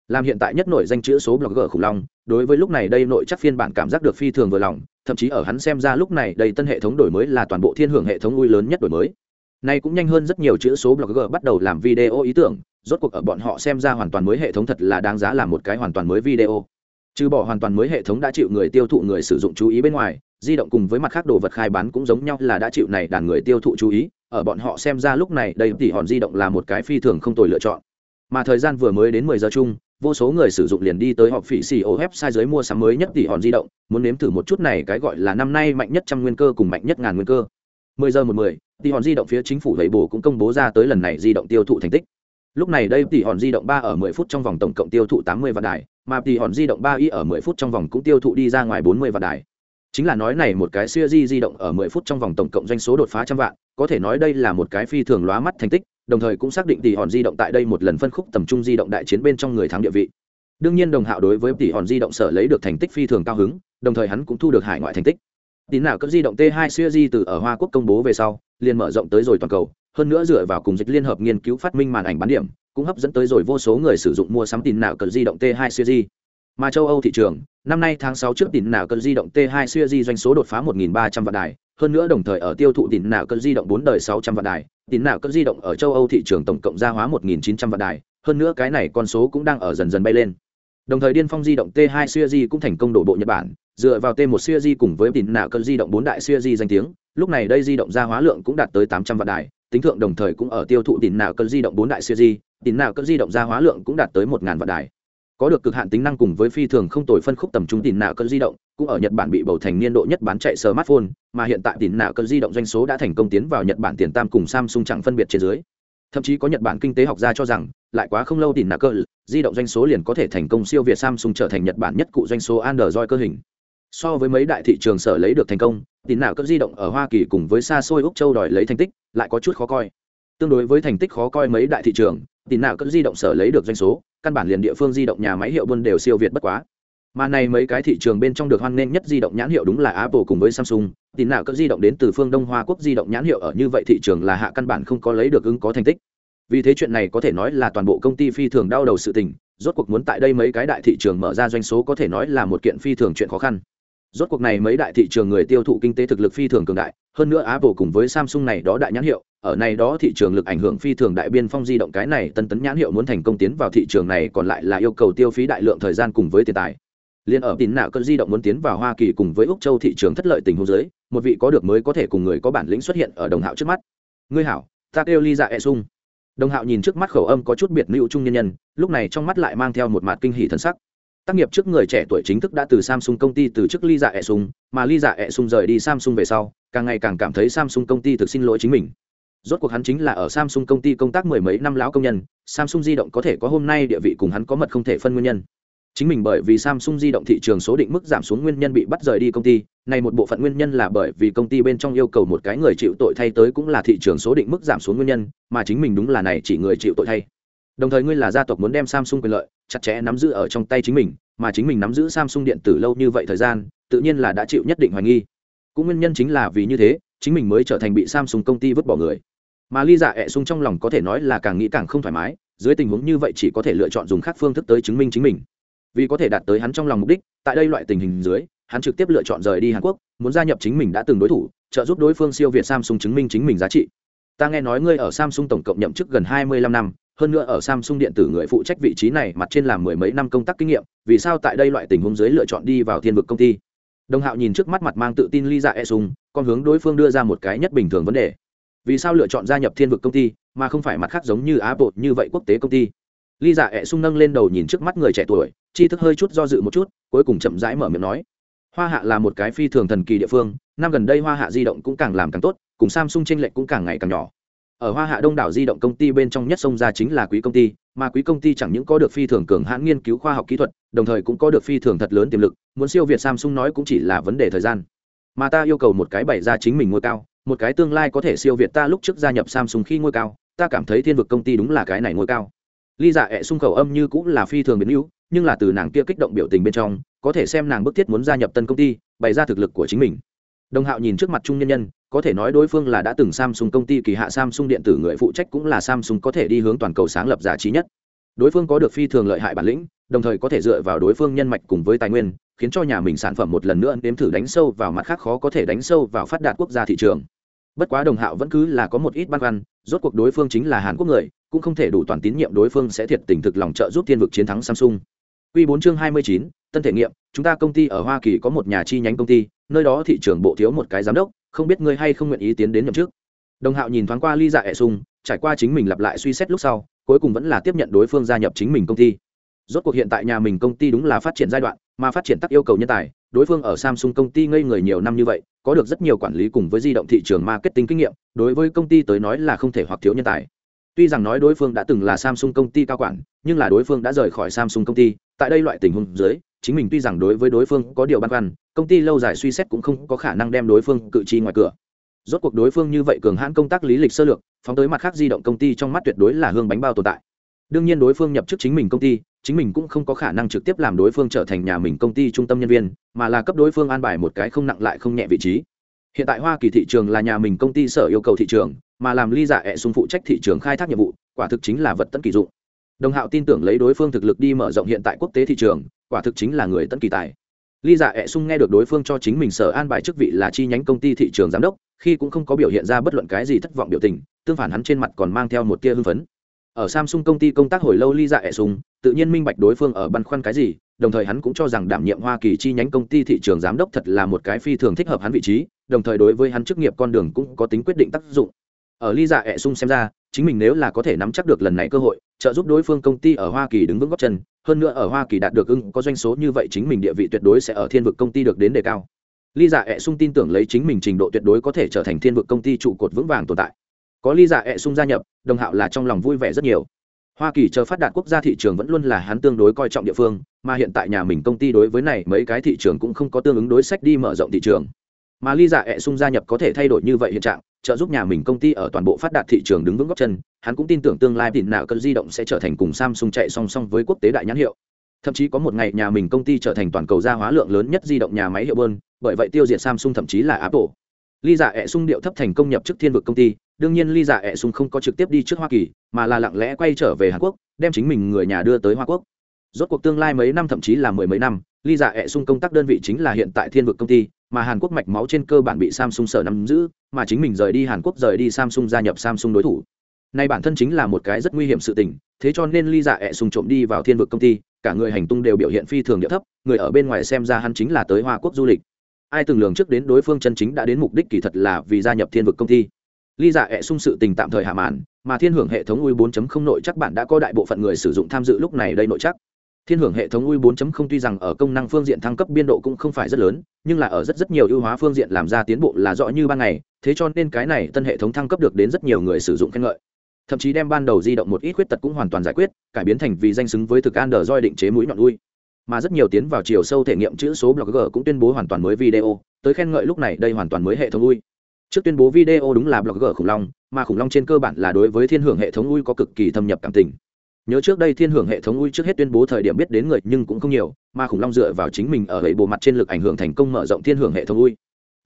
Speaker 1: Làm hiện tại nhất nổi danh chữ số blogger khủng long, đối với lúc này đây nội chắc phiên bản cảm giác được phi thường vừa lòng thậm chí ở hắn xem ra lúc này đây tân hệ thống đổi mới là toàn bộ thiên hưởng hệ thống ui lớn nhất đổi mới. Nay cũng nhanh hơn rất nhiều chữ số blogger bắt đầu làm video ý tưởng, rốt cuộc ở bọn họ xem ra hoàn toàn mới hệ thống thật là đáng giá làm một cái hoàn toàn mới video. Trừ bỏ hoàn toàn mới hệ thống đã chịu người tiêu thụ người sử dụng chú ý bên ngoài, di động cùng với mặt khác đồ vật khai bán cũng giống nhau là đã chịu này đàn người tiêu thụ chú ý, ở bọn họ xem ra lúc này đây tỷ hòn di động là một cái phi thường không tồi lựa chọn. Mà thời gian vừa mới đến 10 giờ chung vô số người sử dụng liền đi tới họp phỉ xì ô website dưới mua sắm mới nhất tỷ hòn di động, muốn nếm thử một chút này cái gọi là năm nay mạnh nhất trăm nguyên cơ cùng mạnh nhất ngàn nguyên cơ. 10 giờ một mười tỷ hòn di động phía chính phủ lấy bổ cũng công bố ra tới lần này di động tiêu thụ thành tích. Lúc này đây tỷ hòn di động ba ở 10 phút trong vòng tổng cộng tiêu thụ 80 vạn đài, mà tỷ hòn di động ba y ở 10 phút trong vòng cũng tiêu thụ đi ra ngoài 40 vạn đài. Chính là nói này một cái siêu di di động ở 10 phút trong vòng tổng cộng doanh số đột phá trăm vạn, có thể nói đây là một cái phi thường lóa mắt thành tích đồng thời cũng xác định tỷ hòn di động tại đây một lần phân khúc tầm trung di động đại chiến bên trong người thắng địa vị. Đương nhiên đồng hạo đối với tỷ hòn di động sở lấy được thành tích phi thường cao hứng, đồng thời hắn cũng thu được hải ngoại thành tích. Tín nào cấp di động t 2 siêu di từ ở hoa quốc công bố về sau, liền mở rộng tới rồi toàn cầu, hơn nữa dựa vào cùng dịch liên hợp nghiên cứu phát minh màn ảnh bán điểm, cũng hấp dẫn tới rồi vô số người sử dụng mua sắm tín nào cỡ di động t 2 siêu di. Mà châu âu thị trường, năm nay tháng 6 trước tín nào cỡ di động t 2 siêu di doanh số đột phá 1.300 vạn đài hơn nữa đồng thời ở tiêu thụ tín nào cỡ di động 4 đời 600 vạn đài tín nào cỡ di động ở châu âu thị trường tổng cộng ra hóa 1.900 vạn đài, hơn nữa cái này con số cũng đang ở dần dần bay lên. Đồng thời điên phong di động t 2 siêu cũng thành công đổ bộ nhật bản, dựa vào t 1 siêu cùng với tín nào cỡ di động 4 đại siêu danh tiếng, lúc này đây di động ra hóa lượng cũng đạt tới 800 vạn đài, tính thượng đồng thời cũng ở tiêu thụ tín nào cỡ di động 4 đại siêu tín nào cỡ di động ra hóa lượng cũng đạt tới một ngàn vạn đài có được cực hạn tính năng cùng với phi thường không tồi phân khúc tầm trung tín nạo cỡ di động, cũng ở nhật bản bị bầu thành niên độ nhất bán chạy smartphone, mà hiện tại tín nạo cỡ di động doanh số đã thành công tiến vào nhật bản tiền tam cùng samsung chẳng phân biệt trên dưới. Thậm chí có nhật bản kinh tế học gia cho rằng, lại quá không lâu tín nạo cỡ di động doanh số liền có thể thành công siêu việt samsung trở thành nhật bản nhất cụ doanh số android cơ hình. So với mấy đại thị trường sở lấy được thành công tín nạo cỡ di động ở hoa kỳ cùng với xa xôi úc châu đòi lấy thành tích, lại có chút khó coi. Tương đối với thành tích khó coi mấy đại thị trường tín nạo cỡ di động sở lấy được doanh số căn bản liền địa phương di động nhà máy hiệu buôn đều siêu việt bất quá. Mà này mấy cái thị trường bên trong được hoan nghênh nhất di động nhãn hiệu đúng là apple cùng với samsung. Tín nào cỡ di động đến từ phương đông hoa quốc di động nhãn hiệu ở như vậy thị trường là hạ căn bản không có lấy được ứng có thành tích. Vì thế chuyện này có thể nói là toàn bộ công ty phi thường đau đầu sự tình, rốt cuộc muốn tại đây mấy cái đại thị trường mở ra doanh số có thể nói là một kiện phi thường chuyện khó khăn rốt cuộc này mấy đại thị trường người tiêu thụ kinh tế thực lực phi thường cường đại, hơn nữa apple cùng với samsung này đó đại nhãn hiệu, ở này đó thị trường lực ảnh hưởng phi thường đại biên phong di động cái này tân tấn nhãn hiệu muốn thành công tiến vào thị trường này còn lại là yêu cầu tiêu phí đại lượng thời gian cùng với tiền tài. Liên ở tín nào cơn di động muốn tiến vào hoa kỳ cùng với úc châu thị trường thất lợi tình huống dưới, một vị có được mới có thể cùng người có bản lĩnh xuất hiện ở đồng hạo trước mắt. Ngươi hảo, ta kêu ly dạ e sung đồng hạo nhìn trước mắt khẩu âm có chút biệt lưu trung nhân nhân, lúc này trong mắt lại mang theo một mạt kinh hỉ thân sắc tác nghiệp trước người trẻ tuổi chính thức đã từ samsung công ty từ chức ly dạ e sung mà ly dạ e sung rời đi samsung về sau, càng ngày càng cảm thấy samsung công ty thực xin lỗi chính mình. Rốt cuộc hắn chính là ở samsung công ty công tác mười mấy năm lão công nhân, samsung di động có thể có hôm nay địa vị cùng hắn có mật không thể phân nguyên nhân. Chính mình bởi vì samsung di động thị trường số định mức giảm xuống nguyên nhân bị bắt rời đi công ty này một bộ phận nguyên nhân là bởi vì công ty bên trong yêu cầu một cái người chịu tội thay tới cũng là thị trường số định mức giảm xuống nguyên nhân, mà chính mình đúng là này chỉ người chịu tội thay đồng thời ngươi là gia tộc muốn đem samsung quyền lợi chặt chẽ nắm giữ ở trong tay chính mình, mà chính mình nắm giữ samsung điện tử lâu như vậy thời gian, tự nhiên là đã chịu nhất định hoài nghi. Cũng nguyên nhân chính là vì như thế, chính mình mới trở thành bị samsung công ty vứt bỏ người. Mà ly dạ ẹ sung trong lòng có thể nói là càng nghĩ càng không thoải mái, dưới tình huống như vậy chỉ có thể lựa chọn dùng khác phương thức tới chứng minh chính mình. Vì có thể đạt tới hắn trong lòng mục đích, tại đây loại tình hình dưới, hắn trực tiếp lựa chọn rời đi hàn quốc, muốn gia nhập chính mình đã từng đối thủ, trợ giúp đối phương siêu việt samsung chứng minh chính mình giá trị. Ta nghe nói ngươi ở samsung tổng cộng nhậm chức gần hai mươi lăm năm hơn nữa ở samsung điện tử người phụ trách vị trí này mặt trên làm mười mấy năm công tác kinh nghiệm, vì sao tại đây loại tình huống dưới lựa chọn đi vào thiên vực công ty? Đồng hạo nhìn trước mắt mặt mang tự tin ly dạ e sung còn hướng đối phương đưa ra một cái nhất bình thường vấn đề. Vì sao lựa chọn gia nhập thiên vực công ty, mà không phải mặt khác giống như á bột như vậy quốc tế công ty? Ly dạ ẹ sung nâng lên đầu nhìn trước mắt người trẻ tuổi chi thức hơi chút do dự một chút, cuối cùng chậm rãi mở miệng nói. Hoa hạ là một cái phi thường thần kỳ địa phương, năm gần đây hoa hạ di động cũng càng làm càng tốt, cùng samsung tranh lệch cũng càng ngày càng nhỏ ở hoa hạ đông đảo di động công ty bên trong nhất sông ra chính là quý công ty, mà quý công ty chẳng những có được phi thường cường hãn nghiên cứu khoa học kỹ thuật, đồng thời cũng có được phi thường thật lớn tiềm lực, muốn siêu việt samsung nói cũng chỉ là vấn đề thời gian. Mà ta yêu cầu một cái bày ra chính mình ngôi cao, một cái tương lai có thể siêu việt ta lúc trước gia nhập samsung khi ngôi cao, ta cảm thấy thiên vực công ty đúng là cái này ngôi cao. Ly dạ ẹ xung khẩu âm như cũng là phi thường biến hữu, nhưng là từ nàng kia kích động biểu tình bên trong, có thể xem nàng bức thiết muốn gia nhập tân công ty, bày ra thực lực của chính mình. Đồng hạo nhìn trước mặt trung nhân nhân có thể nói đối phương là đã từng samsung công ty kỳ hạ samsung điện tử người phụ trách cũng là samsung có thể đi hướng toàn cầu sáng lập giá trí nhất. Đối phương có được phi thường lợi hại bản lĩnh đồng thời có thể dựa vào đối phương nhân mạch cùng với tài nguyên khiến cho nhà mình sản phẩm một lần nữa nếm thử đánh sâu vào mặt khác khó có thể đánh sâu vào phát đạt quốc gia thị trường. Bất quá đồng hạo vẫn cứ là có một ít băn khoăn rốt cuộc đối phương chính là hàn quốc người cũng không thể đủ toàn tín nhiệm đối phương sẽ thiệt tình thực lòng trợ giúp thiên vực chiến thắng samsung. Quy 4 chương 29, tân thể nghiệm, chúng ta công ty ở Hoa Kỳ có một nhà chi nhánh công ty, nơi đó thị trường bộ thiếu một cái giám đốc, không biết ngươi hay không nguyện ý tiến đến nhậm chức. Đồng Hạo nhìn thoáng qua Ly Dạ ẻ sung, trải qua chính mình lặp lại suy xét lúc sau, cuối cùng vẫn là tiếp nhận đối phương gia nhập chính mình công ty. Rốt cuộc hiện tại nhà mình công ty đúng là phát triển giai đoạn, mà phát triển tắc yêu cầu nhân tài, đối phương ở Samsung công ty ngây người nhiều năm như vậy, có được rất nhiều quản lý cùng với di động thị trường marketing kinh nghiệm, đối với công ty tới nói là không thể hoặc thiếu nhân tài. Tuy rằng nói đối phương đã từng là Samsung công ty cao quản, nhưng là đối phương đã rời khỏi Samsung công ty, tại đây loại tình huống dưới, chính mình tuy rằng đối với đối phương có điều băn khoăn, công ty lâu dài suy xét cũng không có khả năng đem đối phương cự chi ngoài cửa. Rốt cuộc đối phương như vậy cường hãn công tác lý lịch sơ lược, phóng tới mặt khác di động công ty trong mắt tuyệt đối là hương bánh bao tồn tại. Đương nhiên đối phương nhập chức chính mình công ty, chính mình cũng không có khả năng trực tiếp làm đối phương trở thành nhà mình công ty trung tâm nhân viên, mà là cấp đối phương an bài một cái không nặng lại không nhẹ vị trí. Hiện tại Hoa Kỳ thị trường là nhà mình công ty sở yêu cầu thị trường, mà làm ly giả ẹ xung phụ trách thị trường khai thác nhiệm vụ quả thực chính là vật tận kỳ dụng đồng hạo tin tưởng lấy đối phương thực lực đi mở rộng hiện tại quốc tế thị trường, quả thực chính là người tận kỳ tài. Ly dạ ẹ xung nghe được đối phương cho chính mình sở an bài chức vị là chi nhánh công ty thị trường giám đốc, khi cũng không có biểu hiện ra bất luận cái gì thất vọng biểu tình, tương phản hắn trên mặt còn mang theo một tia hưng phấn. Ở samsung công ty công tác hồi lâu ly dạ ẹ xung tự nhiên minh bạch đối phương ở băn khoăn cái gì, đồng thời hắn cũng cho rằng đảm nhiệm hoa kỳ chi nhánh công ty thị trường giám đốc thật là một cái phi thường thích hợp hắn vị trí, đồng thời đối với hắn chức nghiệp con đường cũng có tính quyết định tác dụng ở ly dạ ẹ sung xem ra, chính mình nếu là có thể nắm chắc được lần này cơ hội, trợ giúp đối phương công ty ở hoa kỳ đứng vững góc chân, hơn nữa ở hoa kỳ đạt được ưng có doanh số như vậy chính mình địa vị tuyệt đối sẽ ở thiên vực công ty được đến đề cao. Ly dạ ẹ sung tin tưởng lấy chính mình trình độ tuyệt đối có thể trở thành thiên vực công ty trụ cột vững vàng tồn tại. Có ly dạ ẹ sung gia nhập, đồng hạo là trong lòng vui vẻ rất nhiều. Hoa kỳ chờ phát đạt quốc gia thị trường vẫn luôn là hắn tương đối coi trọng địa phương, mà hiện tại nhà mình công ty đối với này mấy cái thị trường cũng không có tương ứng đối sách đi mở rộng thị trường. Mà ly dạ ẹ sung gia nhập có thể thay đổi như vậy hiện trạng trợ giúp nhà mình công ty ở toàn bộ phát đạt thị trường đứng vững góc chân, hắn cũng tin tưởng tương lai tịn nào cơn di động sẽ trở thành cùng samsung chạy song song với quốc tế đại nhãn hiệu. Thậm chí có một ngày nhà mình công ty trở thành toàn cầu gia hóa lượng lớn nhất di động nhà máy hiệu bơn, bởi vậy tiêu diệt samsung thậm chí là apple. Ly giả dạ ẹ sung điệu thấp thành công nhập chức thiên vực công ty, đương nhiên ly giả dạ ẹ sung không có trực tiếp đi trước hoa kỳ, mà là lặng lẽ quay trở về hàn quốc, đem chính mình người nhà đưa tới hoa quốc. Rốt cuộc tương lai mấy năm thậm chí là mười mấy năm ly dạ ẹ sung công tác đơn vị chính là hiện tại thiên vực công ty, mà hàn quốc mạch máu trên cơ bản bị samsung sở nắm giữ, mà chính mình rời đi hàn quốc rời đi samsung gia nhập samsung đối thủ. Nay bản thân chính là một cái rất nguy hiểm sự tình, thế cho nên ly dạ ẹ sung trộm đi vào thiên vực công ty, cả người hành tung đều biểu hiện phi thường địa thấp, người ở bên ngoài xem ra hắn chính là tới hoa quốc du lịch. Ai từng lường trước đến đối phương chân chính đã đến mục đích kỳ thật là vì gia nhập thiên vực công ty. Ly dạ ẹ sung sự tình tạm thời hạ màn, mà thiên hưởng hệ thống ui 4.0 nội chắc bản đã có đại bộ phận người sử dụng tham dự lúc này đây nội chắc thiên hưởng hệ thống ui 4.0 tuy rằng ở công năng phương diện thăng cấp biên độ cũng không phải rất lớn, nhưng là ở rất rất nhiều ưu hóa phương diện làm ra tiến bộ là rõ như ban ngày, thế cho nên cái này tân hệ thống thăng cấp được đến rất nhiều người sử dụng khen ngợi. Thậm chí đem ban đầu di động một ít khuyết tật cũng hoàn toàn giải quyết, cải biến thành vì danh xứng với thực an roi định chế mũi nhọn ui mà rất nhiều tiến vào chiều sâu thể nghiệm chữ số blogger cũng tuyên bố hoàn toàn mới video, tới khen ngợi lúc này đây hoàn toàn mới hệ thống ui trước tuyên bố video đúng là blogger khủng long, mà khủng long trên cơ bản là đối với thiên hưởng hệ thống ui có cực kỳ thâm nhập cảm tình nhớ trước đây thiên hưởng hệ thống ui trước hết tuyên bố thời điểm biết đến người nhưng cũng không nhiều, mà khủng long dựa vào chính mình ở hệ bộ mặt trên lực ảnh hưởng thành công mở rộng thiên hưởng hệ thống ui.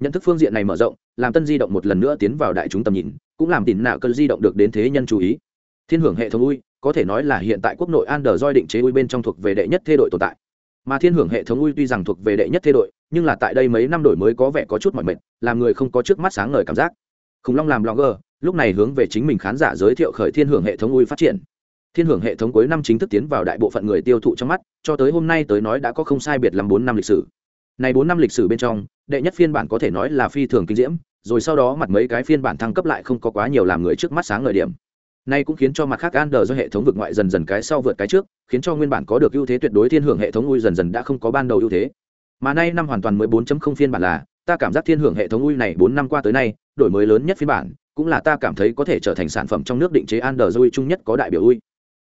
Speaker 1: Nhận thức phương diện này mở rộng, làm tân di động một lần nữa tiến vào đại chúng tầm nhìn, cũng làm tìm nạo cơn di động được đến thế nhân chú ý. Thiên hưởng hệ thống ui, có thể nói là hiện tại quốc nội android định chế ui bên trong thuộc về đệ nhất thế đội tồn tại. Mà thiên hưởng hệ thống ui tuy rằng thuộc về đệ nhất thế đội, nhưng là tại đây mấy năm đổi mới có vẻ có chút mọi mệt, làm người không có trước mắt sáng ngời cảm giác. Khủng long làm blogger, lúc này hướng về chính mình khán giả giới thiệu khởi thiên hưởng hệ thống ui phát triển thiên hưởng hệ thống cuối năm chính thức tiến vào đại bộ phận người tiêu thụ trong mắt cho tới hôm nay tới nói đã có không sai biệt làm bốn năm lịch sử này bốn năm lịch sử bên trong đệ nhất phiên bản có thể nói là phi thường kinh diễm rồi sau đó mặt mấy cái phiên bản thăng cấp lại không có quá nhiều làm người trước mắt sáng ngời điểm Nay cũng khiến cho mặt khác Ander do hệ thống vực ngoại dần dần cái sau vượt cái trước, khiến cho nguyên bản có được ưu thế tuyệt đối thiên hưởng hệ thống ui dần dần đã không có ban đầu ưu thế. Mà nay năm hoàn toàn mới 4.0 phiên bản là, ta cảm giác thiên hưởng hệ thống ui này bốn năm qua tới nay, đổi mới lớn nhất phiên bản, cũng là ta cảm thấy có thể trở thành sản phẩm trong nước định chế Ander ui chung nhất có đại biểu ui.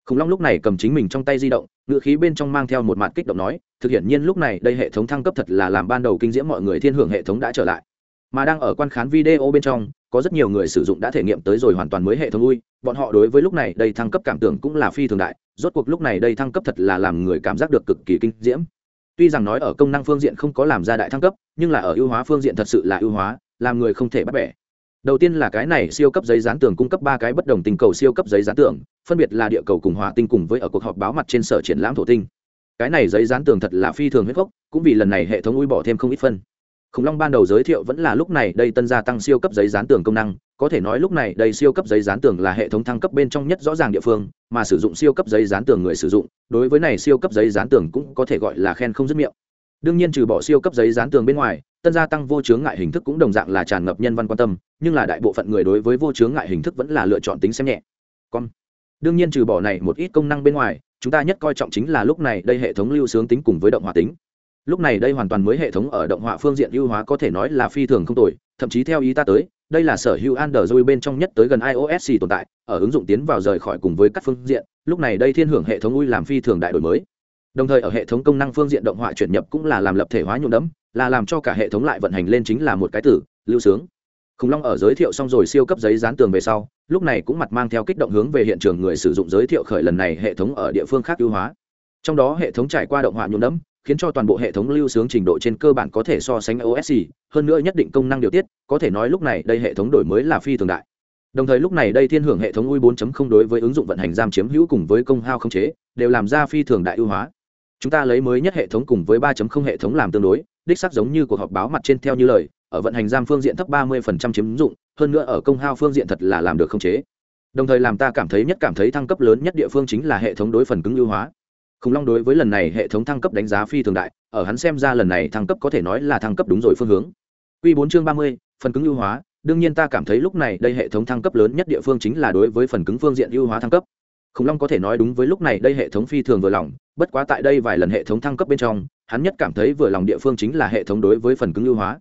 Speaker 1: Khủng Long lúc này cầm chính mình trong tay di động, ngự khí bên trong mang theo một mạt kích động nói, thực hiện nhiên lúc này đây hệ thống thăng cấp thật là làm ban đầu kinh diễm mọi người thiên hưởng hệ thống đã trở lại. Mà đang ở quan khán video bên trong, có rất nhiều người sử dụng đã thể nghiệm tới rồi hoàn toàn mới hệ thống ui, bọn họ đối với lúc này đây thăng cấp cảm tưởng cũng là phi thường đại rốt cuộc lúc này đây thăng cấp thật là làm người cảm giác được cực kỳ kinh diễm tuy rằng nói ở công năng phương diện không có làm ra đại thăng cấp nhưng là ở ưu hóa phương diện thật sự là ưu hóa làm người không thể bắt bẻ đầu tiên là cái này siêu cấp giấy dán tường cung cấp ba cái bất đồng tình cầu siêu cấp giấy dán tường, phân biệt là địa cầu cùng hỏa tinh cùng với ở cuộc họp báo mặt trên sở triển lãm thổ tinh. Cái này giấy dán tường thật là phi thường huyết gốc, cũng vì lần này hệ thống ui bỏ thêm không ít phân. Khủng long ban đầu giới thiệu vẫn là lúc này đây tân gia tăng siêu cấp giấy dán tường công năng, có thể nói lúc này đây siêu cấp giấy dán tường là hệ thống thăng cấp bên trong nhất rõ ràng địa phương, mà sử dụng siêu cấp giấy dán tường người sử dụng, đối với này siêu cấp giấy dán tường cũng có thể gọi là khen không dứt miệng. Đương nhiên trừ bỏ siêu cấp giấy dán tường bên ngoài tân gia tăng vô chướng ngại hình thức cũng đồng dạng là tràn ngập nhân văn quan tâm, nhưng là đại bộ phận người đối với vô chướng ngại hình thức vẫn là lựa chọn tính xem nhẹ. Con. Đương nhiên trừ bỏ này một ít công năng bên ngoài, chúng ta nhất coi trọng chính là lúc này đây hệ thống lưu sướng tính cùng với động hòa tính. Lúc này đây hoàn toàn mới hệ thống ở động họa phương diện ưu hóa có thể nói là phi thường không tồi, thậm chí theo ý ta tới, đây là sở hữu android bên trong nhất tới gần ios tồn tại, ở ứng dụng tiến vào rời khỏi cùng với các phương diện, lúc này đây thiên hưởng hệ thống ui làm phi thường đại đổi mới đồng thời ở hệ thống công năng phương diện động họa chuyển nhập cũng là làm lập thể hóa nhuộm đẫm là làm cho cả hệ thống lại vận hành lên chính là một cái tử lưu sướng khủng long ở giới thiệu xong rồi siêu cấp giấy dán tường về sau lúc này cũng mặt mang theo kích động hướng về hiện trường người sử dụng giới thiệu khởi lần này hệ thống ở địa phương khác ưu hóa trong đó hệ thống trải qua động họa nhuộm đẫm khiến cho toàn bộ hệ thống lưu sướng trình độ trên cơ bản có thể so sánh OSC, hơn nữa nhất định công năng điều tiết, có thể nói lúc này đây hệ thống đổi mới là phi thường đại. Đồng thời lúc này đây thiên hưởng hệ thống UI 4.0 đối với ứng dụng vận hành giam chiếm hữu cùng với công hao khống chế, đều làm ra phi thường đại ưu hóa. Chúng ta lấy mới nhất hệ thống cùng với 3.0 hệ thống làm tương đối, đích xác giống như cuộc họp báo mặt trên theo như lời, ở vận hành giam phương diện thấp 30% chiếm dụng, hơn nữa ở công hao phương diện thật là làm được khống chế. Đồng thời làm ta cảm thấy nhất cảm thấy thăng cấp lớn nhất địa phương chính là hệ thống đối phần cứng ưu hóa. Khủng long đối với lần này hệ thống thăng cấp đánh giá phi thường đại ở hắn xem ra lần này thăng cấp có thể nói là thăng cấp đúng rồi phương hướng. Q bốn chương ba mươi phần cứng ưu hóa đương nhiên ta cảm thấy lúc này đây hệ thống thăng cấp lớn nhất địa phương chính là đối với phần cứng phương diện ưu hóa thăng cấp khủng long có thể nói đúng với lúc này đây hệ thống phi thường vừa lòng, bất quá tại đây vài lần hệ thống thăng cấp bên trong, hắn nhất cảm thấy vừa lòng địa phương chính là hệ thống đối với phần cứng ưu hóa.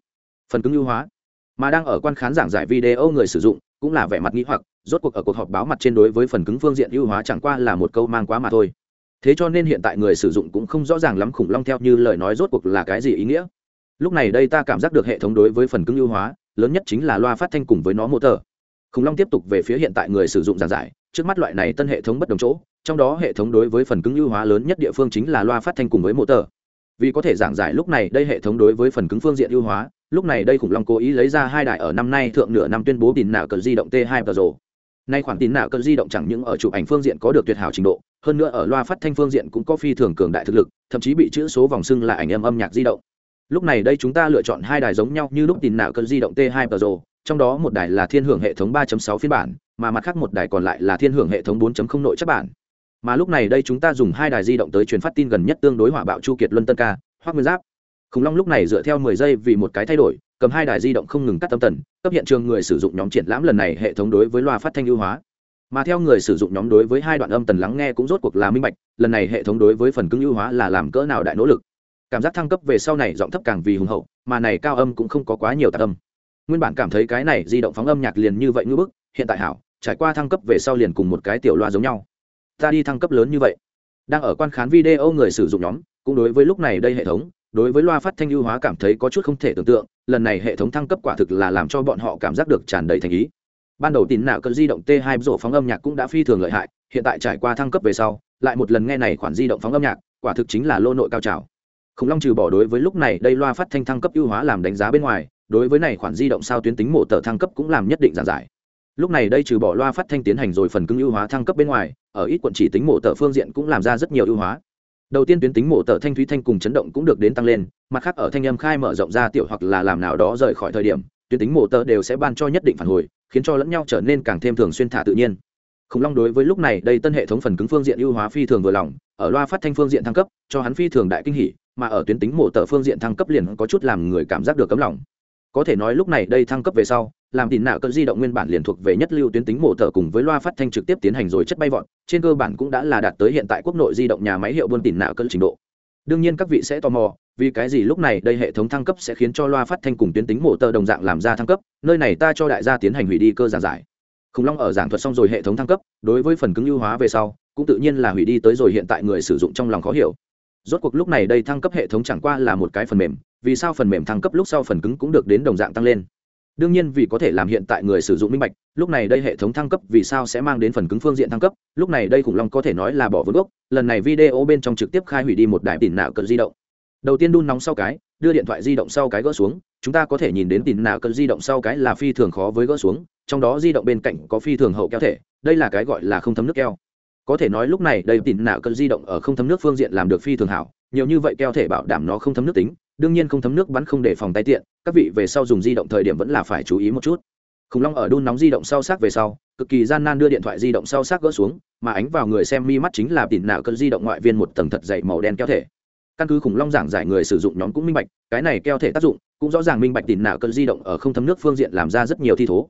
Speaker 1: Phần cứng ưu hóa mà đang ở quan khán giảng giải video người sử dụng, cũng là vẻ mặt nghĩ hoặc, rốt cuộc ở cuộc họp báo mặt trên đối với phần cứng phương diện ưu hóa chẳng qua là một câu mang quá mà thôi. Thế cho nên hiện tại người sử dụng cũng không rõ ràng lắm khủng long theo như lời nói rốt cuộc là cái gì ý nghĩa. Lúc này đây ta cảm giác được hệ thống đối với phần cứng ưu hóa, lớn nhất chính là loa phát thanh cùng với nó mô tờ. Khủng long tiếp tục về phía hiện tại người sử dụng giảng giải trước mắt loại này tân hệ thống bất đồng chỗ, trong đó hệ thống đối với phần cứng ưu hóa lớn nhất địa phương chính là loa phát thanh cùng với motor vì có thể giảng giải lúc này đây hệ thống đối với phần cứng phương diện ưu hóa, lúc này đây khủng long cố ý lấy ra hai đài ở năm nay thượng nửa năm tuyên bố tin nạo cờ di động t 2 rồ nay khoản tin nạo cờ di động chẳng những ở chụp ảnh phương diện có được tuyệt hảo trình độ, hơn nữa ở loa phát thanh phương diện cũng có phi thường cường đại thực lực, thậm chí bị chữ số vòng xưng là ảnh âm âm nhạc di động. Lúc này đây chúng ta lựa chọn hai đài giống nhau như lúc tin nạo cờ di động t 2 rồ trong đó một đài là thiên hưởng hệ thống 3.6 phiên bản mà mặt khác một đài còn lại là thiên hưởng hệ thống 4.0 nội chất bản. Mà lúc này đây chúng ta dùng hai đài di động tới truyền phát tin gần nhất tương đối hỏa bạo chu kiệt luân tân ca hoặc nguyên giáp. Khủng long lúc này dựa theo 10 giây vì một cái thay đổi, cầm hai đài di động không ngừng cắt tâm tần, cấp hiện trường người sử dụng nhóm triển lãm lần này hệ thống đối với loa phát thanh ưu hóa. Mà theo người sử dụng nhóm đối với hai đoạn âm tần lắng nghe cũng rốt cuộc là minh bạch, lần này hệ thống đối với phần cứng ưu hóa là làm cỡ nào đại nỗ lực. Cảm giác thăng cấp về sau này giọng thấp càng vì hùng hậu, mà này cao âm cũng không có quá nhiều tạc âm. Nguyên bản cảm thấy cái này di động phóng âm nhạc liền như vậy ngưỡng bức, hiện tại hảo trải qua thăng cấp về sau liền cùng một cái tiểu loa giống nhau. Ta đi thăng cấp lớn như vậy. Đang ở quan khán video người sử dụng nhóm, cũng đối với lúc này đây hệ thống, đối với loa phát thanh ưu hóa cảm thấy có chút không thể tưởng tượng, lần này hệ thống thăng cấp quả thực là làm cho bọn họ cảm giác được tràn đầy thành ý. Ban đầu tín nạo cơn di động t 2 rổ phóng âm nhạc cũng đã phi thường lợi hại, hiện tại trải qua thăng cấp về sau, lại một lần nghe này khoản di động phóng âm nhạc, quả thực chính là lô nội cao trào. Khủng long trừ bỏ đối với lúc này đây loa phát thanh thăng cấp ưu hóa làm đánh giá bên ngoài, đối với này khoản di động sao tuyến tính mổ tờ thăng cấp cũng làm nhất định giản giải lúc này đây trừ bỏ loa phát thanh tiến hành rồi phần cứng ưu hóa thăng cấp bên ngoài, ở ít quận chỉ tính mổ tờ phương diện cũng làm ra rất nhiều ưu hóa. Đầu tiên tuyến tính mổ tờ thanh thúy thanh cùng chấn động cũng được đến tăng lên, mặt khác ở thanh âm khai mở rộng ra tiểu hoặc là làm nào đó rời khỏi thời điểm, tuyến tính mổ tờ đều sẽ ban cho nhất định phản hồi, khiến cho lẫn nhau trở nên càng thêm thường xuyên thả tự nhiên. Khủng long đối với lúc này đây tân hệ thống phần cứng phương diện ưu hóa phi thường vừa lòng, ở loa phát thanh phương diện thăng cấp, cho hắn phi thường đại kinh hỉ, mà ở tuyến tính mổ tờ phương diện thăng cấp liền có chút làm người cảm giác được cấm lòng. Có thể nói lúc này đây thăng cấp về sau làm tin nạo cơn di động nguyên bản liền thuộc về nhất lưu tuyến tính mổ thở cùng với loa phát thanh trực tiếp tiến hành rồi chất bay vọt, trên cơ bản cũng đã là đạt tới hiện tại quốc nội di động nhà máy hiệu buôn tin nạo cơn trình độ. Đương nhiên các vị sẽ tò mò, vì cái gì lúc này đây hệ thống thăng cấp sẽ khiến cho loa phát thanh cùng tuyến tính mổ tờ đồng dạng làm ra thăng cấp, nơi này ta cho đại gia tiến hành hủy đi cơ giảng giải. Khủng long ở giảng thuật xong rồi hệ thống thăng cấp, đối với phần cứng ưu hóa về sau, cũng tự nhiên là hủy đi tới rồi hiện tại người sử dụng trong lòng khó hiểu. Rốt cuộc lúc này đây thăng cấp hệ thống chẳng qua là một cái phần mềm, vì sao phần mềm thăng cấp lúc sau phần cứng cũng được đến đồng dạng tăng lên? Đương nhiên vì có thể làm hiện tại người sử dụng minh bạch, lúc này đây hệ thống thăng cấp vì sao sẽ mang đến phần cứng phương diện thăng cấp? Lúc này đây khủng long có thể nói là bỏ vốn gốc, lần này video bên trong trực tiếp khai hủy đi một đại tỉn nạo cận di động. Đầu tiên đun nóng sau cái, đưa điện thoại di động sau cái gỡ xuống, chúng ta có thể nhìn đến tỉn nạo cận di động sau cái là phi thường khó với gỡ xuống, trong đó di động bên cạnh có phi thường hậu keo thể, đây là cái gọi là không thấm nước keo. Có thể nói lúc này đây tỉn nạo cận di động ở không thấm nước phương diện làm được phi thường hảo, nhiều như vậy keo thể bảo đảm nó không thấm nước tính đương nhiên không thấm nước bắn không để phòng tay tiện, các vị về sau dùng di động thời điểm vẫn là phải chú ý một chút. Khủng long ở đun nóng di động sau xác về sau, cực kỳ gian nan đưa điện thoại di động sau xác gỡ xuống, mà ánh vào người xem mi mắt chính là tìm nạo cơn di động ngoại viên một tầng thật dày màu đen keo thể. Căn cứ khủng long giảng giải người sử dụng nhóm cũng minh bạch, cái này keo thể tác dụng, cũng rõ ràng minh bạch tìm nạo cơn di động ở không thấm nước phương diện làm ra rất nhiều thi thố.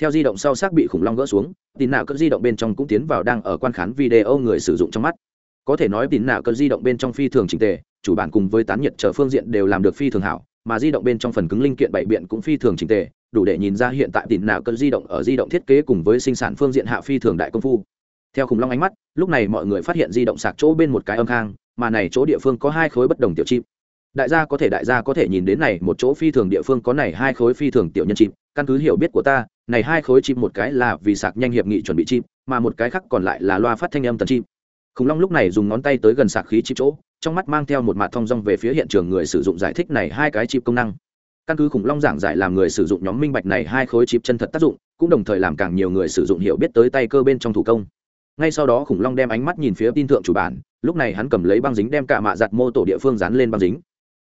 Speaker 1: Theo di động sau xác bị khủng long gỡ xuống tìm nạo cơn di động bên trong cũng tiến vào đang ở quan khán video người sử dụng trong mắt có thể nói tín nạ cơn di động bên trong phi thường trình tề, chủ bản cùng với tán nhiệt chờ phương diện đều làm được phi thường hảo, mà di động bên trong phần cứng linh kiện bảy biện cũng phi thường trình tề, đủ để nhìn ra hiện tại tín nạ cơn di động ở di động thiết kế cùng với sinh sản phương diện hạ phi thường đại công phu. Theo khủng long ánh mắt, lúc này mọi người phát hiện di động sạc chỗ bên một cái âm khang, mà này chỗ địa phương có hai khối bất đồng tiểu chim đại gia có thể đại gia có thể nhìn đến này, một chỗ phi thường địa phương có này hai khối phi thường tiểu nhân chim căn cứ hiểu biết của ta, này hai khối chim một cái là vì sạc nhanh hiệp nghị chuẩn bị chim mà một cái khác còn lại là loa phát thanh âm tần chim khủng long lúc này dùng ngón tay tới gần sạc khí chip chỗ, trong mắt mang theo một mạt thông dong về phía hiện trường người sử dụng giải thích này hai cái chip công năng. Căn cứ khủng long giảng giải làm người sử dụng nhóm minh bạch này hai khối chip chân thật tác dụng, cũng đồng thời làm càng nhiều người sử dụng hiểu biết tới tay cơ bên trong thủ công. Ngay sau đó khủng long đem ánh mắt nhìn phía tin thượng chủ bản, lúc này hắn cầm lấy băng dính đem cả mạ giặt mô tổ địa phương dán lên băng dính.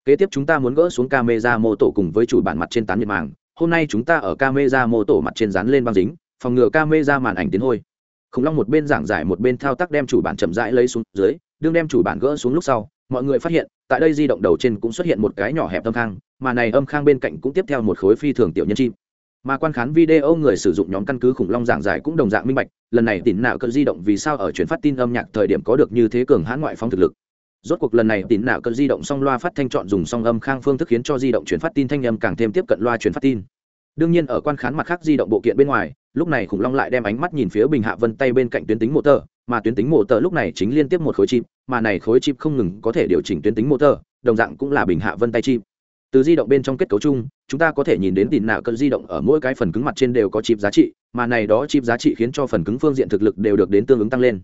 Speaker 1: Kế tiếp chúng ta muốn gỡ xuống camera mô tổ cùng với chủ bản mặt trên tán nhiệt màng, hôm nay chúng ta ở camera mô tổ mặt trên dán lên băng dính, phòng ngừa camera màn ảnh tiến hôi khủng long một bên giảng giải một bên thao tác đem chủ bản chậm rãi lấy xuống dưới, đương đem chủ bản gỡ xuống lúc sau, mọi người phát hiện, tại đây di động đầu trên cũng xuất hiện một cái nhỏ hẹp âm khang, mà này âm khang bên cạnh cũng tiếp theo một khối phi thường tiểu nhân chim. Mà quan khán video người sử dụng nhóm căn cứ khủng long giảng giải cũng đồng dạng minh bạch, lần này tín nạo cỡ di động vì sao ở chuyển phát tin âm nhạc thời điểm có được như thế cường hãn ngoại phong thực lực. Rốt cuộc lần này tín nạo cỡ di động song loa phát thanh chọn dùng song âm khang phương thức khiến cho di động chuyển phát tin thanh âm càng thêm tiếp cận loa chuyển phát tin. Đương nhiên ở quan khán mặt khác di động bộ kiện bên ngoài lúc này khủng long lại đem ánh mắt nhìn phía bình hạ vân tay bên cạnh tuyến tính mô tơ, mà tuyến tính mô tơ lúc này chính liên tiếp một khối chip mà này khối chip không ngừng có thể điều chỉnh tuyến tính mô tơ, đồng dạng cũng là bình hạ vân tay chip. Từ di động bên trong kết cấu chung chúng ta có thể nhìn đến tìm nạo cân di động ở mỗi cái phần cứng mặt trên đều có chip giá trị mà này đó chip giá trị khiến cho phần cứng phương diện thực lực đều được đến tương ứng tăng lên.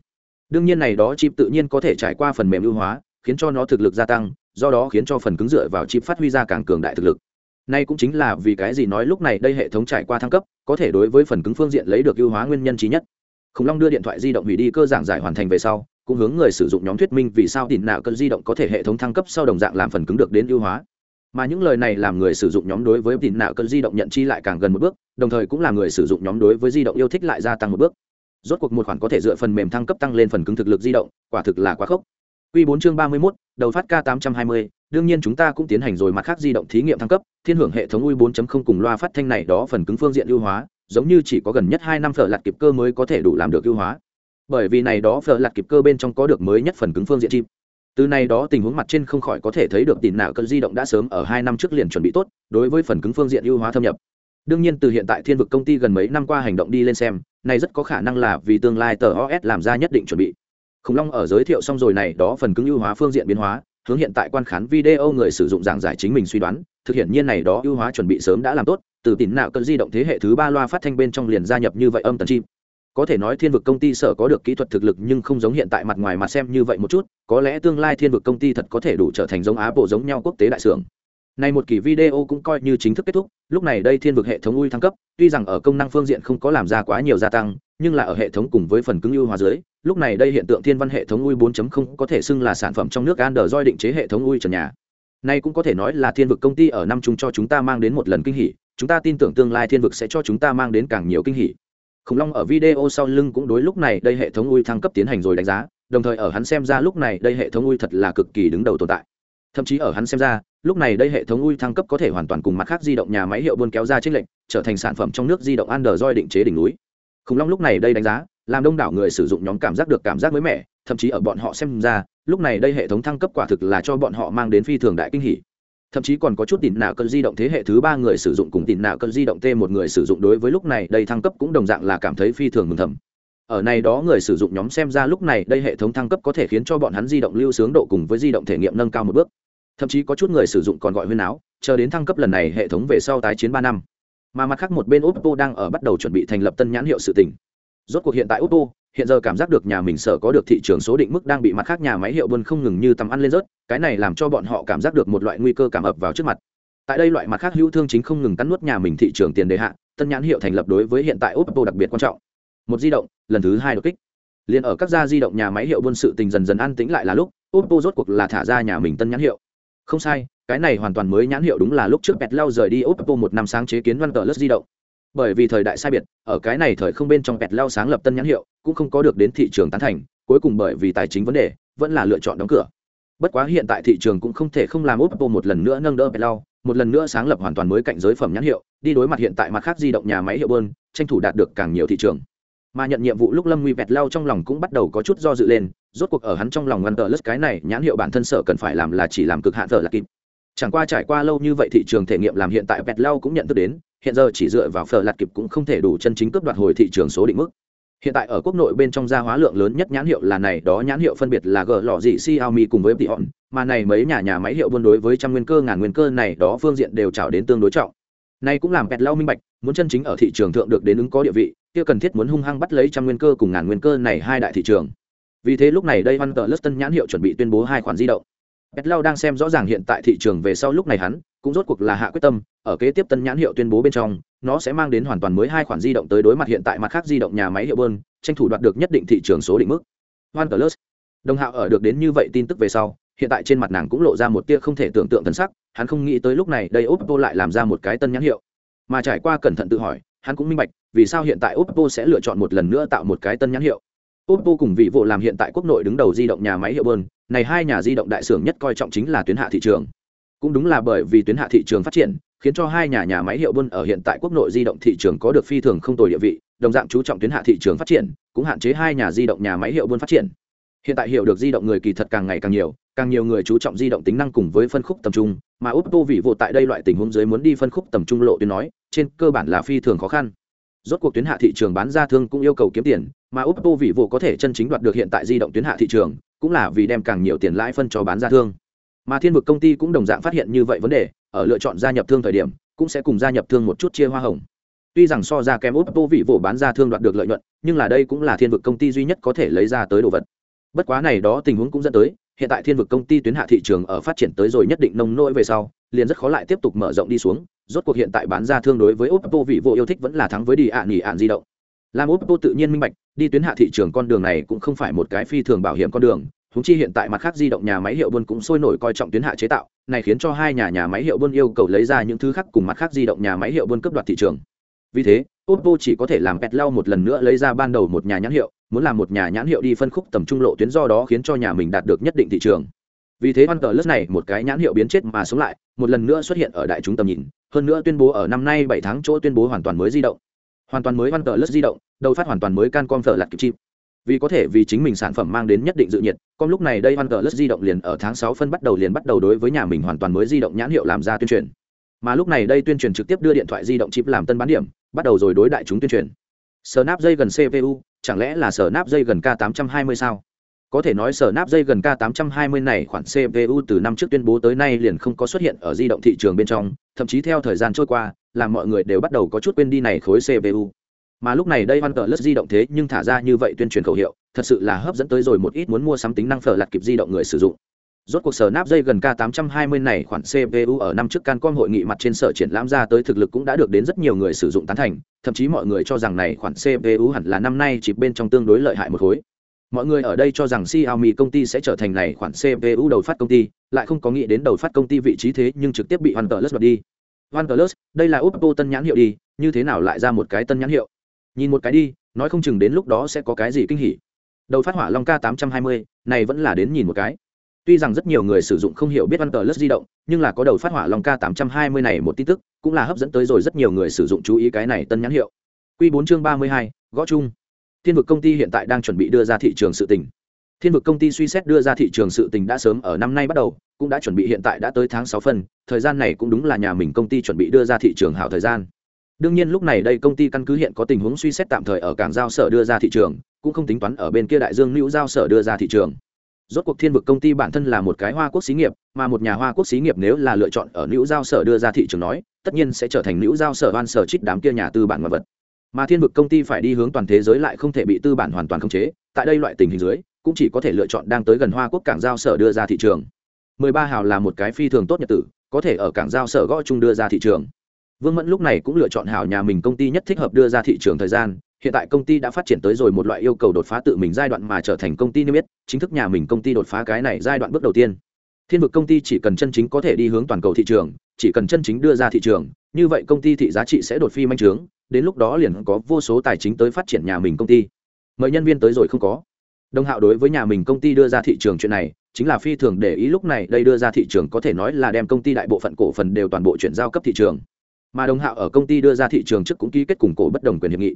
Speaker 1: Đương nhiên này đó chip tự nhiên có thể trải qua phần mềm ưu hóa khiến cho nó thực lực gia tăng do đó khiến cho phần cứng dựa vào chip phát huy ra càng cường đại thực lực. Nay cũng chính là vì cái gì nói lúc này đây hệ thống trải qua thăng cấp, có thể đối với phần cứng phương diện lấy được ưu hóa nguyên nhân trí nhất. Khủng Long đưa điện thoại di động hủy đi cơ giảng giải hoàn thành về sau, cũng hướng người sử dụng nhóm thuyết minh vì sao đỉnh nạo cơn di động có thể hệ thống thăng cấp sau đồng dạng làm phần cứng được đến ưu hóa. Mà những lời này làm người sử dụng nhóm đối với đỉnh nạo cơn di động nhận chi lại càng gần một bước, đồng thời cũng là người sử dụng nhóm đối với di động yêu thích lại gia tăng một bước. Rốt cuộc một khoản có thể dựa phần mềm thăng cấp tăng lên phần cứng thực lực di động, quả thực là quá khốc. Quy 4 chương 31, đầu phát K820, đương nhiên chúng ta cũng tiến hành rồi mặt khác di động thí nghiệm thăng cấp, thiên hưởng hệ thống UI 4.0 cùng loa phát thanh này đó phần cứng phương diện ưu hóa, giống như chỉ có gần nhất 2 năm phở lạt kịp cơ mới có thể đủ làm được ưu hóa. Bởi vì này đó phở lạt kịp cơ bên trong có được mới nhất phần cứng phương diện chip. Từ này đó tình huống mặt trên không khỏi có thể thấy được tỉ nào cơn di động đã sớm ở 2 năm trước liền chuẩn bị tốt, đối với phần cứng phương diện ưu hóa thâm nhập. Đương nhiên từ hiện tại thiên vực công ty gần mấy năm qua hành động đi lên xem, này rất có khả năng là vì tương lai tờ OS làm ra nhất định chuẩn bị khủng long ở giới thiệu xong rồi này, đó phần cứng ưu hóa phương diện biến hóa, hướng hiện tại quan khán video người sử dụng giảng giải chính mình suy đoán, thực hiện nhiên này đó ưu hóa chuẩn bị sớm đã làm tốt, từ tín nạo cơn di động thế hệ thứ ba loa phát thanh bên trong liền gia nhập như vậy âm tần chim. Có thể nói thiên vực công ty sở có được kỹ thuật thực lực nhưng không giống hiện tại mặt ngoài mà xem như vậy một chút, có lẽ tương lai thiên vực công ty thật có thể đủ trở thành giống á bộ giống nhau quốc tế đại xưởng này một kỳ video cũng coi như chính thức kết thúc, lúc này đây thiên vực hệ thống ui thăng cấp, tuy rằng ở công năng phương diện không có làm ra quá nhiều gia tăng, nhưng là ở hệ thống cùng với phần cứng ưu hóa dưới, lúc này đây hiện tượng thiên văn hệ thống ui 4.0 có thể xưng là sản phẩm trong nước android định chế hệ thống ui trần nhà. Nay cũng có thể nói là thiên vực công ty ở năm chung cho chúng ta mang đến một lần kinh hỉ, chúng ta tin tưởng tương lai thiên vực sẽ cho chúng ta mang đến càng nhiều kinh hỉ. Khủng long ở video sau lưng cũng đối lúc này đây hệ thống ui thăng cấp tiến hành rồi đánh giá, đồng thời ở hắn xem ra lúc này đây hệ thống ui thật là cực kỳ đứng đầu tồn tại. Thậm chí ở hắn xem ra lúc này đây hệ thống ui thăng cấp có thể hoàn toàn cùng mặt khác di động nhà máy hiệu buôn kéo ra trên lệnh trở thành sản phẩm trong nước di động android định chế đỉnh núi. Khủng long lúc này đây đánh giá, làm đông đảo người sử dụng nhóm cảm giác được cảm giác mới mẻ, thậm chí ở bọn họ xem ra, lúc này đây hệ thống thăng cấp quả thực là cho bọn họ mang đến phi thường đại kinh hỷ thậm chí còn có chút tìm nạo cơn di động thế hệ thứ ba người sử dụng cùng tìm nạo cơn di động t một người sử dụng đối với lúc này đây thăng cấp cũng đồng dạng là cảm thấy phi thường mừng thầm. Ở này đó người sử dụng nhóm xem ra lúc này đây hệ thống thăng cấp có thể khiến cho bọn hắn di động lưu sướng độ cùng với di động thể nghiệm nâng cao một bước thậm chí có chút người sử dụng còn gọi huyên áo, chờ đến thăng cấp lần này hệ thống về sau tái chiến ba năm. Mà mặt khác một bên oppo đang ở bắt đầu chuẩn bị thành lập tân nhãn hiệu sự tỉnh rốt cuộc hiện tại oppo, hiện giờ cảm giác được nhà mình sở có được thị trường số định mức đang bị mặt khác nhà máy hiệu buôn không ngừng như tầm ăn lên rớt, cái này làm cho bọn họ cảm giác được một loại nguy cơ cảm ập vào trước mặt. Tại đây loại mặt khác hữu thương chính không ngừng cắn nuốt nhà mình thị trường tiền đề hạ, tân nhãn hiệu thành lập đối với hiện tại oppo đặc biệt quan trọng. Một di động, lần thứ hai đột kích. Liền ở các gia di động nhà máy hiệu buôn sự tình dần dần an tĩnh lại là lúc, oppo rốt cuộc là thả ra nhà mình tân nhãn hiệu không sai, cái này hoàn toàn mới nhãn hiệu đúng là lúc trước pet lao rời đi oppo một năm sáng chế kiến văn tờ lất di động. Bởi vì thời đại sai biệt, ở cái này thời không bên trong pet lao sáng lập tân nhãn hiệu, cũng không có được đến thị trường tán thành, cuối cùng bởi vì tài chính vấn đề, vẫn là lựa chọn đóng cửa. Bất quá hiện tại thị trường cũng không thể không làm oppo một lần nữa nâng đỡ pet lao một lần nữa sáng lập hoàn toàn mới cạnh giới phẩm nhãn hiệu, đi đối mặt hiện tại mặt khác di động nhà máy hiệu bơn, tranh thủ đạt được càng nhiều thị trường mà nhận nhiệm vụ lúc lâm nguy vẹt lao trong lòng cũng bắt đầu có chút do dự lên, rốt cuộc ở hắn trong lòng ngăn tờ lất cái này nhãn hiệu bản thân sở cần phải làm là chỉ làm cực hạn thờ là kịp. Chẳng qua trải qua lâu như vậy thị trường thể nghiệm làm hiện tại vẹt lao cũng nhận thức đến, hiện giờ chỉ dựa vào phở lạt kịp cũng không thể đủ chân chính cướp đoạt hồi thị trường số định mức. Hiện tại ở quốc nội bên trong gia hóa lượng lớn nhất nhãn hiệu là này, đó nhãn hiệu phân biệt là g lọ dị xiaomi cùng với tion mà này mấy nhà nhà máy hiệu buôn đối với trăm nguyên cơ, ngàn nguyên cơ này, đó phương diện đều trào đến tương đối trọng. Này cũng làm pẹt lao minh bạch, muốn chân chính ở thị trường thượng được đến ứng có địa vị kia cần thiết muốn hung hăng bắt lấy trăm nguyên cơ cùng ngàn nguyên cơ này hai đại thị trường vì thế lúc này đây văn tờ lất tân nhãn hiệu chuẩn bị tuyên bố hai khoản di động pet lao đang xem rõ ràng hiện tại thị trường về sau lúc này hắn cũng rốt cuộc là hạ quyết tâm ở kế tiếp tân nhãn hiệu tuyên bố bên trong nó sẽ mang đến hoàn toàn mới hai khoản di động tới đối mặt hiện tại mặt khác di động nhà máy hiệu bơn tranh thủ đoạt được nhất định thị trường số định mức One Plus. Đồng Hạo ở được đến như vậy tin tức về sau, hiện tại trên mặt nàng cũng lộ ra một tia không thể tưởng tượng thần sắc, hắn không nghĩ tới lúc này đây Oppo lại làm ra một cái tân nhãn hiệu. Mà trải qua cẩn thận tự hỏi, hắn cũng minh bạch, vì sao hiện tại Oppo sẽ lựa chọn một lần nữa tạo một cái tân nhãn hiệu. Oppo cùng vị vụ làm hiện tại quốc nội đứng đầu di động nhà máy hiệu bơn, này hai nhà di động đại xưởng nhất coi trọng chính là tuyến hạ thị trường. Cũng đúng là bởi vì tuyến hạ thị trường phát triển, khiến cho hai nhà nhà máy hiệu bơn ở hiện tại quốc nội di động thị trường có được phi thường không tồi địa vị, đồng dạng chú trọng tuyến hạ thị trường phát triển, cũng hạn chế hai nhà di động nhà máy hiệu bơn phát triển. Hiện tại hiểu được di động người kỳ thật càng ngày càng nhiều, càng nhiều người chú trọng di động tính năng cùng với phân khúc tầm trung, mà Oppo vị vụ tại đây loại tình huống dưới muốn đi phân khúc tầm trung lộ tuyến nói, trên cơ bản là phi thường khó khăn. Rốt cuộc tuyến hạ thị trường bán ra thương cũng yêu cầu kiếm tiền, mà oppo vị vụ có thể chân chính đoạt được hiện tại di động tuyến hạ thị trường, cũng là vì đem càng nhiều tiền lãi phân cho bán ra thương. Mà thiên vực công ty cũng đồng dạng phát hiện như vậy vấn đề, ở lựa chọn gia nhập thương thời điểm, cũng sẽ cùng gia nhập thương một chút chia hoa hồng. Tuy rằng so ra kém oppo vị vụ bán ra thương đoạt được lợi nhuận, nhưng là đây cũng là thiên vực công ty duy nhất có thể lấy ra tới đồ vật. Bất quá này đó tình huống cũng dẫn tới hiện tại thiên vực công ty tuyến hạ thị trường ở phát triển tới rồi nhất định nông nỗi về sau, liền rất khó lại tiếp tục mở rộng đi xuống. Rốt cuộc hiện tại bán ra thương đối với oppo vị vô yêu thích vẫn là thắng với đi ạ nghỉ ạn di động. Làm oppo tự nhiên minh bạch, đi tuyến hạ thị trường con đường này cũng không phải một cái phi thường bảo hiểm con đường. Húng chi hiện tại mặt khác di động nhà máy hiệu buôn cũng sôi nổi coi trọng tuyến hạ chế tạo, này khiến cho hai nhà nhà máy hiệu buôn yêu cầu lấy ra những thứ khác cùng mặt khác di động nhà máy hiệu buôn cấp đoạt thị trường. Vì thế, oppo chỉ có thể làm pet lau một lần nữa lấy ra ban đầu một nhà nhãn hiệu muốn làm một nhà nhãn hiệu đi phân khúc tầm trung lộ tuyến do đó khiến cho nhà mình đạt được nhất định thị trường. Vì thế văn cờ lớp này một cái nhãn hiệu biến chết mà sống lại, một lần nữa xuất hiện ở đại chúng tầm nhìn, hơn nữa tuyên bố ở năm nay bảy tháng chỗ tuyên bố hoàn toàn mới di động. Hoàn toàn mới văn cờ lớp di động, đầu phát hoàn toàn mới can con phở lặt kịp chip. Vì có thể vì chính mình sản phẩm mang đến nhất định dự nhiệt con lúc này đây văn cờ lớp di động liền ở tháng sáu phân bắt đầu liền bắt đầu đối với nhà mình hoàn toàn mới di động nhãn hiệu làm ra tuyên truyền. Mà lúc này đây tuyên truyền trực tiếp đưa điện thoại di động chip làm tân bán điểm, bắt đầu rồi đối đại chúng tuyên truyền. Snap dây gần cpu chẳng lẽ là sở nắp dây gần k 820 sao? Có thể nói sở nắp dây gần k 820 này khoản cpu từ năm trước tuyên bố tới nay liền không có xuất hiện ở di động thị trường bên trong, thậm chí theo thời gian trôi qua làm mọi người đều bắt đầu có chút quên đi này khối cpu mà lúc này đây Tờ lất di động thế nhưng thả ra như vậy tuyên truyền khẩu hiệu, thật sự là hấp dẫn tới rồi một ít muốn mua sắm tính năng phở lặt kịp di động người sử dụng rốt cuộc sở nắp dây gần k 820 này khoản cpu ở năm trước cancom hội nghị mặt trên sở triển lãm ra tới thực lực cũng đã được đến rất nhiều người sử dụng tán thành thậm chí mọi người cho rằng này khoản cpu hẳn là năm nay chỉ bên trong tương đối lợi hại một khối mọi người ở đây cho rằng Xiaomi công ty sẽ trở thành này khoản CPU đầu phát công ty, lại không có nghĩ đến đầu phát công ty vị trí thế nhưng trực tiếp bị OnePlus đoạt đi. OnePlus, đây là Oppo tân nhãn hiệu đi, như thế nào lại ra một cái tân nhãn hiệu? Nhìn một cái đi, nói không chừng đến lúc đó sẽ có cái gì kinh hỉ. Đầu phát hỏa Long K820, này vẫn là đến nhìn một cái tuy rằng rất nhiều người sử dụng không hiểu biết văn tờ lướt di động nhưng là có đầu phát hỏa long k 820 này một tin tức cũng là hấp dẫn tới rồi rất nhiều người sử dụng chú ý cái này tân nhãn hiệu. Q 4 chương 32, gõ chung. Thiên vực công ty hiện tại đang chuẩn bị đưa ra thị trường sự tình. Thiên vực công ty suy xét đưa ra thị trường sự tình đã sớm ở năm nay bắt đầu cũng đã chuẩn bị hiện tại đã tới tháng sáu phân thời gian này cũng đúng là nhà mình công ty chuẩn bị đưa ra thị trường hảo thời gian. Đương nhiên lúc này đây công ty căn cứ hiện có tình huống suy xét tạm thời ở cảng giao sở đưa ra thị trường cũng không tính toán ở bên kia đại dương nữ giao sở đưa ra thị trường rốt cuộc thiên vực công ty bản thân là một cái hoa quốc xí nghiệp, mà một nhà hoa quốc xí nghiệp nếu là lựa chọn ở nữ giao sở đưa ra thị trường nói, tất nhiên sẽ trở thành nữ giao sở van sở trích đám kia nhà tư bản ngoại vật. Mà thiên vực công ty phải đi hướng toàn thế giới lại không thể bị tư bản hoàn toàn khống chế, tại đây loại tình hình dưới, cũng chỉ có thể lựa chọn đang tới gần hoa quốc cảng giao sở đưa ra thị trường. 13 hào là một cái phi thường tốt nhật tử, có thể ở cảng giao sở gõ chung đưa ra thị trường. Vương mẫn lúc này cũng lựa chọn hảo nhà mình công ty nhất thích hợp đưa ra thị trường thời gian hiện tại công ty đã phát triển tới rồi một loại yêu cầu đột phá tự mình giai đoạn mà trở thành công ty niêm yết, chính thức nhà mình công ty đột phá cái này giai đoạn bước đầu tiên. Thiên vực công ty chỉ cần chân chính có thể đi hướng toàn cầu thị trường, chỉ cần chân chính đưa ra thị trường, như vậy công ty thị giá trị sẽ đột phi manh trướng, đến lúc đó liền có vô số tài chính tới phát triển nhà mình công ty. Mời nhân viên tới rồi không có. Đồng hạo đối với nhà mình công ty đưa ra thị trường chuyện này, chính là phi thường để ý lúc này đây đưa ra thị trường có thể nói là đem công ty đại bộ phận cổ phần đều toàn bộ chuyển giao cấp thị trường. Mà đồng hạo ở công ty đưa ra thị trường trước cũng ký kết cùng cổ bất đồng quyền hiệp nghị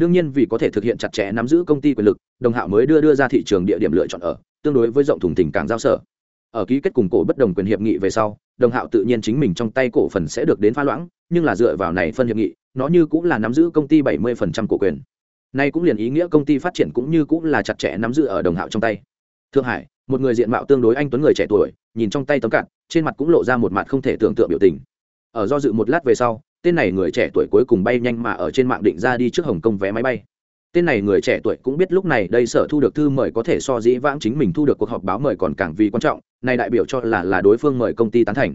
Speaker 1: đương nhiên vì có thể thực hiện chặt chẽ nắm giữ công ty quyền lực, đồng hạo mới đưa đưa ra thị trường địa điểm lựa chọn ở, tương đối với rộng thùng tỉnh cảng giao sở. Ở ký kết cùng cổ bất đồng quyền hiệp nghị về sau, đồng hạo tự nhiên chính mình trong tay cổ phần sẽ được đến pha loãng, nhưng là dựa vào này phân hiệp nghị, nó như cũng là nắm giữ công ty bảy mươi cổ quyền. Nay cũng liền ý nghĩa công ty phát triển cũng như cũng là chặt chẽ nắm giữ ở đồng hạo trong tay. Thượng hải, một người diện mạo tương đối anh tuấn người trẻ tuổi, nhìn trong tay tấm cạn, trên mặt cũng lộ ra một mặt không thể tưởng tượng biểu tình. Ở do dự một lát về sau tên này người trẻ tuổi cuối cùng bay nhanh mà ở trên mạng định ra đi trước hồng kông vé máy bay. Tên này người trẻ tuổi cũng biết lúc này đây sở thu được thư mời có thể so dĩ vãng chính mình thu được cuộc họp báo mời còn càng vì quan trọng, này đại biểu cho là là đối phương mời công ty tán thành.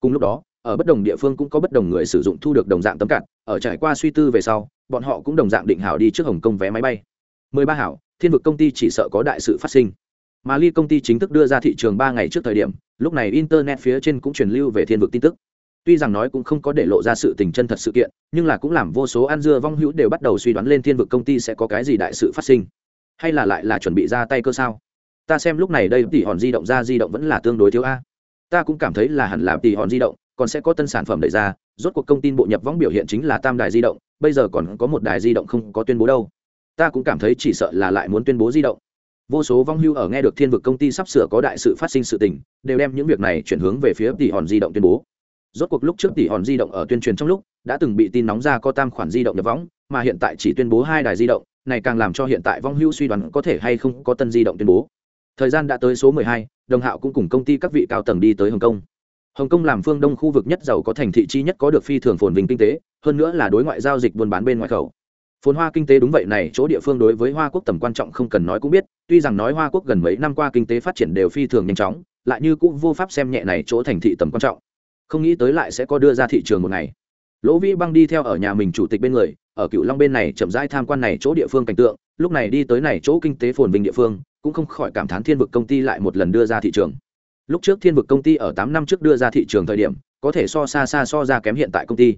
Speaker 1: Cùng lúc đó, ở bất đồng địa phương cũng có bất đồng người sử dụng thu được đồng dạng tấm cạn ở trải qua suy tư về sau, bọn họ cũng đồng dạng định hảo đi trước hồng kông vé máy bay. 13 hảo, thiên vực công ty chỉ sợ có đại sự phát sinh. Mà ly công ty chính thức đưa ra thị trường ba ngày trước thời điểm, lúc này internet phía trên cũng truyền lưu về thiên vực tin tức tuy rằng nói cũng không có để lộ ra sự tình chân thật sự kiện, nhưng là cũng làm vô số ăn dưa vong hữu đều bắt đầu suy đoán lên thiên vực công ty sẽ có cái gì đại sự phát sinh. Hay là lại là chuẩn bị ra tay cơ sao? Ta xem lúc này đây tỷ hòn di động ra, di động vẫn là tương đối thiếu a. Ta cũng cảm thấy là hẳn là tỷ hòn di động, còn sẽ có tân sản phẩm đẩy ra, rốt cuộc công tin bộ nhập võng biểu hiện chính là tam đài di động, bây giờ còn có một đài di động không có tuyên bố đâu. Ta cũng cảm thấy chỉ sợ là lại muốn tuyên bố di động. Vô số vong hưu ở nghe được thiên vực công ty sắp sửa có đại sự phát sinh sự tình, đều đem những việc này chuyển hướng về phía tỷ hòn di động tuyên bố rốt cuộc lúc trước tỷ hòn di động ở tuyên truyền trong lúc đã từng bị tin nóng ra có tam khoản di động nhập võng mà hiện tại chỉ tuyên bố hai đài di động này càng làm cho hiện tại vong hưu suy đoán có thể hay không có tân di động tuyên bố. Thời gian đã tới số 12, đồng hạo cũng cùng công ty các vị cao tầng đi tới hồng kông. Hồng kông làm phương đông khu vực nhất giàu có thành thị chi nhất có được phi thường phồn vinh kinh tế hơn nữa là đối ngoại giao dịch buôn bán bên ngoài khẩu. Phồn hoa kinh tế đúng vậy này chỗ địa phương đối với hoa quốc tầm quan trọng không cần nói cũng biết tuy rằng nói hoa quốc gần mấy năm qua kinh tế phát triển đều phi thường nhanh chóng lại như cũng vô pháp xem nhẹ này chỗ thành thị tầm quan trọng không nghĩ tới lại sẽ có đưa ra thị trường một ngày. Lỗ vĩ băng đi theo ở nhà mình chủ tịch bên người, ở cựu long bên này chậm rãi tham quan này chỗ địa phương cảnh tượng, lúc này đi tới này chỗ kinh tế phồn vinh địa phương, cũng không khỏi cảm thán thiên vực công ty lại một lần đưa ra thị trường. Lúc trước thiên vực công ty ở tám năm trước đưa ra thị trường thời điểm, có thể so xa xa so ra kém hiện tại công ty.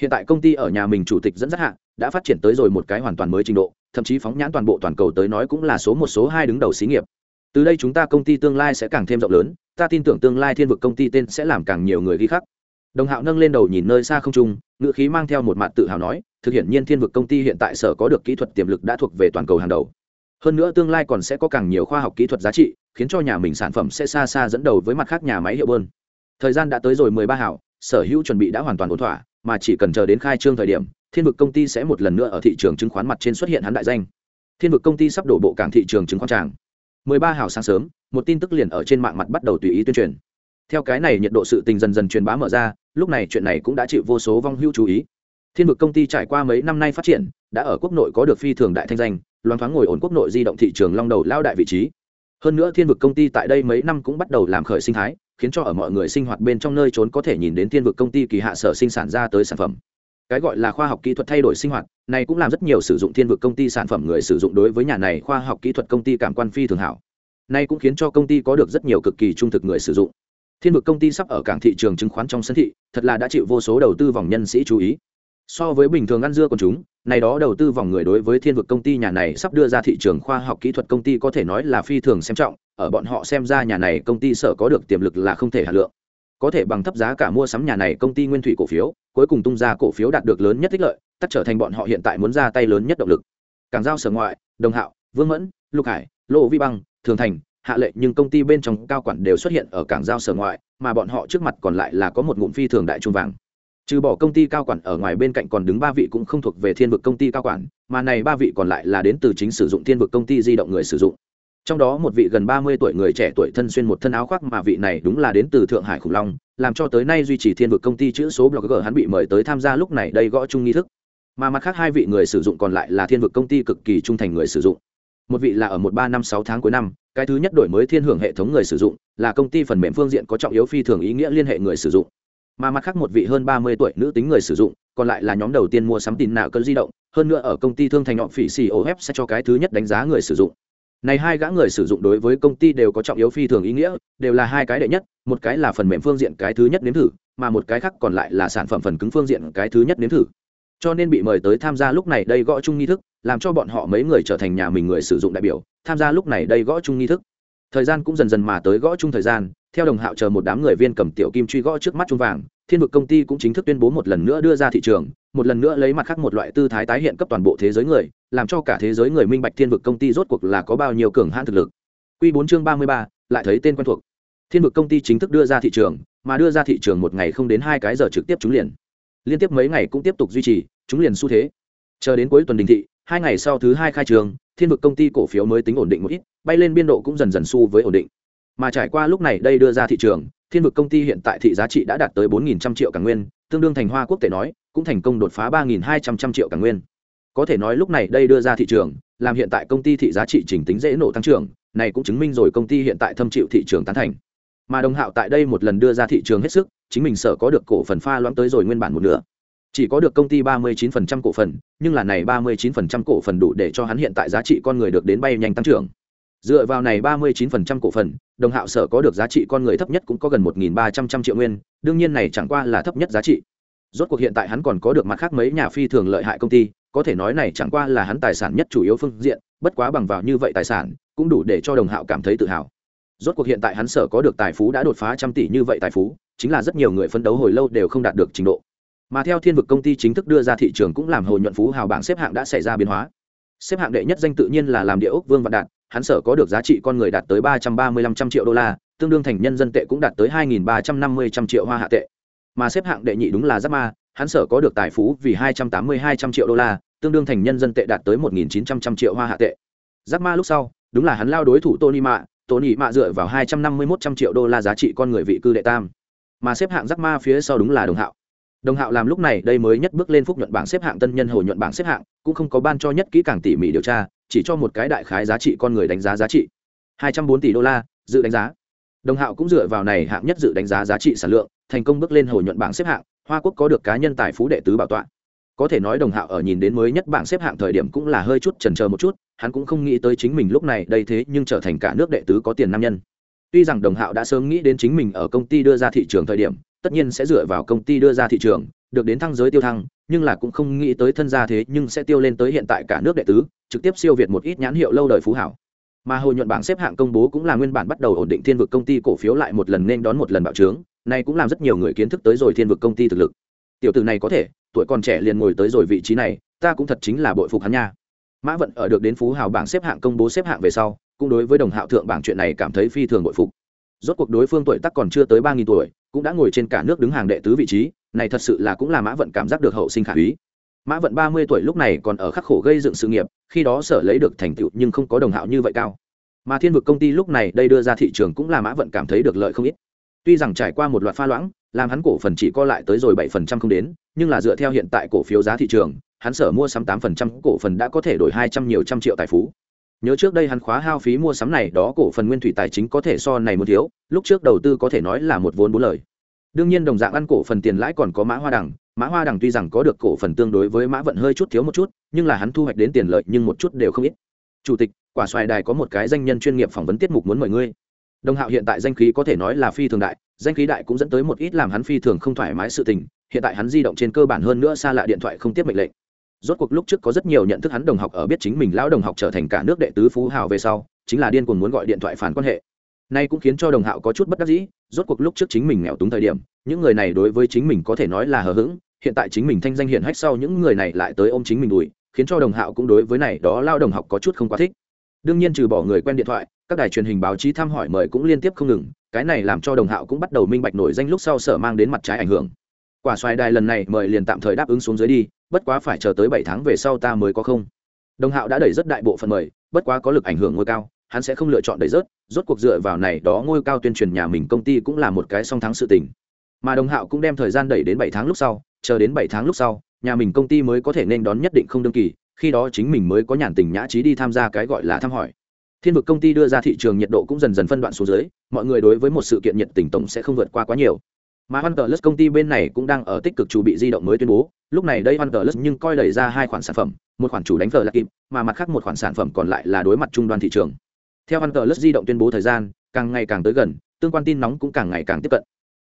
Speaker 1: Hiện tại công ty ở nhà mình chủ tịch dẫn dắt hạ, đã phát triển tới rồi một cái hoàn toàn mới trình độ, thậm chí phóng nhãn toàn bộ toàn cầu tới nói cũng là số một, số hai đứng đầu xí nghiệp. Từ đây chúng ta công ty tương lai sẽ càng thêm rộng lớn ta tin tưởng tương lai thiên vực công ty tên sẽ làm càng nhiều người ghi khắc. Đồng hạo nâng lên đầu nhìn nơi xa không trung, ngữ khí mang theo một mặt tự hào nói, thực hiện nhiên thiên vực công ty hiện tại sở có được kỹ thuật tiềm lực đã thuộc về toàn cầu hàng đầu. Hơn nữa tương lai còn sẽ có càng nhiều khoa học kỹ thuật giá trị, khiến cho nhà mình sản phẩm sẽ xa xa dẫn đầu với mặt khác nhà máy hiệu bơn. Thời gian đã tới rồi mười ba hảo, sở hữu chuẩn bị đã hoàn toàn ổn thỏa, mà chỉ cần chờ đến khai trương thời điểm, thiên vực công ty sẽ một lần nữa ở thị trường chứng khoán mặt trên xuất hiện hắn đại danh. Thiên vực công ty sắp đổ bộ cảng thị trường chứng khoán tràng. 13 hào sáng sớm, một tin tức liền ở trên mạng mặt bắt đầu tùy ý tuyên truyền. Theo cái này nhiệt độ sự tình dần dần truyền bá mở ra, lúc này chuyện này cũng đã chịu vô số vong hữu chú ý. Thiên vực công ty trải qua mấy năm nay phát triển, đã ở quốc nội có được phi thường đại thanh danh, loan thoáng ngồi ổn quốc nội di động thị trường long đầu lao đại vị trí. Hơn nữa thiên vực công ty tại đây mấy năm cũng bắt đầu làm khởi sinh thái, khiến cho ở mọi người sinh hoạt bên trong nơi trốn có thể nhìn đến thiên vực công ty kỳ hạ sở sinh sản ra tới sản phẩm cái gọi là khoa học kỹ thuật thay đổi sinh hoạt, này cũng làm rất nhiều sử dụng thiên vực công ty sản phẩm người sử dụng đối với nhà này khoa học kỹ thuật công ty cảm quan phi thường hảo. Nay cũng khiến cho công ty có được rất nhiều cực kỳ trung thực người sử dụng. Thiên vực công ty sắp ở cảng thị trường chứng khoán trong sân thị, thật là đã chịu vô số đầu tư vòng nhân sĩ chú ý. So với bình thường ăn dưa còn chúng, này đó đầu tư vòng người đối với thiên vực công ty nhà này sắp đưa ra thị trường khoa học kỹ thuật công ty có thể nói là phi thường xem trọng, ở bọn họ xem ra nhà này công ty sở có được tiềm lực là không thể hà lượng có thể bằng thấp giá cả mua sắm nhà này công ty nguyên thủy cổ phiếu, cuối cùng tung ra cổ phiếu đạt được lớn nhất tích lợi tất trở thành bọn họ hiện tại muốn ra tay lớn nhất động lực. Cảng giao sở ngoại, đồng hạo, vương mẫn, lục hải, lô vi băng, thường thành, hạ lệ nhưng công ty bên trong cao quản đều xuất hiện ở cảng giao sở ngoại, mà bọn họ trước mặt còn lại là có một ngụm phi thường đại trung vàng. Trừ bỏ công ty cao quản ở ngoài bên cạnh còn đứng ba vị cũng không thuộc về thiên vực công ty cao quản, mà này ba vị còn lại là đến từ chính sử dụng thiên vực công ty di động người sử dụng trong đó một vị gần ba mươi tuổi người trẻ tuổi thân xuyên một thân áo khoác mà vị này đúng là đến từ thượng hải khủng long, làm cho tới nay duy trì thiên vực công ty chữ số blogger hắn bị mời tới tham gia lúc này đây gõ chung nghi thức. Mà mặt khác hai vị người sử dụng còn lại là thiên vực công ty cực kỳ trung thành người sử dụng. Một vị là ở một ba năm sáu tháng cuối năm, cái thứ nhất đổi mới thiên hưởng hệ thống người sử dụng, là công ty phần mềm phương diện có trọng yếu phi thường ý nghĩa liên hệ người sử dụng. Mà mặt khác một vị hơn ba mươi tuổi nữ tính người sử dụng, còn lại là nhóm đầu tiên mua sắm tin nạo cơn di động, hơn nữa ở công ty thương thành họ phỉ xì ô hép sẽ cho cái thứ nhất đánh giá người sử dụng này hai gã người sử dụng đối với công ty đều có trọng yếu phi thường ý nghĩa, đều là hai cái đệ nhất, một cái là phần mềm phương diện cái thứ nhất nếm thử, mà một cái khác còn lại là sản phẩm phần cứng phương diện cái thứ nhất nếm thử. Cho nên bị mời tới tham gia lúc này đây gõ chung nghi thức, làm cho bọn họ mấy người trở thành nhà mình người sử dụng đại biểu, tham gia lúc này đây gõ chung nghi thức thời gian cũng dần dần mà tới gõ chung thời gian, theo đồng hạo chờ một đám người viên cầm tiểu kim truy gõ trước mắt chung vàng, thiên vực công ty cũng chính thức tuyên bố một lần nữa đưa ra thị trường, một lần nữa lấy mặt khác một loại tư thái tái hiện cấp toàn bộ thế giới người, làm cho cả thế giới người minh bạch thiên vực công ty rốt cuộc là có bao nhiêu cường hãn thực lực. Quy bốn chương ba mươi ba, lại thấy tên quen thuộc. Thiên vực công ty chính thức đưa ra thị trường, mà đưa ra thị trường một ngày không đến hai cái giờ trực tiếp trúng liền. Liên tiếp mấy ngày cũng tiếp tục duy trì, trúng liền xu thế. Chờ đến cuối tuần đình thị hai ngày sau thứ hai khai trường, thiên vực công ty cổ phiếu mới tính ổn định một ít, bay lên biên độ cũng dần dần xu với ổn định. Mà trải qua lúc này đây đưa ra thị trường, thiên vực công ty hiện tại thị giá trị đã đạt tới bốn nghìn trăm triệu càng nguyên, tương đương thành hoa quốc tệ nói, cũng thành công đột phá ba nghìn hai trăm trăm triệu càng nguyên. Có thể nói lúc này đây đưa ra thị trường, làm hiện tại công ty thị giá trị chỉnh tính dễ nổ tăng trưởng, này cũng chứng minh rồi công ty hiện tại thâm chịu thị trường tán thành. Mà đồng hạo tại đây một lần đưa ra thị trường hết sức, chính mình sợ có được cổ phần pha loãng tới rồi nguyên bản một nửa chỉ có được công ty 39% cổ phần, nhưng là này 39% cổ phần đủ để cho hắn hiện tại giá trị con người được đến bay nhanh tăng trưởng. Dựa vào này 39% cổ phần, đồng hạo sở có được giá trị con người thấp nhất cũng có gần 1.300 triệu nguyên, đương nhiên này chẳng qua là thấp nhất giá trị. Rốt cuộc hiện tại hắn còn có được mặt khác mấy nhà phi thường lợi hại công ty, có thể nói này chẳng qua là hắn tài sản nhất chủ yếu phương diện, bất quá bằng vào như vậy tài sản, cũng đủ để cho đồng hạo cảm thấy tự hào. Rốt cuộc hiện tại hắn sở có được tài phú đã đột phá trăm tỷ như vậy tài phú, chính là rất nhiều người phấn đấu hồi lâu đều không đạt được trình độ mà theo thiên vực công ty chính thức đưa ra thị trường cũng làm hồi nhuận phú hào bảng xếp hạng đã xảy ra biến hóa. Xếp hạng đệ nhất danh tự nhiên là làm địa ốc vương vạn đạt, hắn sở có được giá trị con người đạt tới ba trăm ba mươi lăm trăm triệu đô la, tương đương thành nhân dân tệ cũng đạt tới hai nghìn ba trăm năm mươi trăm triệu hoa hạ tệ. Mà xếp hạng đệ nhị đúng là giáp ma, hắn sở có được tài phú vì hai trăm tám mươi hai trăm triệu đô la, tương đương thành nhân dân tệ đạt tới một nghìn chín trăm trăm triệu hoa hạ tệ. Giáp ma lúc sau, đúng là hắn lao đối thủ tony mạ tony mạ dựa vào hai trăm năm mươi một trăm triệu đô la giá trị con người vị cư đệ tam. Mà xếp hạng giáp ma phía sau đúng là đồng hạo đồng hạo làm lúc này đây mới nhất bước lên phúc nhuận bảng xếp hạng, tân nhân hồi nhuận bảng xếp hạng, cũng không có ban cho nhất kỹ càng tỉ mỉ điều tra, chỉ cho một cái đại khái giá trị con người đánh giá giá trị. Hai trăm bốn tỷ đô la, dự đánh giá. Đồng hạo cũng dựa vào này hạng nhất dự đánh giá giá trị sản lượng, thành công bước lên hồi nhuận bảng xếp hạng, hoa quốc có được cá nhân tài phú đệ tứ bảo tọa. Có thể nói đồng hạo ở nhìn đến mới nhất bảng xếp hạng thời điểm cũng là hơi chút trần chờ một chút, hắn cũng không nghĩ tới chính mình lúc này đây thế nhưng trở thành cả nước đệ tứ có tiền nam nhân. Tuy rằng đồng hạo đã sớm nghĩ đến chính mình ở công ty đưa ra thị trường thời điểm tất nhiên sẽ dựa vào công ty đưa ra thị trường, được đến thăng giới tiêu thăng, nhưng là cũng không nghĩ tới thân gia thế nhưng sẽ tiêu lên tới hiện tại cả nước đệ tứ, trực tiếp siêu việt một ít nhãn hiệu lâu đời phú hảo. Mà hồi nhuận bảng xếp hạng công bố cũng là nguyên bản bắt đầu ổn định thiên vực công ty cổ phiếu lại một lần nên đón một lần bạo trướng này cũng làm rất nhiều người kiến thức tới rồi thiên vực công ty thực lực. Tiểu tử này có thể, tuổi còn trẻ liền ngồi tới rồi vị trí này, ta cũng thật chính là bội phục hắn nha. Mã vận ở được đến phú hào bảng xếp hạng công bố xếp hạng về sau, cũng đối với đồng hạo thượng bảng chuyện này cảm thấy phi thường bội phục. Rốt cuộc đối phương tuổi tác còn chưa tới ba nghìn tuổi cũng đã ngồi trên cả nước đứng hàng đệ tứ vị trí, này thật sự là cũng là mã vận cảm giác được hậu sinh khả úy mã vận ba mươi tuổi lúc này còn ở khắc khổ gây dựng sự nghiệp, khi đó sở lấy được thành tựu nhưng không có đồng hạo như vậy cao. Mà thiên vực công ty lúc này đây đưa ra thị trường cũng là mã vận cảm thấy được lợi không ít. Tuy rằng trải qua một loạt pha loãng, làm hắn cổ phần chỉ co lại tới rồi bảy phần trăm không đến, nhưng là dựa theo hiện tại cổ phiếu giá thị trường, hắn sở mua sắm tám phần trăm cổ phần đã có thể đổi hai trăm nhiều trăm triệu tài phú nhớ trước đây hắn khóa hao phí mua sắm này, đó cổ phần nguyên thủy tài chính có thể so này một thiếu, lúc trước đầu tư có thể nói là một vốn bốn lời. Đương nhiên đồng dạng ăn cổ phần tiền lãi còn có mã hoa đằng, mã hoa đằng tuy rằng có được cổ phần tương đối với mã vận hơi chút thiếu một chút, nhưng là hắn thu hoạch đến tiền lợi nhưng một chút đều không ít. Chủ tịch, quả xoài đài có một cái danh nhân chuyên nghiệp phỏng vấn tiết mục muốn mời ngươi. Đồng hạo hiện tại danh khí có thể nói là phi thường đại, danh khí đại cũng dẫn tới một ít làm hắn phi thường không thoải mái sự tình, hiện tại hắn di động trên cơ bản hơn nữa xa lạ điện thoại không tiếp mệnh lệnh rốt cuộc lúc trước có rất nhiều nhận thức hắn đồng học ở biết chính mình lão đồng học trở thành cả nước đệ tứ phú hào về sau, chính là điên cuồng muốn gọi điện thoại phản quan hệ. Nay cũng khiến cho đồng hạo có chút bất đắc dĩ, rốt cuộc lúc trước chính mình nghèo túng thời điểm, những người này đối với chính mình có thể nói là hờ hững, hiện tại chính mình thanh danh hiển hách sau những người này lại tới ôm chính mình đùi, khiến cho đồng hạo cũng đối với này đó lao đồng học có chút không quá thích. Đương nhiên trừ bỏ người quen điện thoại, các đài truyền hình báo chí thăm hỏi mời cũng liên tiếp không ngừng, cái này làm cho đồng hạo cũng bắt đầu minh bạch nổi danh lúc sau sở mang đến mặt trái ảnh hưởng. Quả xoài đài lần này mời liền tạm thời đáp ứng xuống dưới đi bất quá phải chờ tới bảy tháng về sau ta mới có không. Đồng hạo đã đẩy rất đại bộ phận mời, bất quá có lực ảnh hưởng ngôi cao, hắn sẽ không lựa chọn đẩy rớt rốt cuộc dựa vào này đó ngôi cao tuyên truyền nhà mình công ty cũng là một cái song thắng sự tình. Mà đồng hạo cũng đem thời gian đẩy đến bảy tháng lúc sau, chờ đến bảy tháng lúc sau, nhà mình công ty mới có thể nên đón nhất định không đương kỳ, khi đó chính mình mới có nhàn tình nhã trí đi tham gia cái gọi là thăm hỏi. Thiên vực công ty đưa ra thị trường nhiệt độ cũng dần dần phân đoạn xuống dưới, mọi người đối với một sự kiện nhiệt tình tổng sẽ không vượt qua quá nhiều mà Hunterless công ty bên này cũng đang ở tích cực chuẩn bị di động mới tuyên bố, lúc này đây Hunterless nhưng coi đẩy ra hai khoản sản phẩm, một khoản chủ đánh vợ là kịp, mà mặt khác một khoản sản phẩm còn lại là đối mặt trung đoàn thị trường. Theo Hunterless di động tuyên bố thời gian, càng ngày càng tới gần, tương quan tin nóng cũng càng ngày càng tiếp cận.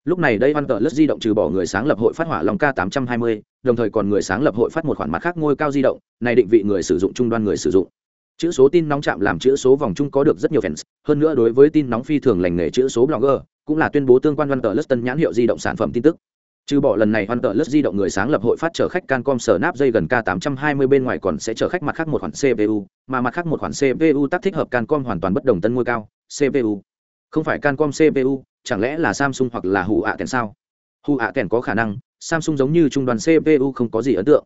Speaker 1: Lúc này đây Hunterless di động trừ bỏ người sáng lập hội phát hỏa long k 820 đồng thời còn người sáng lập hội phát một khoản mặt khác ngôi cao di động, này định vị người sử dụng trung đoan người sử dụng chữ số tin nóng chạm làm chữ số vòng chung có được rất nhiều fans hơn nữa đối với tin nóng phi thường lành nghề chữ số blogger cũng là tuyên bố tương quan OnePlus tân nhãn hiệu di động sản phẩm tin tức trừ bỏ lần này OnePlus di động người sáng lập hội phát trở khách Cancom sở náp dây gần K820 bên ngoài còn sẽ trở khách mặt khác một khoản CPU, mà mặt khác một khoản CPU tác thích hợp Cancom hoàn toàn bất đồng tân ngôi cao, CPU. Không phải Cancom CPU, chẳng lẽ là Samsung hoặc là hù ạ kèn sao? hù ạ kèn có khả năng, Samsung giống như trung đoàn CPU không có gì ấn tượng.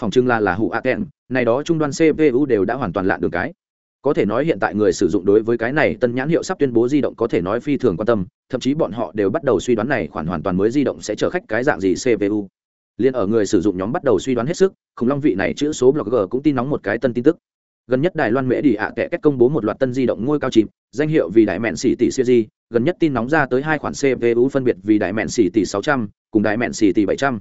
Speaker 1: Phòng trưng là là hụ a kèn, này đó trung đoan CPU đều đã hoàn toàn lạn đường cái. Có thể nói hiện tại người sử dụng đối với cái này tân nhãn hiệu sắp tuyên bố di động có thể nói phi thường quan tâm thậm chí bọn họ đều bắt đầu suy đoán này khoản hoàn toàn mới di động sẽ chở khách cái dạng gì cpu liên ở người sử dụng nhóm bắt đầu suy đoán hết sức khủng long vị này chữ số blogger cũng tin nóng một cái tân tin tức. Gần nhất đài loan mễ đi ạ à cách công bố một loạt tân di động ngôi cao chìm danh hiệu vì đại mẹn xỉ tỷ siêu di gần nhất tin nóng ra tới hai khoản cpu phân biệt vì đại mẹn xỉ tỷ 600, cùng đại mẹn xỉ tỷ 700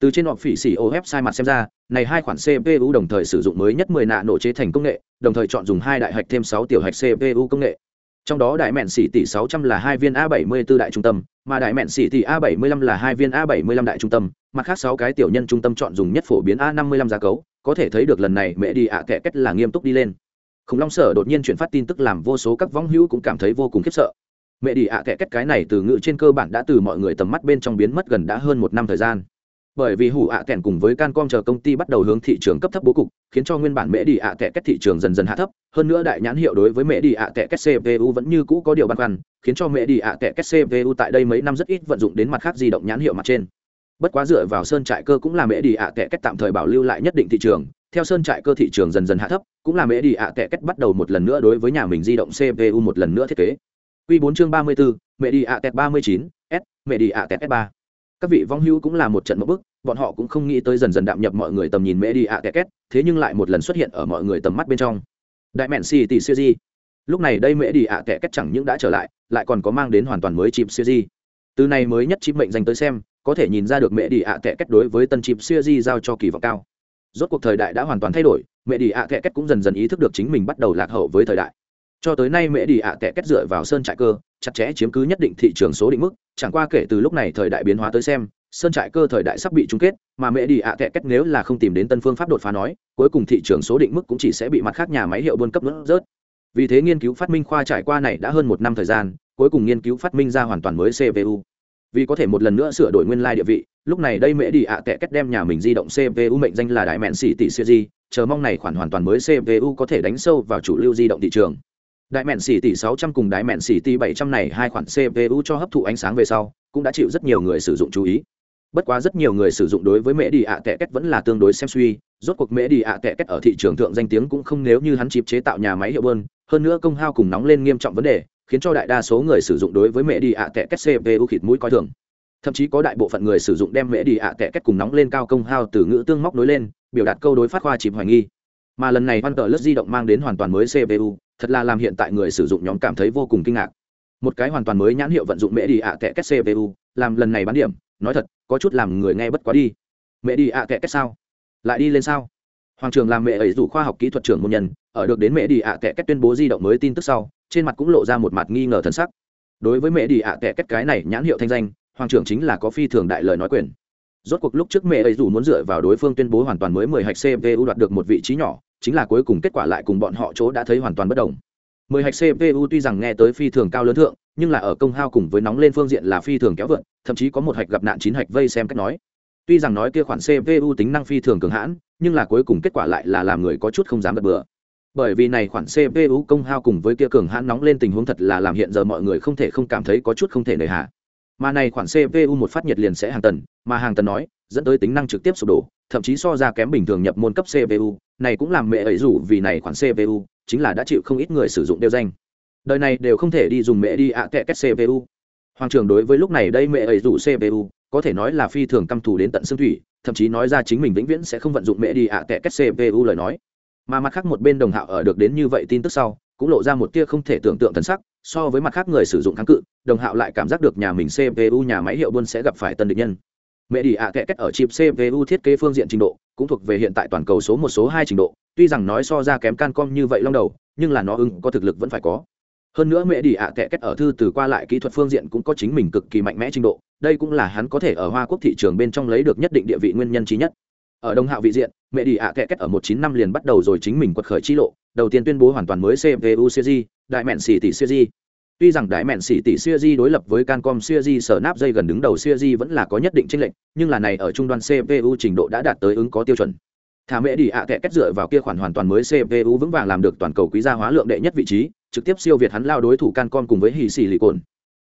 Speaker 1: từ trên họp phỉ xỉ ô website mặt xem ra, này hai khoản cpu đồng thời sử dụng mới nhất 10 nạ nổ chế thành công nghệ, đồng thời chọn dùng hai đại hạch thêm 6 tiểu hạch cpu công nghệ. Trong đó đại mẹn xỉ tỷ 600 là hai viên a 74 đại trung tâm, mà đại mẹn xỉ tỷ a 75 là hai viên a 75 đại trung tâm, mặt khác sáu cái tiểu nhân trung tâm chọn dùng nhất phổ biến a 55 giá cấu, có thể thấy được lần này mẹ đi ạ à kẻ cách là nghiêm túc đi lên. Khủng long sở đột nhiên chuyển phát tin tức làm vô số các võng hữu cũng cảm thấy vô cùng khiếp sợ. Mẹ đi ạ à kẻ cách cái này từ ngữ trên cơ bản đã từ mọi người tầm mắt bên trong biến mất gần đã hơn một năm thời gian bởi vì hủ ạ kèn cùng với cancom chờ công ty bắt đầu hướng thị trường cấp thấp bố cục khiến cho nguyên bản mễ đi ạ kẹ kết thị trường dần dần hạ thấp. Hơn nữa đại nhãn hiệu đối với mễ đi ạ kẹ kết cpu vẫn như cũ có điều băn khoăn khiến cho mễ đi ạ kẹ kết cpu tại đây mấy năm rất ít vận dụng đến mặt khác di động nhãn hiệu mặt trên. Bất quá dựa vào sơn trại cơ cũng là mễ đi ạ kẹ kết tạm thời bảo lưu lại nhất định thị trường. Theo sơn trại cơ thị trường dần dần hạ thấp cũng là mễ đi ạ kẹ kết bắt đầu một lần nữa đối với nhà mình di động cpu một lần nữa thiết kế. Quy 4 chương 34, mẹ đi ạ kẹt 39, S, mẹ đi ạ kẹt S3 các vị vong hưu cũng là một trận mẫu bức, bọn họ cũng không nghĩ tới dần dần đạm nhập mọi người tầm nhìn mễ đi ạ kẹt két thế nhưng lại một lần xuất hiện ở mọi người tầm mắt bên trong. Đại mẹn xì tì siêu di. Lúc này đây mễ đi ạ kẹt két chẳng những đã trở lại lại còn có mang đến hoàn toàn mới chip siêu di. Từ này mới nhất chip mệnh dành tới xem, có thể nhìn ra được mễ đi ạ kẹt két đối với tân chip siêu di giao cho kỳ vọng cao. Rốt cuộc thời đại đã hoàn toàn thay đổi mẹ đi ạ kẹt két cũng dần dần ý thức được chính mình bắt đầu lạc hậu với thời đại. Cho tới nay mễ đi ạ kẹt két dựa vào sơn trại cơ, chặt chẽ chiếm cứ nhất định thị trường số định mức chẳng qua kể từ lúc này thời đại biến hóa tới xem, sơn trại cơ thời đại sắp bị chung kết, mà mẹ đi ạ à kẹ cách nếu là không tìm đến tân phương pháp đột phá nói, cuối cùng thị trường số định mức cũng chỉ sẽ bị mặt khác nhà máy hiệu buôn cấp nước rớt. Vì thế nghiên cứu phát minh khoa trải qua này đã hơn một năm thời gian, cuối cùng nghiên cứu phát minh ra hoàn toàn mới cpu vì có thể một lần nữa sửa đổi nguyên lai địa vị, lúc này đây mẹ đi ạ à kẹ cách đem nhà mình di động cpu mệnh danh là đại mẹn xỉ tỷ siêu di, chờ mong này khoản hoàn toàn mới cpu có thể đánh sâu vào chủ lưu di động thị trường đại mẹn xỉ tỷ 600 cùng đại mẹn xỉ tỷ 700 này hai khoản cpu cho hấp thụ ánh sáng về sau, cũng đã chịu rất nhiều người sử dụng chú ý. Bất quá rất nhiều người sử dụng đối với mễ đi ạ tệ kết vẫn là tương đối xem suy, rốt cuộc mễ đi ạ tệ kết ở thị trường thượng danh tiếng cũng không nếu như hắn chịp chế tạo nhà máy hiệu bơn, hơn nữa công hao cùng nóng lên nghiêm trọng vấn đề, khiến cho đại đa số người sử dụng đối với mễ đi ạ tệ kết cpu khịt mũi coi thường. Thậm chí có đại bộ phận người sử dụng đem mễ đi ạ tệ kết cùng nóng lên cao công hao từ ngữ tương móc nối lên, biểu đạt câu đối phát khoa chịp hoài nghi mà lần này văn tờ lướt di động mang đến hoàn toàn mới cpu thật là làm hiện tại người sử dụng nhóm cảm thấy vô cùng kinh ngạc. Một cái hoàn toàn mới nhãn hiệu vận dụng mễ đi ạ tệ kết cpu làm lần này bán điểm, nói thật, có chút làm người nghe bất quá đi. Mẹ đi ạ à kệ cách sao? Lại đi lên sao? Hoàng trường làm mẹ ấy rủ khoa học kỹ thuật trưởng môn nhân, ở được đến mẹ đi ạ à kệ cách tuyên bố di động mới tin tức sau, trên mặt cũng lộ ra một mặt nghi ngờ thân sắc. Đối với mẹ đi ạ à kệ cách cái này nhãn hiệu thanh danh, hoàng trưởng chính là có phi thường đại lời nói quyền rốt cuộc lúc trước mẹ ấy dù muốn dựa vào đối phương tuyên bố hoàn toàn mới 10 hạch cpu đoạt được một vị trí nhỏ, chính là cuối cùng kết quả lại cùng bọn họ chỗ đã thấy hoàn toàn bất đồng. 10 hạch cpu tuy rằng nghe tới phi thường cao lớn thượng, nhưng là ở công hao cùng với nóng lên phương diện là phi thường kéo vượn thậm chí có một hạch gặp nạn chín hạch vây xem cách nói. Tuy rằng nói kia khoản cpu tính năng phi thường cường hãn, nhưng là cuối cùng kết quả lại là làm người có chút không dám gật bừa. Bởi vì này khoản cpu công hao cùng với kia cường hãn nóng lên tình huống thật là làm hiện giờ mọi người không thể không cảm thấy có chút không thể nề hà mà này khoản cpu một phát nhiệt liền sẽ hàng tần, mà hàng tần nói, dẫn tới tính năng trực tiếp sụp đổ, thậm chí so ra kém bình thường nhập môn cấp cpu này cũng làm mẹ ấy rủ vì này khoản cpu chính là đã chịu không ít người sử dụng đeo danh. Đời này đều không thể đi dùng mẹ đi ạ kệ kết cpu hoàng trường đối với lúc này đây mẹ ấy rủ cpu có thể nói là phi thường căm thù đến tận xương thủy, thậm chí nói ra chính mình vĩnh viễn sẽ không vận dụng mẹ đi ạ kệ kết cpu lời nói. Mà mặt khác một bên đồng hạo ở được đến như vậy tin tức sau, cũng lộ ra một tia không thể tưởng tượng thần sắc so với mặt khác người sử dụng kháng cự, đồng hạo lại cảm giác được nhà mình cpu nhà máy hiệu buôn sẽ gặp phải tân định nhân. Mẹ đi ạ kẽ cách ở chip cpu thiết kế phương diện trình độ, cũng thuộc về hiện tại toàn cầu số một, số hai trình độ, tuy rằng nói so ra kém cancom như vậy long đầu, nhưng là nó ưng có thực lực vẫn phải có. Hơn nữa mẹ đi ạ kẽ cách ở thư từ qua lại kỹ thuật phương diện cũng có chính mình cực kỳ mạnh mẽ trình độ, đây cũng là hắn có thể ở hoa quốc thị trường bên trong lấy được nhất định địa vị nguyên nhân trí nhất. Ở đông hạo vị diện, mẹ đi ạ kẽ cách ở một chín năm liền bắt đầu rồi chính mình quật khởi chi lộ đầu tiên tuyên bố hoàn toàn mới cpu CG, đại mẹn xỉ tỷ CG. tuy rằng đại mẹn xỉ tỷ CG đối lập với cancom CG sở nắp dây gần đứng đầu CG vẫn là có nhất định chênh lệch nhưng là này ở trung đoàn cpu trình độ đã đạt tới ứng có tiêu chuẩn thả mẹ đi ạ kẽ kết dựa vào kia khoản hoàn toàn mới cpu vững vàng làm được toàn cầu quý gia hóa lượng đệ nhất vị trí trực tiếp siêu việt hắn lao đối thủ cancom cùng với hỉ xỉ lì cồn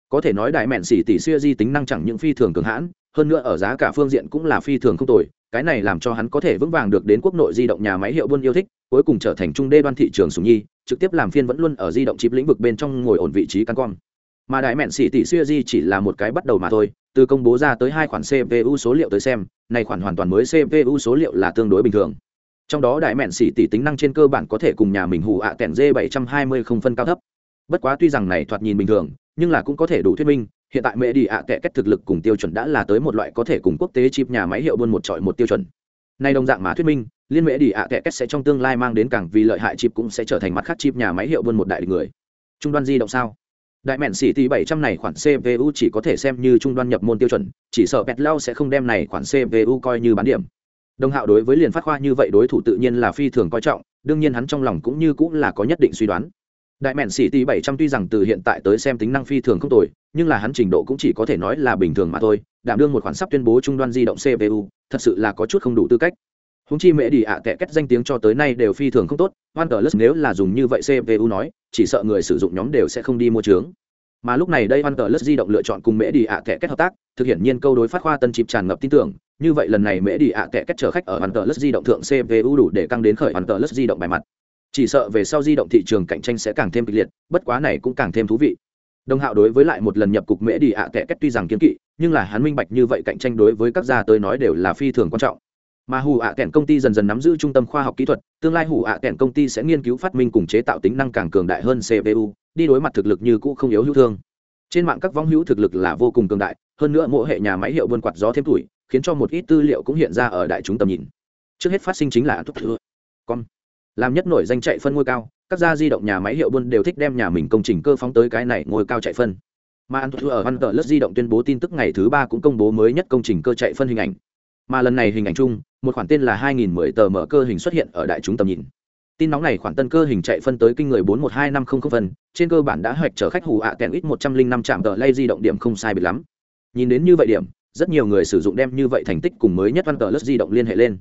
Speaker 1: có thể nói đại mẹn xỉ tỷ CG tính năng chẳng những phi thường cường hãn hơn nữa ở giá cả phương diện cũng là phi thường không tồi cái này làm cho hắn có thể vững vàng được đến quốc nội di động nhà máy hiệu buôn yêu thích, cuối cùng trở thành trung đê đoan thị trường sùng nhi, trực tiếp làm phiên vẫn luôn ở di động chip lĩnh vực bên trong ngồi ổn vị trí căn con mà đại mẹn xỉ tỷ xưa di chỉ là một cái bắt đầu mà thôi, từ công bố ra tới hai khoản cpu số liệu tới xem, này khoản hoàn toàn mới cpu số liệu là tương đối bình thường. Trong đó đại mẹn xỉ tỷ tính năng trên cơ bản có thể cùng nhà mình hù ạ à kèn d 720 không phân cao thấp. Bất quá tuy rằng này thoạt nhìn bình thường, nhưng là cũng có thể đủ thuyết minh hiện tại mẹ đi ạ kệ kết thực lực cùng tiêu chuẩn đã là tới một loại có thể cùng quốc tế chip nhà máy hiệu buôn một trọi một tiêu chuẩn. Nay đồng dạng mà thuyết minh, liên mẹ đi ạ kệ kết sẽ trong tương lai mang đến càng vì lợi hại chip cũng sẽ trở thành mặt khác chip nhà máy hiệu buôn một đại người. Trung đoan di động sao? Đại mẹn xỉ tỷ bảy trăm này khoản cpu chỉ có thể xem như trung đoan nhập môn tiêu chuẩn, chỉ sợ pet lao sẽ không đem này khoản cpu coi như bán điểm. Đồng hạo đối với liền phát khoa như vậy đối thủ tự nhiên là phi thường coi trọng, đương nhiên hắn trong lòng cũng như cũng là có nhất định suy đoán đại mẹn xỉ tỷ bảy trăm tuy rằng từ hiện tại tới xem tính năng phi thường không tồi, nhưng là hắn trình độ cũng chỉ có thể nói là bình thường mà thôi, đảm đương một khoản sắp tuyên bố trung đoan di động cpu thật sự là có chút không đủ tư cách. Húng chi mẹ đi ạ à cách danh tiếng cho tới nay đều phi thường không tốt OnePlus nếu là dùng như vậy cpu nói, chỉ sợ người sử dụng nhóm đều sẽ không đi mua trướng mà lúc này đây OnePlus di động lựa chọn cùng mẹ đi ạ à cách hợp tác, thực hiện nhiên câu đối phát khoa tân chịp tràn ngập tin tưởng, như vậy lần này mẹ đi ạ à cách chở khách ở OnePlus di động thượng cpu đủ để căng đến khởi OnePlus di động bài mặt chỉ sợ về sau di động thị trường cạnh tranh sẽ càng thêm kịch liệt, bất quá này cũng càng thêm thú vị. Đồng hạo đối với lại một lần nhập cục mễ đi ạ à kẻ cách tuy rằng kiếm kỵ, nhưng là hắn minh bạch như vậy cạnh tranh đối với các gia tới nói đều là phi thường quan trọng. Mà hủ ạ à kèn công ty dần dần nắm giữ trung tâm khoa học kỹ thuật, tương lai hủ ạ à kèn công ty sẽ nghiên cứu phát minh cùng chế tạo tính năng càng cường đại hơn cpu đi đối mặt thực lực như cũ không yếu hữu thương. Trên mạng các vong hữu thực lực là vô cùng cường đại, hơn nữa mỗi hệ nhà máy hiệu buôn quạt gió thêm tuổi, khiến cho một ít tư liệu cũng hiện ra ở đại chúng tầm nhìn. Trước hết phát sinh chính là con làm nhất nổi danh chạy phân ngôi cao các gia di động nhà máy hiệu buôn đều thích đem nhà mình công trình cơ phóng tới cái này ngôi cao chạy phân. Mà ăn thuốc ở văn tờ lớp di động tuyên bố tin tức ngày thứ ba cũng công bố mới nhất công trình cơ chạy phân hình ảnh. Mà lần này hình ảnh chung một khoản tên là 2010 tờ mở cơ hình xuất hiện ở đại chúng tầm nhìn. Tin nóng này khoản tân cơ hình chạy phân tới kinh người 412500 phần, trên cơ bản đã hoạch trở khách hù ạ à kèn ít 105 trạm tờ lay di động điểm không sai biệt lắm. Nhìn đến như vậy điểm rất nhiều người sử dụng đem như vậy thành tích cùng mới nhất văn tờ lớp di động liên hệ lên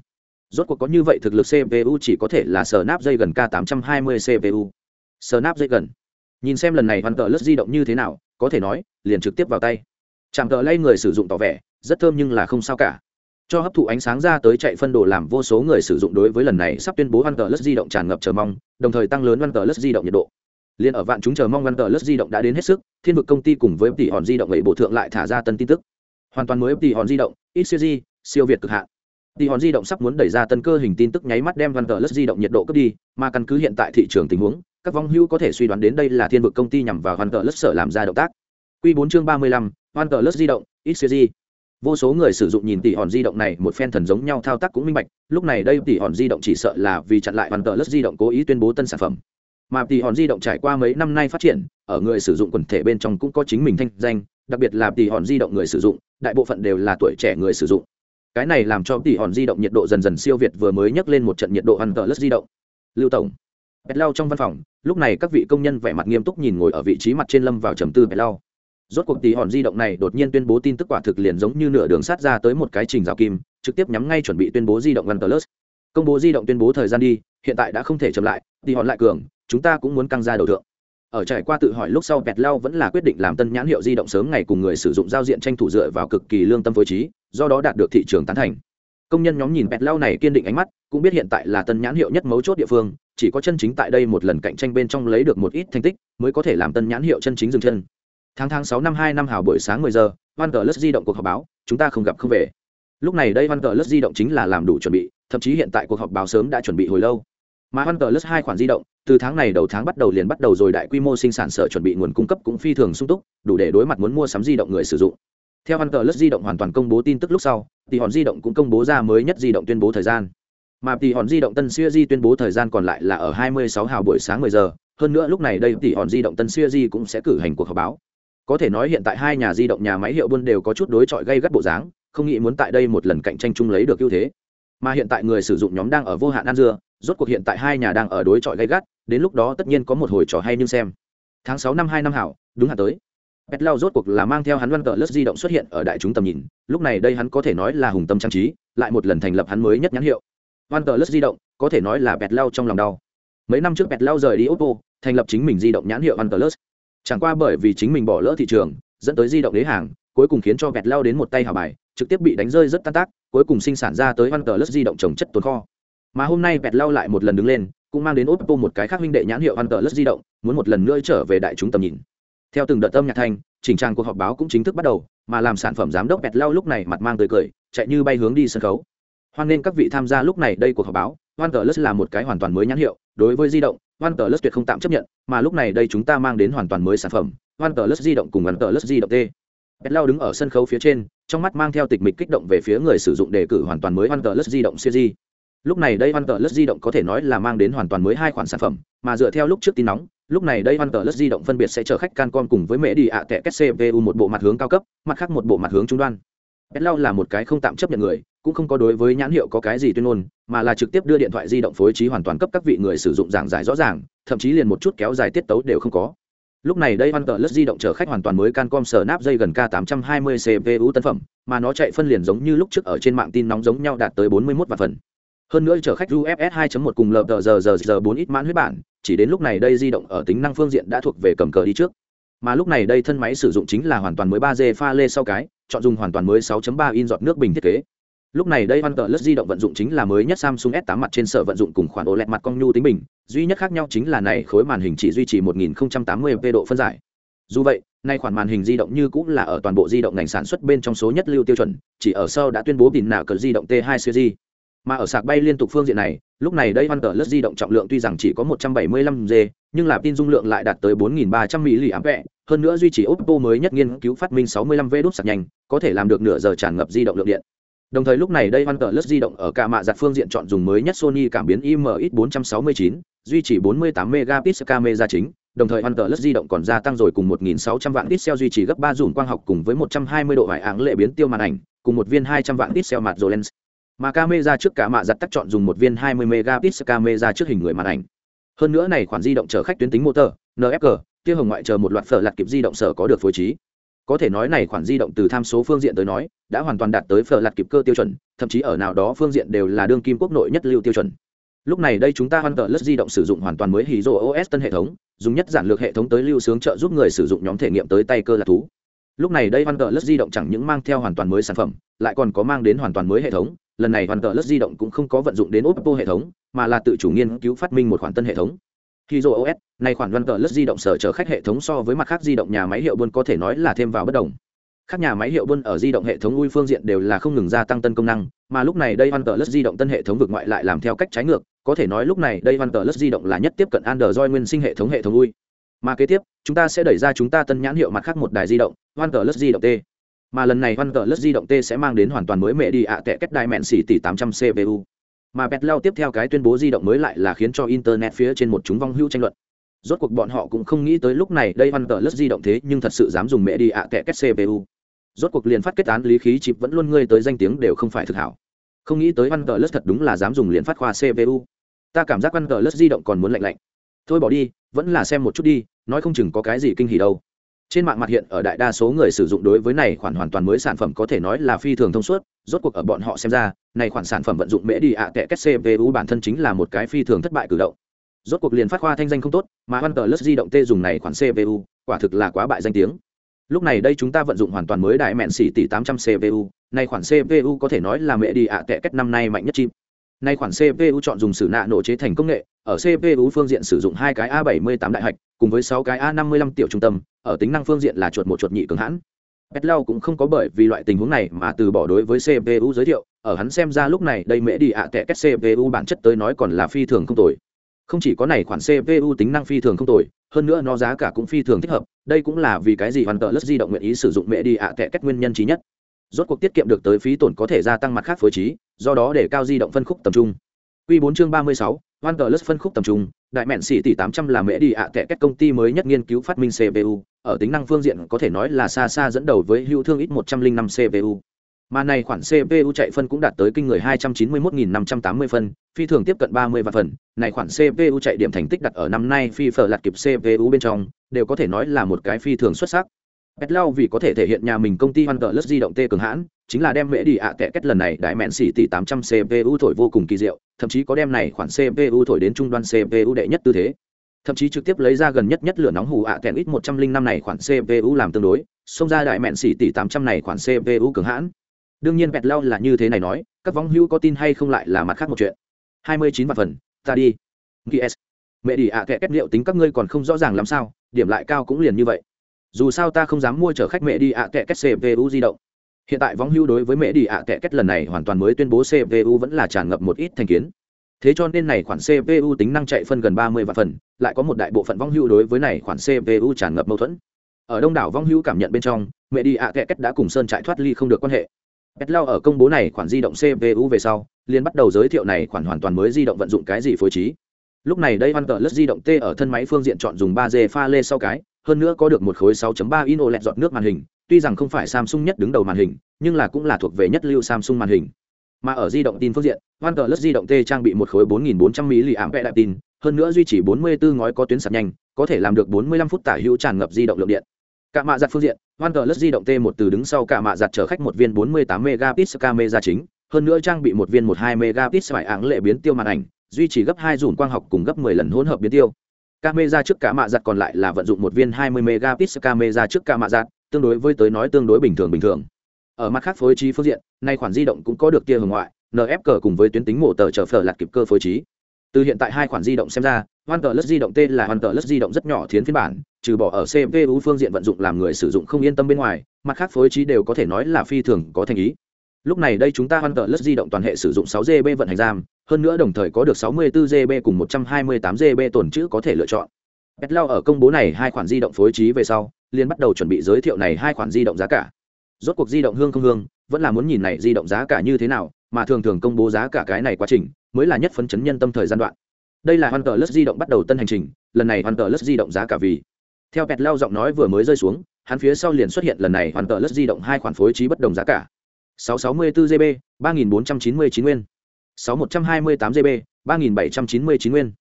Speaker 1: rốt cuộc có như vậy thực lực cpu chỉ có thể là sờ nắp dây gần k 820 cpu sờ nắp dây gần nhìn xem lần này hoàn tờ lướt di động như thế nào, có thể nói, liền trực tiếp vào tay. Chạm tờ lay người sử dụng tỏ vẻ, rất thơm nhưng là không sao cả. Cho hấp thụ ánh sáng ra tới chạy phân đồ làm vô số người sử dụng đối với lần này sắp tuyên bố hoàn tờ lướt di động tràn ngập chờ mong, đồng thời tăng lớn hoàn tờ lướt di động nhiệt độ. Liền ở vạn chúng chờ mong hoàn tờ lướt di động đã đến hết sức, thiên vực công ty cùng với tỷ hòn di động ấy bộ thượng lại thả ra tân tin tức. Hoàn toàn mới tỷ hòn di động ít siêu di siêu việt cực hạn. Tỷ hòn di động sắp muốn đẩy ra tân cơ hình tin tức nháy mắt đem văn tờ lướt di động nhiệt độ cấp đi, mà căn cứ hiện tại thị trường tình huống, các vong hưu có thể suy đoán đến đây là thiên vực công ty nhằm vào văn tờ lướt sở làm ra động tác. Quy bốn chương ba mươi lăm văn tờ lướt di động xcg vô số người sử dụng nhìn tỷ hòn di động này, một phen thần giống nhau thao tác cũng minh bạch, lúc này đây tỷ hòn di động chỉ sợ là vì chặn lại văn tờ lướt di động cố ý tuyên bố tân sản phẩm. Mà tỷ hòn di động trải qua mấy năm nay phát triển, ở người sử dụng quần thể bên trong cũng có chính mình thanh danh, đặc biệt là tỷ hòn di động người sử dụng, đại bộ phận đều là tuổi trẻ người sử dụng cái này làm cho tỷ hòn di động nhiệt độ dần dần siêu việt vừa mới nhấc lên một trận nhiệt độ ăn tờ lất di động. Lưu tổng. Bẹt lao trong văn phòng, lúc này các vị công nhân vẻ mặt nghiêm túc nhìn ngồi ở vị trí mặt trên lâm vào trầm tư bẹt lao. Rốt cuộc tỷ hòn di động này đột nhiên tuyên bố tin tức quả thực liền giống như nửa đường sát ra tới một cái trình rào kim, trực tiếp nhắm ngay chuẩn bị tuyên bố di động ăn tờ lất công bố di động tuyên bố thời gian đi, hiện tại đã không thể chậm lại, tỷ hòn lại cường, chúng ta cũng muốn căng ra đầu thượng. Ở trải qua tự hỏi lúc sau, bẹt lao vẫn là quyết định làm tân nhãn hiệu di động sớm ngày cùng người sử dụng giao diện tranh thủ dựa vào cực kỳ lương tâm phối trí do đó đạt được thị trường tán thành. Công nhân nhóm nhìn bẹt lau này kiên định ánh mắt, cũng biết hiện tại là tân nhãn hiệu nhất mấu chốt địa phương, chỉ có chân chính tại đây một lần cạnh tranh bên trong lấy được một ít thành tích, mới có thể làm tân nhãn hiệu chân chính dừng chân. Tháng tháng sáu năm hai năm hào buổi sáng mười giờ văn cờ lất di động cuộc họp báo, chúng ta không gặp không về. Lúc này đây văn cờ lất di động chính là làm đủ chuẩn bị, thậm chí hiện tại cuộc họp báo sớm đã chuẩn bị hồi lâu. Mà văn cờ lất hai khoản di động, từ tháng này đầu tháng bắt đầu liền bắt đầu rồi đại quy mô sinh sản sở chuẩn bị nguồn cung cấp cũng phi thường sung túc, đủ để đối mặt muốn mua sắm di động người sử dụng theo văn cờ lướt di động hoàn toàn công bố tin tức lúc sau thì hòn di động cũng công bố ra mới nhất di động tuyên bố thời gian. Mà tỷ hòn di động tân xuya di tuyên bố thời gian còn lại là ở 26 hào buổi sáng 10 giờ. Hơn nữa lúc này đây tỷ hòn di động tân xuya di cũng sẽ cử hành cuộc họp báo. Có thể nói hiện tại hai nhà di động nhà máy hiệu buôn đều có chút đối chọi gây gắt bộ dáng, không nghĩ muốn tại đây một lần cạnh tranh chung lấy được ưu thế. Mà hiện tại người sử dụng nhóm đang ở vô hạn ăn dưa, rốt cuộc hiện tại hai nhà đang ở đối chọi gây gắt, đến lúc đó tất nhiên có một hồi trò hay nhưng xem. Tháng 6 năm hai năm hảo, đúng hạn tới pet lao rốt cuộc là mang theo hắn văn cờ lướt di động xuất hiện ở đại chúng tầm nhìn. Lúc này đây hắn có thể nói là hùng tâm trang trí, lại một lần thành lập hắn mới nhất nhãn hiệu. Văn cờ lướt di động, có thể nói là pet lao trong lòng đau. Mấy năm trước pet lao rời đi oppo, thành lập chính mình di động nhãn hiệu văn cờ lướt chẳng qua bởi vì chính mình bỏ lỡ thị trường, dẫn tới di động đế hàng, cuối cùng khiến cho pet lao đến một tay hào bài, trực tiếp bị đánh rơi rất tan tác, cuối cùng sinh sản ra tới văn cờ lướt di động trồng chất tồn kho. Mà hôm nay pet lao lại một lần đứng lên, cũng mang đến oppo một cái khác huynh đệ nhãn hiệu văn cờ lướt di động, muốn một lần nữa trở về đại chúng tầm nhìn theo từng đợt âm nhạc thanh, chỉnh trang cuộc họp báo cũng chính thức bắt đầu, mà làm sản phẩm giám đốc bẹt lao lúc này mặt mang tươi cười, chạy như bay hướng đi sân khấu. Hoan nghênh các vị tham gia lúc này đây cuộc họp báo OnePlus là một cái hoàn toàn mới nhãn hiệu, đối với di động OnePlus tuyệt không tạm chấp nhận, mà lúc này đây chúng ta mang đến hoàn toàn mới sản phẩm OnePlus di động cùng OnePlus di động t. Bẹt lao đứng ở sân khấu phía trên, trong mắt mang theo tịch mịch kích động về phía người sử dụng đề cử hoàn toàn mới OnePlus di động series. Lúc này đây OnePlus di động có thể nói là mang đến hoàn toàn mới hai khoản sản phẩm, mà dựa theo lúc trước tin nóng lúc này đây OnePlus di động phân biệt sẽ chở khách Cancom cùng với mẹ đi ạ tệ kết CPU một bộ mặt hướng cao cấp, mặt khác một bộ mặt hướng trung đoan. Petlau là một cái không tạm chấp nhận người, cũng không có đối với nhãn hiệu có cái gì tuyên ngôn, mà là trực tiếp đưa điện thoại di động phối trí hoàn toàn cấp các vị người sử dụng giảng giải rõ ràng, thậm chí liền một chút kéo dài tiết tấu đều không có. Lúc này đây OnePlus di động chở khách hoàn toàn mới Cancom Snapdragon K820 CPU tân phẩm, mà nó chạy phân liền giống như lúc trước ở trên mạng tin nóng giống nhau đạt tới 41 vạn phần hơn nữa chở khách UFS 2.1 cùng LTZZZ 4 ít mãn huyết bản, chỉ đến lúc này đây di động ở tính năng phương diện đã thuộc về cầm cờ đi trước. Mà lúc này đây thân máy sử dụng chính là hoàn toàn mới 3G pha lê sau cái, chọn dùng hoàn toàn mới 6.3 in giọt nước bình thiết kế. Lúc này đây OnePlus di động vận dụng chính là mới nhất Samsung S8 mặt trên sở vận dụng cùng khoản OLED mặt cong nhu tính bình, duy nhất khác nhau chính là này khối màn hình chỉ duy trì 1080p độ phân giải. Dù vậy, nay khoản màn hình di động như cũng là ở toàn bộ di động ngành sản xuất bên trong số nhất lưu tiêu chuẩn, chỉ ở sau đã tuyên bố đỉnh nào cỡ di động T2 series mà ở sạc bay liên tục phương diện này, lúc này đây văn cờ lướt di động trọng lượng tuy rằng chỉ có 175 g, nhưng là tin dung lượng lại đạt tới 4.300 mAh hơn nữa duy trì oppo mới nhất nghiên cứu phát minh 65 v đốt sạc nhanh, có thể làm được nửa giờ tràn ngập di động lượng điện. Đồng thời lúc này đây văn cờ lướt di động ở cả mạ giặt phương diện chọn dùng mới nhất sony cảm biến imx 469 duy trì 48 megapixel camera chính, đồng thời văn cờ lướt di động còn gia tăng rồi cùng 1.600 vạn pixel duy trì gấp 3 dùm quang học cùng với 120 độ vải áng lệ biến tiêu màn ảnh, cùng một viên 200 vạn pixel mặt rồi lens mà camera trước cả mạ giặt tắt chọn dùng một viên 20 megapixel camera trước hình người màn ảnh. Hơn nữa này khoản di động chở khách tuyến tính motor nfg kia hồng ngoại chờ một loạt phở lạt kịp di động sở có được phối trí. Có thể nói này khoản di động từ tham số phương diện tới nói, đã hoàn toàn đạt tới phở lạt kịp cơ tiêu chuẩn, thậm chí ở nào đó phương diện đều là đương kim quốc nội nhất lưu tiêu chuẩn. Lúc này đây chúng ta hoàn tờ lất di động sử dụng hoàn toàn mới hì os tân hệ thống, dùng nhất giản lược hệ thống tới lưu sướng trợ giúp người sử dụng nhóm thể nghiệm tới tay cơ là thú. Lúc này đây hoàn tờ lất di động chẳng những mang theo hoàn toàn mới sản phẩm, lại còn có mang đến hoàn toàn mới hệ thống lần này hoàn cờ lất di động cũng không có vận dụng đến oppo hệ thống mà là tự chủ nghiên cứu phát minh một khoản tân hệ thống khi Hydro OS, này khoản hoàn cờ lất di động sở chở khách hệ thống so với mặt khác di động nhà máy hiệu buôn có thể nói là thêm vào bất đồng. Các nhà máy hiệu buôn ở di động hệ thống ui phương diện đều là không ngừng gia tăng tân công năng, mà lúc này đây hoàn cờ lất di động tân hệ thống vượt ngoại lại làm theo cách trái ngược, có thể nói lúc này đây hoàn cờ lất di động là nhất tiếp cận Android nguyên sinh hệ thống hệ thống ui. Mà kế tiếp, chúng ta sẽ đẩy ra chúng ta tân nhãn hiệu mặt khác một đài di động, OnePlus di động T mà lần này văn cờ lướt di động t sẽ mang đến hoàn toàn mới mẹ đi ạ tệ cách đai mẹn xỉ tỷ 800 cpu mà bẹt leo tiếp theo cái tuyên bố di động mới lại là khiến cho internet phía trên một chúng vong hữu tranh luận. Rốt cuộc bọn họ cũng không nghĩ tới lúc này đây văn cờ lướt di động thế nhưng thật sự dám dùng mẹ đi ạ tệ cách cpu rốt cuộc liền phát kết án lý khí chịp vẫn luôn ngươi tới danh tiếng đều không phải thực hảo. Không nghĩ tới văn cờ lướt thật đúng là dám dùng liền phát khoa cpu ta cảm giác văn cờ lướt di động còn muốn lạnh lạnh. Thôi bỏ đi, vẫn là xem một chút đi, nói không chừng có cái gì kinh hỉ đâu trên mạng mặt hiện ở đại đa số người sử dụng đối với này khoản hoàn toàn mới sản phẩm có thể nói là phi thường thông suốt rốt cuộc ở bọn họ xem ra này khoản sản phẩm vận dụng mễ đi ạ tệ kết cpu bản thân chính là một cái phi thường thất bại cử động. Rốt cuộc liền phát khoa thanh danh không tốt mà văn tờ lướt di động tê dùng này khoản cpu quả thực là quá bại danh tiếng. Lúc này đây chúng ta vận dụng hoàn toàn mới đại mẹn xỉ tỷ 800 cpu này khoản cpu có thể nói là mẹ đi ạ tệ kết năm nay mạnh nhất chim Nay khoản CPU chọn dùng sử nạ nổ chế thành công nghệ, ở CPU phương diện sử dụng hai cái A78 đại hạch, cùng với 6 cái A55 tiểu trung tâm, ở tính năng phương diện là chuột một chuột nhị cường hãn. Petlau cũng không có bởi vì loại tình huống này mà từ bỏ đối với CPU giới thiệu, ở hắn xem ra lúc này đây Mễ đi ạ tệ kết CPU bản chất tới nói còn là phi thường không tồi. Không chỉ có này khoản CPU tính năng phi thường không tồi, hơn nữa nó giá cả cũng phi thường thích hợp, đây cũng là vì cái gì hoàn tợ lất di động nguyện ý sử dụng Mễ đi ạ tệ kết nguyên nhân chí nhất rốt cuộc tiết kiệm được tới phí tổn có thể gia tăng mặt khác phối trí do đó để cao di động phân khúc tầm trung Quy 4 chương 36, OnePlus phân khúc tầm trung, đại mện xỉ tỷ 800 là mễ đi ạ à kẻ công ty mới nhất nghiên cứu phát minh CPU, ở tính năng phương diện có thể nói là xa xa dẫn đầu với hữu thương ít 105 CPU. Mà này khoản CPU chạy phân cũng đạt tới kinh người 291.580 phân, phi thường tiếp cận 30 vạn phần, này khoản CPU chạy điểm thành tích đặt ở năm nay phi phở lạt kịp CPU bên trong, đều có thể nói là một cái phi thường xuất sắc. Petlau vì có thể thể hiện nhà mình công ty OnePlus di động tê cường hãn, chính là đem mễ đi ạ tệ kết lần này đại mẹn xỉ tỷ 800 CPU thổi vô cùng kỳ diệu, thậm chí có đem này khoản CPU thổi đến trung đoan CPU đệ nhất tư thế. Thậm chí trực tiếp lấy ra gần nhất nhất lửa nóng hù ạ tẹn ít 105 này khoản CPU làm tương đối, xông ra đại mẹn xỉ tỷ 800 này khoản CPU cường hãn. Đương nhiên Petlau là như thế này nói, các vong hữu có tin hay không lại là mặt khác một chuyện. 29 vạn phần, ta đi. PS. Mẹ đi ạ tệ kết liệu tính các ngươi còn không rõ ràng làm sao, điểm lại cao cũng liền như vậy dù sao ta không dám mua chở khách mẹ đi ạ à kệ kết cpu di động. Hiện tại võng hưu đối với mẹ đi ạ à kệ kết lần này hoàn toàn mới tuyên bố cpu vẫn là tràn ngập một ít thành kiến. Thế cho nên này khoản cpu tính năng chạy phân gần ba mươi vạn phần, lại có một đại bộ phận vong hưu đối với này khoản cpu tràn ngập mâu thuẫn. Ở đông đảo vong hưu cảm nhận bên trong, mẹ đi ạ kệ kết đã cùng sơn trại thoát ly không được quan hệ. Pet lao ở công bố này khoản di động cpu về sau, liền bắt đầu giới thiệu này khoản hoàn toàn mới di động vận dụng cái gì phối trí. Lúc này đây văn tờ lất di động t ở thân máy phương diện chọn dùng ba d pha lê sau cái hơn nữa có được một khối 6.3 in OLED giọt nước màn hình, tuy rằng không phải Samsung nhất đứng đầu màn hình, nhưng là cũng là thuộc về nhất lưu Samsung màn hình. Mà ở di động tin phương diện, OnePlus di động T trang bị một khối 4400 mAh đại tin, hơn nữa duy trì 44 ngói có tuyến sạc nhanh, có thể làm được 45 phút tả hữu tràn ngập di động lượng điện. Cả mạ giặt phương diện, OnePlus di động T1 từ đứng sau cả mạ giặt chở khách một viên 48 megapixel camera chính, hơn nữa trang bị một viên 12 megapixel phải áng lệ biến tiêu màn ảnh, duy trì gấp 2 dùn quang học cùng gấp 10 lần hỗn hợp biến tiêu camera trước cả mạ giặt còn lại là vận dụng một viên 20 megapixel camera trước cả mạ giặt tương đối với tới nói tương đối bình thường bình thường ở mặt khác phối trí phương diện nay khoản di động cũng có được tia hồng ngoại nf cùng với tuyến tính mổ tờ trở phở lạt kịp cơ phối trí từ hiện tại hai khoản di động xem ra OnePlus di động tên là OnePlus di động rất nhỏ thiến phiên bản, trừ bỏ ở CPU phương diện vận dụng làm người sử dụng không yên tâm bên ngoài, mặt khác phối trí đều có thể nói là phi thường có thành ý. Lúc này đây chúng ta hoàn tợ lất di động toàn hệ sử dụng 6 GB vận hành RAM, hơn nữa đồng thời có được 64 GB cùng 128 GB tồn trữ có thể lựa chọn. Petlau ở công bố này hai khoản di động phối trí về sau, liền bắt đầu chuẩn bị giới thiệu này hai khoản di động giá cả. Rốt cuộc di động hương không hương, vẫn là muốn nhìn này di động giá cả như thế nào, mà thường thường công bố giá cả cái này quá trình, mới là nhất phấn chấn nhân tâm thời gian đoạn. Đây là hoàn tờ lất di động bắt đầu tân hành trình, lần này hoàn tờ lất di động giá cả vì. Theo Petlau giọng nói vừa mới rơi xuống, hắn phía sau liền xuất hiện lần này hoàn tờ lất di động hai khoản phối trí bất đồng giá cả 664 GB, 3499 nguyên. 6128 GB, 3799 nguyên.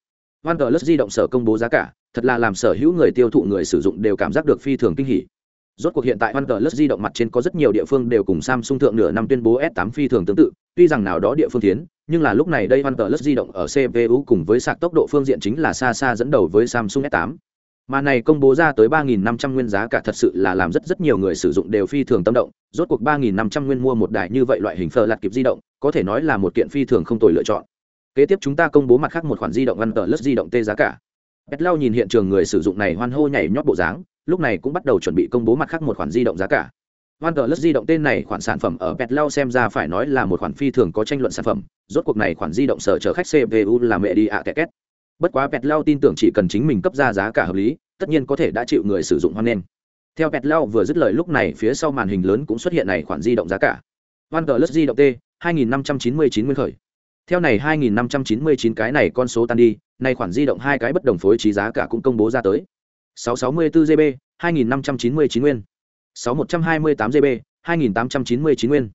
Speaker 1: OnePlus di động sở công bố giá cả, thật là làm sở hữu người tiêu thụ người sử dụng đều cảm giác được phi thường kinh hỉ. Rốt cuộc hiện tại OnePlus di động mặt trên có rất nhiều địa phương đều cùng Samsung thượng nửa năm tuyên bố S8 phi thường tương tự, tuy rằng nào đó địa phương tiến, nhưng là lúc này đây OnePlus di động ở CPU cùng với sạc tốc độ phương diện chính là xa xa dẫn đầu với Samsung S8 mà này công bố ra tới 3.500 nguyên giá cả thật sự là làm rất rất nhiều người sử dụng đều phi thường tâm động. Rốt cuộc 3.500 nguyên mua một đài như vậy loại hình phờ lạt kịp di động, có thể nói là một kiện phi thường không tồi lựa chọn. Kế tiếp chúng ta công bố mặt khác một khoản di động ngăn tờ lất di động tê giá cả. Pet lau nhìn hiện trường người sử dụng này hoan hô nhảy nhót bộ dáng, lúc này cũng bắt đầu chuẩn bị công bố mặt khác một khoản di động giá cả. Hoan tờ lất di động tên này khoản sản phẩm ở Petlau xem ra phải nói là một khoản phi thường có tranh luận sản phẩm. Rốt cuộc này khoản di động sở chở khách cpu là mẹ đi ạ à kẹt bất quá pet lao tin tưởng chỉ cần chính mình cấp ra giá cả hợp lý, tất nhiên có thể đã chịu người sử dụng hoan nghênh. Theo pet lao vừa dứt lời lúc này, phía sau màn hình lớn cũng xuất hiện này khoản di động giá cả. OnePlus di động T 2599 nguyên khởi. Theo này 2599 cái này con số tan đi, này khoản di động hai cái bất đồng phối trí giá cả cũng công bố ra tới. 664 GB 2599 nguyên. 6128 GB 2.899 nguyên.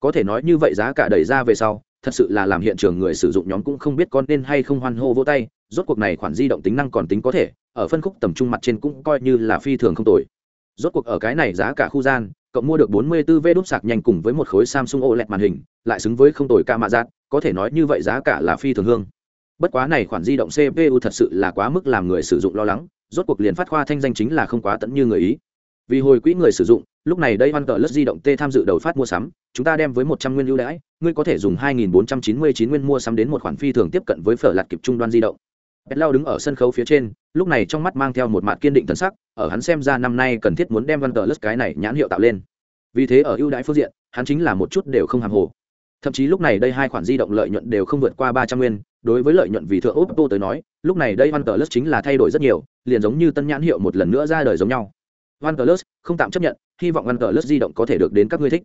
Speaker 1: Có thể nói như vậy giá cả đẩy ra về sau thật sự là làm hiện trường người sử dụng nhóm cũng không biết con nên hay không hoan hô vỗ tay, rốt cuộc này khoản di động tính năng còn tính có thể, ở phân khúc tầm trung mặt trên cũng coi như là phi thường không tồi. Rốt cuộc ở cái này giá cả khu gian cộng mua được 44 v đúc sạc nhanh cùng với một khối samsung oled màn hình, lại xứng với không tồi ca mạ giác có thể nói như vậy giá cả là phi thường hương. Bất quá này khoản di động cpu thật sự là quá mức làm người sử dụng lo lắng, rốt cuộc liền phát khoa thanh danh chính là không quá tận như người ý vì hồi quỹ người sử dụng lúc này đây văn cờ lất di động t tham dự đầu phát mua sắm chúng ta đem với một trăm nguyên ưu đãi ngươi có thể dùng hai nghìn bốn trăm chín mươi chín nguyên mua sắm đến một khoản phi thường tiếp cận với phở lạt kịp trung đoan di động Bét Lao đứng ở sân khấu phía trên, lúc này trong mắt mang theo một mặt kiên định thần sắc, ở hắn xem ra năm nay cần thiết muốn đem Văn Tờ Lất cái này nhãn hiệu tạo lên. Vì thế ở ưu đãi phương diện, hắn chính là một chút đều không hàm hồ. Thậm chí lúc này đây hai khoản di động lợi nhuận đều không vượt qua ba trăm nguyên, đối với lợi nhuận vì thượng Oppo tới nói, lúc này đây Văn Tờ Lất chính là thay đổi rất nhiều, liền giống như tân nhãn hiệu một lần nữa ra đời giống nhau. OnePlus không tạm chấp nhận, hy vọng OnePlus di động có thể được đến các ngươi thích.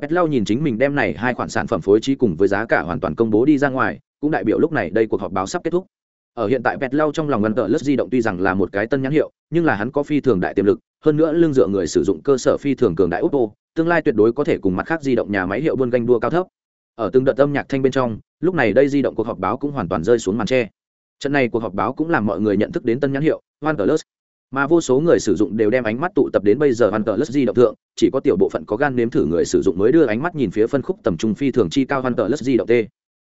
Speaker 1: Petlau nhìn chính mình đem này hai khoản sản phẩm phối trí cùng với giá cả hoàn toàn công bố đi ra ngoài, cũng đại biểu lúc này đây cuộc họp báo sắp kết thúc. Ở hiện tại Petlau trong lòng OnePlus di động tuy rằng là một cái tân nhãn hiệu, nhưng là hắn có phi thường đại tiềm lực, hơn nữa lương dựa người sử dụng cơ sở phi thường cường đại Oppo, tương lai tuyệt đối có thể cùng mặt khác di động nhà máy hiệu buôn ganh đua cao thấp. Ở từng đợt âm nhạc thanh bên trong, lúc này đây di động cuộc họp báo cũng hoàn toàn rơi xuống màn che. Trận này cuộc họp báo cũng làm mọi người nhận thức đến tân nhãn hiệu OnePlus mà vô số người sử dụng đều đem ánh mắt tụ tập đến bây giờ hoàn tờ lất di động thượng, chỉ có tiểu bộ phận có gan nếm thử người sử dụng mới đưa ánh mắt nhìn phía phân khúc tầm trung phi thường chi cao hoàn tờ lất di động t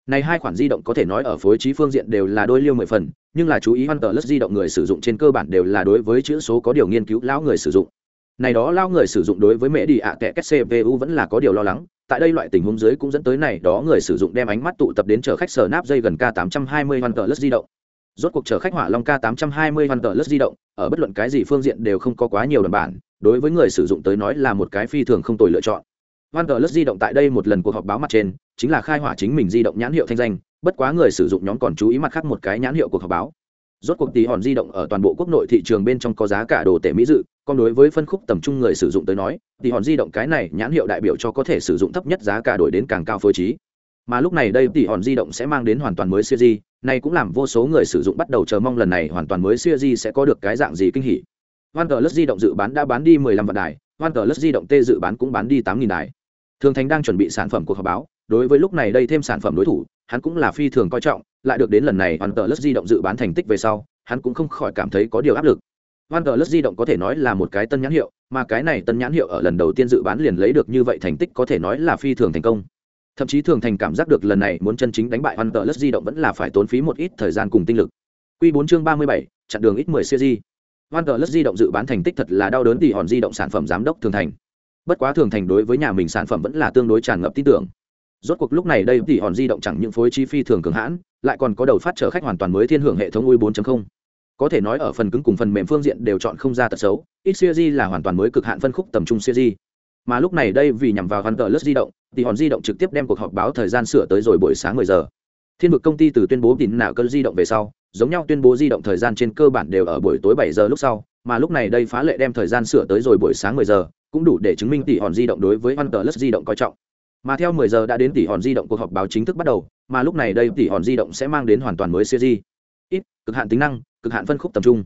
Speaker 1: này hai khoản di động có thể nói ở phối trí phương diện đều là đôi liêu mười phần, nhưng là chú ý hoàn tờ lất di động người sử dụng trên cơ bản đều là đối với chữ số có điều nghiên cứu lão người sử dụng. Này đó lao người sử dụng đối với mẹ đi ạ tệ cách cpu vẫn là có điều lo lắng, tại đây loại tình huống dưới cũng dẫn tới này đó người sử dụng đem ánh mắt tụ tập đến chở khách sở nắp dây gần k 820 hoàn tờ lất di động rốt cuộc chở khách hỏa long k 820 hoàn tờ lướt di động ở bất luận cái gì phương diện đều không có quá nhiều đoạn bản đối với người sử dụng tới nói là một cái phi thường không tồi lựa chọn Van der Lust di động tại đây một lần cuộc họp báo mặt trên, chính là khai hỏa chính mình di động nhãn hiệu thanh danh, bất quá người sử dụng nhóm còn chú ý mặt khác một cái nhãn hiệu cuộc họp báo. Rốt cuộc tí hòn di động ở toàn bộ quốc nội thị trường bên trong có giá cả đồ tệ mỹ dự, còn đối với phân khúc tầm trung người sử dụng tới nói, tí hòn di động cái này nhãn hiệu đại biểu cho có thể sử dụng thấp nhất giá cả đổi đến càng cao phối trí. Mà lúc này đây tỷ hòn di động sẽ mang đến hoàn toàn mới series, này cũng làm vô số người sử dụng bắt đầu chờ mong lần này hoàn toàn mới series sẽ có được cái dạng gì kinh hỉ. OnePlus di động dự bán đã bán đi 15 vạn đài, OnePlus di động T dự bán cũng bán đi 8000 đài. Thường Thành đang chuẩn bị sản phẩm của họp báo, đối với lúc này đây thêm sản phẩm đối thủ, hắn cũng là phi thường coi trọng, lại được đến lần này OnePlus di động dự bán thành tích về sau, hắn cũng không khỏi cảm thấy có điều áp lực. OnePlus di động có thể nói là một cái tân nhãn hiệu, mà cái này tân nhãn hiệu ở lần đầu tiên dự bán liền lấy được như vậy thành tích có thể nói là phi thường thành công thậm chí thường thành cảm giác được lần này muốn chân chính đánh bại hoàn tợ lất di động vẫn là phải tốn phí một ít thời gian cùng tinh lực. q 4 chương 37, chặn đường ít 10 hoàn tợ lất di động dự bán thành tích thật là đau đớn thì hòn di động sản phẩm giám đốc thường thành. Bất quá thường thành đối với nhà mình sản phẩm vẫn là tương đối tràn ngập tin tưởng. Rốt cuộc lúc này đây thì hòn di động chẳng những phối chi phi thường cường hãn, lại còn có đầu phát trở khách hoàn toàn mới thiên hưởng hệ thống UI 4.0. Có thể nói ở phần cứng cùng phần mềm phương diện đều chọn không ra tật xấu, Ít siêu di là hoàn toàn mới cực hạn phân khúc tầm trung series mà lúc này đây vì nhằm vào hoàn tờ lướt di động, thì hòn di động trực tiếp đem cuộc họp báo thời gian sửa tới rồi buổi sáng 10 giờ. Thiên vực công ty từ tuyên bố tín nào cơn di động về sau, giống nhau tuyên bố di động thời gian trên cơ bản đều ở buổi tối 7 giờ lúc sau, mà lúc này đây phá lệ đem thời gian sửa tới rồi buổi sáng 10 giờ, cũng đủ để chứng minh tỷ hòn di động đối với hoàn tờ lướt di động coi trọng. Mà theo 10 giờ đã đến tỷ hòn di động cuộc họp báo chính thức bắt đầu, mà lúc này đây tỷ hòn di động sẽ mang đến hoàn toàn mới series. Ít, cực hạn tính năng, cực hạn phân khúc tập trung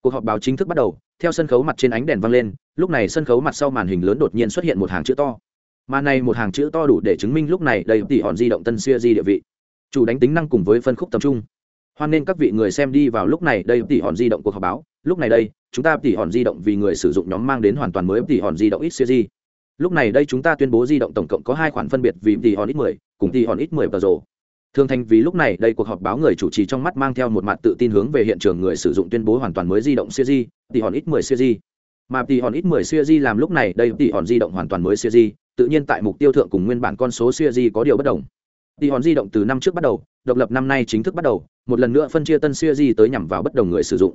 Speaker 1: cuộc họp báo chính thức bắt đầu, theo sân khấu mặt trên ánh đèn văng lên, lúc này sân khấu mặt sau màn hình lớn đột nhiên xuất hiện một hàng chữ to. Mà này một hàng chữ to đủ để chứng minh lúc này đầy tỷ hòn di động tân xuya di địa vị. Chủ đánh tính năng cùng với phân khúc tập trung. Hoan nên các vị người xem đi vào lúc này đây tỷ hòn di động cuộc họp báo. Lúc này đây, chúng ta tỷ hòn di động vì người sử dụng nhóm mang đến hoàn toàn mới tỷ hòn di động ít xuya di lúc này đây chúng ta tuyên bố di động tổng cộng có hai khoản phân biệt vì tỷ hòn ít 10 cùng tỷ hòn ít 10 và rồ Thường thành vì lúc này đây cuộc họp báo người chủ trì trong mắt mang theo một mặt tự tin hướng về hiện trường người sử dụng tuyên bố hoàn toàn mới di động series, tỷ hòn ít 10 series. Mà tỷ hòn ít 10 series làm lúc này đây tỷ hòn di động hoàn toàn mới series, tự nhiên tại mục tiêu thượng cùng nguyên bản con số series có điều bất đồng. Tỷ hòn di động từ năm trước bắt đầu, độc lập năm nay chính thức bắt đầu, một lần nữa phân chia tân series tới nhằm vào bất đồng người sử dụng.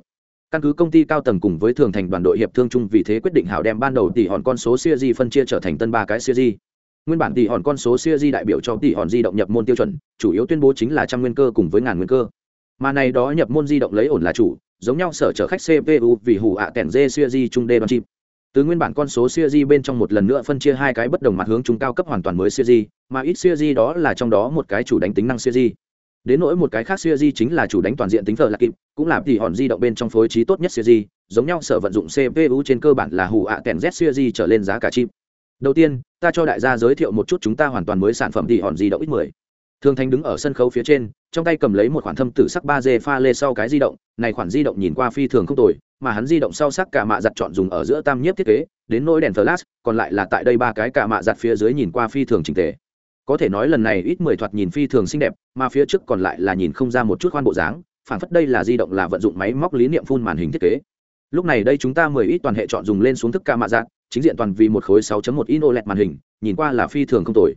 Speaker 1: Căn cứ công ty cao tầng cùng với thường thành đoàn đội hiệp thương chung vì thế quyết định hảo đem ban đầu tỷ hòn con số series phân chia trở thành tân ba cái series nguyên bản tỷ hòn con số siêu di đại biểu cho tỷ hòn di động nhập môn tiêu chuẩn, chủ yếu tuyên bố chính là trăm nguyên cơ cùng với ngàn nguyên cơ. Mà này đó nhập môn di động lấy ổn là chủ, giống nhau sở chở khách cpu vì hủ ạ tẻn dê siêu di trung đê đoan chip từ nguyên bản con số siêu di bên trong một lần nữa phân chia hai cái bất đồng mặt hướng trung cao cấp hoàn toàn mới siêu di, mà ít siêu di đó là trong đó một cái chủ đánh tính năng siêu di. Đến nỗi một cái khác siêu di chính là chủ đánh toàn diện tính thờ là kịp, cũng là tỷ hòn di động bên trong phối trí tốt nhất siêu di, giống nhau sở vận dụng cpu trên cơ bản là hủ ạ tẻn z siêu di trở lên giá cả chip đầu tiên, ta cho đại gia giới thiệu một chút chúng ta hoàn toàn mới sản phẩm thì hòn di động ít mười. Thường thành đứng ở sân khấu phía trên, trong tay cầm lấy một khoản thâm tử sắc ba d pha lê sau cái di động, này khoản di động nhìn qua phi thường không tồi, mà hắn di động sau sắc cả mạ giặt chọn dùng ở giữa tam nhiếp thiết kế, đến nỗi đèn flash, còn lại là tại đây ba cái cả mạ giặt phía dưới nhìn qua phi thường trình tề. Có thể nói lần này ít mười thoạt nhìn phi thường xinh đẹp, mà phía trước còn lại là nhìn không ra một chút khoan bộ dáng, phản phất đây là di động là vận dụng máy móc lý niệm phun màn hình thiết kế. Lúc này đây chúng ta mười ít toàn hệ chọn dùng lên xuống thức ca mạ dạng chính diện toàn vì một khối 6.1 in OLED màn hình nhìn qua là phi thường không tồi.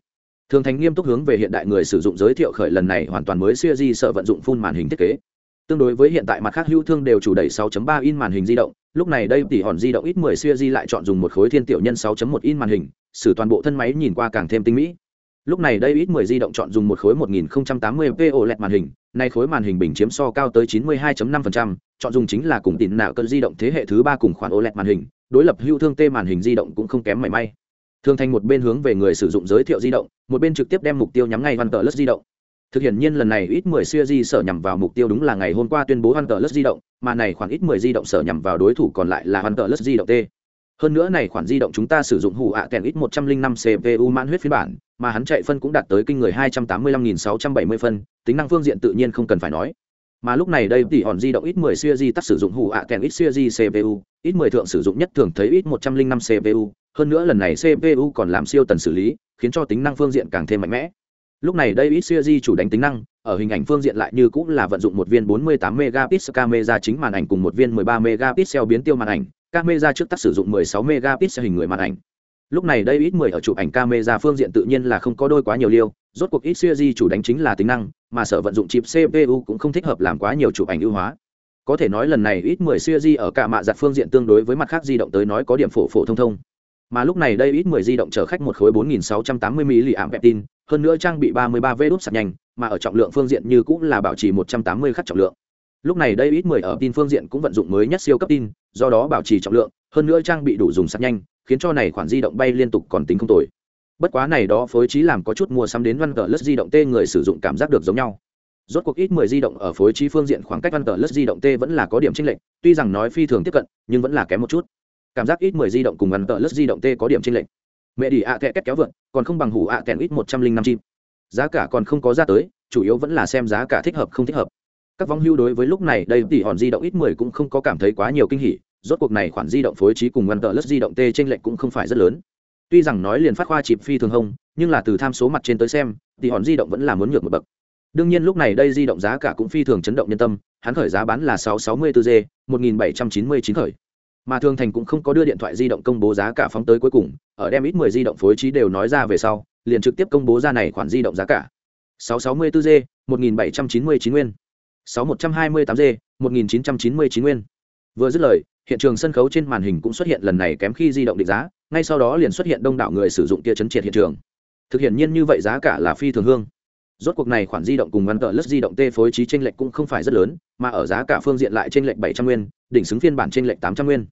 Speaker 1: Thường thành nghiêm túc hướng về hiện đại người sử dụng giới thiệu khởi lần này hoàn toàn mới siêu di sợ vận dụng phun màn hình thiết kế. Tương đối với hiện tại mặt khác hữu thương đều chủ đẩy 6.3 in màn hình di động lúc này đây tỷ hòn di động ít 10 siêu di lại chọn dùng một khối thiên tiểu nhân 6.1 in màn hình sử toàn bộ thân máy nhìn qua càng thêm tinh mỹ. Lúc này đây ít 10 di động chọn dùng một khối 1080p OLED màn hình nay khối màn hình bình chiếm so cao tới 92.5%, chọn dùng chính là cùng tỉn nạo cơn di động thế hệ thứ ba cùng khoản OLED màn hình, đối lập hưu thương tê màn hình di động cũng không kém mảy may. Thương thành một bên hướng về người sử dụng giới thiệu di động, một bên trực tiếp đem mục tiêu nhắm ngay OnePlus di động. Thực hiện nhiên lần này ít 10 di sở nhằm vào mục tiêu đúng là ngày hôm qua tuyên bố OnePlus di động, mà này khoản ít 10 di động sở nhằm vào đối thủ còn lại là OnePlus di động T. Hơn nữa này khoản di động chúng ta sử dụng hủ ạ kèn ít 105 CPU mãn huyết phiên bản, mà hắn chạy phân cũng đạt tới kinh người 285.670 phân, tính năng phương diện tự nhiên không cần phải nói mà lúc này đây tỷ hòn di động ít 10 series tắt sử dụng hủ ạ kèn ít series cpu ít 10 thượng sử dụng nhất thường thấy ít 105 cpu hơn nữa lần này cpu còn làm siêu tần xử lý, khiến cho tính năng phương diện càng thêm mạnh mẽ. Lúc này đây ít series chủ đánh tính năng, ở hình ảnh phương diện lại như cũng là vận dụng một viên 48 megapixel camera chính màn ảnh cùng một viên 13 megapixel biến tiêu màn ảnh, camera trước tắt sử dụng 16 megapixel hình người màn ảnh lúc này đây ít 10 ở chụp ảnh camera phương diện tự nhiên là không có đôi quá nhiều liêu rốt cuộc ít series chủ đánh chính là tính năng mà sở vận dụng chip cpu cũng không thích hợp làm quá nhiều chụp ảnh ưu hóa. Có thể nói lần này ít 10 di ở cả mạ giặt phương diện tương đối với mặt khác di động tới nói có điểm phổ phổ thông thông. Mà lúc này đây ít 10 di động chở khách một khối 4680 mAh peptin, hơn nữa trang bị 33 v đốt sạc nhanh mà ở trọng lượng phương diện như cũng là bảo trì 180 khắc trọng lượng. Lúc này đây ít 10 ở tin phương diện cũng vận dụng mới nhất siêu cấp tin do đó bảo trì trọng lượng hơn nữa trang bị đủ dùng sạc nhanh khiến cho này khoản di động bay liên tục còn tính không tồi. Bất quá này đó phối trí làm có chút mua sắm đến văn cờ lướt di động t người sử dụng cảm giác được giống nhau. Rốt cuộc ít 10 di động ở phối trí phương diện khoảng cách văn cờ lướt di động t vẫn là có điểm chênh lệch, tuy rằng nói phi thường tiếp cận, nhưng vẫn là kém một chút. Cảm giác ít 10 di động cùng văn cờ lướt di động t có điểm chênh lệch. Mẹ đi ạ kẹt kết kéo vượn, còn không bằng hủ ạ kẹn ít một trăm linh năm chim. Giá cả còn không có ra tới, chủ yếu vẫn là xem giá cả thích hợp không thích hợp. Các vong hưu đối với lúc này đây tỷ hòn di động ít 10 cũng không có cảm thấy quá nhiều kinh hỉ rốt cuộc này khoản di động phối trí cùng ngăn tợ lất di động t trên lệnh cũng không phải rất lớn. Tuy rằng nói liền phát khoa chịp phi thường hông, nhưng là từ tham số mặt trên tới xem, thì hòn di động vẫn là muốn nhược một bậc. Đương nhiên lúc này đây di động giá cả cũng phi thường chấn động nhân tâm, hắn khởi giá bán là 664 g 1799 khởi. Mà thường thành cũng không có đưa điện thoại di động công bố giá cả phóng tới cuối cùng, ở đem ít 10 di động phối trí đều nói ra về sau, liền trực tiếp công bố ra này khoản di động giá cả. 664 g 1799 nguyên. 6128 g 1999 nguyên. Vừa dứt lời hiện trường sân khấu trên màn hình cũng xuất hiện lần này kém khi di động định giá, ngay sau đó liền xuất hiện đông đảo người sử dụng tia chấn triệt hiện trường. Thực hiện nhiên như vậy giá cả là phi thường hương. Rốt cuộc này khoản di động cùng ngăn tờ lất di động tê phối trí tranh lệch cũng không phải rất lớn, mà ở giá cả phương diện lại tranh lệch bảy trăm nguyên, đỉnh xứng phiên bản tranh lệch tám trăm nguyên.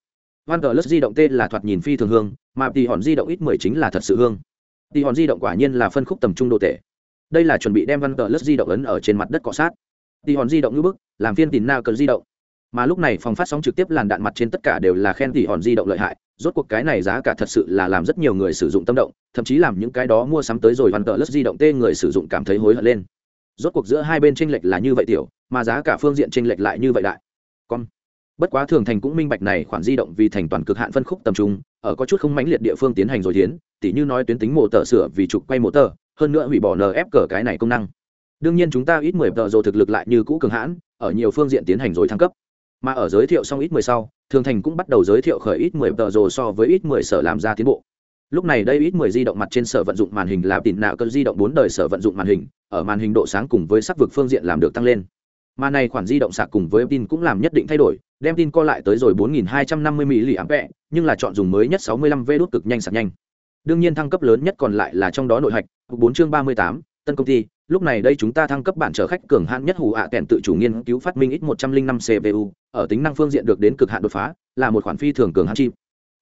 Speaker 1: Văn tờ lất di động tê là thoạt nhìn phi thường hương, mà tỷ hòn di động ít mười chính là thật sự hương. Tỷ hòn di động quả nhiên là phân khúc tầm trung độ tệ. Đây là chuẩn bị đem văn tờ lất di động ấn ở trên mặt đất cọ sát. Tỷ hòn di động như bức, làm phiên tín nào cần di động mà lúc này phòng phát sóng trực tiếp làn đạn mặt trên tất cả đều là khen tỷ hòn di động lợi hại, rốt cuộc cái này giá cả thật sự là làm rất nhiều người sử dụng tâm động, thậm chí làm những cái đó mua sắm tới rồi văn tờ lất di động tê người sử dụng cảm thấy hối hận lên. Rốt cuộc giữa hai bên tranh lệch là như vậy tiểu, mà giá cả phương diện tranh lệch lại như vậy đại. Con bất quá thường thành cũng minh bạch này khoản di động vì thành toàn cực hạn phân khúc tầm trung, ở có chút không mãnh liệt địa phương tiến hành rồi tiến, tỉ như nói tuyến tính mổ tờ sửa vì trục quay mổ tờ, hơn nữa hủy bỏ nf cờ cái này công năng. Đương nhiên chúng ta ít mười tờ rồi thực lực lại như cũ cường hãn, ở nhiều phương diện tiến hành rồi thăng cấp mà ở giới thiệu xong ít mười sau thường thành cũng bắt đầu giới thiệu khởi ít mười tờ rồ so với ít mười sở làm ra tiến bộ. Lúc này đây ít mười di động mặt trên sở vận dụng màn hình là tịn nạo cơn di động bốn đời sở vận dụng màn hình ở màn hình độ sáng cùng với sắc vực phương diện làm được tăng lên. Mà này khoản di động sạc cùng với tin cũng làm nhất định thay đổi đem tin co lại tới rồi 4250 mAh nhưng là chọn dùng mới nhất 65 v đốt cực nhanh sạc nhanh. Đương nhiên thăng cấp lớn nhất còn lại là trong đó nội hạch 4 chương 38, tân công ty, lúc này đây chúng ta thăng cấp bản trở khách cường hạn nhất hủ ạ à tự chủ nghiên cứu phát minh ít 105 cpu ở tính năng phương diện được đến cực hạn đột phá, là một khoản phi thường cường hạn chip.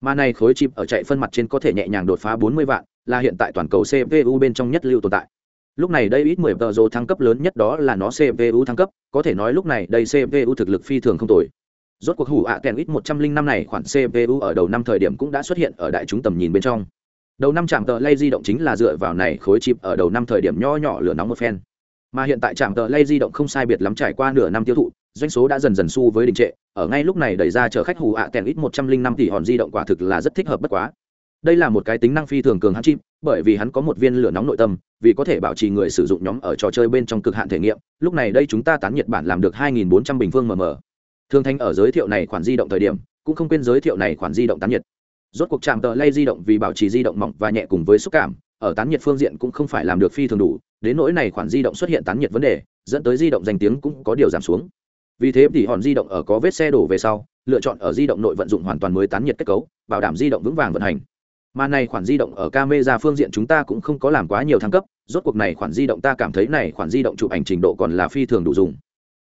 Speaker 1: Mà này khối chip ở chạy phân mặt trên có thể nhẹ nhàng đột phá 40 vạn, là hiện tại toàn cầu cpu bên trong nhất lưu tồn tại. Lúc này đây ít 10 tờ rồ thăng cấp lớn nhất đó là nó cpu thăng cấp, có thể nói lúc này đây cpu thực lực phi thường không tồi. Rốt cuộc hủ ạ à ít 105 này khoản cpu ở đầu năm thời điểm cũng đã xuất hiện ở đại chúng tầm nhìn bên trong đầu năm trạm tờ lay di động chính là dựa vào này khối chip ở đầu năm thời điểm nho nhỏ lửa nóng một phen. Mà hiện tại trạm tờ lay di động không sai biệt lắm trải qua nửa năm tiêu thụ, doanh số đã dần dần su với đình trệ, ở ngay lúc này đẩy ra chở khách hù ạ à ít một trăm linh năm tỷ hòn di động quả thực là rất thích hợp bất quá. Đây là một cái tính năng phi thường cường hắn chip, bởi vì hắn có một viên lửa nóng nội tâm, vì có thể bảo trì người sử dụng nhóm ở trò chơi bên trong cực hạn thể nghiệm, lúc này đây chúng ta tán nhiệt bản làm được 2.400 bình phương mm thường thanh ở giới thiệu này khoản di động thời điểm, cũng không quên giới thiệu này khoản di động tán nhiệt rốt cuộc chạm tờ lay di động vì bảo trì di động mỏng và nhẹ cùng với xúc cảm ở tán nhiệt phương diện cũng không phải làm được phi thường đủ đến nỗi này khoản di động xuất hiện tán nhiệt vấn đề dẫn tới di động danh tiếng cũng có điều giảm xuống vì thế thì hòn di động ở có vết xe đổ về sau lựa chọn ở di động nội vận dụng hoàn toàn mới tán nhiệt kết cấu bảo đảm di động vững vàng vận hành mà này khoản di động ở camera phương diện chúng ta cũng không có làm quá nhiều thăng cấp rốt cuộc này khoản di động ta cảm thấy này khoản di động chụp ảnh trình độ còn là phi thường đủ dùng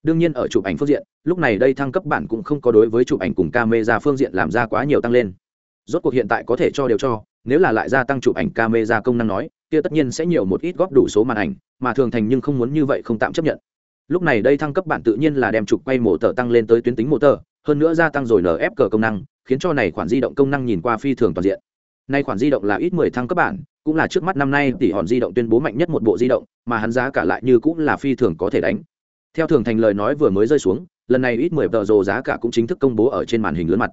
Speaker 1: đương nhiên ở chụp ảnh phương diện lúc này đây thăng cấp bản cũng không có đối với chụp ảnh cùng camera phương diện làm ra quá nhiều tăng lên rốt cuộc hiện tại có thể cho đều cho, nếu là lại gia tăng chụp ảnh camera công năng nói, kia tất nhiên sẽ nhiều một ít góp đủ số màn ảnh, mà thường thành nhưng không muốn như vậy không tạm chấp nhận. Lúc này đây thăng cấp bản tự nhiên là đem chụp quay mổ tờ tăng lên tới tuyến tính mổ tờ, hơn nữa gia tăng rồi nf cờ công năng, khiến cho này khoản di động công năng nhìn qua phi thường toàn diện. Nay khoản di động là ít mười thăng cấp bản, cũng là trước mắt năm nay tỷ hòn di động tuyên bố mạnh nhất một bộ di động, mà hắn giá cả lại như cũng là phi thường có thể đánh. Theo thường thành lời nói vừa mới rơi xuống, lần này ít mười tờ rồ giá cả cũng chính thức công bố ở trên màn hình lớn mặt.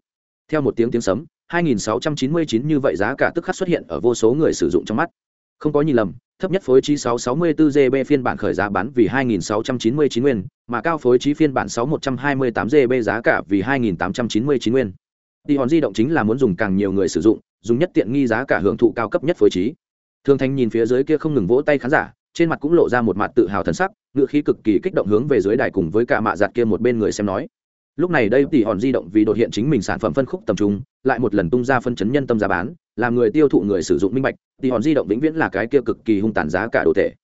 Speaker 1: Theo một tiếng tiếng sấm 2699 như vậy giá cả tức khắc xuất hiện ở vô số người sử dụng trong mắt không có nhìn lầm thấp nhất phối trí 664 GB phiên bản khởi giá bán vì 2699 nguyên, mà cao phối trí phiên bản 6128 GB giá cả vì 2899 nguyên. Tỷ hòn di động chính là muốn dùng càng nhiều người sử dụng, dùng nhất tiện nghi giá cả hưởng thụ cao cấp nhất phối trí. Thương Thanh nhìn phía dưới kia không ngừng vỗ tay khán giả, trên mặt cũng lộ ra một mặt tự hào thần sắc, ngựa khí cực kỳ kích động hướng về dưới đài cùng với cả mạ giặt kia một bên người xem nói. Lúc này đây tỷ hòn di động vì đột hiện chính mình sản phẩm phân khúc tầm trung, lại một lần tung ra phân chấn nhân tâm giá bán, làm người tiêu thụ người sử dụng minh bạch tỷ hòn di động vĩnh viễn là cái kia cực kỳ hung tàn giá cả đồ tệ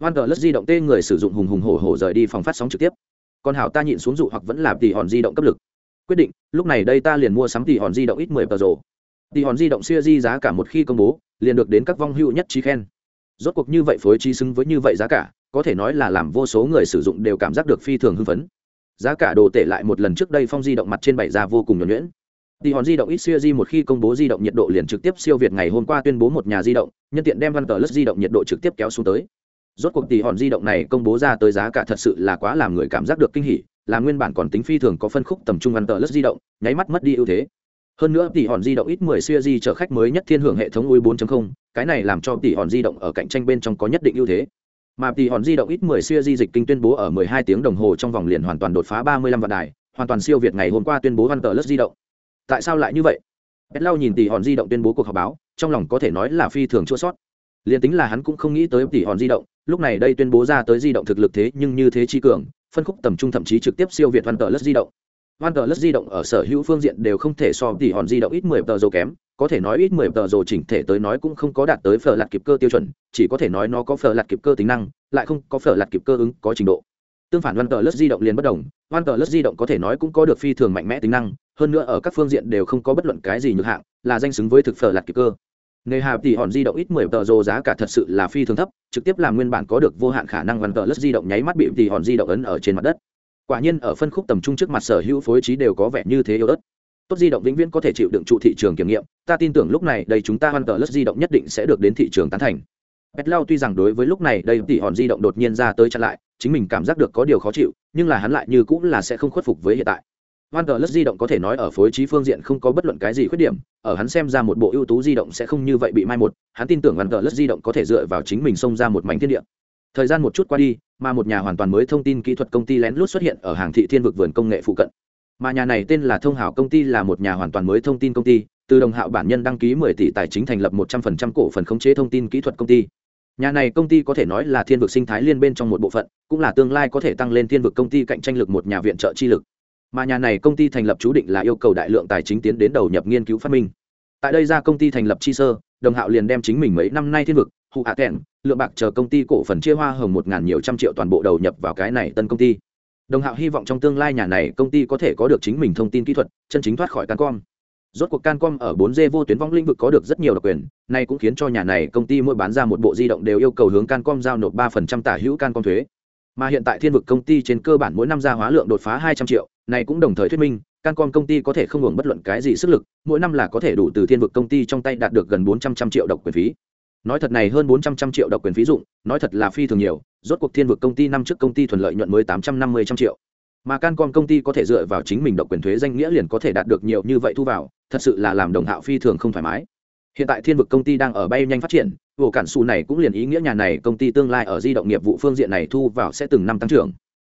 Speaker 1: hoan cờ lất di động tê người sử dụng hùng hùng hổ hổ rời đi phòng phát sóng trực tiếp. Còn hảo ta nhịn xuống dụ hoặc vẫn là tỷ hòn di động cấp lực. Quyết định lúc này đây ta liền mua sắm tỷ hòn di động ít mười tờ rồ tỷ hòn di động siêu di giá cả một khi công bố liền được đến các vong hữu nhất trí khen. Rốt cuộc như vậy phối trí xứng với như vậy giá cả có thể nói là làm vô số người sử dụng đều cảm giác được phi thường hưng phấn giá cả đồ tệ lại một lần trước đây phong di động mặt trên bảy ra vô cùng nhuẩn nhuyễn Tỷ hòn di động ít siêu di một khi công bố di động nhiệt độ liền trực tiếp siêu việt ngày hôm qua tuyên bố một nhà di động, nhân tiện đem văn tờ lất di động nhiệt độ trực tiếp kéo xuống tới. Rốt cuộc tỷ hòn di động này công bố ra tới giá cả thật sự là quá làm người cảm giác được kinh hỉ, là nguyên bản còn tính phi thường có phân khúc tầm trung văn tờ lất di động, nháy mắt mất đi ưu thế. Hơn nữa tỷ hòn di động ít 10 siêu di chở khách mới nhất thiên hưởng hệ thống UI 4.0, cái này làm cho tỷ hòn di động ở cạnh tranh bên trong có nhất định ưu thế. Mà tỷ hòn di động ít 10 siêu di dịch kinh tuyên bố ở 12 tiếng đồng hồ trong vòng liền hoàn toàn đột phá 35 vạn đài, hoàn toàn siêu việt ngày hôm qua tuyên bố văn tờ lướt di động. Tại sao lại như vậy? Bét lau nhìn tỷ hòn di động tuyên bố cuộc họp báo trong lòng có thể nói là phi thường chua sót. Liền tính là hắn cũng không nghĩ tới tỷ hòn di động lúc này đây tuyên bố ra tới di động thực lực thế nhưng như thế chi cường phân khúc tầm trung thậm chí trực tiếp siêu việt văn tờ lướt di động văn tờ lất di động ở sở hữu phương diện đều không thể so tỷ hòn di động ít mười tờ dầu kém, có thể nói ít mười tờ dầu chỉnh thể tới nói cũng không có đạt tới phở lạt kịp cơ tiêu chuẩn, chỉ có thể nói nó có phở lạt kịp cơ tính năng, lại không có phở lạt kịp cơ ứng, có trình độ. Tương phản văn tờ lất di động liền bất đồng văn tờ lất di động có thể nói cũng có được phi thường mạnh mẽ tính năng, hơn nữa ở các phương diện đều không có bất luận cái gì nhược hạng, là danh xứng với thực phở lạt kịp cơ. Nghề hà tỷ hòn di động ít mười tờ rồ giá cả thật sự là phi thường thấp, trực tiếp làm nguyên bản có được vô hạn khả năng văn tờ lất di động nháy mắt bị tỷ hòn di động ấn ở trên mặt đất quả nhiên ở phân khúc tầm trung trước mặt sở hữu phối trí đều có vẻ như thế yếu ớt. Tốt di động vĩnh viễn có thể chịu đựng trụ thị trường kiểm nghiệm ta tin tưởng lúc này đây chúng ta hoàn cờ lất di động nhất định sẽ được đến thị trường tán thành. Pet lao tuy rằng đối với lúc này đây tỷ hòn di động đột nhiên ra tới chặn lại chính mình cảm giác được có điều khó chịu nhưng là hắn lại như cũng là sẽ không khuất phục với hiện tại. Hoàn cờ lất di động có thể nói ở phối trí phương diện không có bất luận cái gì khuyết điểm, ở hắn xem ra một bộ ưu tú di động sẽ không như vậy bị mai một, hắn tin tưởng hoàn cờ lất di động có thể dựa vào chính mình xông ra một mảnh thiên địa. Thời gian một chút qua đi, mà một nhà hoàn toàn mới thông tin kỹ thuật công ty lén lút xuất hiện ở hàng thị thiên vực vườn công nghệ phụ cận. Mà nhà này tên là Thông Hảo công ty là một nhà hoàn toàn mới thông tin công ty, từ đồng hạo bản nhân đăng ký 10 tỷ tài chính thành lập 100% cổ phần khống chế thông tin kỹ thuật công ty. Nhà này công ty có thể nói là thiên vực sinh thái liên bên trong một bộ phận, cũng là tương lai có thể tăng lên thiên vực công ty cạnh tranh lực một nhà viện trợ chi lực mà nhà này công ty thành lập chú định là yêu cầu đại lượng tài chính tiến đến đầu nhập nghiên cứu phát minh tại đây ra công ty thành lập chi sơ đồng hạo liền đem chính mình mấy năm nay thiên vực hụ hạ kèn lượng bạc chờ công ty cổ phần chia hoa hồng một ngàn nhiều trăm triệu toàn bộ đầu nhập vào cái này tân công ty. Đồng hạo hy vọng trong tương lai nhà này công ty có thể có được chính mình thông tin kỹ thuật, chân chính thoát khỏi cancom rốt cuộc cancom ở 4G vô tuyến vong lĩnh vực có được rất nhiều đặc quyền này cũng khiến cho nhà này công ty mỗi bán ra một bộ di động đều yêu cầu hướng cancom giao nộp 3% tả hữu cancom thuế. Mà hiện tại thiên vực công ty trên cơ bản mỗi năm ra hóa lượng đột phá 200 triệu, này cũng đồng thời thuyết minh cancom công ty có thể không hưởng bất luận cái gì sức lực, mỗi năm là có thể đủ từ thiên vực công ty trong tay đạt được gần bốn trăm trăm triệu độc quyền phí nói thật này hơn bốn trăm trăm triệu độc quyền phí dụng, nói thật là phi thường nhiều, rốt cuộc thiên vực công ty năm trước công ty thuần lợi nhuận mới tám trăm năm mươi trăm triệu. Mà cancom công ty có thể dựa vào chính mình độc quyền thuế danh nghĩa liền có thể đạt được nhiều như vậy thu vào, thật sự là làm đồng hạo phi thường không thoải mái. Hiện tại thiên vực công ty đang ở bay nhanh phát triển, vụ cản xù này cũng liền ý nghĩa nhà này công ty tương lai ở di động nghiệp vụ phương diện này thu vào sẽ từng năm tăng trưởng.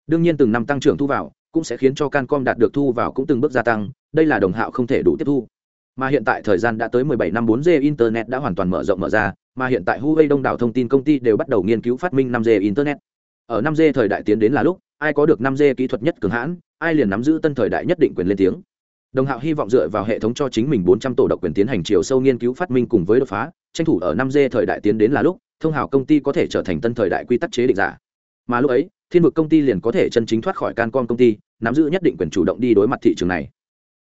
Speaker 1: Đương nhiên từng năm tăng trưởng thu vào cũng sẽ khiến cho cancom đạt được thu vào cũng từng bước gia tăng, đây là đồng hạo không thể đủ tiếp thu. Mà hiện tại thời gian đã tới 17 năm 4G internet đã hoàn toàn mở rộng mở ra mà hiện tại Huawei đông đảo thông tin công ty đều bắt đầu nghiên cứu phát minh 5G internet. Ở 5G thời đại tiến đến là lúc, ai có được 5G kỹ thuật nhất cường hãn, ai liền nắm giữ tân thời đại nhất định quyền lên tiếng. Đồng hạo hy vọng dựa vào hệ thống cho chính mình 400 tổ độc quyền tiến hành chiều sâu nghiên cứu phát minh cùng với đột phá, tranh thủ ở 5G thời đại tiến đến là lúc, thông hào công ty có thể trở thành tân thời đại quy tắc chế định giả. Mà lúc ấy, thiên vực công ty liền có thể chân chính thoát khỏi cancom công ty, nắm giữ nhất định quyền chủ động đi đối mặt thị trường này.